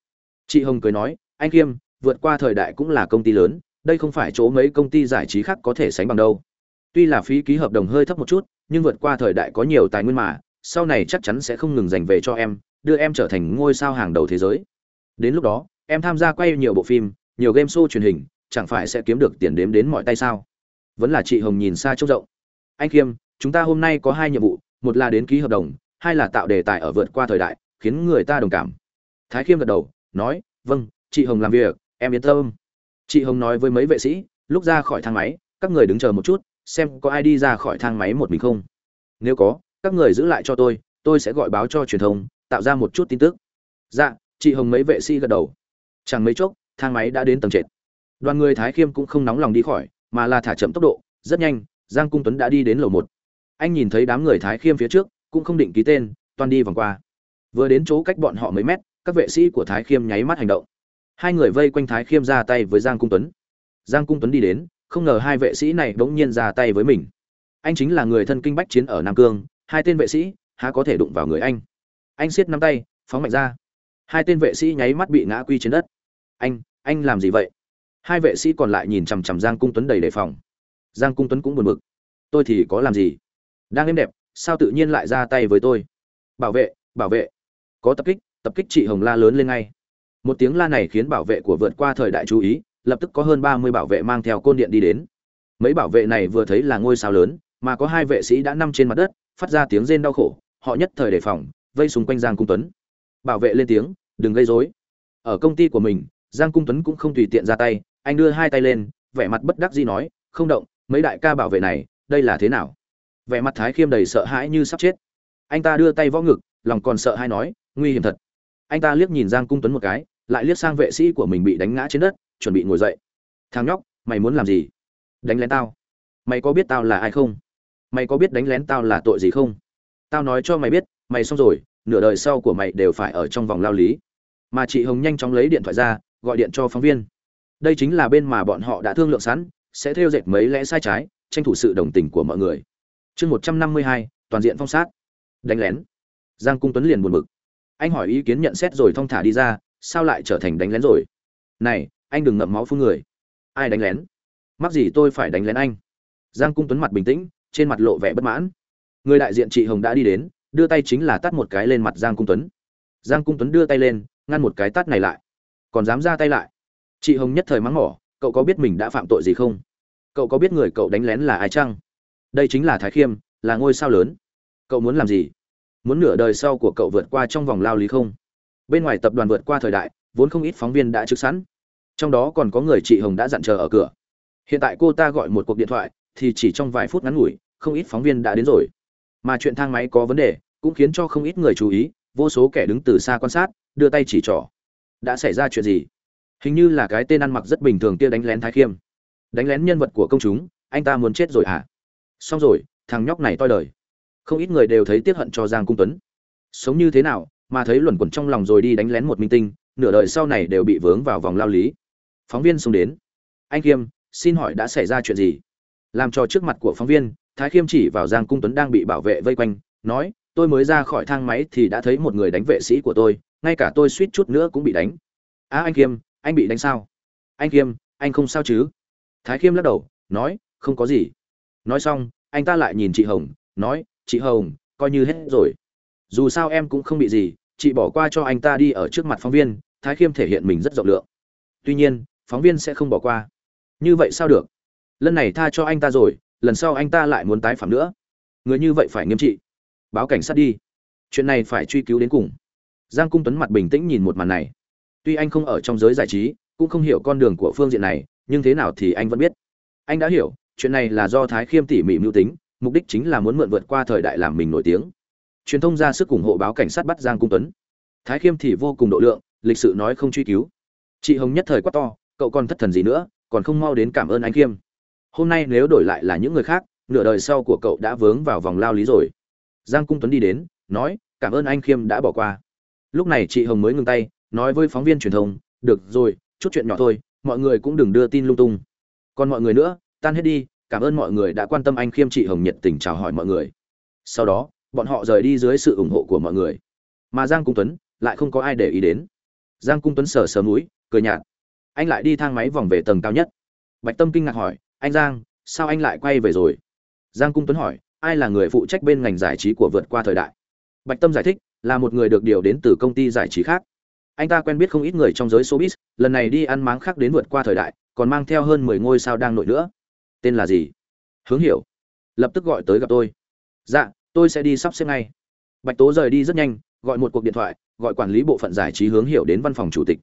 Chị hồng cười nói, anh khiêm, vượt qua thời đại cũng là công ty lớn, đây không phải chỗ mấy công ty giải trí khác có thể sánh bằng đâu. Tuy là phí ký hợp đồng hơi thấp một chút, nhưng vượt qua thời đại có nhiều tài nguyên mà, sau này chắc chắn sẽ không ngừng dành về cho em đưa em trở thành ngôi sao hàng đầu thế giới. Đến lúc đó, em tham gia quay nhiều bộ phim, nhiều game show truyền hình, chẳng phải sẽ kiếm được tiền đếm đến mọi tay sao? Vẫn là chị hồng nhìn xa trông rộng. Anh khiêm, chúng ta hôm nay có hai nhiệm vụ, một là đến ký hợp đồng, hai là tạo đề tài ở vượt qua thời đại, khiến người ta đồng cảm. Thái khiêm gật đầu, nói vâng chị hồng làm việc, em yên tâm. Chị hồng nói với mấy vệ sĩ, lúc ra khỏi thang máy, các người đứng chờ một chút, xem có ai đi ra khỏi thang máy một mình không. Nếu có, các người giữ lại cho tôi tôi sẽ gọi báo cho truyền thông tạo ra một chút tin tức. Dạ chị hồng mấy vệ sĩ gật đầu. Chẳng mấy chốc, thang máy đã đến tầng trệt. Đoàn người thái khiêm cũng không nóng lòng đi khỏi, mà là thả chậm tốc độ, rất nhanh, giang cung tuấn đã đi đến lầu một. Anh nhìn thấy đám người thái khiêm phía trước, cũng không định ký tên, toàn đi vòng qua. Vừa đến chỗ cách bọn họ mấy mét, các vệ sĩ của thái khiêm nháy mắt hành động. Hai người vây quanh thái khiêm ra tay với giang cung tuấn. Giang cung tuấn đi đến, không ngờ hai vệ sĩ này bỗng nhiên ra tay với mình. Anh chính là người thân kinh bách chiến ở nam cương, hai tên vệ sĩ, há có thể đụng vào người anh? Anh siết nắm tay, phóng mạnh ra. Hai tên vệ sĩ nháy mắt bị ngã quy trên đất. Anh anh làm gì vậy? Hai vệ sĩ còn lại nhìn chằm chằm giang cung tuấn đầy đề phòng. Giang cung tuấn cũng buồn bực. Tôi thì có làm gì? Đang êm đẹp, sao tự nhiên lại ra tay với tôi? Bảo vệ bảo vệ. Có tập kích tập kích chị hồng la lớn lên ngay. Một tiếng la này khiến bảo vệ của vượt qua thời đại chú ý, lập tức có hơn ba mươi bảo vệ mang theo côn điện đi đến. Mấy bảo vệ này vừa thấy là ngôi sao lớn, mà có hai vệ sĩ đã nằm trên mặt đất, phát ra tiếng rên đau khổ, họ nhất thời đề phòng vây xung quanh giang cung tuấn. Bảo vệ lên tiếng, đừng gây rối. Ở công ty của mình, giang cung tuấn cũng không tùy tiện ra tay, anh đưa hai tay lên, vẻ mặt bất đắc dĩ nói, không động, mấy đại ca bảo vệ này, đây là thế nào? Vẻ mặt thái khiêm đầy sợ hãi như sắp chết. Anh ta đưa tay võ ngực, lòng còn sợ hãi nói, nguy hiểm thật. Anh ta liếc nhìn giang cung tuấn một cái, lại liếc sang vệ sĩ của mình bị đánh ngã trên đất, chuẩn bị ngồi dậy. Thằng nhóc, mày muốn làm gì? Đánh lén tao. Mày có biết tao là ai không? Mày có biết đánh lén tao là tội gì không? Tao nói cho mày biết mày xong rồi, nửa đời sau của mày đều phải ở trong vòng lao lý. Mà chị hồng nhanh chóng lấy điện thoại ra, gọi điện cho phóng viên. Đây chính là bên mà bọn họ đã thương lượng sẵn, sẽ theo dệt mấy lẽ sai trái, tranh thủ sự đồng tình của mọi người. Chương một trăm năm mươi hai, toàn diện phong sát. Đánh lén. Giang cung tuấn liền buồn bực. Anh hỏi ý kiến nhận xét rồi thong thả đi ra, sao lại trở thành đánh lén rồi? Này, anh đừng ngậm máu phun người. Ai đánh lén? Mắc gì tôi phải đánh lén anh? Giang cung tuấn mặt bình tĩnh, trên mặt lộ vẻ bất mãn. Người đại diện chị hồng đã đi đến đưa tay chính là tát một cái lên mặt giang cung tuấn. Giang cung tuấn đưa tay lên, ngăn một cái tát này lại. Còn dám ra tay lại? Chị hồng nhất thời mắng mỏ, cậu có biết mình đã phạm tội gì không? Cậu có biết người cậu đánh lén là ai chăng? Đây chính là thái khiêm, là ngôi sao lớn. Cậu muốn làm gì? Muốn nửa đời sau của cậu vượt qua trong vòng lao lý không? Bên ngoài tập đoàn vượt qua thời đại, vốn không ít phóng viên đã trực sẵn. Trong đó còn có người chị hồng đã dặn chờ ở cửa. Hiện tại cô ta gọi một cuộc điện thoại, thì chỉ trong vài phút ngắn ngủi, không ít phóng viên đã đến rồi mà chuyện thang máy có vấn đề cũng khiến cho không ít người chú ý, vô số kẻ đứng từ xa quan sát, đưa tay chỉ trỏ. Đã xảy ra chuyện gì? Hình như là cái tên ăn mặc rất bình thường kia đánh lén thái khiêm. Đánh lén nhân vật của công chúng, anh ta muốn chết rồi à xong rồi, thằng nhóc này toi đời. Không ít người đều thấy tiếc hận cho giang cung tuấn. Sống như thế nào, mà thấy luẩn quẩn trong lòng rồi đi đánh lén một minh tinh, nửa đời sau này đều bị vướng vào vòng lao lý. Phóng viên xông đến. Anh khiêm, xin hỏi đã xảy ra chuyện gì? Làm cho trước mặt của phóng viên thái khiêm chỉ vào giang cung tuấn đang bị bảo vệ vây quanh nói tôi mới ra khỏi thang máy thì đã thấy một người đánh vệ sĩ của tôi ngay cả tôi suýt chút nữa cũng bị đánh. A à, anh khiêm anh bị đánh sao? Anh khiêm anh không sao chứ? Thái khiêm lắc đầu nói không có gì. Nói xong anh ta lại nhìn chị hồng nói chị hồng coi như hết rồi. Dù sao em cũng không bị gì chị bỏ qua cho anh ta đi ở trước mặt phóng viên thái khiêm thể hiện mình rất rộng lượng. Tuy nhiên phóng viên sẽ không bỏ qua. Như vậy sao được? Lần này tha cho anh ta rồi lần sau anh ta lại muốn tái phạm nữa. Người như vậy phải nghiêm trị. Báo cảnh sát đi. Chuyện này phải truy cứu đến cùng. Giang cung tuấn mặt bình tĩnh nhìn một màn này. Tuy anh không ở trong giới giải trí, cũng không hiểu con đường của phương diện này, nhưng thế nào thì anh vẫn biết. Anh đã hiểu, chuyện này là do thái khiêm tỉ mỉ mưu tính, mục đích chính là muốn mượn vượt qua thời đại làm mình nổi tiếng. Truyền thông ra sức ủng hộ báo cảnh sát bắt giang cung tuấn. Thái khiêm thì vô cùng độ lượng, lịch sự nói không truy cứu. Chị hồng nhất thời quát to, cậu còn thất thần gì nữa, còn không mau đến cảm ơn anh khiêm hôm nay nếu đổi lại là những người khác, nửa đời sau của cậu đã vướng vào vòng lao lý rồi. Giang cung tuấn đi đến, nói, cảm ơn anh khiêm đã bỏ qua. Lúc này chị hồng mới ngừng tay, nói với phóng viên truyền thông, được rồi, chút chuyện nhỏ thôi, mọi người cũng đừng đưa tin lung tung. Còn mọi người nữa, tan hết đi, cảm ơn mọi người đã quan tâm anh khiêm. Chị hồng nhiệt tình chào hỏi mọi người. Sau đó, bọn họ rời đi dưới sự ủng hộ của mọi người. Mà giang cung tuấn lại không có ai để ý đến. Giang cung tuấn sờ sờ mũi, cười nhạt, anh lại đi thang máy vòng về tầng cao nhất. Bạch tâm kinh ngạc hỏi anh giang, sao anh lại quay về rồi? Giang cung tuấn hỏi, ai là người phụ trách bên ngành giải trí của vượt qua thời đại? Bạch tâm giải thích, là một người được điều đến từ công ty giải trí khác. Anh ta quen biết không ít người trong giới showbiz, lần này đi ăn máng khác đến vượt qua thời đại, còn mang theo hơn mười ngôi sao đang nổi nữa. Tên là gì? Hướng hiểu. Lập tức gọi tới gặp tôi. Dạ tôi sẽ đi sắp xếp ngay. Bạch tố rời đi rất nhanh, gọi một cuộc điện thoại, gọi quản lý bộ phận giải trí hướng hiểu đến văn phòng chủ tịch.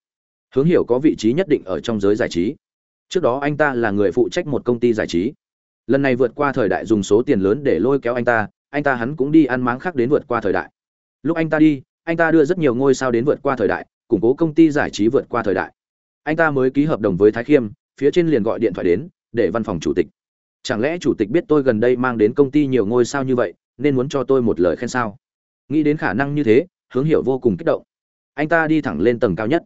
Hướng hiểu có vị trí nhất định ở trong giới giải trí trước đó anh ta là người phụ trách một công ty giải trí. Lần này vượt qua thời đại dùng số tiền lớn để lôi kéo anh ta anh ta hắn cũng đi ăn máng khác đến vượt qua thời đại. Lúc anh ta đi, anh ta đưa rất nhiều ngôi sao đến vượt qua thời đại, củng cố công ty giải trí vượt qua thời đại. Anh ta mới ký hợp đồng với thái khiêm, phía trên liền gọi điện thoại đến, để văn phòng chủ tịch. Chẳng lẽ chủ tịch biết tôi gần đây mang đến công ty nhiều ngôi sao như vậy, nên muốn cho tôi một lời khen sao? Nghĩ đến khả năng như thế, hướng hiểu vô cùng kích động. Anh ta đi thẳng lên tầng cao nhất.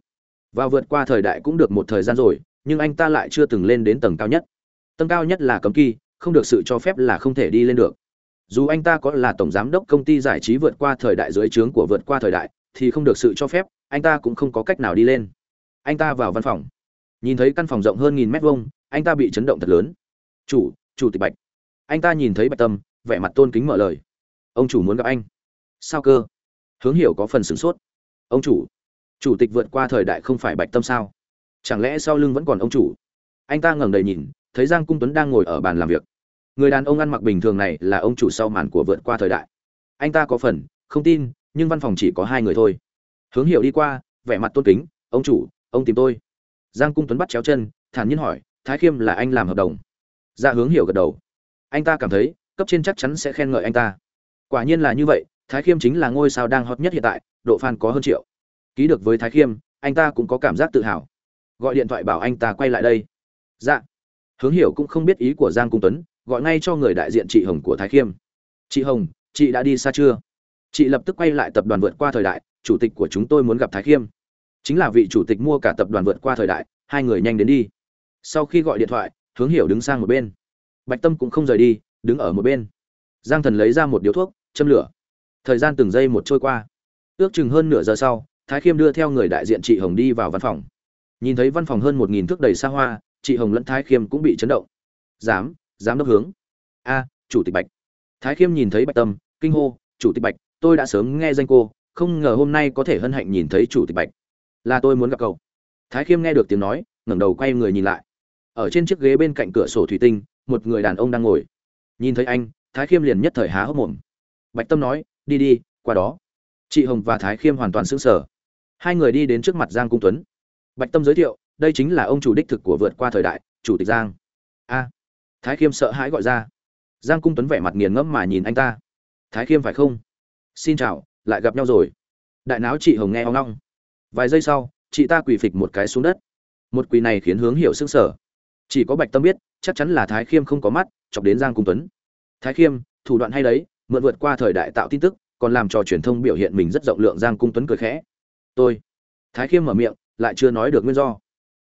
Và vượt qua thời đại cũng được một thời gian rồi nhưng anh ta lại chưa từng lên đến tầng cao nhất. Tầng cao nhất là cấm kỳ không được sự cho phép là không thể đi lên được. Dù anh ta có là tổng giám đốc công ty giải trí vượt qua thời đại dưới trướng của vượt qua thời đại, thì không được sự cho phép, anh ta cũng không có cách nào đi lên. Anh ta vào văn phòng. Nhìn thấy căn phòng rộng hơn nghìn mét vuông, anh ta bị chấn động thật lớn. Chủ chủ tịch bạch. Anh ta nhìn thấy bạch tâm, vẻ mặt tôn kính mở lời. Ông chủ muốn gặp anh. Sao cơ? Hướng hiểu có phần sửng sốt. Ông chủ chủ tịch vượt qua thời đại không phải bạch tâm sao? Chẳng lẽ sau lưng vẫn còn ông chủ? Anh ta ngẩng đầy nhìn, thấy giang cung tuấn đang ngồi ở bàn làm việc. Người đàn ông ăn mặc bình thường này là ông chủ sau màn của vượt qua thời đại. Anh ta có phần, không tin, nhưng văn phòng chỉ có hai người thôi. Hướng hiểu đi qua, vẻ mặt tôn kính, ông chủ, ông tìm tôi. Giang cung tuấn bắt chéo chân, thản nhiên hỏi, thái khiêm là anh làm hợp đồng? Dạ hướng hiểu gật đầu. Anh ta cảm thấy, cấp trên chắc chắn sẽ khen ngợi anh ta. Quả nhiên là như vậy, thái khiêm chính là ngôi sao đang hot nhất hiện tại, độ fan có hơn triệu. Ký được với thái khiêm, anh ta cũng có cảm giác tự hào gọi điện thoại bảo anh ta quay lại đây. Dạ. Hướng hiểu cũng không biết ý của giang cung tuấn, gọi ngay cho người đại diện chị hồng của thái khiêm. Chị hồng, chị đã đi xa chưa? Chị lập tức quay lại tập đoàn vượt qua thời đại, chủ tịch của chúng tôi muốn gặp thái khiêm. Chính là vị chủ tịch mua cả tập đoàn vượt qua thời đại, hai người nhanh đến đi. Sau khi gọi điện thoại, hướng hiểu đứng sang một bên. Bạch tâm cũng không rời đi, đứng ở một bên. Giang thần lấy ra một điếu thuốc, châm lửa. Thời gian từng giây một trôi qua. Ước chừng hơn nửa giờ sau, thái khiêm đưa theo người đại diện chị hồng đi vào văn phòng nhìn thấy văn phòng hơn một nghìn thước đầy xa hoa, chị hồng lẫn thái khiêm cũng bị chấn động. Dám dám đốc hướng. A, chủ tịch bạch. Thái khiêm nhìn thấy bạch tâm, kinh hô, chủ tịch bạch, tôi đã sớm nghe danh cô, không ngờ hôm nay có thể hân hạnh nhìn thấy chủ tịch bạch. Là tôi muốn gặp cậu. Thái khiêm nghe được tiếng nói, ngẩng đầu quay người nhìn lại. Ở trên chiếc ghế bên cạnh cửa sổ thủy tinh, một người đàn ông đang ngồi. Nhìn thấy anh, thái khiêm liền nhất thời há hốc mồm. Bạch tâm nói, đi đi, qua đó. Chị hồng và thái khiêm hoàn toàn sững sờ. Hai người đi đến trước mặt giang cung tuấn bạch tâm giới thiệu, đây chính là ông chủ đích thực của vượt qua thời đại, chủ tịch giang. A. Thái khiêm sợ hãi gọi ra. Giang cung tuấn vẻ mặt nghiền ngẫm mà nhìn anh ta. Thái khiêm phải không? Xin chào, lại gặp nhau rồi. Đại não chị hồng nghe hoang long vài giây sau, chị ta quỳ phịch một cái xuống đất. Một quỳ này khiến hướng hiểu s ư n g sở chỉ có bạch tâm biết, chắc chắn là thái khiêm không có mắt, chọc đến giang cung tuấn. Thái khiêm, thủ đoạn hay đấy, mượn vượt qua thời đại tạo tin tức, còn làm cho truyền thông biểu hiện mình rất rộng lượng giang cung tuấn cười khẽ. Tôi. Thái khiêm mở miệng lại chưa nói được nguyên do.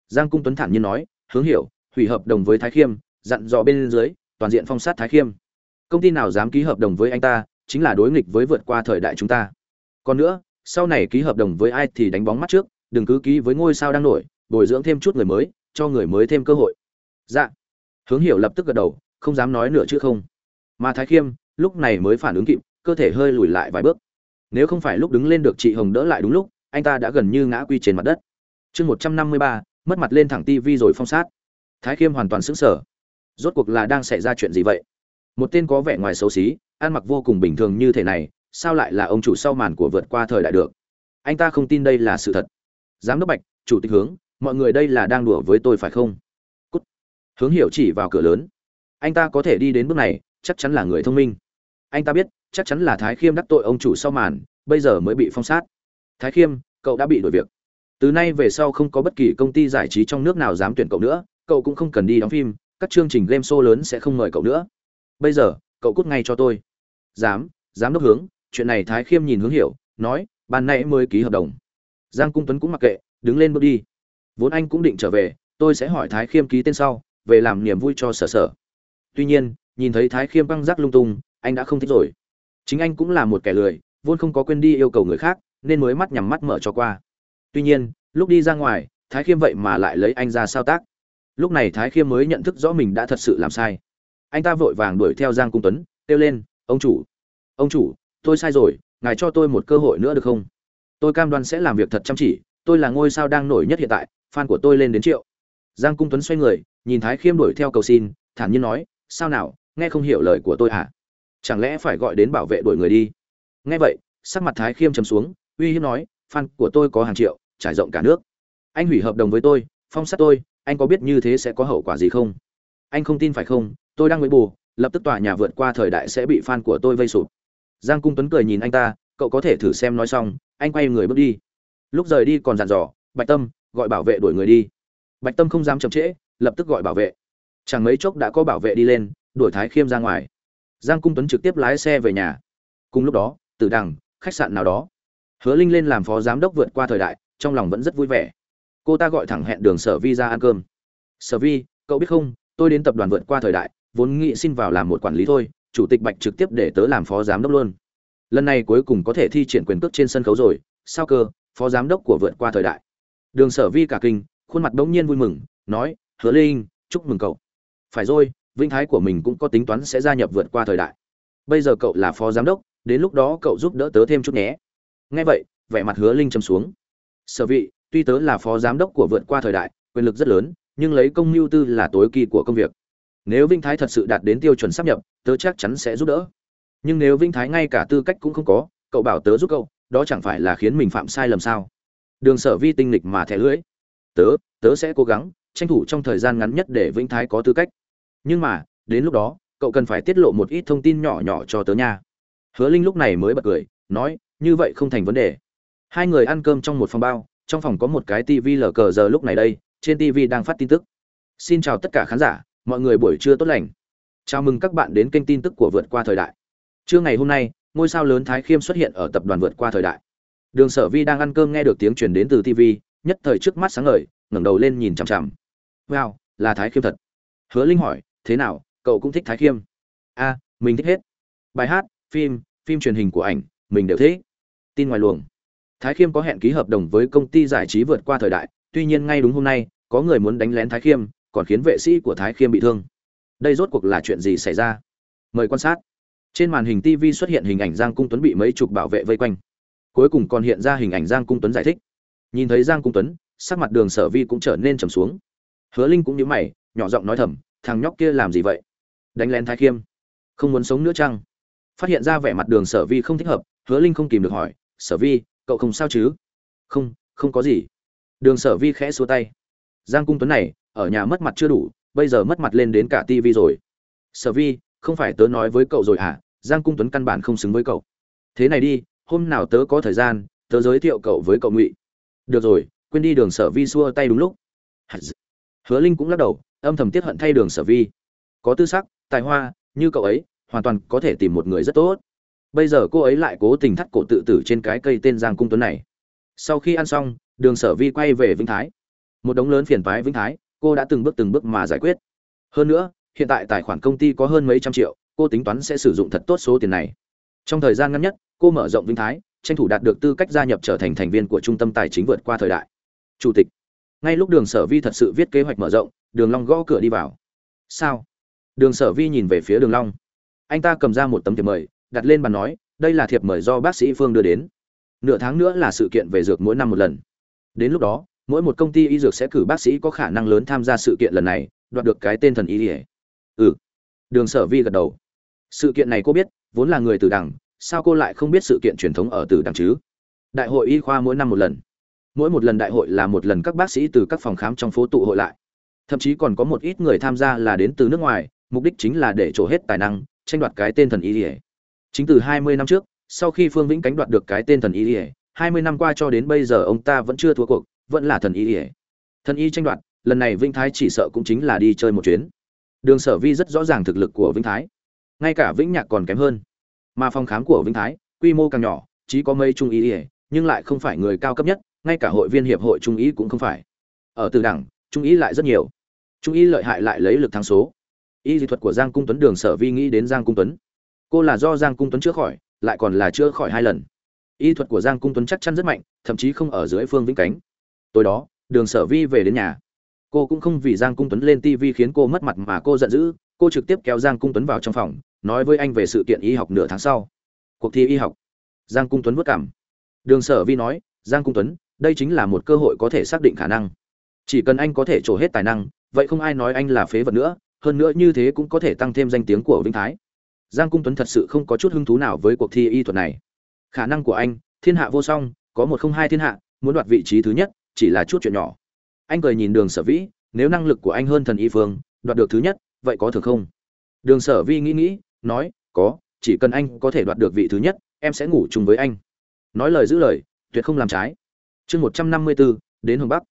Giang cung tuấn thản nhiên nói, hướng hiểu, hủy hợp đồng với thái khiêm, dặn dò bên dưới, toàn diện phong sát thái khiêm. Công ty nào dám ký hợp đồng với anh ta, chính là đối nghịch với vượt qua thời đại chúng ta. Còn nữa, sau này ký hợp đồng với ai thì đánh bóng mắt trước, đừng cứ ký với ngôi sao đang nổi, bồi dưỡng thêm chút người mới, cho người mới thêm cơ hội. Dạ. Hướng hiểu lập tức gật đầu, không dám nói nữa chứ không. Mà thái khiêm, lúc này mới phản ứng kịp, cơ thể hơi lùi lại vài bước. Nếu không phải lúc đứng lên được chị hồng đỡ lại đúng lúc, anh ta đã gần như ngã quy trên mặt đất chương một trăm năm mươi ba, mất mặt lên thẳng tivi rồi phong sát. Thái khiêm hoàn toàn sững sờ. Rốt cuộc là đang xảy ra chuyện gì vậy? Một tên có vẻ ngoài xấu xí, ăn mặc vô cùng bình thường như thế này, sao lại là ông chủ sau màn của vượt qua thời đại được? Anh ta không tin đây là sự thật. Giám đốc bạch, chủ tịch hướng, mọi người đây là đang đùa với tôi phải không? Cút. hướng hiểu chỉ vào cửa lớn. Anh ta có thể đi đến bước này, chắc chắn là người thông minh. Anh ta biết, chắc chắn là thái khiêm đắc tội ông chủ sau màn, bây giờ mới bị phong sát. Thái khiêm, cậu đã bị đuổi việc từ nay về sau không có bất kỳ công ty giải trí trong nước nào dám tuyển cậu nữa, cậu cũng không cần đi đóng phim, các chương trình game show lớn sẽ không mời cậu nữa. Bây giờ, cậu cút ngay cho tôi. Dám dám đốc hướng, chuyện này thái khiêm nhìn hướng hiểu, nói, ban nãy mới ký hợp đồng. Giang cung tuấn cũng mặc kệ, đứng lên bước đi. Vốn anh cũng định trở về, tôi sẽ hỏi thái khiêm ký tên sau, về làm niềm vui cho sở sở. Tuy nhiên, nhìn thấy thái khiêm băng rác lung tung, anh đã không thích rồi. Chính anh cũng là một kẻ lười, vốn không có quên đi yêu cầu người khác, nên mới mắt nhắm mắt mở cho qua tuy nhiên, lúc đi ra ngoài, thái khiêm vậy mà lại lấy anh ra sao tác? Lúc này thái khiêm mới nhận thức rõ mình đã thật sự làm sai. Anh ta vội vàng đuổi theo giang cung tuấn, kêu lên, ông chủ ông chủ, tôi sai rồi, ngài cho tôi một cơ hội nữa được không? Tôi cam đoan sẽ làm việc thật chăm chỉ, tôi là ngôi sao đang nổi nhất hiện tại, fan của tôi lên đến triệu. Giang cung tuấn xoay người, nhìn thái khiêm đuổi theo cầu xin, thản nhiên nói, sao nào, nghe không hiểu lời của tôi hả? Chẳng lẽ phải gọi đến bảo vệ đuổi người đi? Nghe vậy, sắc mặt thái khiêm chấm xuống, uy hiếp nói fan của tôi có hàng triệu, trải rộng cả nước. Anh hủy hợp đồng với tôi, phong sát tôi, anh có biết như thế sẽ có hậu quả gì không? Anh không tin phải không? Tôi đang với bù, lập tức tòa nhà vượt qua thời đại sẽ bị fan của tôi vây sụp. Giang cung tuấn cười nhìn anh ta, cậu có thể thử xem nói xong, anh quay người bước đi. Lúc rời đi còn dặn dò, bạch tâm, gọi bảo vệ đuổi người đi. Bạch tâm không dám chậm trễ, lập tức gọi bảo vệ. Chẳng mấy chốc đã có bảo vệ đi lên, đuổi thái khiêm ra ngoài. Giang cung tuấn trực tiếp lái xe về nhà. Cùng lúc đó từ đằng, khách sạn nào đó hứa linh lên làm phó giám đốc vượt qua thời đại, trong lòng vẫn rất vui vẻ. Cô ta gọi thẳng hẹn đường sở vi ra ăn cơm. Sở vi, cậu biết không, tôi đến tập đoàn vượt qua thời đại, vốn nghĩ xin vào làm một quản lý thôi, chủ tịch bạch trực tiếp để tớ làm phó giám đốc luôn. Lần này cuối cùng có thể thi triển quyền cước trên sân khấu rồi, sao cơ, phó giám đốc của vượt qua thời đại. Đường sở vi cả kinh, khuôn mặt đống nhiên vui mừng, nói, hứa linh, chúc mừng cậu. Phải rồi, vinh thái của mình cũng có tính toán sẽ gia nhập vượt qua thời đại. Bây giờ cậu là phó giám đốc, đến lúc đó cậu giúp đỡ tớ thêm chút nhé nghe vậy, vẻ mặt hứa linh trầm xuống. Sở vị, tuy tớ là phó giám đốc của vượt qua thời đại, quyền lực rất lớn, nhưng lấy công mưu tư là tối kỳ của công việc. Nếu vinh thái thật sự đạt đến tiêu chuẩn sắp nhập, tớ chắc chắn sẽ giúp đỡ. Nhưng nếu vinh thái ngay cả tư cách cũng không có, cậu bảo tớ giúp cậu, đó chẳng phải là khiến mình phạm sai lầm sao? Đường sở vi tinh lịch mà thẻ lưỡi. Tớ tớ sẽ cố gắng, tranh thủ trong thời gian ngắn nhất để vinh thái có tư cách. Nhưng mà, đến lúc đó, cậu cần phải tiết lộ một ít thông tin nhỏ nhỏ cho tớ nha. Hứa linh lúc này mới bật cười, nói như vậy không thành vấn đề. Hai người ăn cơm trong một phòng bao, trong phòng có một cái tivi lờ cờ giờ lúc này đây, trên tivi đang phát tin tức. Xin chào tất cả khán giả, mọi người buổi trưa tốt lành. Chào mừng các bạn đến kênh tin tức của vượt qua thời đại. Trưa ngày hôm nay, ngôi sao lớn thái khiêm xuất hiện ở tập đoàn vượt qua thời đại. Đường sở vi đang ăn cơm nghe được tiếng truyền đến từ tv nhất thời trước mắt sáng ngời, ngẩng đầu lên nhìn chằm chằm. Wow, là thái khiêm thật. Hứa linh hỏi, thế nào, cậu cũng thích thái khiêm? A, mình thích hết. Bài hát, phim phim truyền hình của ảnh, mình đều thích tin ngoài luồng. Thái khiêm có hẹn ký hợp đồng với công ty giải trí vượt qua thời đại, tuy nhiên ngay đúng hôm nay, có người muốn đánh lén thái khiêm, còn khiến vệ sĩ của thái khiêm bị thương. Đây rốt cuộc là chuyện gì xảy ra? Mời quan sát. Trên màn hình tv xuất hiện hình ảnh giang cung tuấn bị mấy chục bảo vệ vây quanh. Cuối cùng còn hiện ra hình ảnh giang cung tuấn giải thích. Nhìn thấy giang cung tuấn, sắc mặt đường sở vi cũng trở nên trầm xuống. Hứa linh cũng nhíu mày, nhỏ giọng nói thầm, thằng nhóc kia làm gì vậy? Đánh lén thái khiêm? Không muốn sống nữa chăng? Phát hiện ra vẻ mặt đường sở vi không thích hợp, hứa linh không kìm được hỏi sở vi, cậu không sao chứ? Không không có gì. Đường sở vi khẽ xua tay. Giang cung tuấn này, ở nhà mất mặt chưa đủ, bây giờ mất mặt lên đến cả tivi rồi. Sở vi, không phải tớ nói với cậu rồi à? Giang cung tuấn căn bản không xứng với cậu. Thế này đi, hôm nào tớ có thời gian, tớ giới thiệu cậu với cậu ngụy. Được rồi, quên đi đường sở vi xua tay đúng lúc. Hứa linh cũng lắc đầu, âm thầm tiết hận thay đường sở vi. Có tư sắc, tài hoa, như cậu ấy, hoàn toàn có thể tìm một người rất tốt bây giờ cô ấy lại cố tình thắt cổ tự tử trên cái cây tên giang cung tuấn này. Sau khi ăn xong, đường sở vi quay về vĩnh thái. Một đống lớn phiền toái vĩnh thái, cô đã từng bước từng bước mà giải quyết. Hơn nữa, hiện tại tài khoản công ty có hơn mấy trăm triệu, cô tính toán sẽ sử dụng thật tốt số tiền này. Trong thời gian ngắn nhất, cô mở rộng vĩnh thái, tranh thủ đạt được tư cách gia nhập trở thành thành viên của trung tâm tài chính vượt qua thời đại. Chủ tịch. Ngay lúc đường sở vi thật sự viết kế hoạch mở rộng, đường long gõ cửa đi vào. Sao? Đường sở vi nhìn về phía đường long. Anh ta cầm ra một tấm thiệp mời đặt lên bàn nói, đây là thiệp mời do bác sĩ phương đưa đến. Nửa tháng nữa là sự kiện về dược mỗi năm một lần. Đến lúc đó, mỗi một công ty y dược sẽ cử bác sĩ có khả năng lớn tham gia sự kiện lần này, đoạt được cái tên thần y ỉa ừ. Đường sở vi gật đầu. Sự kiện này cô biết, vốn là người từ đằng sao cô lại không biết sự kiện truyền thống ở từ đằng chứ? Đại hội y khoa mỗi năm một lần. Mỗi một lần đại hội là một lần các bác sĩ từ các phòng khám trong phố tụ hội lại. Thậm chí còn có một ít người tham gia là đến từ nước ngoài, mục đích chính là để trổ hết tài năng, tranh đoạt cái tên thần y ỉa chính từ hai mươi năm trước, sau khi phương vĩnh cánh đoạt được cái tên thần y ỉa hai mươi năm qua cho đến bây giờ ông ta vẫn chưa thua cuộc, vẫn là thần y ỉa thần y tranh đoạt, lần này vĩnh thái chỉ sợ cũng chính là đi chơi một chuyến. Đường sở vi rất rõ ràng thực lực của vĩnh thái. Ngay cả vĩnh nhạc còn kém hơn. Mà phòng khám của vĩnh thái, quy mô càng nhỏ, chỉ có mây trung y ỉa nhưng lại không phải người cao cấp nhất, ngay cả hội viên hiệp hội trung ý cũng không phải. Ở từ đẳng, trung ý lại rất nhiều. Trung ý lợi hại lại lấy lực thắng số. Y dị thuật của giang cung tuấn, đường sở vi nghĩ đến giang cung tuấn cô là do giang cung tuấn chữa khỏi, lại còn là chữa khỏi hai lần. Y thuật của giang cung tuấn chắc chắn rất mạnh, thậm chí không ở dưới phương vĩnh cánh. Tối đó, đường sở vi về đến nhà. Cô cũng không vì giang cung tuấn lên tv khiến cô mất mặt mà cô giận dữ, cô trực tiếp kéo giang cung tuấn vào trong phòng, nói với anh về sự kiện y học nửa tháng sau. Cuộc thi y học. Giang cung tuấn vất cảm đường sở vi nói, giang cung tuấn, đây chính là một cơ hội có thể xác định khả năng. Chỉ cần anh có thể trổ hết tài năng, vậy không ai nói anh là phế vật nữa, hơn nữa như thế cũng có thể tăng thêm danh tiếng của vĩnh thái giang cung tuấn thật sự không có chút hứng thú nào với cuộc thi y thuật này. Khả năng của anh, thiên hạ vô song, có một không hai thiên hạ, muốn đoạt vị trí thứ nhất, chỉ là chút chuyện nhỏ. Anh cười nhìn đường sở vĩ, nếu năng lực của anh hơn thần y phương, đoạt được thứ nhất, vậy có thường không? Đường sở vi nghĩ nghĩ, nói, có, chỉ cần anh có thể đoạt được vị thứ nhất, em sẽ ngủ chung với anh. Nói lời giữ lời, tuyệt không làm trái. Chương một trăm năm mươi bốn đến hướng bắc.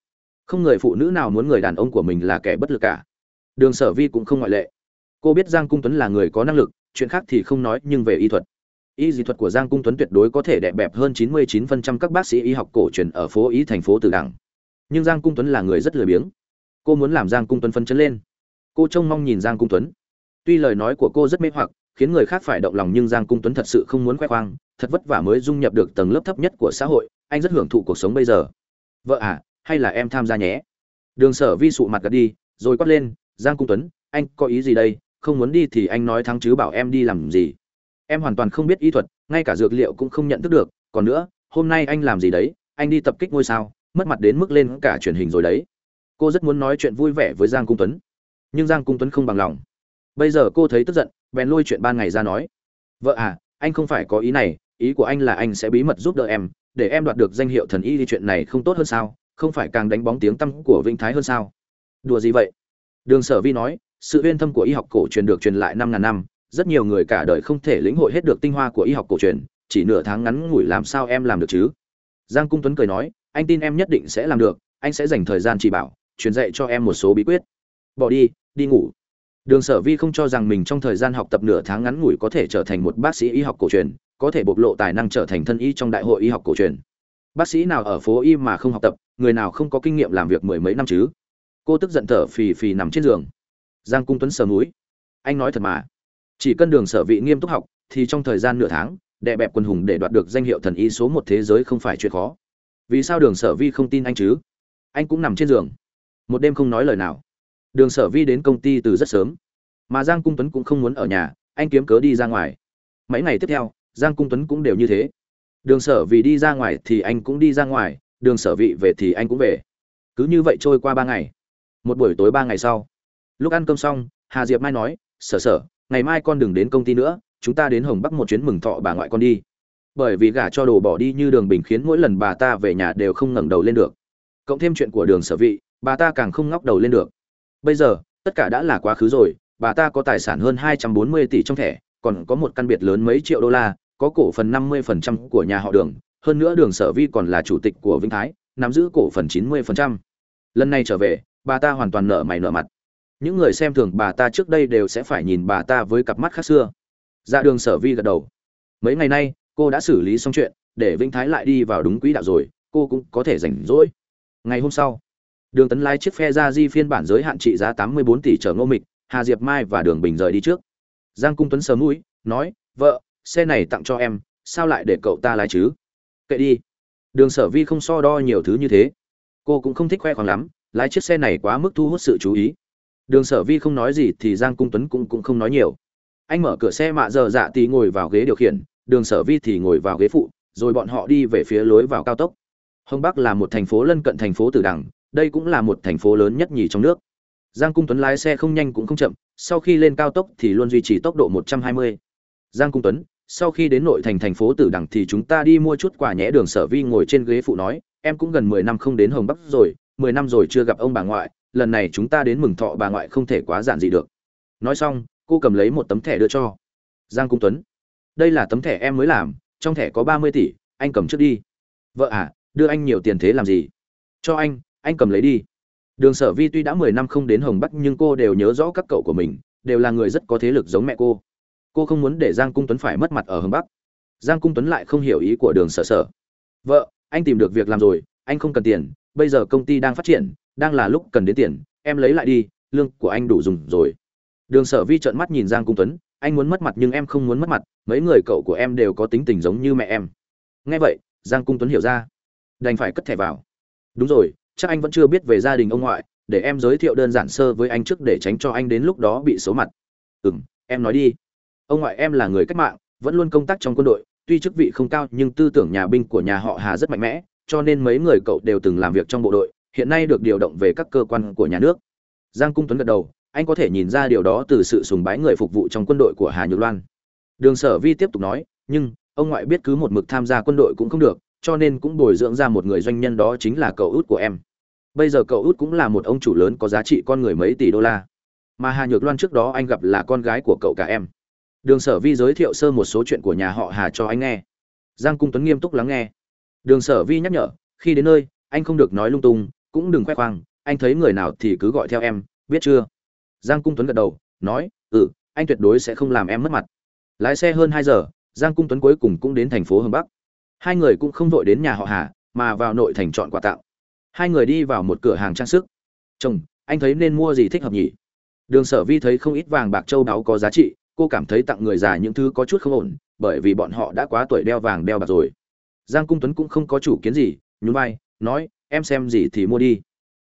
Không người phụ nữ nào muốn người đàn ông của mình là kẻ bất lực cả. Đường sở vi cũng không ngoại lệ. Cô biết giang cung tuấn là người có năng lực chuyện khác thì không nói, nhưng về y thuật. Y dị thuật của giang cung tuấn tuyệt đối có thể đẹp bẹp hơn 99% các bác sĩ y học cổ truyền ở phố ý thành phố từ đẳng. Nhưng giang cung tuấn là người rất lười biếng. Cô muốn làm giang cung tuấn phấn chấn lên. Cô trông mong nhìn giang cung tuấn. Tuy lời nói của cô rất mê hoặc, khiến người khác phải động lòng, nhưng giang cung tuấn thật sự không muốn khoe khoang, thật vất vả mới dung nhập được tầng lớp thấp nhất của xã hội. Anh rất hưởng thụ cuộc sống bây giờ. Vợ à hay là em tham gia nhé? Đường sở vi sụ mặt gật đi, rồi quát lên, giang cung tuấn, anh có ý gì đây? Không muốn đi thì anh nói thắng chứ bảo em đi làm gì. Em hoàn toàn không biết y thuật, ngay cả dược liệu cũng không nhận thức được. Còn nữa, hôm nay anh làm gì đấy? Anh đi tập kích ngôi sao, mất mặt đến mức lên cả truyền hình rồi đấy. Cô rất muốn nói chuyện vui vẻ với giang cung tuấn. Nhưng giang cung tuấn không bằng lòng. Bây giờ cô thấy tức giận, bèn lôi chuyện ban ngày ra nói. Vợ à anh không phải có ý này, ý của anh là anh sẽ bí mật giúp đỡ em, để em đoạt được danh hiệu thần y thì chuyện này không tốt hơn sao? Không phải càng đánh bóng tiếng tăm của vĩnh thái hơn sao? Đùa gì vậy? Đường sở vi nói, sự uyên thâm của y học cổ truyền được truyền lại năm ngàn năm, rất nhiều người cả đời không thể lĩnh hội hết được tinh hoa của y học cổ truyền, chỉ nửa tháng ngắn ngủi làm sao em làm được chứ? Giang cung tuấn cười nói, anh tin em nhất định sẽ làm được, anh sẽ dành thời gian chỉ bảo, truyền dạy cho em một số bí quyết. Bỏ đi đi ngủ. Đường sở vi không cho rằng mình trong thời gian học tập nửa tháng ngắn ngủi có thể trở thành một bác sĩ y học cổ truyền, có thể bộc lộ tài năng trở thành thân y trong đại hội y học cổ truyền. Bác sĩ nào ở phố y mà không học tập, người nào không có kinh nghiệm làm việc mười mấy năm chứ? Cô tức giận thở phì phì nằm trên giường. Giang cung tuấn sờ múi anh nói thật mà. Chỉ cần đường sở vị nghiêm túc học, thì trong thời gian nửa tháng đệ bẹp quân hùng để đoạt được danh hiệu thần y số một thế giới không phải chuyện khó. Vì sao đường sở vi không tin anh chứ? Anh cũng nằm trên giường. Một đêm không nói lời nào. Đường sở vi đến công ty từ rất sớm. Mà giang cung tuấn cũng không muốn ở nhà, anh kiếm cớ đi ra ngoài. Mấy ngày tiếp theo, giang cung tuấn cũng đều như thế. Đường sở vì đi ra ngoài thì anh cũng đi ra ngoài, đường sở vị về thì anh cũng về. Cứ như vậy trôi qua ba ngày một buổi tối ba ngày sau. Lúc ăn cơm xong, hà diệp mai nói, sở sở, ngày mai con đừng đến công ty nữa, chúng ta đến hồng bắc một chuyến mừng thọ bà ngoại con đi. Bởi vì gả cho đồ bỏ đi như đường bình khiến mỗi lần bà ta về nhà đều không ngẩng đầu lên được. Cộng thêm chuyện của đường sở vị, bà ta càng không ngóc đầu lên được. Bây giờ, tất cả đã là quá khứ rồi, bà ta có tài sản hơn hai trăm bốn mươi tỷ trong thẻ, còn có một căn biệt lớn mấy triệu đô la, có cổ phần năm mươi phần trăm của nhà họ đường, hơn nữa đường sở vi còn là chủ tịch của vĩnh thái, nắm giữ cổ phần chín mươi phần trăm. Lần này trở về bà ta hoàn toàn nợ mày nợ mặt. Những người xem thường bà ta trước đây đều sẽ phải nhìn bà ta với cặp mắt khác xưa. Ra đường sở vi gật đầu. Mấy ngày nay, cô đã xử lý xong chuyện, để vĩnh thái lại đi vào đúng quỹ đạo rồi, cô cũng có thể rảnh rỗi. Ngày hôm sau, đường tấn lái chiếc phe ra di phiên bản giới hạn trị giá tám mươi bốn tỷ chở ngô mịch, hà diệp mai và đường bình rời đi trước. Giang cung tuấn sờ mũi, nói, vợ, xe này tặng cho em, sao lại để cậu ta lái chứ? Kệ đi. Đường sở vi không so đo nhiều thứ như thế. Cô cũng không thích khoe khoang lắm lái chiếc xe này quá mức thu hút sự chú ý. Đường sở vi không nói gì thì giang cung tuấn cũng cũng không nói nhiều. Anh mở cửa xe mạ giờ dạ tí ngồi vào ghế điều khiển, đường sở vi thì ngồi vào ghế phụ, rồi bọn họ đi về phía lối vào cao tốc. Hồng bắc là một thành phố lân cận thành phố tử đằng đây cũng là một thành phố lớn nhất nhì trong nước. Giang cung tuấn lái xe không nhanh cũng không chậm, sau khi lên cao tốc thì luôn duy trì tốc độ 120. giang cung tuấn, sau khi đến nội thành thành phố tử đằng thì chúng ta đi mua chút quà nhé, đường sở vi ngồi trên ghế phụ nói, em cũng gần mười năm không đến hồng bắc rồi mười năm rồi chưa gặp ông bà ngoại, lần này chúng ta đến mừng thọ bà ngoại không thể quá giản dị được. Nói xong, cô cầm lấy một tấm thẻ đưa cho giang cung tuấn. Đây là tấm thẻ em mới làm, trong thẻ có ba mươi tỷ, anh cầm trước đi. Vợ à đưa anh nhiều tiền thế làm gì? Cho anh anh cầm lấy đi. Đường sở vi tuy đã mười năm không đến hồng bắc nhưng cô đều nhớ rõ các cậu của mình, đều là người rất có thế lực giống mẹ cô. Cô không muốn để giang cung tuấn phải mất mặt ở hồng bắc. Giang cung tuấn lại không hiểu ý của đường sở sở. Vợ, anh tìm được việc làm rồi, anh không cần tiền bây giờ công ty đang phát triển, đang là lúc cần đến tiền, em lấy lại đi, lương của anh đủ dùng rồi. Đường sở vi trợn mắt nhìn giang cung tuấn, anh muốn mất mặt nhưng em không muốn mất mặt, mấy người cậu của em đều có tính tình giống như mẹ em. Nghe vậy, giang cung tuấn hiểu ra, đành phải cất thẻ vào. Đúng rồi, chắc anh vẫn chưa biết về gia đình ông ngoại, để em giới thiệu đơn giản sơ với anh trước để tránh cho anh đến lúc đó bị xấu mặt. Ừ m em nói đi. Ông ngoại em là người cách mạng, vẫn luôn công tác trong quân đội, tuy chức vị không cao nhưng tư tưởng nhà binh của nhà họ hà rất mạnh mẽ cho nên mấy người cậu đều từng làm việc trong bộ đội, hiện nay được điều động về các cơ quan của nhà nước. Giang cung tuấn gật đầu, anh có thể nhìn ra điều đó từ sự sùng bái người phục vụ trong quân đội của hà nhược loan. Đường sở vi tiếp tục nói, nhưng, ông ngoại biết cứ một mực tham gia quân đội cũng không được, cho nên cũng bồi dưỡng ra một người doanh nhân đó chính là cậu út của em. Bây giờ cậu út cũng là một ông chủ lớn có giá trị con người mấy tỷ đô la. Mà hà nhược loan trước đó anh gặp là con gái của cậu cả em. Đường sở vi giới thiệu sơ một số chuyện của nhà họ hà cho anh nghe. Giang cung tuấn nghiêm túc lắng nghe đường sở vi nhắc nhở, khi đến nơi, anh không được nói lung tung, cũng đừng khoe khoang, anh thấy người nào thì cứ gọi theo em, biết chưa? Giang cung tuấn gật đầu, nói ừ anh tuyệt đối sẽ không làm em mất mặt. Lái xe hơn hai giờ, giang cung tuấn cuối cùng cũng đến thành phố hưng bắc. Hai người cũng không vội đến nhà họ hà, mà vào nội thành chọn quà tặng. Hai người đi vào một cửa hàng trang sức. Chồng, anh thấy nên mua gì thích hợp nhỉ? Đường sở vi thấy không ít vàng bạc châu đáo có giá trị, cô cảm thấy tặng người già những thứ có chút không ổn, bởi vì bọn họ đã quá tuổi đeo vàng đeo bạc rồi giang cung tuấn cũng không có chủ kiến gì, nhún vai, nói, em xem gì thì mua đi.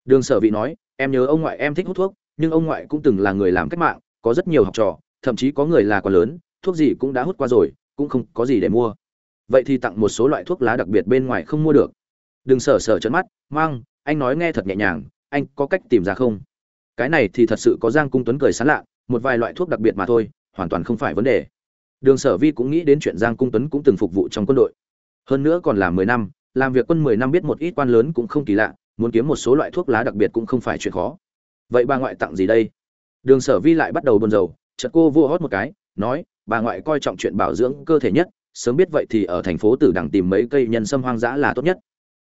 Đường sở vị nói, em nhớ ông ngoại em thích hút thuốc, nhưng ông ngoại cũng từng là người làm cách mạng, có rất nhiều học trò, thậm chí có người là quá lớn, thuốc gì cũng đã hút qua rồi, cũng không có gì để mua. Vậy thì tặng một số loại thuốc lá đặc biệt bên ngoài không mua được. Đừng sở sở trận mắt, mang, anh nói nghe thật nhẹ nhàng, anh có cách tìm ra không? Cái này thì thật sự có giang cung tuấn cười sán lạ, một vài loại thuốc đặc biệt mà thôi, hoàn toàn không phải vấn đề. Đường sở vi cũng nghĩ đến chuyện giang cung tuấn cũng từng phục vụ trong quân đội hơn nữa còn là mười năm, làm việc quân mười năm biết một ít quan lớn cũng không kỳ lạ, muốn kiếm một số loại thuốc lá đặc biệt cũng không phải chuyện khó. Vậy bà ngoại tặng gì đây? Đường sở vi lại bắt đầu buồn rầu, chợt cô vua hót một cái, nói, bà ngoại coi trọng chuyện bảo dưỡng cơ thể nhất, sớm biết vậy thì ở thành phố tử đằng tìm mấy cây nhân sâm hoang dã là tốt nhất.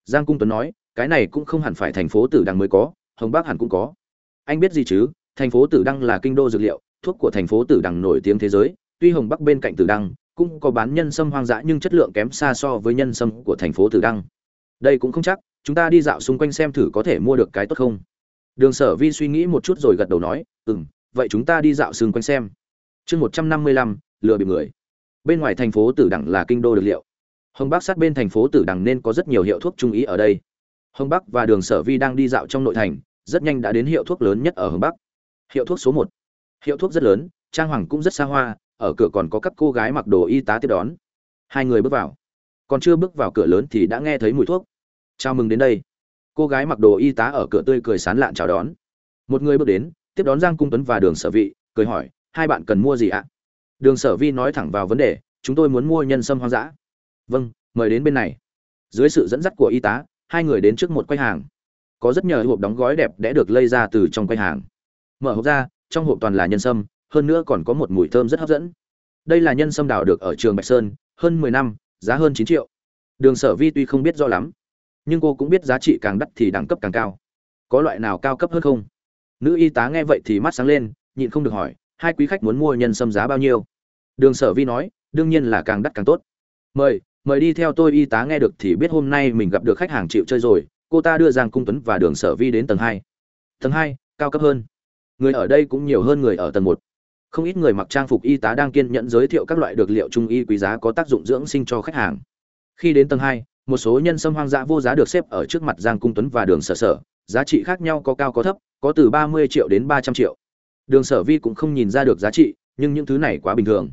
Giang cung tuấn nói, cái này cũng không hẳn phải thành phố tử đằng mới có, hồng bắc hẳn cũng có. Anh biết gì chứ? Thành phố tử đăng là kinh đô dược liệu, thuốc của thành phố tử đằng nổi tiếng thế giới, tuy hồng bắc bên cạnh tử đăng cũng có bán nhân sâm hoang dã nhưng chất lượng kém xa so với nhân sâm của thành phố tử đăng. Đây cũng không chắc chúng ta đi dạo xung quanh xem thử có thể mua được cái tốt không. Đường sở vi suy nghĩ một chút rồi gật đầu nói "Ừm, vậy chúng ta đi dạo xung quanh xem. Chương một trăm năm mươi lăm lừa bị người. Bên ngoài thành phố tử đằng là kinh đô được liệu. Hồng bắc sát bên thành phố tử đằng nên có rất nhiều hiệu thuốc trung ý ở đây. Hồng bắc và đường sở vi đang đi dạo trong nội thành rất nhanh đã đến hiệu thuốc lớn nhất ở Hồng bắc. Hiệu thuốc số một. Hiệu thuốc rất lớn trang hoàng cũng rất xa hoa ở cửa còn có các cô gái mặc đồ y tá tiếp đón. Hai người bước vào. Còn chưa bước vào cửa lớn thì đã nghe thấy mùi thuốc. Chào mừng đến đây. Cô gái mặc đồ y tá ở cửa tươi cười sán lạn chào đón. Một người bước đến, tiếp đón giang cung tuấn và đường sở vị cười hỏi, hai bạn cần mua gì ạ? Đường sở vi nói thẳng vào vấn đề, chúng tôi muốn mua nhân sâm hoang dã. Vâng mời đến bên này. Dưới sự dẫn dắt của y tá, hai người đến trước một quầy hàng. Có rất nhiều hộp đóng gói đẹp đẽ được lây ra từ trong quầy hàng. Mở hộp ra, trong hộp toàn là nhân sâm hơn nữa còn có một mùi thơm rất hấp dẫn. Đây là nhân sâm đào được ở trường bạch sơn, hơn mười năm, giá hơn chín triệu. Đường sở vi tuy không biết rõ lắm, nhưng cô cũng biết giá trị càng đắt thì đẳng cấp càng cao. Có loại nào cao cấp hơn không? Nữ y tá nghe vậy thì mắt sáng lên, nhịn không được hỏi, hai quý khách muốn mua nhân sâm giá bao nhiêu? Đường sở vi nói, đương nhiên là càng đắt càng tốt. Mời mời đi theo tôi, y tá nghe được thì biết hôm nay mình gặp được khách hàng chịu chơi rồi, cô ta đưa giang cung tuấn và đường sở vi đến tầng hai. Tầng hai, cao cấp hơn. Người ở đây cũng nhiều hơn người ở tầng một không ít người mặc trang phục y tá đang kiên nhẫn giới thiệu các loại được liệu trung y quý giá có tác dụng dưỡng sinh cho khách hàng. Khi đến tầng hai, một số nhân sâm hoang dã vô giá được xếp ở trước mặt giang cung tuấn và đường sở sở, giá trị khác nhau có cao có thấp, có từ ba mươi triệu đến ba trăm triệu. Đường sở vi cũng không nhìn ra được giá trị, nhưng những thứ này quá bình thường.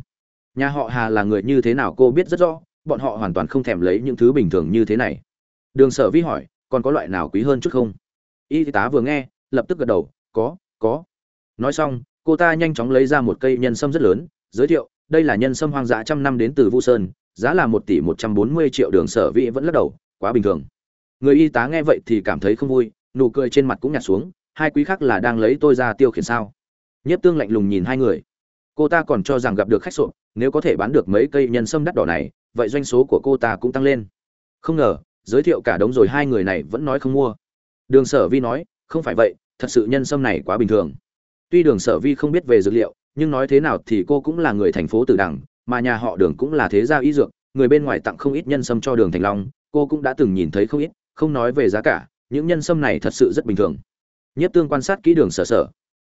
Nhà họ hà là người như thế nào cô biết rất rõ, bọn họ hoàn toàn không thèm lấy những thứ bình thường như thế này. Đường sở vi hỏi, còn có loại nào quý hơn chút không? Y tá vừa nghe, lập tức gật đầu, có có. Nói xong cô ta nhanh chóng lấy ra một cây nhân sâm rất lớn, giới thiệu, đây là nhân sâm hoang dã trăm năm đến từ vu sơn, giá là một tỷ một trăm bốn mươi triệu đường sở vị vẫn lắc đầu, quá bình thường. Người y tá nghe vậy thì cảm thấy không vui, nụ cười trên mặt cũng nhạt xuống, hai quý khác là đang lấy tôi ra tiêu khiển sao? Nhất tương lạnh lùng nhìn hai người. Cô ta còn cho rằng gặp được khách sộp, nếu có thể bán được mấy cây nhân sâm đắt đỏ này, vậy doanh số của cô ta cũng tăng lên. Không ngờ, giới thiệu cả đống rồi, hai người này vẫn nói không mua. Đường sở vi nói, không phải vậy, thật sự nhân sâm này quá bình thường tuy đường sở vi không biết về dược liệu, nhưng nói thế nào thì cô cũng là người thành phố tử đằng mà nhà họ đường cũng là thế gia y dược, người bên ngoài tặng không ít nhân sâm cho đường thành long, cô cũng đã từng nhìn thấy không ít, không nói về giá cả, những nhân sâm này thật sự rất bình thường. Nhất tương quan sát kỹ đường sở sở.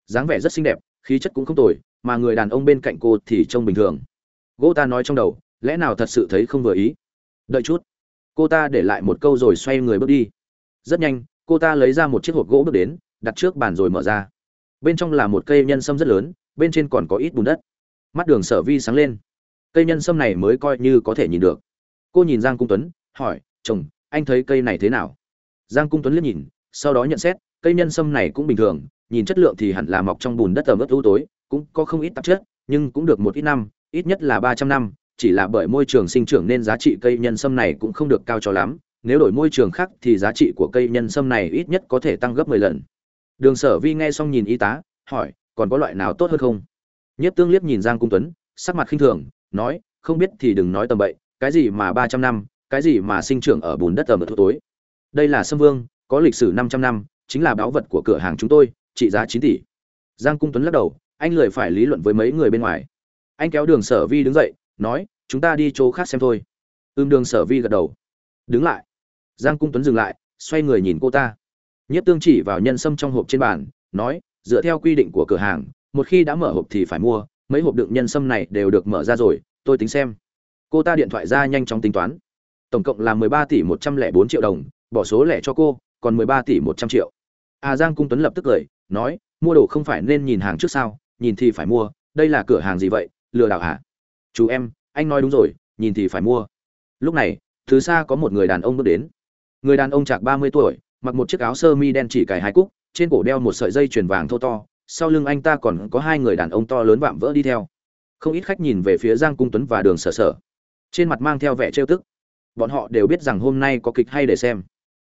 Dáng vẻ rất xinh đẹp, khí chất cũng không tồi, mà người đàn ông bên cạnh cô thì trông bình thường. Gỗ ta nói trong đầu, lẽ nào thật sự thấy không vừa ý? Đợi chút. Cô ta để lại một câu rồi xoay người bước đi. Rất nhanh, cô ta lấy ra một chiếc hộp gỗ bước đến, đặt trước bàn rồi mở ra bên trong là một cây nhân sâm rất lớn, bên trên còn có ít bùn đất. Mắt đường sở vi sáng lên. Cây nhân sâm này mới coi như có thể nhìn được. Cô nhìn giang cung tuấn, hỏi, chồng, anh thấy cây này thế nào? Giang cung tuấn liếc nhìn, sau đó nhận xét, cây nhân sâm này cũng bình thường, nhìn chất lượng thì hẳn là mọc trong bùn đất tầm ướt ưu tối, cũng có không ít tạp chất, nhưng cũng được một ít năm, ít nhất là ba trăm năm, chỉ là bởi môi trường sinh trưởng nên giá trị cây nhân sâm này cũng không được cao cho lắm, nếu đổi môi trường khác thì giá trị của cây nhân sâm này ít nhất có thể tăng gấp mười lần đường sở vi nghe xong nhìn y tá, hỏi, còn có loại nào tốt hơn không? Nhất tương liếc nhìn giang cung tuấn, sắc mặt khinh thường, nói, không biết thì đừng nói tầm bậy, cái gì mà ba trăm năm, cái gì mà sinh trưởng ở bùn đất tầm ở tối. Đây là sâm vương, có lịch sử 500 năm, chính là báo vật của cửa hàng chúng tôi, trị giá 9 tỷ. Giang cung tuấn lắc đầu, anh lười phải lý luận với mấy người bên ngoài. Anh kéo đường sở vi đứng dậy, nói, chúng ta đi chỗ khác xem thôi. Ưm đường sở vi gật đầu. Đứng lại. Giang cung tuấn dừng lại, xoay người nhìn cô ta nhất tương chỉ vào nhân sâm trong hộp trên bàn, nói, dựa theo quy định của cửa hàng, một khi đã mở hộp thì phải mua, mấy hộp đựng nhân sâm này đều được mở ra rồi, tôi tính xem. Cô ta điện thoại ra nhanh chóng tính toán. Tổng cộng là mười ba tỷ một trăm lẻ bốn triệu đồng, bỏ số lẻ cho cô, còn mười ba tỷ một trăm triệu. À giang cung tuấn lập tức cười, nói, mua đồ không phải nên nhìn hàng trước sao, nhìn thì phải mua, đây là cửa hàng gì vậy, lừa đảo hả? Chú em, anh nói đúng rồi, nhìn thì phải mua. Lúc này từ xa có một người đàn ông bước đến. Người đàn ông chạc ba mươi tuổi mặc một chiếc áo sơ mi đen chỉ cài hai cúc, trên cổ đeo một sợi dây chuyền vàng thô to, sau lưng anh ta còn có hai người đàn ông to lớn vạm vỡ đi theo. Không ít khách nhìn về phía giang cung tuấn và đường sở sở. Trên mặt mang theo vẻ trêu tức. Bọn họ đều biết rằng hôm nay có kịch hay để xem.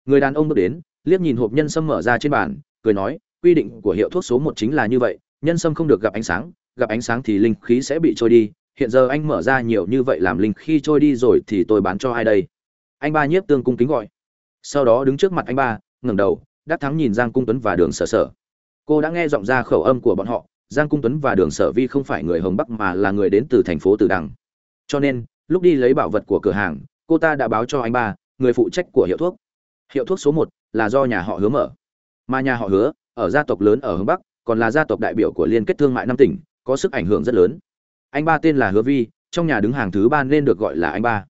Người đàn ông bước đến, liếc nhìn hộp nhân sâm mở ra trên bàn, cười nói, quy định của hiệu thuốc số một chính là như vậy, nhân sâm không được gặp ánh sáng, gặp ánh sáng thì linh khí sẽ bị trôi đi. Hiện giờ anh mở ra nhiều như vậy làm linh khí trôi đi rồi thì tôi bán cho ai đây? Anh ba nhiếp tương cung kính gọi sau đó đứng trước mặt anh ba, ngẩng đầu, đắc thắng nhìn giang cung tuấn và đường sở sở. Cô đã nghe giọng ra khẩu âm của bọn họ, giang cung tuấn và đường sở vi không phải người hồng bắc mà là người đến từ thành phố từ đằng. Cho nên, lúc đi lấy bảo vật của cửa hàng, cô ta đã báo cho anh ba, người phụ trách của hiệu thuốc. Hiệu thuốc số một là do nhà họ hứa mở. Mà nhà họ hứa, ở gia tộc lớn ở hướng bắc, còn là gia tộc đại biểu của liên kết thương mại năm tỉnh, có sức ảnh hưởng rất lớn. Anh ba tên là hứa vi, trong nhà đứng hàng thứ ba nên được gọi là anh ba.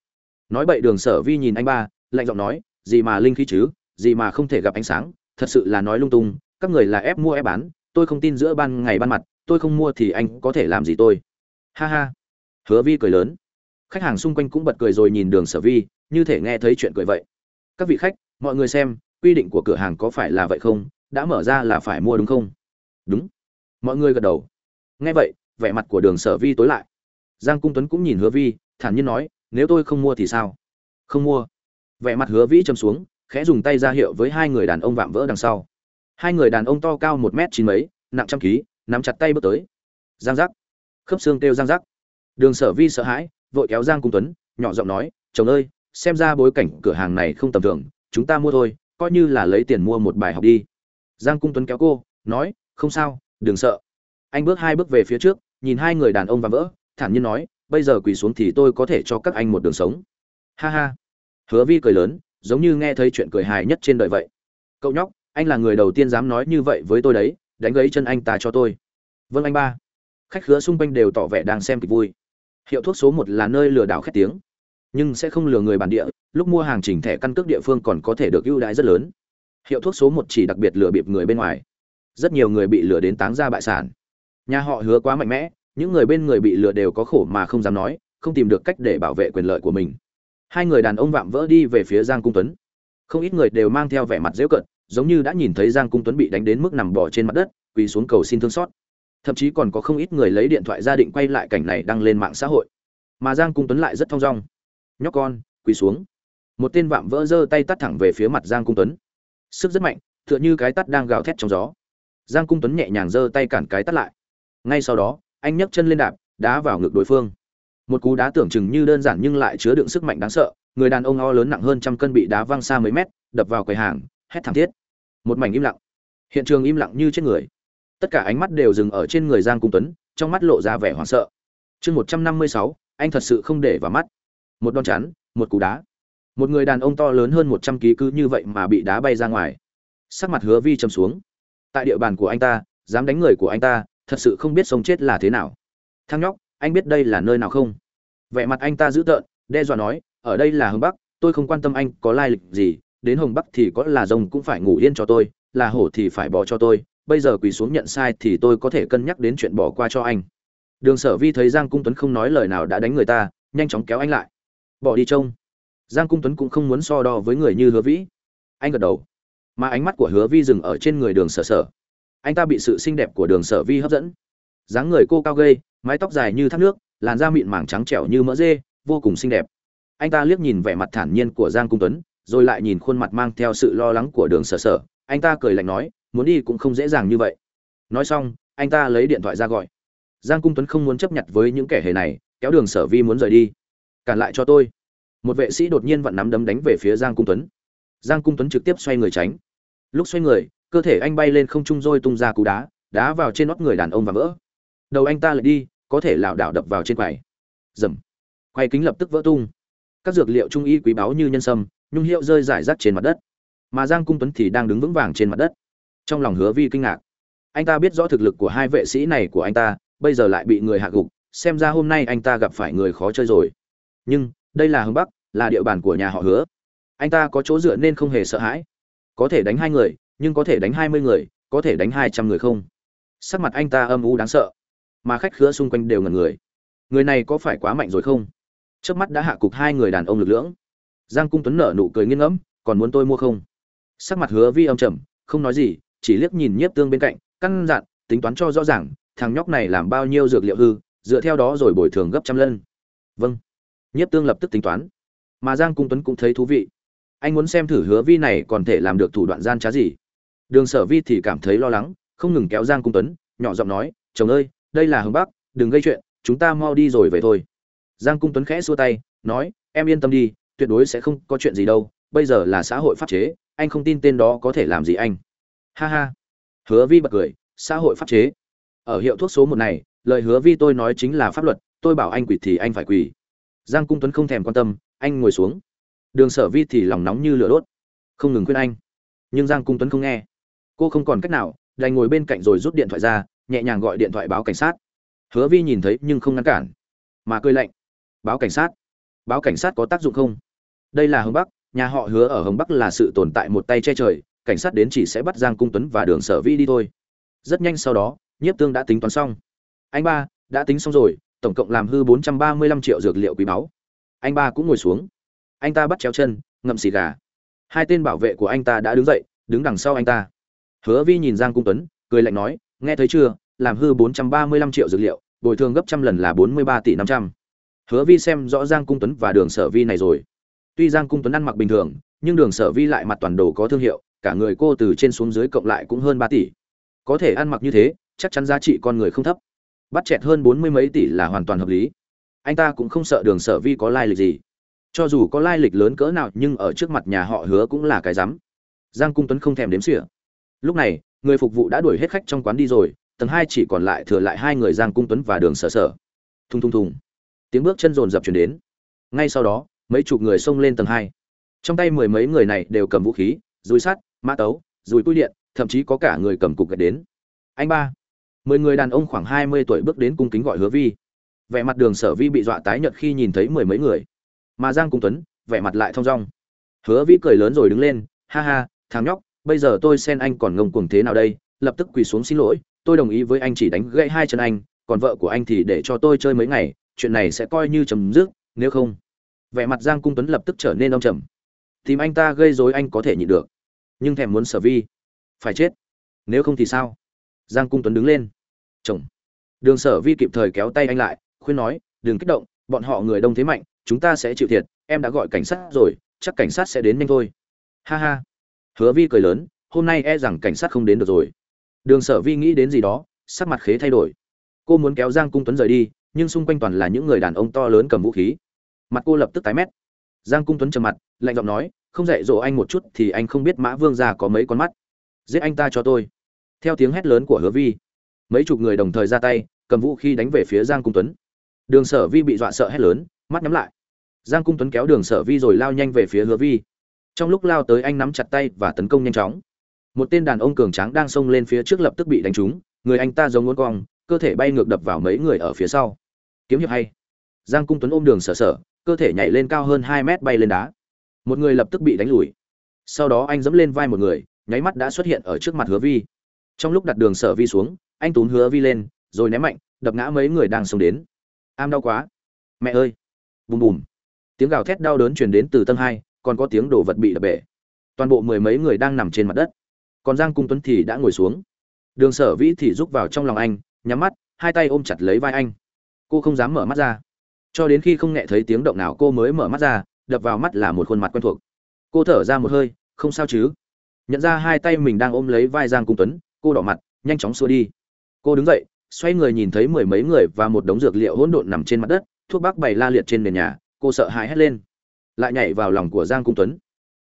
Nói bậy đường sở vi nhìn anh ba, lạnh giọng nói gì mà linh khí chứ, gì mà không thể gặp ánh sáng, thật sự là nói lung tung, các người là ép mua ép bán, tôi không tin giữa ban ngày ban mặt, tôi không mua thì anh có thể làm gì tôi. Ha ha. Hứa vi cười lớn. Khách hàng xung quanh cũng bật cười rồi nhìn đường sở vi, như thể nghe thấy chuyện cười vậy. Các vị khách, mọi người xem, quy định của cửa hàng có phải là vậy không? Đã mở ra là phải mua đúng không? Đúng. Mọi người gật đầu. Nghe vậy, vẻ mặt của đường sở vi tối lại. Giang cung tuấn cũng nhìn hứa vi, thản nhiên nói, nếu tôi không mua thì sao? Không mua vẻ mặt hứa vĩ châm xuống, khẽ dùng tay ra hiệu với hai người đàn ông vạm vỡ đằng sau. Hai người đàn ông to cao một m chín mấy, nặng trăm ký, nắm chặt tay bước tới. Giang giác. Khớp xương kêu giang giác. Đường sở vi sợ hãi, vội kéo giang cung tuấn, nhỏ giọng nói, chồng ơi, xem ra bối cảnh cửa hàng này không tầm thường, chúng ta mua thôi, coi như là lấy tiền mua một bài học đi. Giang cung tuấn kéo cô, nói, không sao, đừng sợ. Anh bước hai bước về phía trước, nhìn hai người đàn ông và vỡ, thản nhiên nói, bây giờ quỳ xuống thì tôi có thể cho các anh một đường sống. Ha ha hứa vi cười lớn, giống như nghe thấy chuyện cười hài nhất trên đời vậy. Cậu nhóc, anh là người đầu tiên dám nói như vậy với tôi đấy, đánh gãy chân anh ta cho tôi. Vâng anh ba. Khách khứa xung quanh đều tỏ vẻ đang xem kịch vui. Hiệu thuốc số một là nơi lừa đảo khét tiếng. Nhưng sẽ không lừa người bản địa, lúc mua hàng chỉnh thẻ căn cước địa phương còn có thể được ưu đãi rất lớn. Hiệu thuốc số một chỉ đặc biệt lừa bịp người bên ngoài. Rất nhiều người bị lừa đến táng ra bại sản. Nhà họ hứa quá mạnh mẽ, những người bên người bị lừa đều có khổ mà không dám nói, không tìm được cách để bảo vệ quyền lợi của mình hai người đàn ông vạm vỡ đi về phía giang cung tuấn. Không ít người đều mang theo vẻ mặt dễu cận giống như đã nhìn thấy giang cung tuấn bị đánh đến mức nằm bò trên mặt đất, quỳ xuống cầu xin thương xót. Thậm chí còn có không ít người lấy điện thoại gia định quay lại cảnh này đăng lên mạng xã hội. Mà giang cung tuấn lại rất thong dong. Nhóc con, quỳ xuống. Một tên vạm vỡ giơ tay tắt thẳng về phía mặt giang cung tuấn. Sức rất mạnh, tựa như cái tắt đang gào thét trong gió. Giang cung tuấn nhẹ nhàng giơ tay cản cái tắt lại. Ngay sau đó, anh nhấc chân lên đạp, đá vào ngực đối phương một cú đá tưởng chừng như đơn giản nhưng lại chứa đựng sức mạnh đáng sợ, người đàn ông o lớn nặng hơn trăm cân bị đá văng xa mấy mét, đập vào quầy hàng, hét thảm thiết. Một mảnh im lặng. Hiện trường im lặng như chết người. Tất cả ánh mắt đều dừng ở trên người giang cung tuấn, trong mắt lộ ra vẻ hoảng sợ. Chương một trăm năm mươi sáu, anh thật sự không để vào mắt. Một đòn chắn, một cú đá. Một người đàn ông to lớn hơn một trăm ký cứ như vậy mà bị đá bay ra ngoài. Sắc mặt hứa vi châm xuống. Tại địa bàn của anh ta, dám đánh người của anh ta, thật sự không biết sống chết là thế nào. Thang nhóc anh biết đây là nơi nào không? Vẻ mặt anh ta dữ tợn, đe dọa nói, ở đây là hồng bắc, tôi không quan tâm anh có lai lịch gì, đến hồng bắc thì có là rồng cũng phải ngủ yên cho tôi, là hổ thì phải bỏ cho tôi, bây giờ quỳ xuống nhận sai thì tôi có thể cân nhắc đến chuyện bỏ qua cho anh. Đường sở vi thấy giang cung tuấn không nói lời nào đã đánh người ta, nhanh chóng kéo anh lại. Bỏ đi trông. Giang cung tuấn cũng không muốn so đo với người như hứa vĩ. Anh gật đầu. Mà ánh mắt của hứa vi dừng ở trên người đường sở sở. Anh ta bị sự xinh đẹp của đường sở vi hấp dẫn dáng người cô cao gây mái tóc dài như thác nước, làn da mịn màng trắng trẻo như mỡ dê, vô cùng xinh đẹp. Anh ta liếc nhìn vẻ mặt thản nhiên của giang cung tuấn, rồi lại nhìn khuôn mặt mang theo sự lo lắng của đường sở sở. Anh ta cười lạnh nói, muốn đi cũng không dễ dàng như vậy. Nói xong, anh ta lấy điện thoại ra gọi. Giang cung tuấn không muốn chấp nhận với những kẻ hề này, kéo đường sở vi muốn rời đi. Cản lại cho tôi. Một vệ sĩ đột nhiên vặn nắm đấm đánh về phía giang cung tuấn. Giang cung tuấn trực tiếp xoay người tránh. Lúc xoay người, cơ thể anh bay lên không trung rồi tung ra cú đá đá vào trên nót người đàn ông và vỡ đầu anh ta lại đi, có thể lảo đảo đập vào trên quầy. Dầm. Quay kính lập tức vỡ tung. Các dược liệu trung y quý báu như nhân sâm, nhung hiệu rơi rải rác trên mặt đất. Mà giang cung tuấn thì đang đứng vững vàng trên mặt đất. Trong lòng hứa vi kinh ngạc. Anh ta biết rõ thực lực của hai vệ sĩ này của anh ta, bây giờ lại bị người hạ gục, xem ra hôm nay anh ta gặp phải người khó chơi rồi. Nhưng, đây là hướng bắc, là địa bàn của nhà họ hứa. Anh ta có chỗ dựa nên không hề sợ hãi. Có thể đánh hai người, nhưng có thể đánh hai mươi người, có thể đánh hai trăm người không? Sắc mặt anh ta âm u đáng sợ mà khách khứa xung quanh đều ngẩn người. Người này có phải quá mạnh rồi không? Trước mắt đã hạ cục hai người đàn ông lực lưỡng. Giang cung tuấn nở nụ cười nghiêng ngẫm, còn muốn tôi mua không? Sắc mặt hứa vi âm trầm, không nói gì, chỉ liếc nhìn nhiếp tương bên cạnh, căn dặn, tính toán cho rõ ràng, thằng nhóc này làm bao nhiêu dược liệu hư, dựa theo đó rồi bồi thường gấp trăm lần vâng. Nhiếp tương lập tức tính toán. Mà giang cung tuấn cũng thấy thú vị. Anh muốn xem thử hứa vi này còn thể làm được thủ đoạn gian trá gì? Đường sở vi thì cảm thấy lo lắng, không ngừng kéo giang cung tuấn, nhỏ giọng nói, chồng ơi đây là hướng bắc, đừng gây chuyện, chúng ta mau đi rồi về thôi. Giang cung tuấn khẽ xua tay, nói, em yên tâm đi, tuyệt đối sẽ không có chuyện gì đâu, bây giờ là xã hội pháp chế, anh không tin tên đó có thể làm gì anh. Ha ha. Hứa vi bật cười, xã hội pháp chế. Ở hiệu thuốc số một này, lời hứa vi tôi nói chính là pháp luật, tôi bảo anh quỳ thì anh phải quỳ giang cung tuấn không thèm quan tâm, anh ngồi xuống. Đường sở vi thì lòng nóng như lửa đốt. Không ngừng khuyên anh. Nhưng giang cung tuấn không nghe. Cô không còn cách nào, đành ngồi bên cạnh rồi rút điện thoại ra nhẹ nhàng gọi điện thoại báo cảnh sát. Hứa vi nhìn thấy nhưng không ngăn cản, mà cười lạnh. Báo cảnh sát? Báo cảnh sát có tác dụng không? Đây là Hồng bắc, nhà họ hứa ở Hồng bắc là sự tồn tại một tay che trời, cảnh sát đến chỉ sẽ bắt giang cung tuấn và đường sở vi đi thôi. Rất nhanh sau đó, nhiếp tương đã tính toán xong. Anh ba, đã tính xong rồi, tổng cộng làm hư bốn trăm ba mươi lăm triệu dược liệu quý báu. Anh ba cũng ngồi xuống. Anh ta bắt chéo chân, ngậm xì gà. Hai tên bảo vệ của anh ta đã đứng dậy, đứng đằng sau anh ta. Hứa vi nhìn giang cung tuấn, cười lạnh nói nghe thấy chưa? Làm hư bốn trăm ba mươi lăm triệu dược liệu, bồi thường gấp trăm lần là bốn mươi ba tỷ năm trăm. Hứa vi xem rõ giang cung tuấn và đường sở vi này rồi. Tuy giang cung tuấn ăn mặc bình thường, nhưng đường sở vi lại mặt toàn đồ có thương hiệu, cả người cô từ trên xuống dưới cộng lại cũng hơn ba tỷ. Có thể ăn mặc như thế, chắc chắn giá trị con người không thấp. Bắt chẹt hơn bốn mươi mấy tỷ là hoàn toàn hợp lý. Anh ta cũng không sợ đường sở vi có lai lịch gì. Cho dù có lai lịch lớn cỡ nào, nhưng ở trước mặt nhà họ hứa cũng là cái rắm. Giang cung tuấn không thèm đếm xỉa. Lúc này người phục vụ đã đuổi hết khách trong quán đi rồi, tầng hai chỉ còn lại thừa lại hai người giang cung tuấn và đường sở sở. Thùng thùng thùng. Tiếng bước chân rồn rập chuyển đến. Ngay sau đó, mấy chục người xông lên tầng hai. Trong tay mười mấy người này đều cầm vũ khí dùi sắt, mã tấu dùi cui điện, thậm chí có cả người cầm cục gạch đến. Anh ba. Mười người đàn ông khoảng hai mươi tuổi bước đến cung kính gọi hứa vi. Vẻ mặt đường sở vi bị dọa tái nhợt khi nhìn thấy mười mấy người. Mà giang cung tuấn, vẻ mặt lại thong dong. Hứa vi cười lớn rồi đứng lên, ha ha, thằng nhóc bây giờ tôi xen anh còn ngông cuồng thế nào đây? Lập tức quỳ xuống xin lỗi, tôi đồng ý với anh chỉ đánh gãy hai chân anh, còn vợ của anh thì để cho tôi chơi mấy ngày, chuyện này sẽ coi như chấm dứt, nếu không. Vẻ mặt giang cung tuấn lập tức trở nên ông trầm. Tìm anh ta gây rối anh có thể nhịn được, nhưng thèm muốn sở vi. Phải chết. Nếu không thì sao? Giang cung tuấn đứng lên. Chồng. Đường sở vi kịp thời kéo tay anh lại, khuyên nói, đừng kích động, bọn họ người đông thế mạnh, chúng ta sẽ chịu thiệt, em đã gọi cảnh sát rồi, chắc cảnh sát sẽ đến nhanh thôi. Ha ha hứa vi cười lớn, hôm nay e rằng cảnh sát không đến được rồi. Đường sở vi nghĩ đến gì đó, sắc mặt khế thay đổi. Cô muốn kéo giang cung tuấn rời đi, nhưng xung quanh toàn là những người đàn ông to lớn cầm vũ khí. Mặt cô lập tức tái mét. Giang cung tuấn trầm mặt, lạnh giọng nói, không dạy dỗ anh một chút thì anh không biết mã vương già có mấy con mắt. Giết anh ta cho tôi. Theo tiếng hét lớn của hứa vi, mấy chục người đồng thời ra tay, cầm vũ khí đánh về phía giang cung tuấn. Đường sở vi bị dọa sợ hét lớn, mắt nhắm lại. Giang cung tuấn kéo đường sở vi rồi lao nhanh về phía hứa vi trong lúc lao tới anh nắm chặt tay và tấn công nhanh chóng. Một tên đàn ông cường tráng đang xông lên phía trước lập tức bị đánh trúng, người anh ta giống ngón cong, cơ thể bay ngược đập vào mấy người ở phía sau. Kiếm hiệp hay. Giang cung tuấn ôm đường sở sở, cơ thể nhảy lên cao hơn hai mét bay lên đá. Một người lập tức bị đánh lùi. Sau đó anh dẫm lên vai một người, nháy mắt đã xuất hiện ở trước mặt hứa vi. Trong lúc đặt đường sở vi xuống, anh túm hứa vi lên, rồi ném mạnh, đập ngã mấy người đang xông đến. Am đau quá. Mẹ ơi. Bùm bùm. Tiếng gào thét đau đớn truyền đến từ tầng hai còn có tiếng đồ vật bị đập bể. Toàn bộ mười mấy người đang nằm trên mặt đất. Còn giang cung tuấn thì đã ngồi xuống. Đường sở vĩ thì rúc vào trong lòng anh, nhắm mắt, hai tay ôm chặt lấy vai anh. Cô không dám mở mắt ra. Cho đến khi không nghe thấy tiếng động nào cô mới mở mắt ra, đập vào mắt là một khuôn mặt quen thuộc. Cô thở ra một hơi, không sao chứ? Nhận ra hai tay mình đang ôm lấy vai giang cung tuấn, cô đỏ mặt, nhanh chóng xua đi. Cô đứng dậy, xoay người nhìn thấy mười mấy người và một đống dược liệu hỗn độn nằm trên mặt đất, thuốc bắc bày la liệt trên nền nhà, cô sợ hãi hét lên lại nhảy vào lòng của giang cung tuấn.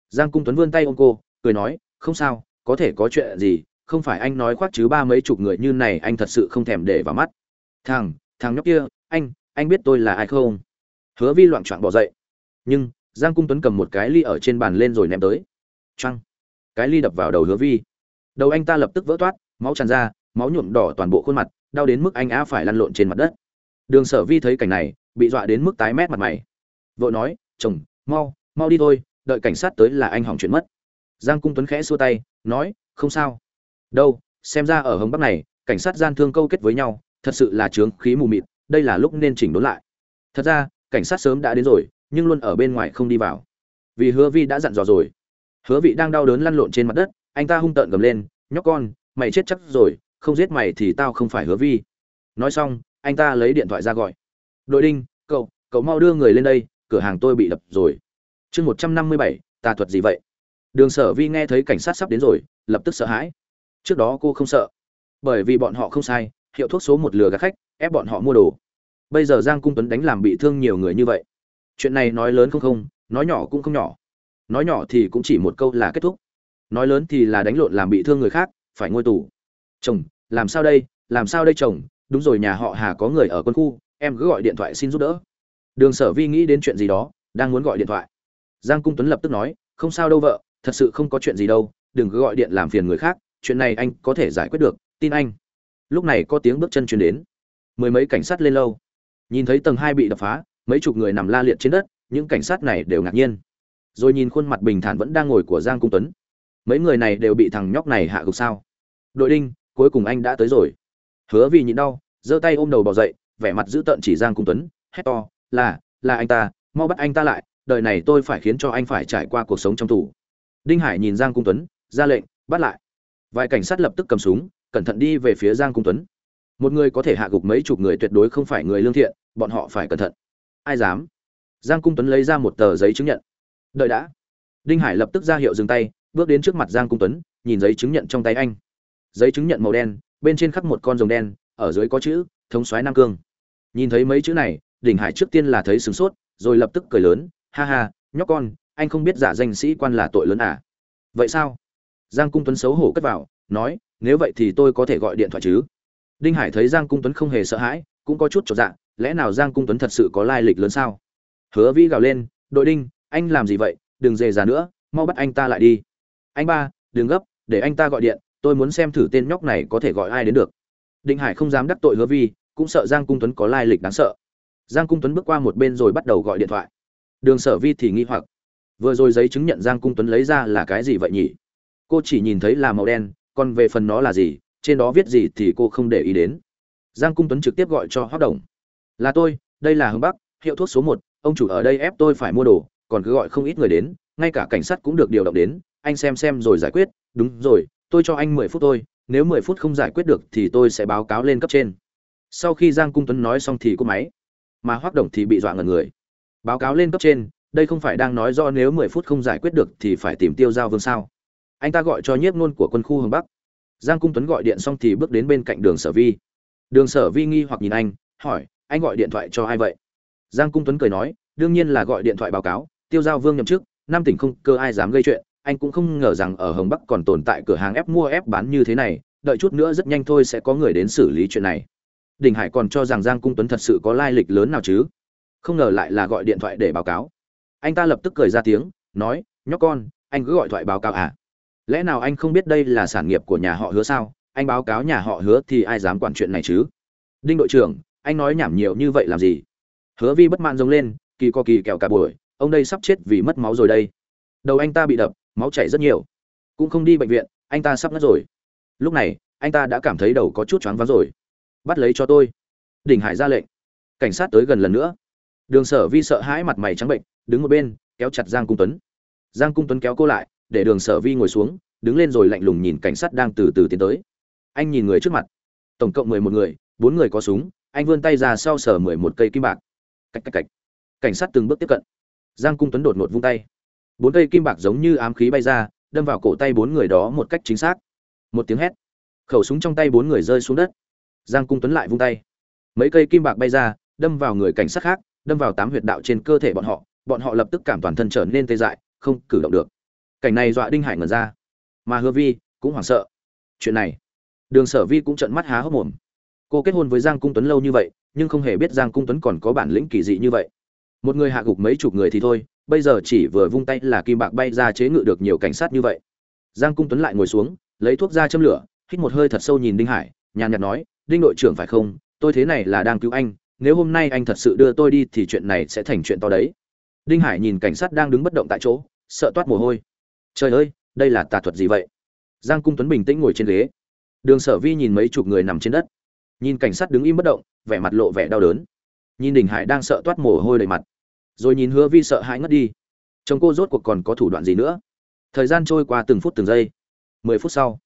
Giang cung tuấn vươn tay ôm cô, cười nói, không sao, có thể có chuyện gì, không phải anh nói khoác chứ ba mấy chục người như này anh thật sự không thèm để vào mắt. Thằng thằng nhóc kia, anh anh biết tôi là ai không? Hứa vi loạn trọn bỏ dậy. Nhưng, giang cung tuấn cầm một cái ly ở trên bàn lên rồi ném tới. Trăng cái ly đập vào đầu hứa vi. Đầu anh ta lập tức vỡ toát, máu tràn ra, máu nhuộm đỏ toàn bộ khuôn mặt, đau đến mức anh á phải lăn lộn trên mặt đất. Đường sở vi thấy cảnh này, bị dọa đến mức tái mét mặt mày. Vợ nói, chồng mau mau đi thôi, đợi cảnh sát tới là anh hỏng chuyện mất. Giang cung tuấn khẽ xua tay, nói, không sao. Đâu, xem ra ở hồng bắc này, cảnh sát gian thương câu kết với nhau, thật sự là trướng khí mù mịt, đây là lúc nên chỉnh đốn lại. Thật ra, cảnh sát sớm đã đến rồi, nhưng luôn ở bên ngoài không đi vào. Vì hứa vi đã dặn dò rồi. Hứa vị đang đau đớn lăn lộn trên mặt đất, anh ta hung tợn gầm lên, nhóc con, mày chết chắc rồi, không giết mày thì tao không phải hứa vi. Nói xong, anh ta lấy điện thoại ra gọi. Đội đinh, cậu cậu mau đưa người lên đây cửa hàng tôi bị đập rồi. Chương một trăm năm mươi bảy, tà thuật gì vậy? Đường sở vi nghe thấy cảnh sát sắp đến rồi, lập tức sợ hãi. Trước đó cô không sợ. Bởi vì bọn họ không sai, hiệu thuốc số một lừa gạt khách, ép bọn họ mua đồ. Bây giờ giang cung tuấn đánh làm bị thương nhiều người như vậy. Chuyện này nói lớn không không, nói nhỏ cũng không nhỏ. Nói nhỏ thì cũng chỉ một câu là kết thúc. Nói lớn thì là đánh lộn làm bị thương người khác, phải ngôi tù. Chồng, làm sao đây? Làm sao đây chồng? Đúng rồi, nhà họ hà có người ở quân khu, em cứ gọi điện thoại xin giúp đỡ đường sở vi nghĩ đến chuyện gì đó, đang muốn gọi điện thoại. Giang cung tuấn lập tức nói, không sao đâu vợ, thật sự không có chuyện gì đâu, đừng cứ gọi điện làm phiền người khác, chuyện này anh có thể giải quyết được, tin anh. Lúc này có tiếng bước chân chuyển đến. Mười mấy cảnh sát lên lâu nhìn thấy tầng hai bị đập phá, mấy chục người nằm la liệt trên đất, những cảnh sát này đều ngạc nhiên. Rồi nhìn khuôn mặt bình thản vẫn đang ngồi của giang cung tuấn. Mấy người này đều bị thằng nhóc này hạ gục sao? Đội đinh, cuối cùng anh đã tới rồi. Hứa vì nhịn đau, giơ tay ôm đầu bỏ dậy, vẻ mặt dữ tợn chỉ giang cung tuấn, hét to là là anh ta, mau bắt anh ta lại, đời này tôi phải khiến cho anh phải trải qua cuộc sống trong tù. Đinh hải nhìn giang cung tuấn, ra lệnh, bắt lại. Vài cảnh sát lập tức cầm súng, cẩn thận đi về phía giang cung tuấn. Một người có thể hạ gục mấy chục người tuyệt đối không phải người lương thiện, bọn họ phải cẩn thận. Ai dám? Giang cung tuấn lấy ra một tờ giấy chứng nhận. Đợi đã. Đinh hải lập tức ra hiệu dừng tay, bước đến trước mặt giang cung tuấn, nhìn giấy chứng nhận trong tay anh. Giấy chứng nhận màu đen, bên trên khắc một con rồng đen, ở dưới có chữ, thống soái nam cương. Nhìn thấy mấy chữ này đỉnh hải trước tiên là thấy sửng sốt, rồi lập tức cười lớn, ha ha, nhóc con, anh không biết giả danh sĩ quan là tội lớn à? Vậy sao? Giang cung tuấn xấu hổ cất vào, nói, nếu vậy thì tôi có thể gọi điện thoại chứ? Đinh hải thấy giang cung tuấn không hề sợ hãi, cũng có chút trọn dạ lẽ nào giang cung tuấn thật sự có lai lịch lớn sao? Hứa vĩ gào lên, đội đinh, anh làm gì vậy? Đừng dề già nữa, mau bắt anh ta lại đi. Anh ba, đừng gấp, để anh ta gọi điện, tôi muốn xem thử tên nhóc này có thể gọi ai đến được. Đinh hải không dám đắc tội hứa vi cũng sợ giang cung tuấn có lai lịch đáng sợ giang cung tuấn bước qua một bên rồi bắt đầu gọi điện thoại. Đường sở vi thì nghi hoặc. Vừa rồi giấy chứng nhận giang cung tuấn lấy ra là cái gì vậy nhỉ? Cô chỉ nhìn thấy là màu đen, còn về phần nó là gì, trên đó viết gì thì cô không để ý đến. Giang cung tuấn trực tiếp gọi cho hoác đồng. Là tôi, đây là hướng bắc, hiệu thuốc số một, ông chủ ở đây ép tôi phải mua đồ, còn cứ gọi không ít người đến, ngay cả cảnh sát cũng được điều động đến, anh xem xem rồi giải quyết. Đúng rồi, tôi cho anh mười phút thôi, nếu mười phút không giải quyết được thì tôi sẽ báo cáo lên cấp trên. Sau khi giang cung tuấn nói xong thì cô máy mà hoác đồng thì bị dọa ngần người. Báo cáo lên cấp trên, đây không phải đang nói do nếu mười phút không giải quyết được thì phải tìm tiêu giao vương sao? Anh ta gọi cho nhiếp ngôn của quân khu hướng bắc. Giang cung tuấn gọi điện xong thì bước đến bên cạnh đường sở vi. Đường sở vi nghi hoặc nhìn anh, hỏi, anh gọi điện thoại cho ai vậy? Giang cung tuấn cười nói, đương nhiên là gọi điện thoại báo cáo, tiêu giao vương nhậm chức, năm tỉnh không cơ ai dám gây chuyện, anh cũng không ngờ rằng ở hồng bắc còn tồn tại cửa hàng ép mua ép bán như thế này, đợi chút nữa rất nhanh thôi sẽ có người đến xử lý chuyện này đình hải còn cho rằng giang cung tuấn thật sự có lai lịch lớn nào chứ? Không ngờ lại là gọi điện thoại để báo cáo. Anh ta lập tức cười ra tiếng, nói, nhóc con, anh cứ gọi thoại báo cáo à? Lẽ nào anh không biết đây là sản nghiệp của nhà họ hứa sao? Anh báo cáo nhà họ hứa thì ai dám quản chuyện này chứ? Đinh đội trưởng, anh nói nhảm nhiều như vậy làm gì? Hứa vi bất mãn giống lên, kỳ co kỳ kẹo cả buổi, ông đây sắp chết vì mất máu rồi đây. Đầu anh ta bị đập, máu chảy rất nhiều. Cũng không đi bệnh viện, anh ta sắp ngất rồi. Lúc này, anh ta đã cảm thấy đầu có chút choáng váng rồi bắt lấy cho tôi. Đỉnh hải ra lệnh. Cảnh sát tới gần lần nữa. Đường sở vi sợ hãi mặt mày trắng bệnh, đứng một bên, kéo chặt giang cung tuấn. Giang cung tuấn kéo cô lại, để đường sở vi ngồi xuống, đứng lên rồi lạnh lùng nhìn cảnh sát đang từ từ tiến tới. Anh nhìn người trước mặt. Tổng cộng mười một người, bốn người có súng, anh vươn tay ra sau sở mười một cây kim bạc. Cách cách cách. Cảnh sát từng bước tiếp cận. Giang cung tuấn đột ngột vung tay. Bốn cây kim bạc giống như ám khí bay ra, đâm vào cổ tay bốn người đó một cách chính xác. Một tiếng hét. Khẩu súng trong tay bốn người rơi xuống đất giang cung tuấn lại vung tay. Mấy cây kim bạc bay ra, đâm vào người cảnh sát khác, đâm vào tám huyệt đạo trên cơ thể bọn họ bọn họ lập tức cảm toàn thân trở nên tê dại, không cử động được. Cảnh này dọa đinh hải ngẩn ra. Mà hứa vi cũng hoảng sợ. Chuyện này, đường sở vi cũng trợn mắt há hốc mồm. Cô kết hôn với giang cung tuấn lâu như vậy, nhưng không hề biết giang cung tuấn còn có bản lĩnh kỳ dị như vậy. Một người hạ gục mấy chục người thì thôi, bây giờ chỉ vừa vung tay là kim bạc bay ra chế ngự được nhiều cảnh sát như vậy. Giang cung tuấn lại ngồi xuống, lấy thuốc ra châm lửa, hít một hơi thật sâu nhìn đinh hải, nhàn nhạt nói đinh đội trưởng phải không? Tôi thế này là đang cứu anh, nếu hôm nay anh thật sự đưa tôi đi thì chuyện này sẽ thành chuyện to đấy. Đinh hải nhìn cảnh sát đang đứng bất động tại chỗ, sợ toát mồ hôi. Trời ơi, đây là tà thuật gì vậy? Giang cung tuấn bình tĩnh ngồi trên ghế. Đường sở vi nhìn mấy chục người nằm trên đất. Nhìn cảnh sát đứng im bất động, vẻ mặt lộ vẻ đau đớn. Nhìn đình hải đang sợ toát mồ hôi đầy mặt. Rồi nhìn hứa vi sợ hãi ngất đi. Chồng cô rốt cuộc còn có thủ đoạn gì nữa? Thời gian trôi qua từng phút từng giây. Mười phút sau.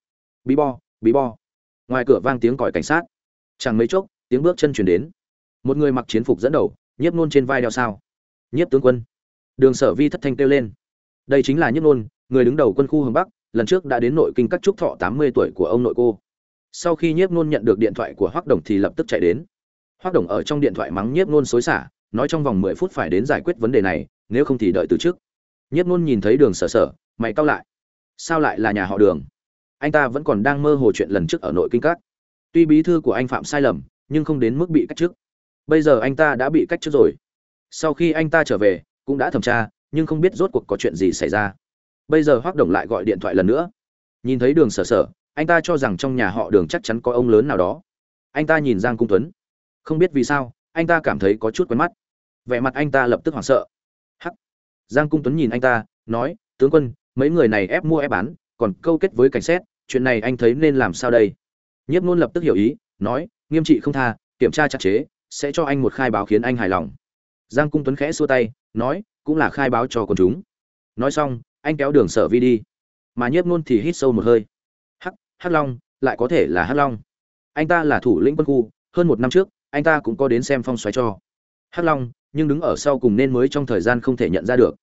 Bí bo bí bo ngoài cửa vang tiếng còi cảnh sát. Chẳng mấy chốc, tiếng bước chân chuyển đến. Một người mặc chiến phục dẫn đầu, nhiếp nôn trên vai đeo sao. Nhiếp tướng quân. Đường sở vi thất thanh kêu lên. Đây chính là nhiếp nôn người đứng đầu quân khu hướng bắc, lần trước đã đến nội kinh các trúc thọ tám mươi tuổi của ông nội cô. Sau khi nhiếp nôn nhận được điện thoại của hoác đồng thì lập tức chạy đến. Hoác đồng ở trong điện thoại mắng nhiếp nôn xối xả, nói trong vòng mười phút phải đến giải quyết vấn đề này, nếu không thì đợi từ trước. Nhiếp nôn nhìn thấy đường sở sở, mày cao lại. Sao lại là nhà họ đường? Anh ta vẫn còn đang mơ hồ chuyện lần trước ở nội kinh các. Tuy bí thư của anh phạm sai lầm, nhưng không đến mức bị cách chức. Bây giờ anh ta đã bị cách chức rồi. Sau khi anh ta trở về, cũng đã thẩm tra, nhưng không biết rốt cuộc có chuyện gì xảy ra. Bây giờ hoác đồng lại gọi điện thoại lần nữa. Nhìn thấy đường sở sở, anh ta cho rằng trong nhà họ đường chắc chắn có ông lớn nào đó. Anh ta nhìn giang cung tuấn. Không biết vì sao, anh ta cảm thấy có chút quen mắt. Vẻ mặt anh ta lập tức hoảng sợ. Hắc. Giang cung tuấn nhìn anh ta, nói, tướng quân, mấy người này ép mua ép bán còn câu kết với cảnh sát chuyện này anh thấy nên làm sao đây? Nhiếp ngôn lập tức hiểu ý nói nghiêm trị không tha kiểm tra chặt chế, sẽ cho anh một khai báo khiến anh hài lòng. Giang cung tuấn khẽ xua tay nói cũng là khai báo cho quần chúng. Nói xong anh kéo đường sở vi đi. Mà nhiếp ngôn thì hít sâu một hơi. Hắc hắc long lại có thể là hắc long. Anh ta là thủ lĩnh quân khu hơn một năm trước anh ta cũng có đến xem phong xoáy cho. Hắc long nhưng đứng ở sau cùng nên mới trong thời gian không thể nhận ra được.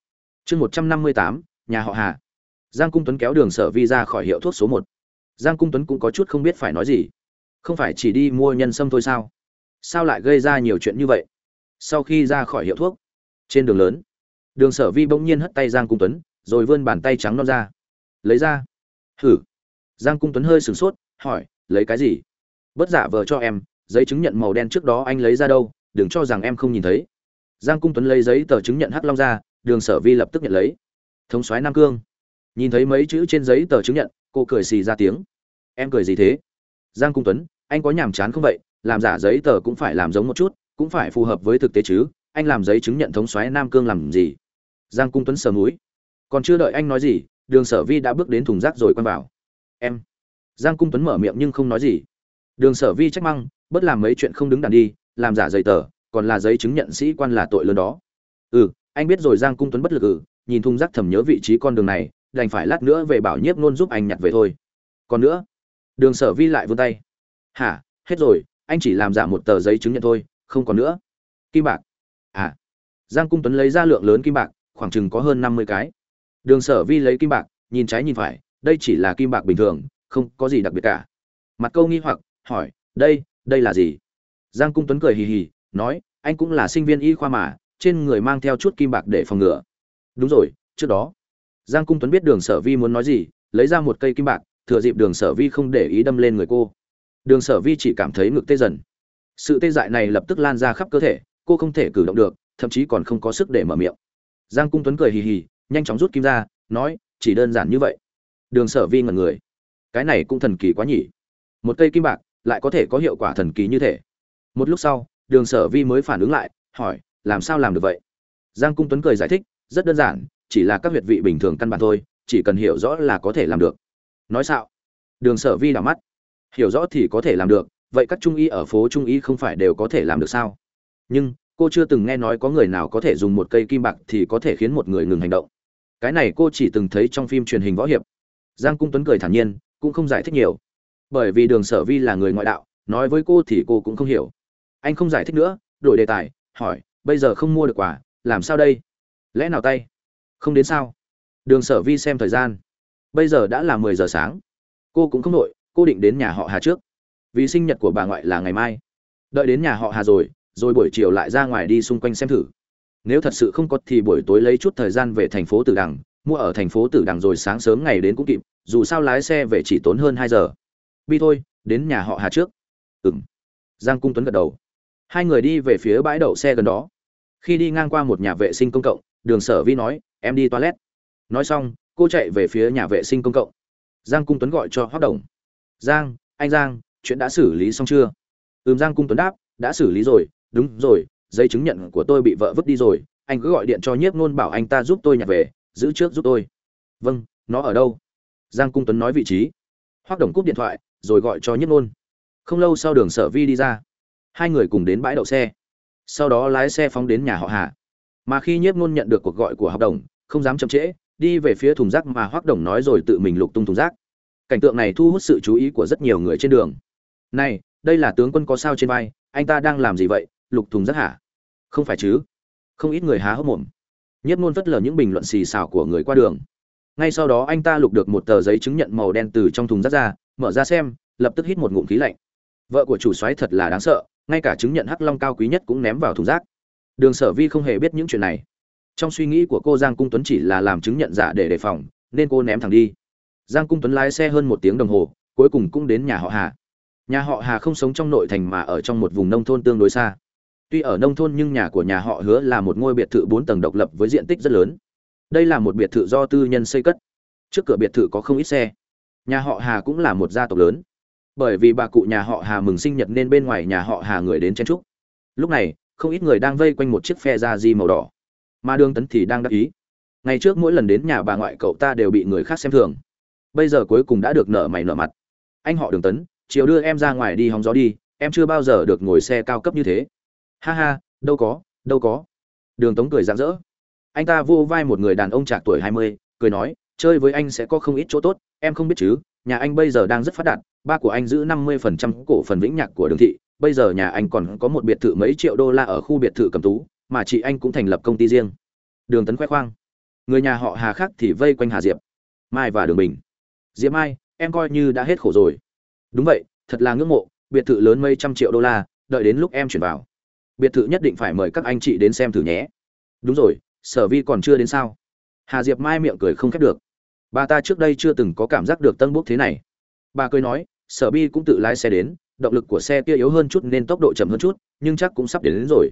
Chương một trăm năm mươi tám nhà họ hà giang cung tuấn kéo đường sở vi ra khỏi hiệu thuốc số một. Giang cung tuấn cũng có chút không biết phải nói gì. Không phải chỉ đi mua nhân sâm thôi sao? Sao lại gây ra nhiều chuyện như vậy? Sau khi ra khỏi hiệu thuốc, trên đường lớn, đường sở vi bỗng nhiên hất tay giang cung tuấn, rồi vươn bàn tay trắng non ra. Lấy ra. Hử? Giang cung tuấn hơi sửng sốt, hỏi, lấy cái gì? Bất giả vờ cho em, giấy chứng nhận màu đen trước đó anh lấy ra đâu? Đừng cho rằng em không nhìn thấy. Giang cung tuấn lấy giấy tờ chứng nhận hắc long ra, đường sở vi lập tức nhận lấy. Thống soái nam cương nhìn thấy mấy chữ trên giấy tờ chứng nhận, cô cười xì ra tiếng. Em cười gì thế? Giang cung tuấn, anh có nhàm chán không vậy? Làm giả giấy tờ cũng phải làm giống một chút, cũng phải phù hợp với thực tế chứ. Anh làm giấy chứng nhận thống soái nam cương làm gì? Giang cung tuấn sờ múi còn chưa đợi anh nói gì, đường sở vi đã bước đến thùng rác rồi quăng vào. Em. Giang cung tuấn mở miệng nhưng không nói gì. Đường sở vi trách măng bất làm mấy chuyện không đứng đắn đi, làm giả giấy tờ, còn là giấy chứng nhận sĩ quan là tội lớn đó. Ừ anh biết rồi giang cung tuấn bất lực ừ nhìn thùng rác thầm nhớ vị trí con đường này đành phải lát nữa về bảo nhiếp nôn giúp anh nhặt về thôi. Còn nữa, đường sở vi lại vươn tay. Hả, hết rồi, anh chỉ làm giả một tờ giấy chứng nhận thôi, không còn nữa. Kim bạc. À. Giang cung tuấn lấy ra lượng lớn kim bạc, khoảng chừng có hơn năm mươi cái. Đường sở vi lấy kim bạc, nhìn trái nhìn phải, đây chỉ là kim bạc bình thường, không có gì đặc biệt cả. Mặt câu nghi hoặc, hỏi, đây đây là gì? Giang cung tuấn cười hì hì, nói, anh cũng là sinh viên y khoa mà, trên người mang theo chút kim bạc để phòng ngừa. Đúng rồi, trước đó giang cung tuấn biết đường sở vi muốn nói gì, lấy ra một cây kim bạc, thừa dịp đường sở vi không để ý đâm lên người cô. Đường sở vi chỉ cảm thấy ngực tê dần. Sự tê dại này lập tức lan ra khắp cơ thể, cô không thể cử động được, thậm chí còn không có sức để mở miệng. Giang cung tuấn cười hì hì, nhanh chóng rút kim ra, nói, chỉ đơn giản như vậy. Đường sở vi ngẩn người. Cái này cũng thần kỳ quá nhỉ. Một cây kim bạc lại có thể có hiệu quả thần kỳ như thế. Một lúc sau, đường sở vi mới phản ứng lại, hỏi, làm sao làm được vậy? Giang cung tuấn cười giải thích, rất đơn giản chỉ là các huyệt vị bình thường căn bản thôi, chỉ cần hiểu rõ là có thể làm được. Nói sao đường sở vi đảo mắt. Hiểu rõ thì có thể làm được, vậy các trung y ở phố trung y không phải đều có thể làm được sao? Nhưng, cô chưa từng nghe nói có người nào có thể dùng một cây kim bạc thì có thể khiến một người ngừng hành động. Cái này cô chỉ từng thấy trong phim truyền hình võ hiệp. Giang cung tuấn cười thản nhiên, cũng không giải thích nhiều. Bởi vì đường sở vi là người ngoại đạo, nói với cô thì cô cũng không hiểu. Anh không giải thích nữa, đổi đề tài, hỏi, bây giờ không mua được quà, làm sao đây? Lẽ nào tay? Không đến sao? Đường sở vi xem thời gian. Bây giờ đã là mười giờ sáng. Cô cũng không nội cô định đến nhà họ hà trước. Vì sinh nhật của bà ngoại là ngày mai. Đợi đến nhà họ hà rồi rồi buổi chiều lại ra ngoài đi xung quanh xem thử. Nếu thật sự không có thì buổi tối lấy chút thời gian về thành phố tử đằng, mua ở thành phố tử đằng rồi sáng sớm ngày đến cũng kịp, dù sao lái xe về chỉ tốn hơn hai giờ. Bi thôi, đến nhà họ hà trước. Ừng giang cung tuấn gật đầu. Hai người đi về phía bãi đậu xe gần đó. Khi đi ngang qua một nhà vệ sinh công cộng, đường sở vi nói em đi toilet. Nói xong, cô chạy về phía nhà vệ sinh công cộng. Giang cung tuấn gọi cho hoác đồng. Giang, anh giang, chuyện đã xử lý xong chưa? Ừm, giang cung tuấn đáp, đã xử lý rồi, đúng rồi, giấy chứng nhận của tôi bị vợ vứt đi rồi, anh cứ gọi điện cho nhiếp ngôn bảo anh ta giúp tôi nhặt về, giữ trước giúp tôi. Vâng nó ở đâu? Giang cung tuấn nói vị trí. Hoác đồng cúp điện thoại, rồi gọi cho nhiếp ngôn. Không lâu sau đường sở vi đi ra. Hai người cùng đến bãi đậu xe. Sau đó lái xe phóng đến nhà họ hà. Mà khi nhiếp ngôn nhận được cuộc gọi của học đồng không dám chậm trễ, đi về phía thùng rác mà hoác đồng nói rồi tự mình lục tung thùng rác. Cảnh tượng này thu hút sự chú ý của rất nhiều người trên đường. Này, đây là tướng quân có sao trên vai, anh ta đang làm gì vậy, lục thùng rác hả? Không phải chứ. Không ít người há hốc mồm. Nhất ngôn vất lờ những bình luận xì xào của người qua đường. Ngay sau đó anh ta lục được một tờ giấy chứng nhận màu đen từ trong thùng rác ra, mở ra xem, lập tức hít một ngụm khí lạnh. Vợ của chủ soái thật là đáng sợ, ngay cả chứng nhận hắc long cao quý nhất cũng ném vào thùng rác. Đường sở vi không hề biết những chuyện này trong suy nghĩ của cô giang cung tuấn chỉ là làm chứng nhận giả để đề phòng, nên cô ném thẳng đi. Giang cung tuấn lái xe hơn một tiếng đồng hồ, cuối cùng cũng đến nhà họ hà. Nhà họ hà không sống trong nội thành mà ở trong một vùng nông thôn tương đối xa. Tuy ở nông thôn nhưng nhà của nhà họ hứa là một ngôi biệt thự bốn tầng độc lập với diện tích rất lớn. Đây là một biệt thự do tư nhân xây cất. Trước cửa biệt thự có không ít xe. Nhà họ hà cũng là một gia tộc lớn. Bởi vì bà cụ nhà họ hà mừng sinh nhật nên bên ngoài nhà họ hà người đến chen trúc lúc này, không ít người đang vây quanh một chiếc phe da di màu đỏ mà đường tấn thì đang đắc ý. Ngày trước mỗi lần đến nhà bà ngoại cậu ta đều bị người khác xem thường. Bây giờ cuối cùng đã được nở mày nở mặt. Anh họ đường tấn, chiều đưa em ra ngoài đi hóng gió đi, em chưa bao giờ được ngồi xe cao cấp như thế. Ha ha, đâu có đâu có. Đường tống cười rạng rỡ. Anh ta vô vai một người đàn ông trạc tuổi hai mươi, cười nói, chơi với anh sẽ có không ít chỗ tốt, em không biết chứ, nhà anh bây giờ đang rất phát đạt, ba của anh giữ năm mươi phần trăm cổ phần vĩnh nhạc của đường thị, bây giờ nhà anh còn có một biệt thự mấy triệu đô la ở khu biệt thự cầm tú mà chị anh cũng thành lập công ty riêng. Đường tấn khoe khoang. Người nhà họ hà khác thì vây quanh hà diệp. Mai và đường bình. Diệp mai em coi như đã hết khổ rồi. Đúng vậy thật là ngưỡng mộ biệt thự lớn mấy trăm triệu đô la đợi đến lúc em chuyển vào. Biệt thự nhất định phải mời các anh chị đến xem thử nhé. Đúng rồi sở vi còn chưa đến sao? Hà diệp mai miệng cười không khép được. Bà ta trước đây chưa từng có cảm giác được tân bốc thế này. Bà cười nói sở vi cũng tự lái xe đến động lực của xe kia yếu hơn chút nên tốc độ chậm hơn chút nhưng chắc cũng sắp đến, đến rồi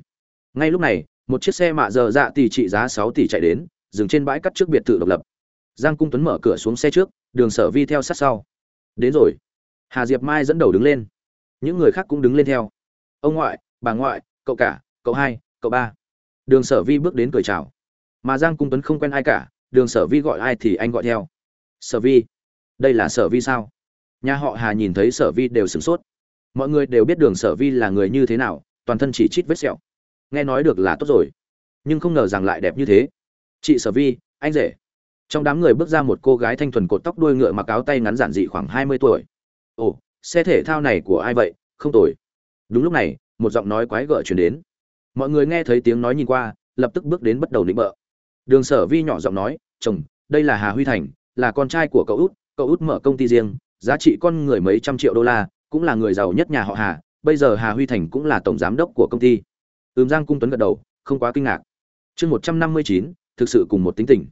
ngay lúc này, một chiếc xe mạ giờ dạ tỷ trị giá sáu tỷ chạy đến, dừng trên bãi cắt trước biệt thự độc lập. Giang cung tuấn mở cửa xuống xe trước, đường sở vi theo sát sau. Đến rồi. Hà diệp mai dẫn đầu đứng lên. Những người khác cũng đứng lên theo. Ông ngoại, bà ngoại, cậu cả, cậu hai, cậu ba. Đường sở vi bước đến cười chào. Mà giang cung tuấn không quen ai cả, đường sở vi gọi ai thì anh gọi theo. Sở vi. Đây là sở vi sao? Nhà họ hà nhìn thấy sở vi đều sửng sốt. Mọi người đều biết đường sở vi là người như thế nào, toàn thân chỉ chít vết sẹo nghe nói được là tốt rồi. Nhưng không ngờ rằng lại đẹp như thế. Chị sở vi, anh rể. Trong đám người bước ra một cô gái thanh thuần cột tóc đuôi ngựa mặc áo tay ngắn giản dị khoảng hai mươi tuổi. Ồ, xe thể thao này của ai vậy? Không tồi. Đúng lúc này, một giọng nói quái gở chuyển đến. Mọi người nghe thấy tiếng nói nhìn qua, lập tức bước đến bắt đầu nịnh bợ. Đường sở vi nhỏ giọng nói, chồng, đây là hà huy thành, là con trai của cậu út. Cậu út mở công ty riêng, giá trị con người mấy trăm triệu đô la, cũng là người giàu nhất nhà họ hà. Bây giờ hà huy thành cũng là tổng giám đốc của công ty ừm, giang cung tuấn gật đầu, không quá kinh ngạc. Chương một trăm năm mươi chín, thực sự cùng một tính tình.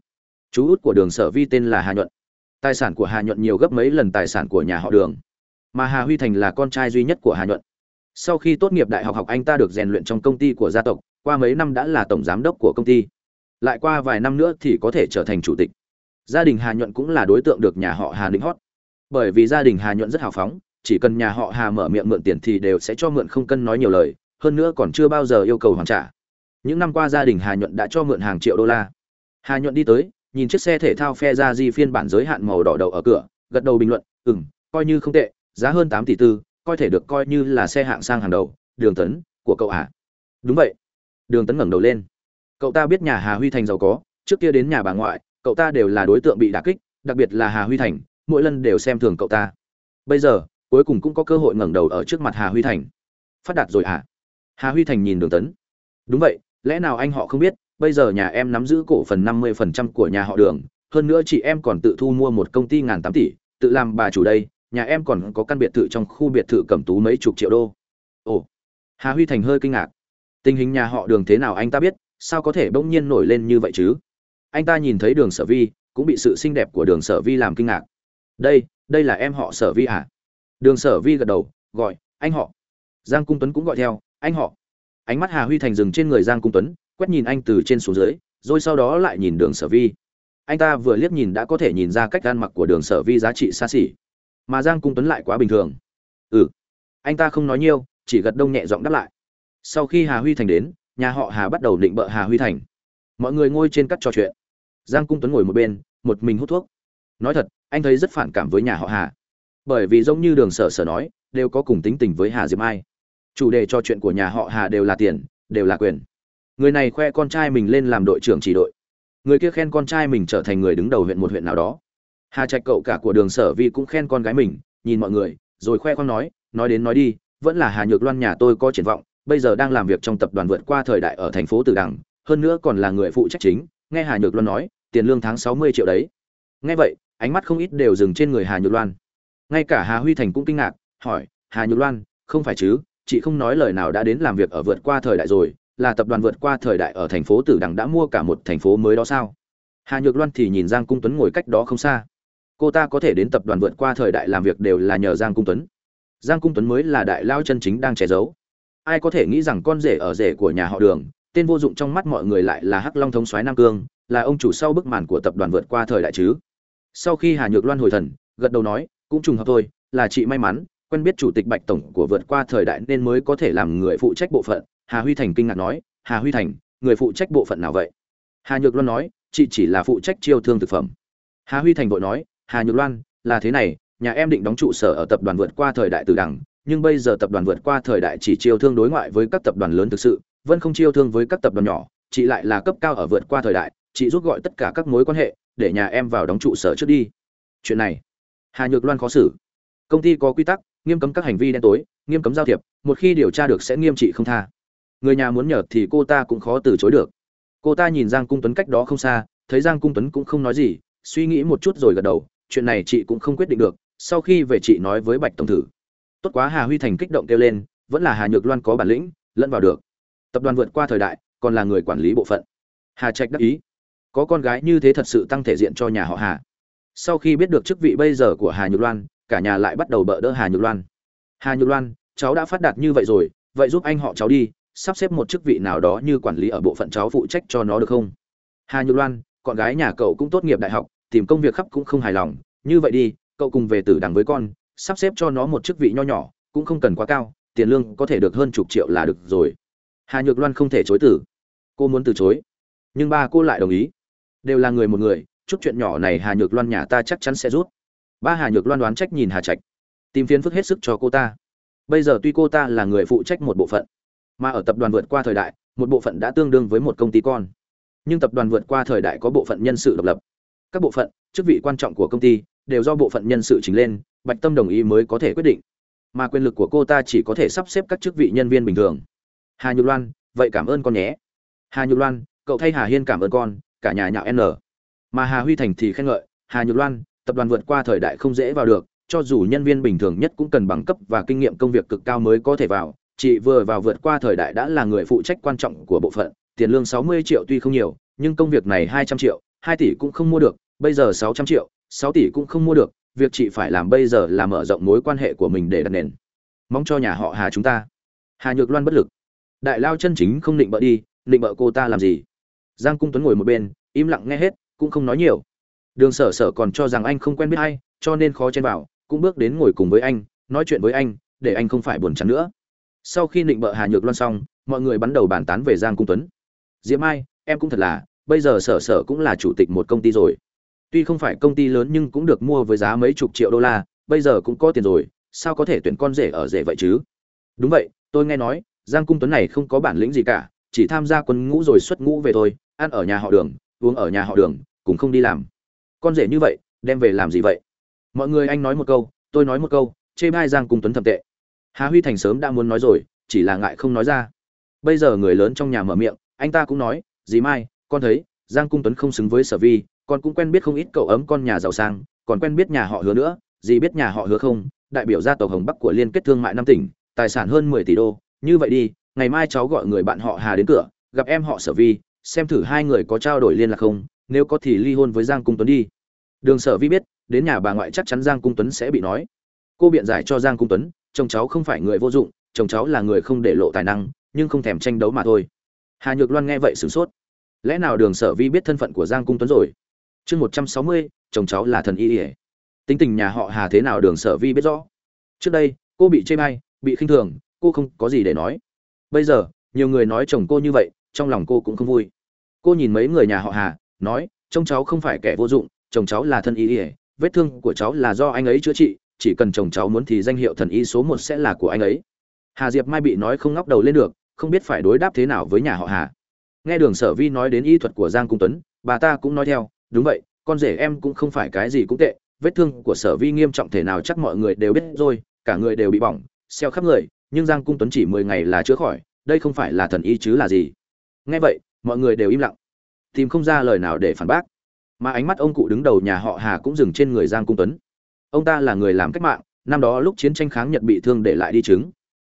Chú út của đường sở vi tên là hà nhuận. Tài sản của hà nhuận nhiều gấp mấy lần tài sản của nhà họ đường. Mà hà huy thành là con trai duy nhất của hà nhuận. Sau khi tốt nghiệp đại học học anh ta được rèn luyện trong công ty của gia tộc, qua mấy năm đã là tổng giám đốc của công ty. Lại qua vài năm nữa thì có thể trở thành chủ tịch. Gia đình hà nhuận cũng là đối tượng được nhà họ hà định hót. Bởi vì gia đình hà nhuận rất hào phóng, chỉ cần nhà họ hà mở miệng mượn tiền thì đều sẽ cho mượn không cân nói nhiều lời hơn nữa còn chưa bao giờ yêu cầu hoàn trả. Những năm qua gia đình hà nhuận đã cho mượn hàng triệu đô la. Hà nhuận đi tới, nhìn chiếc xe thể thao phe ra di phiên bản giới hạn màu đỏ đầu ở cửa, gật đầu bình luận ừ m coi như không tệ, giá hơn tám tỷ tư, coi thể được coi như là xe hạng sang hàng đầu, đường tấn, của cậu à? Đúng vậy. Đường tấn ngẩng đầu lên. Cậu ta biết nhà hà huy thành giàu có, trước kia đến nhà bà ngoại, cậu ta đều là đối tượng bị đả kích, đặc biệt là hà huy thành, mỗi lần đều xem thường cậu ta. Bây giờ, cuối cùng cũng có cơ hội ngẩng đầu ở trước mặt hà huy thành. Phát đạt rồi à? Hà huy thành nhìn đường tấn. Đúng vậy, lẽ nào anh họ không biết, bây giờ nhà em nắm giữ cổ phần năm mươi phần trăm của nhà họ đường, hơn nữa chị em còn tự thu mua một công ty ngàn tám tỷ, tự làm bà chủ đây, nhà em còn có căn biệt thự trong khu biệt thự cẩm tú mấy chục triệu đô. Ồ, hà huy thành hơi kinh ngạc. Tình hình nhà họ đường thế nào anh ta biết, sao có thể bỗng nhiên nổi lên như vậy chứ? Anh ta nhìn thấy đường sở vi, cũng bị sự xinh đẹp của đường sở vi làm kinh ngạc. Đây đây là em họ sở vi à? Đường sở vi gật đầu, gọi, anh họ. Giang cung tuấn cũng gọi theo anh họ. Ánh mắt hà huy thành dừng trên người giang cung tuấn, quét nhìn anh từ trên xuống dưới, rồi sau đó lại nhìn đường sở vi. Anh ta vừa liếc nhìn đã có thể nhìn ra cách gan mặc của đường sở vi giá trị xa xỉ. Mà giang cung tuấn lại quá bình thường. Ừ. Anh ta không nói nhiều, chỉ gật đông nhẹ giọng đáp lại. Sau khi hà huy thành đến, nhà họ hà bắt đầu định bợ hà huy thành. Mọi người ngồi trên cắt trò chuyện. Giang cung tuấn ngồi một bên, một mình hút thuốc. Nói thật, anh thấy rất phản cảm với nhà họ hà. Bởi vì giống như đường sở sở nói, đều có cùng tính tình với hà diệp ai chủ đề trò chuyện của nhà họ hà đều là tiền đều là quyền. Người này khoe con trai mình lên làm đội trưởng chỉ đội. Người kia khen con trai mình trở thành người đứng đầu huyện một huyện nào đó. Hà trạch cậu cả của đường sở vi cũng khen con gái mình nhìn mọi người rồi khoe khoang nói nói đến nói đi vẫn là hà nhược loan nhà tôi có triển vọng bây giờ đang làm việc trong tập đoàn vượt qua thời đại ở thành phố Từ Đằng, hơn nữa còn là người phụ trách chính, nghe Hà Nhược Loan nói, tiền lương tháng 60 triệu đấy. Nghe vậy, ánh mắt không ít đều dừng trên người Hà Nhược Loan. Ngay cả Hà Huy Thành cũng kinh ngạc, hỏi, "Hà Nhược Loan, không phải chứ, chị không nói lời nào đã đến làm việc ở vượt qua thời đại rồi, là tập đoàn vượt qua thời đại ở thành phố Tử Đằng đã mua cả một thành phố mới đó sao?" Hà Nhược Loan thì nhìn Giang Cung Tuấn ngồi cách đó không xa. Cô ta có thể đến tập đoàn vượt qua thời đại làm việc đều là nhờ Giang Cung Tuấn. Giang Cung Tuấn mới là đại lao chân chính đang che giấu ai có thể nghĩ rằng con rể ở rể của nhà họ đường tên vô dụng trong mắt mọi người lại là hắc long thống soái nam cương là ông chủ sau bức màn của tập đoàn vượt qua thời đại chứ sau khi hà nhược loan hồi thần gật đầu nói cũng trùng hợp thôi là chị may mắn quen biết chủ tịch bạch tổng của vượt qua thời đại nên mới có thể làm người phụ trách bộ phận hà huy thành kinh ngạc nói hà huy thành người phụ trách bộ phận nào vậy hà nhược loan nói chị chỉ là phụ trách chiêu thương thực phẩm hà huy thành vội nói hà nhược loan là thế này nhà em định đóng trụ sở ở tập đoàn vượt qua thời đại từ đẳng, nhưng bây giờ tập đoàn vượt qua thời đại chỉ chiêu thương đối ngoại với các tập đoàn lớn thực sự, vẫn không chiêu thương với các tập đoàn nhỏ, chị lại là cấp cao ở vượt qua thời đại, chị rút gọi tất cả các mối quan hệ, để nhà em vào đóng trụ sở trước đi. Chuyện này, Hà Nhược Loan khó xử. Công ty có quy tắc, nghiêm cấm các hành vi đen tối, nghiêm cấm giao thiệp, một khi điều tra được sẽ nghiêm trị không tha. Người nhà muốn nhờ thì cô ta cũng khó từ chối được. Cô ta nhìn Giang Cung Tuấn cách đó không xa, thấy Giang Cung Tuấn cũng không nói gì, suy nghĩ một chút rồi gật đầu, chuyện này chị cũng không quyết định được, sau khi về chị nói với Bạch tổng thử. Tốt quá hà huy thành kích động kêu lên vẫn là hà nhược loan có bản lĩnh lẫn vào được. Tập đoàn vượt qua thời đại còn là người quản lý bộ phận. Hà trạch đắc ý. Có con gái như thế thật sự tăng thể diện cho nhà họ hà. Sau khi biết được chức vị bây giờ của hà nhược loan cả nhà lại bắt đầu bợ đỡ hà nhược loan. Hà nhược loan, cháu đã phát đạt như vậy rồi, vậy giúp anh họ cháu đi, sắp xếp một chức vị nào đó như quản lý ở bộ phận cháu phụ trách cho nó được không? Hà nhược loan, con gái nhà cậu cũng tốt nghiệp đại học, tìm công việc khắp cũng không hài lòng. Như vậy đi, cậu cùng về tử đằng với con, sắp xếp cho nó một chức vị nho nhỏ, cũng không cần quá cao, tiền lương có thể được hơn chục triệu là được rồi. Hà nhược loan không thể chối từ. Cô muốn từ chối. Nhưng ba cô lại đồng ý. Đều là người một người, chút chuyện nhỏ này hà nhược loan nhà ta chắc chắn sẽ rút ba hà nhược loan đoán trách nhìn hà trạch, tìm phiến phức hết sức cho cô ta. Bây giờ tuy cô ta là người phụ trách một bộ phận, mà ở tập đoàn vượt qua thời đại, một bộ phận đã tương đương với một công ty con. Nhưng tập đoàn vượt qua thời đại có bộ phận nhân sự độc lập. Các bộ phận, chức vị quan trọng của công ty đều do bộ phận nhân sự chính lên, bạch tâm đồng ý mới có thể quyết định. Mà quyền lực của cô ta chỉ có thể sắp xếp các chức vị nhân viên bình thường. Hà nhược loan, vậy cảm ơn con nhé. Hà nhược loan, cậu thay hà hiên cảm ơn con, cả nhà nhạo n. Mà hà huy thành thì khen ngợi, hà nhược loan tập đoàn vượt qua thời đại không dễ vào được, cho dù nhân viên bình thường nhất cũng cần bằng cấp và kinh nghiệm công việc cực cao mới có thể vào. Chị vừa vào vượt qua thời đại đã là người phụ trách quan trọng của bộ phận. Tiền lương 60 triệu tuy không nhiều, nhưng công việc này 200 triệu 2 tỷ cũng không mua được, bây giờ 600 triệu 6 tỷ cũng không mua được. Việc chị phải làm bây giờ là mở rộng mối quan hệ của mình để đặt nền. Mong cho nhà họ hà chúng ta. Hà nhược loan bất lực. Đại lao chân chính không định bợ đi, định bợ cô ta làm gì? Giang cung tuấn ngồi một bên, im lặng nghe hết, cũng không nói nhiều đường sở sở còn cho rằng anh không quen biết ai cho nên khó chen vào cũng bước đến ngồi cùng với anh nói chuyện với anh để anh không phải buồn chán nữa sau khi định bợ hà nhược loan xong mọi người bắt đầu bàn tán về giang cung tuấn diễm ai em cũng thật là bây giờ sở sở cũng là chủ tịch một công ty rồi Tuy không phải công ty lớn nhưng cũng được mua với giá mấy chục triệu đô la, bây giờ cũng có tiền rồi, sao có thể tuyển con rể ở rể vậy chứ? Đúng vậy, tôi nghe nói, Giang Cung Tuấn này không có bản lĩnh gì cả, chỉ tham gia quân ngũ rồi xuất ngũ về thôi, ăn ở nhà họ Đường, uống ở nhà họ Đường, cũng không đi làm. Con rể như vậy, đem về làm gì vậy? Mọi người anh nói một câu, tôi nói một câu, chê bai Giang Cung Tuấn thầm tệ. Hà Huy Thành sớm đã muốn nói rồi, chỉ là ngại không nói ra. Bây giờ người lớn trong nhà mở miệng, anh ta cũng nói, "Dì Mai, con thấy, Giang Cung Tuấn không xứng với Sở Vi, con cũng quen biết không ít cậu ấm con nhà giàu sang còn quen biết nhà họ hứa nữa dì biết nhà họ hứa không đại biểu gia tộc hồng bắc của liên kết thương mại năm tỉnh tài sản hơn mười tỷ đô như vậy đi ngày mai cháu gọi người bạn họ hà đến cửa gặp em họ sở vi xem thử hai người có trao đổi liên lạc không nếu có thì ly hôn với giang cung tuấn đi. Đường sở vi biết, đến nhà bà ngoại chắc chắn giang cung tuấn sẽ bị nói. Cô biện giải cho giang cung tuấn, chồng cháu không phải người vô dụng, chồng cháu là người không để lộ tài năng, nhưng không thèm tranh đấu mà thôi. Hà nhược loan nghe vậy sửng sốt. Lẽ nào đường sở vi biết thân phận của giang cung tuấn rồi? Chương một trăm sáu mươi, chồng cháu là thần y ỉa tính tình nhà họ hà thế nào đường sở vi biết rõ. Trước đây, cô bị chê bay bị khinh thường, cô không có gì để nói. Bây giờ, nhiều người nói chồng cô như vậy, trong lòng cô cũng không vui. Cô nhìn mấy người nhà họ hà nói, trông cháu không phải kẻ vô dụng, chồng cháu là thân y ỉa vết thương của cháu là do anh ấy chữa trị, chỉ cần chồng cháu muốn thì danh hiệu thần y số một sẽ là của anh ấy. Hà diệp mai bị nói không ngóc đầu lên được, không biết phải đối đáp thế nào với nhà họ hà. Nghe đường sở vi nói đến y thuật của giang cung tuấn, bà ta cũng nói theo, đúng vậy, con rể em cũng không phải cái gì cũng tệ, vết thương của sở vi nghiêm trọng thể nào chắc mọi người đều biết rồi, cả người đều bị bỏng, xeo khắp người, nhưng giang cung tuấn chỉ mười ngày là chữa khỏi, đây không phải là thần y chứ là gì. Nghe vậy, mọi người đều im lặng tìm không ra lời nào để phản bác. Mà ánh mắt ông cụ đứng đầu nhà họ hà cũng dừng trên người giang cung tuấn. Ông ta là người làm cách mạng, năm đó lúc chiến tranh kháng nhật bị thương để lại đi chứng.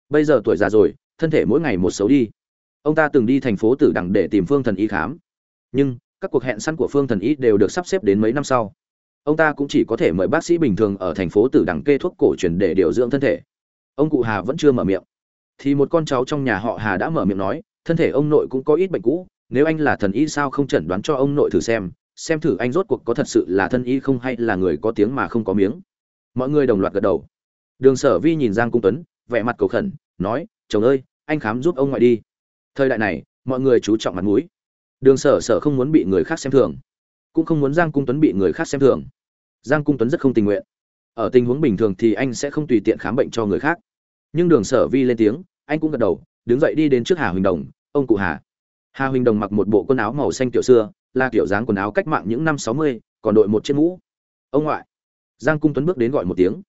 Bây giờ tuổi già rồi, thân thể mỗi ngày một xấu đi. Ông ta từng đi thành phố tử đằng để tìm phương thần y khám. Nhưng, các cuộc hẹn săn của phương thần y đều được sắp xếp đến mấy năm sau. Ông ta cũng chỉ có thể mời bác sĩ bình thường ở thành phố tử đằng kê thuốc cổ truyền để điều dưỡng thân thể. Ông cụ hà vẫn chưa mở miệng. Thì một con cháu trong nhà họ hà đã mở miệng nói, thân thể ông nội cũng có ít bệnh cũ nếu anh là thần y sao không chẩn đoán cho ông nội thử xem xem thử anh rốt cuộc có thật sự là thân y không hay là người có tiếng mà không có miếng. Mọi người đồng loạt gật đầu. Đường sở vi nhìn giang cung tuấn, vẻ mặt cầu khẩn, nói, chồng ơi, anh khám giúp ông ngoại đi. Thời đại này, mọi người chú trọng mặt mũi. Đường sở sở không muốn bị người khác xem thường, cũng không muốn giang cung tuấn bị người khác xem thường. Giang cung tuấn rất không tình nguyện. Ở tình huống bình thường thì anh sẽ không tùy tiện khám bệnh cho người khác. Nhưng đường sở vi lên tiếng, anh cũng gật đầu, đứng dậy đi đến trước hà huỳnh đồng, ông cụ hà hà huỳnh đồng mặc một bộ quần áo màu xanh kiểu xưa, là kiểu dáng quần áo cách mạng những năm sáu mươi, còn đội một chiếc mũ. Ông ngoại. Giang cung tuấn bước đến gọi một tiếng.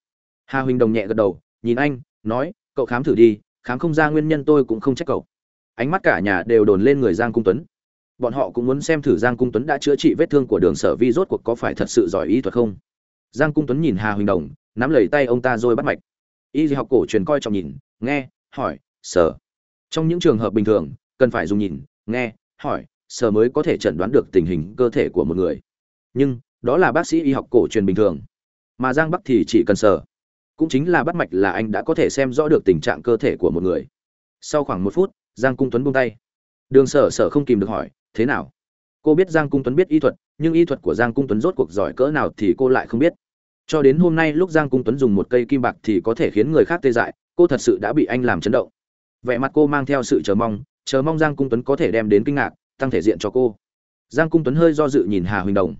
Hà huỳnh đồng nhẹ gật đầu, nhìn anh, nói, cậu khám thử đi, khám không ra nguyên nhân tôi cũng không trách cậu. Ánh mắt cả nhà đều đồn lên người giang cung tuấn. Bọn họ cũng muốn xem thử giang cung tuấn đã chữa trị vết thương của đường sở vi rốt cuộc có phải thật sự giỏi y thuật không. Giang cung tuấn nhìn hà huỳnh đồng, nắm lấy tay ông ta rồi bắt mạch. Y học cổ truyền coi trọng nhìn, nghe, hỏi, sở, trong những trường hợp bình thường, cần phải dùng nhìn nghe, hỏi, sở mới có thể chẩn đoán được tình hình cơ thể của một người. Nhưng, đó là bác sĩ y học cổ truyền bình thường. Mà giang bắc thì chỉ cần sở. Cũng chính là bắt mạch là anh đã có thể xem rõ được tình trạng cơ thể của một người. Sau khoảng một phút, giang cung tuấn buông tay. Đường sở sở không kìm được hỏi, thế nào? Cô biết giang cung tuấn biết y thuật, nhưng y thuật của giang cung tuấn rốt cuộc giỏi cỡ nào thì cô lại không biết. Cho đến hôm nay lúc giang cung tuấn dùng một cây kim bạc thì có thể khiến người khác tê dại, cô thật sự đã bị anh làm chấn động. Vẻ mặt cô mang theo sự chờ mong chờ mong giang cung tuấn có thể đem đến kinh ngạc, tăng thể diện cho cô. Giang cung tuấn hơi do dự nhìn hà huỳnh đồng.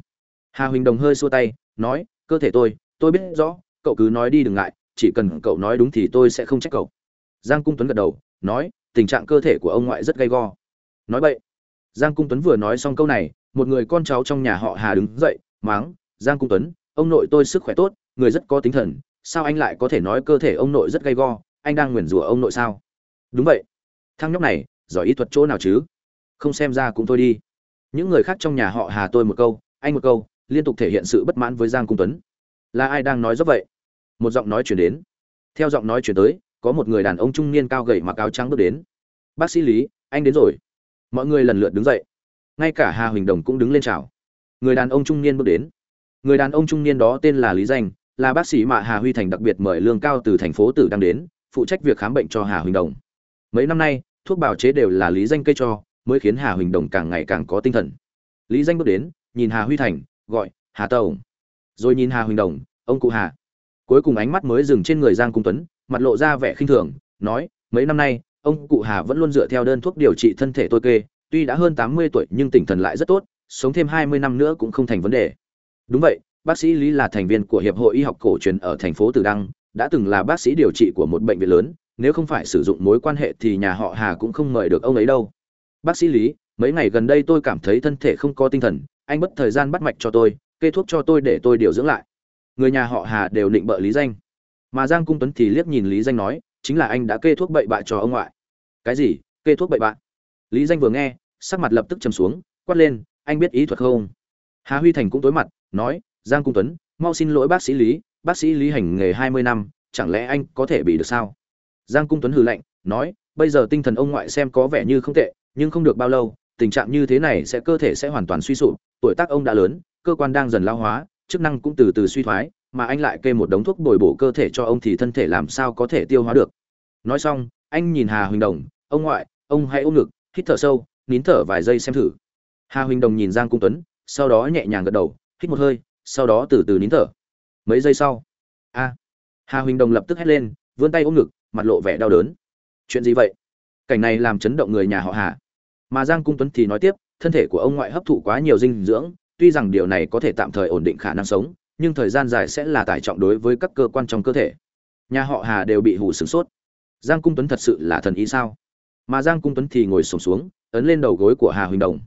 Hà huỳnh đồng hơi xua tay, nói, cơ thể tôi tôi biết rõ, cậu cứ nói đi đừng ngại, chỉ cần cậu nói đúng thì tôi sẽ không trách cậu. Giang cung tuấn gật đầu, nói, tình trạng cơ thể của ông ngoại rất gay go. Nói vậy giang cung tuấn vừa nói xong câu này, một người con cháu trong nhà họ hà đứng dậy máng giang cung tuấn, ông nội tôi sức khỏe tốt, người rất có tính thần, sao anh lại có thể nói cơ thể ông nội rất gay go, anh đang nguyền rủa ông nội sao? Đúng vậy. Thằng nhóc này giỏi ý thuật chỗ nào chứ? Không xem ra cũng thôi đi. Những người khác trong nhà họ hà tôi một câu, anh một câu, liên tục thể hiện sự bất mãn với giang cung tuấn. Là ai đang nói dốc vậy? Một giọng nói chuyển đến. Theo giọng nói chuyển tới, có một người đàn ông trung niên cao gầy mặc áo trắng bước đến. Bác sĩ lý, anh đến rồi. Mọi người lần lượt đứng dậy. Ngay cả hà huỳnh đồng cũng đứng lên chào. Người đàn ông trung niên bước đến. Người đàn ông trung niên đó tên là lý danh, là bác sĩ mạ hà huy thành đặc biệt mời lương cao từ thành phố tử đang đến, phụ trách việc khám bệnh cho hà huỳnh đồng. Mấy năm nay thuốc bào chế đều là lý danh cây cho, mới khiến hà huỳnh đồng càng ngày càng có tinh thần. Lý danh bước đến, nhìn hà huy thành, gọi, hà tàu rồi nhìn hà huỳnh đồng, ông cụ hà. Cuối cùng ánh mắt mới dừng trên người giang cung tuấn, mặt lộ ra vẻ khinh thường, nói, mấy năm nay, ông cụ hà vẫn luôn dựa theo đơn thuốc điều trị thân thể tôi kê, tuy đã hơn tám mươi tuổi nhưng tinh thần lại rất tốt, sống thêm hai mươi năm nữa cũng không thành vấn đề. Đúng vậy, bác sĩ lý là thành viên của hiệp hội y học cổ truyền ở thành phố từ đăng, đã từng là bác sĩ điều trị của một bệnh viện lớn nếu không phải sử dụng mối quan hệ thì nhà họ hà cũng không mời được ông ấy đâu. Bác sĩ lý, mấy ngày gần đây tôi cảm thấy thân thể không có tinh thần, anh mất thời gian bắt mạch cho tôi, kê thuốc cho tôi để tôi điều dưỡng lại. Người nhà họ hà đều định bợ lý danh. Mà giang cung tuấn thì liếc nhìn lý danh nói, chính là anh đã kê thuốc bậy bạ cho ông ngoại. Cái gì? Kê thuốc bậy bạ? Lý danh vừa nghe, sắc mặt lập tức trầm xuống, quát lên, anh biết ý thuật không? Hà huy thành cũng tối mặt, nói, giang cung tuấn, mau xin lỗi bác sĩ lý, bác sĩ lý hành nghề hai mươi năm, chẳng lẽ anh có thể bị được sao? Giang cung tuấn hừ lạnh, nói, bây giờ tinh thần ông ngoại xem có vẻ như không tệ, nhưng không được bao lâu, tình trạng như thế này sẽ cơ thể sẽ hoàn toàn suy sụp, tuổi tác ông đã lớn, cơ quan đang dần lao hóa, chức năng cũng từ từ suy thoái, mà anh lại kê một đống thuốc bồi bổ cơ thể cho ông thì thân thể làm sao có thể tiêu hóa được. Nói xong, anh nhìn hà huỳnh đồng, ông ngoại, ông hãy ôm ngực, hít thở sâu, nín thở vài giây xem thử. Hà huỳnh đồng nhìn giang cung tuấn, sau đó nhẹ nhàng gật đầu, hít một hơi, sau đó từ từ nín thở. Mấy giây sau, a, hà huỳnh đồng lập tức hét lên, vươn tay ôm ngực mặt lộ vẻ đau đớn. Chuyện gì vậy? Cảnh này làm chấn động người nhà họ hà. Mà giang cung tuấn thì nói tiếp, thân thể của ông ngoại hấp thụ quá nhiều dinh dưỡng, tuy rằng điều này có thể tạm thời ổn định khả năng sống, nhưng thời gian dài sẽ là tải trọng đối với các cơ quan trong cơ thể. Nhà họ hà đều bị hủ sửng sốt. Giang cung tuấn thật sự là thần ý sao? Mà giang cung tuấn thì ngồi sổm xuống, ấn lên đầu gối của hà huỳnh đồng.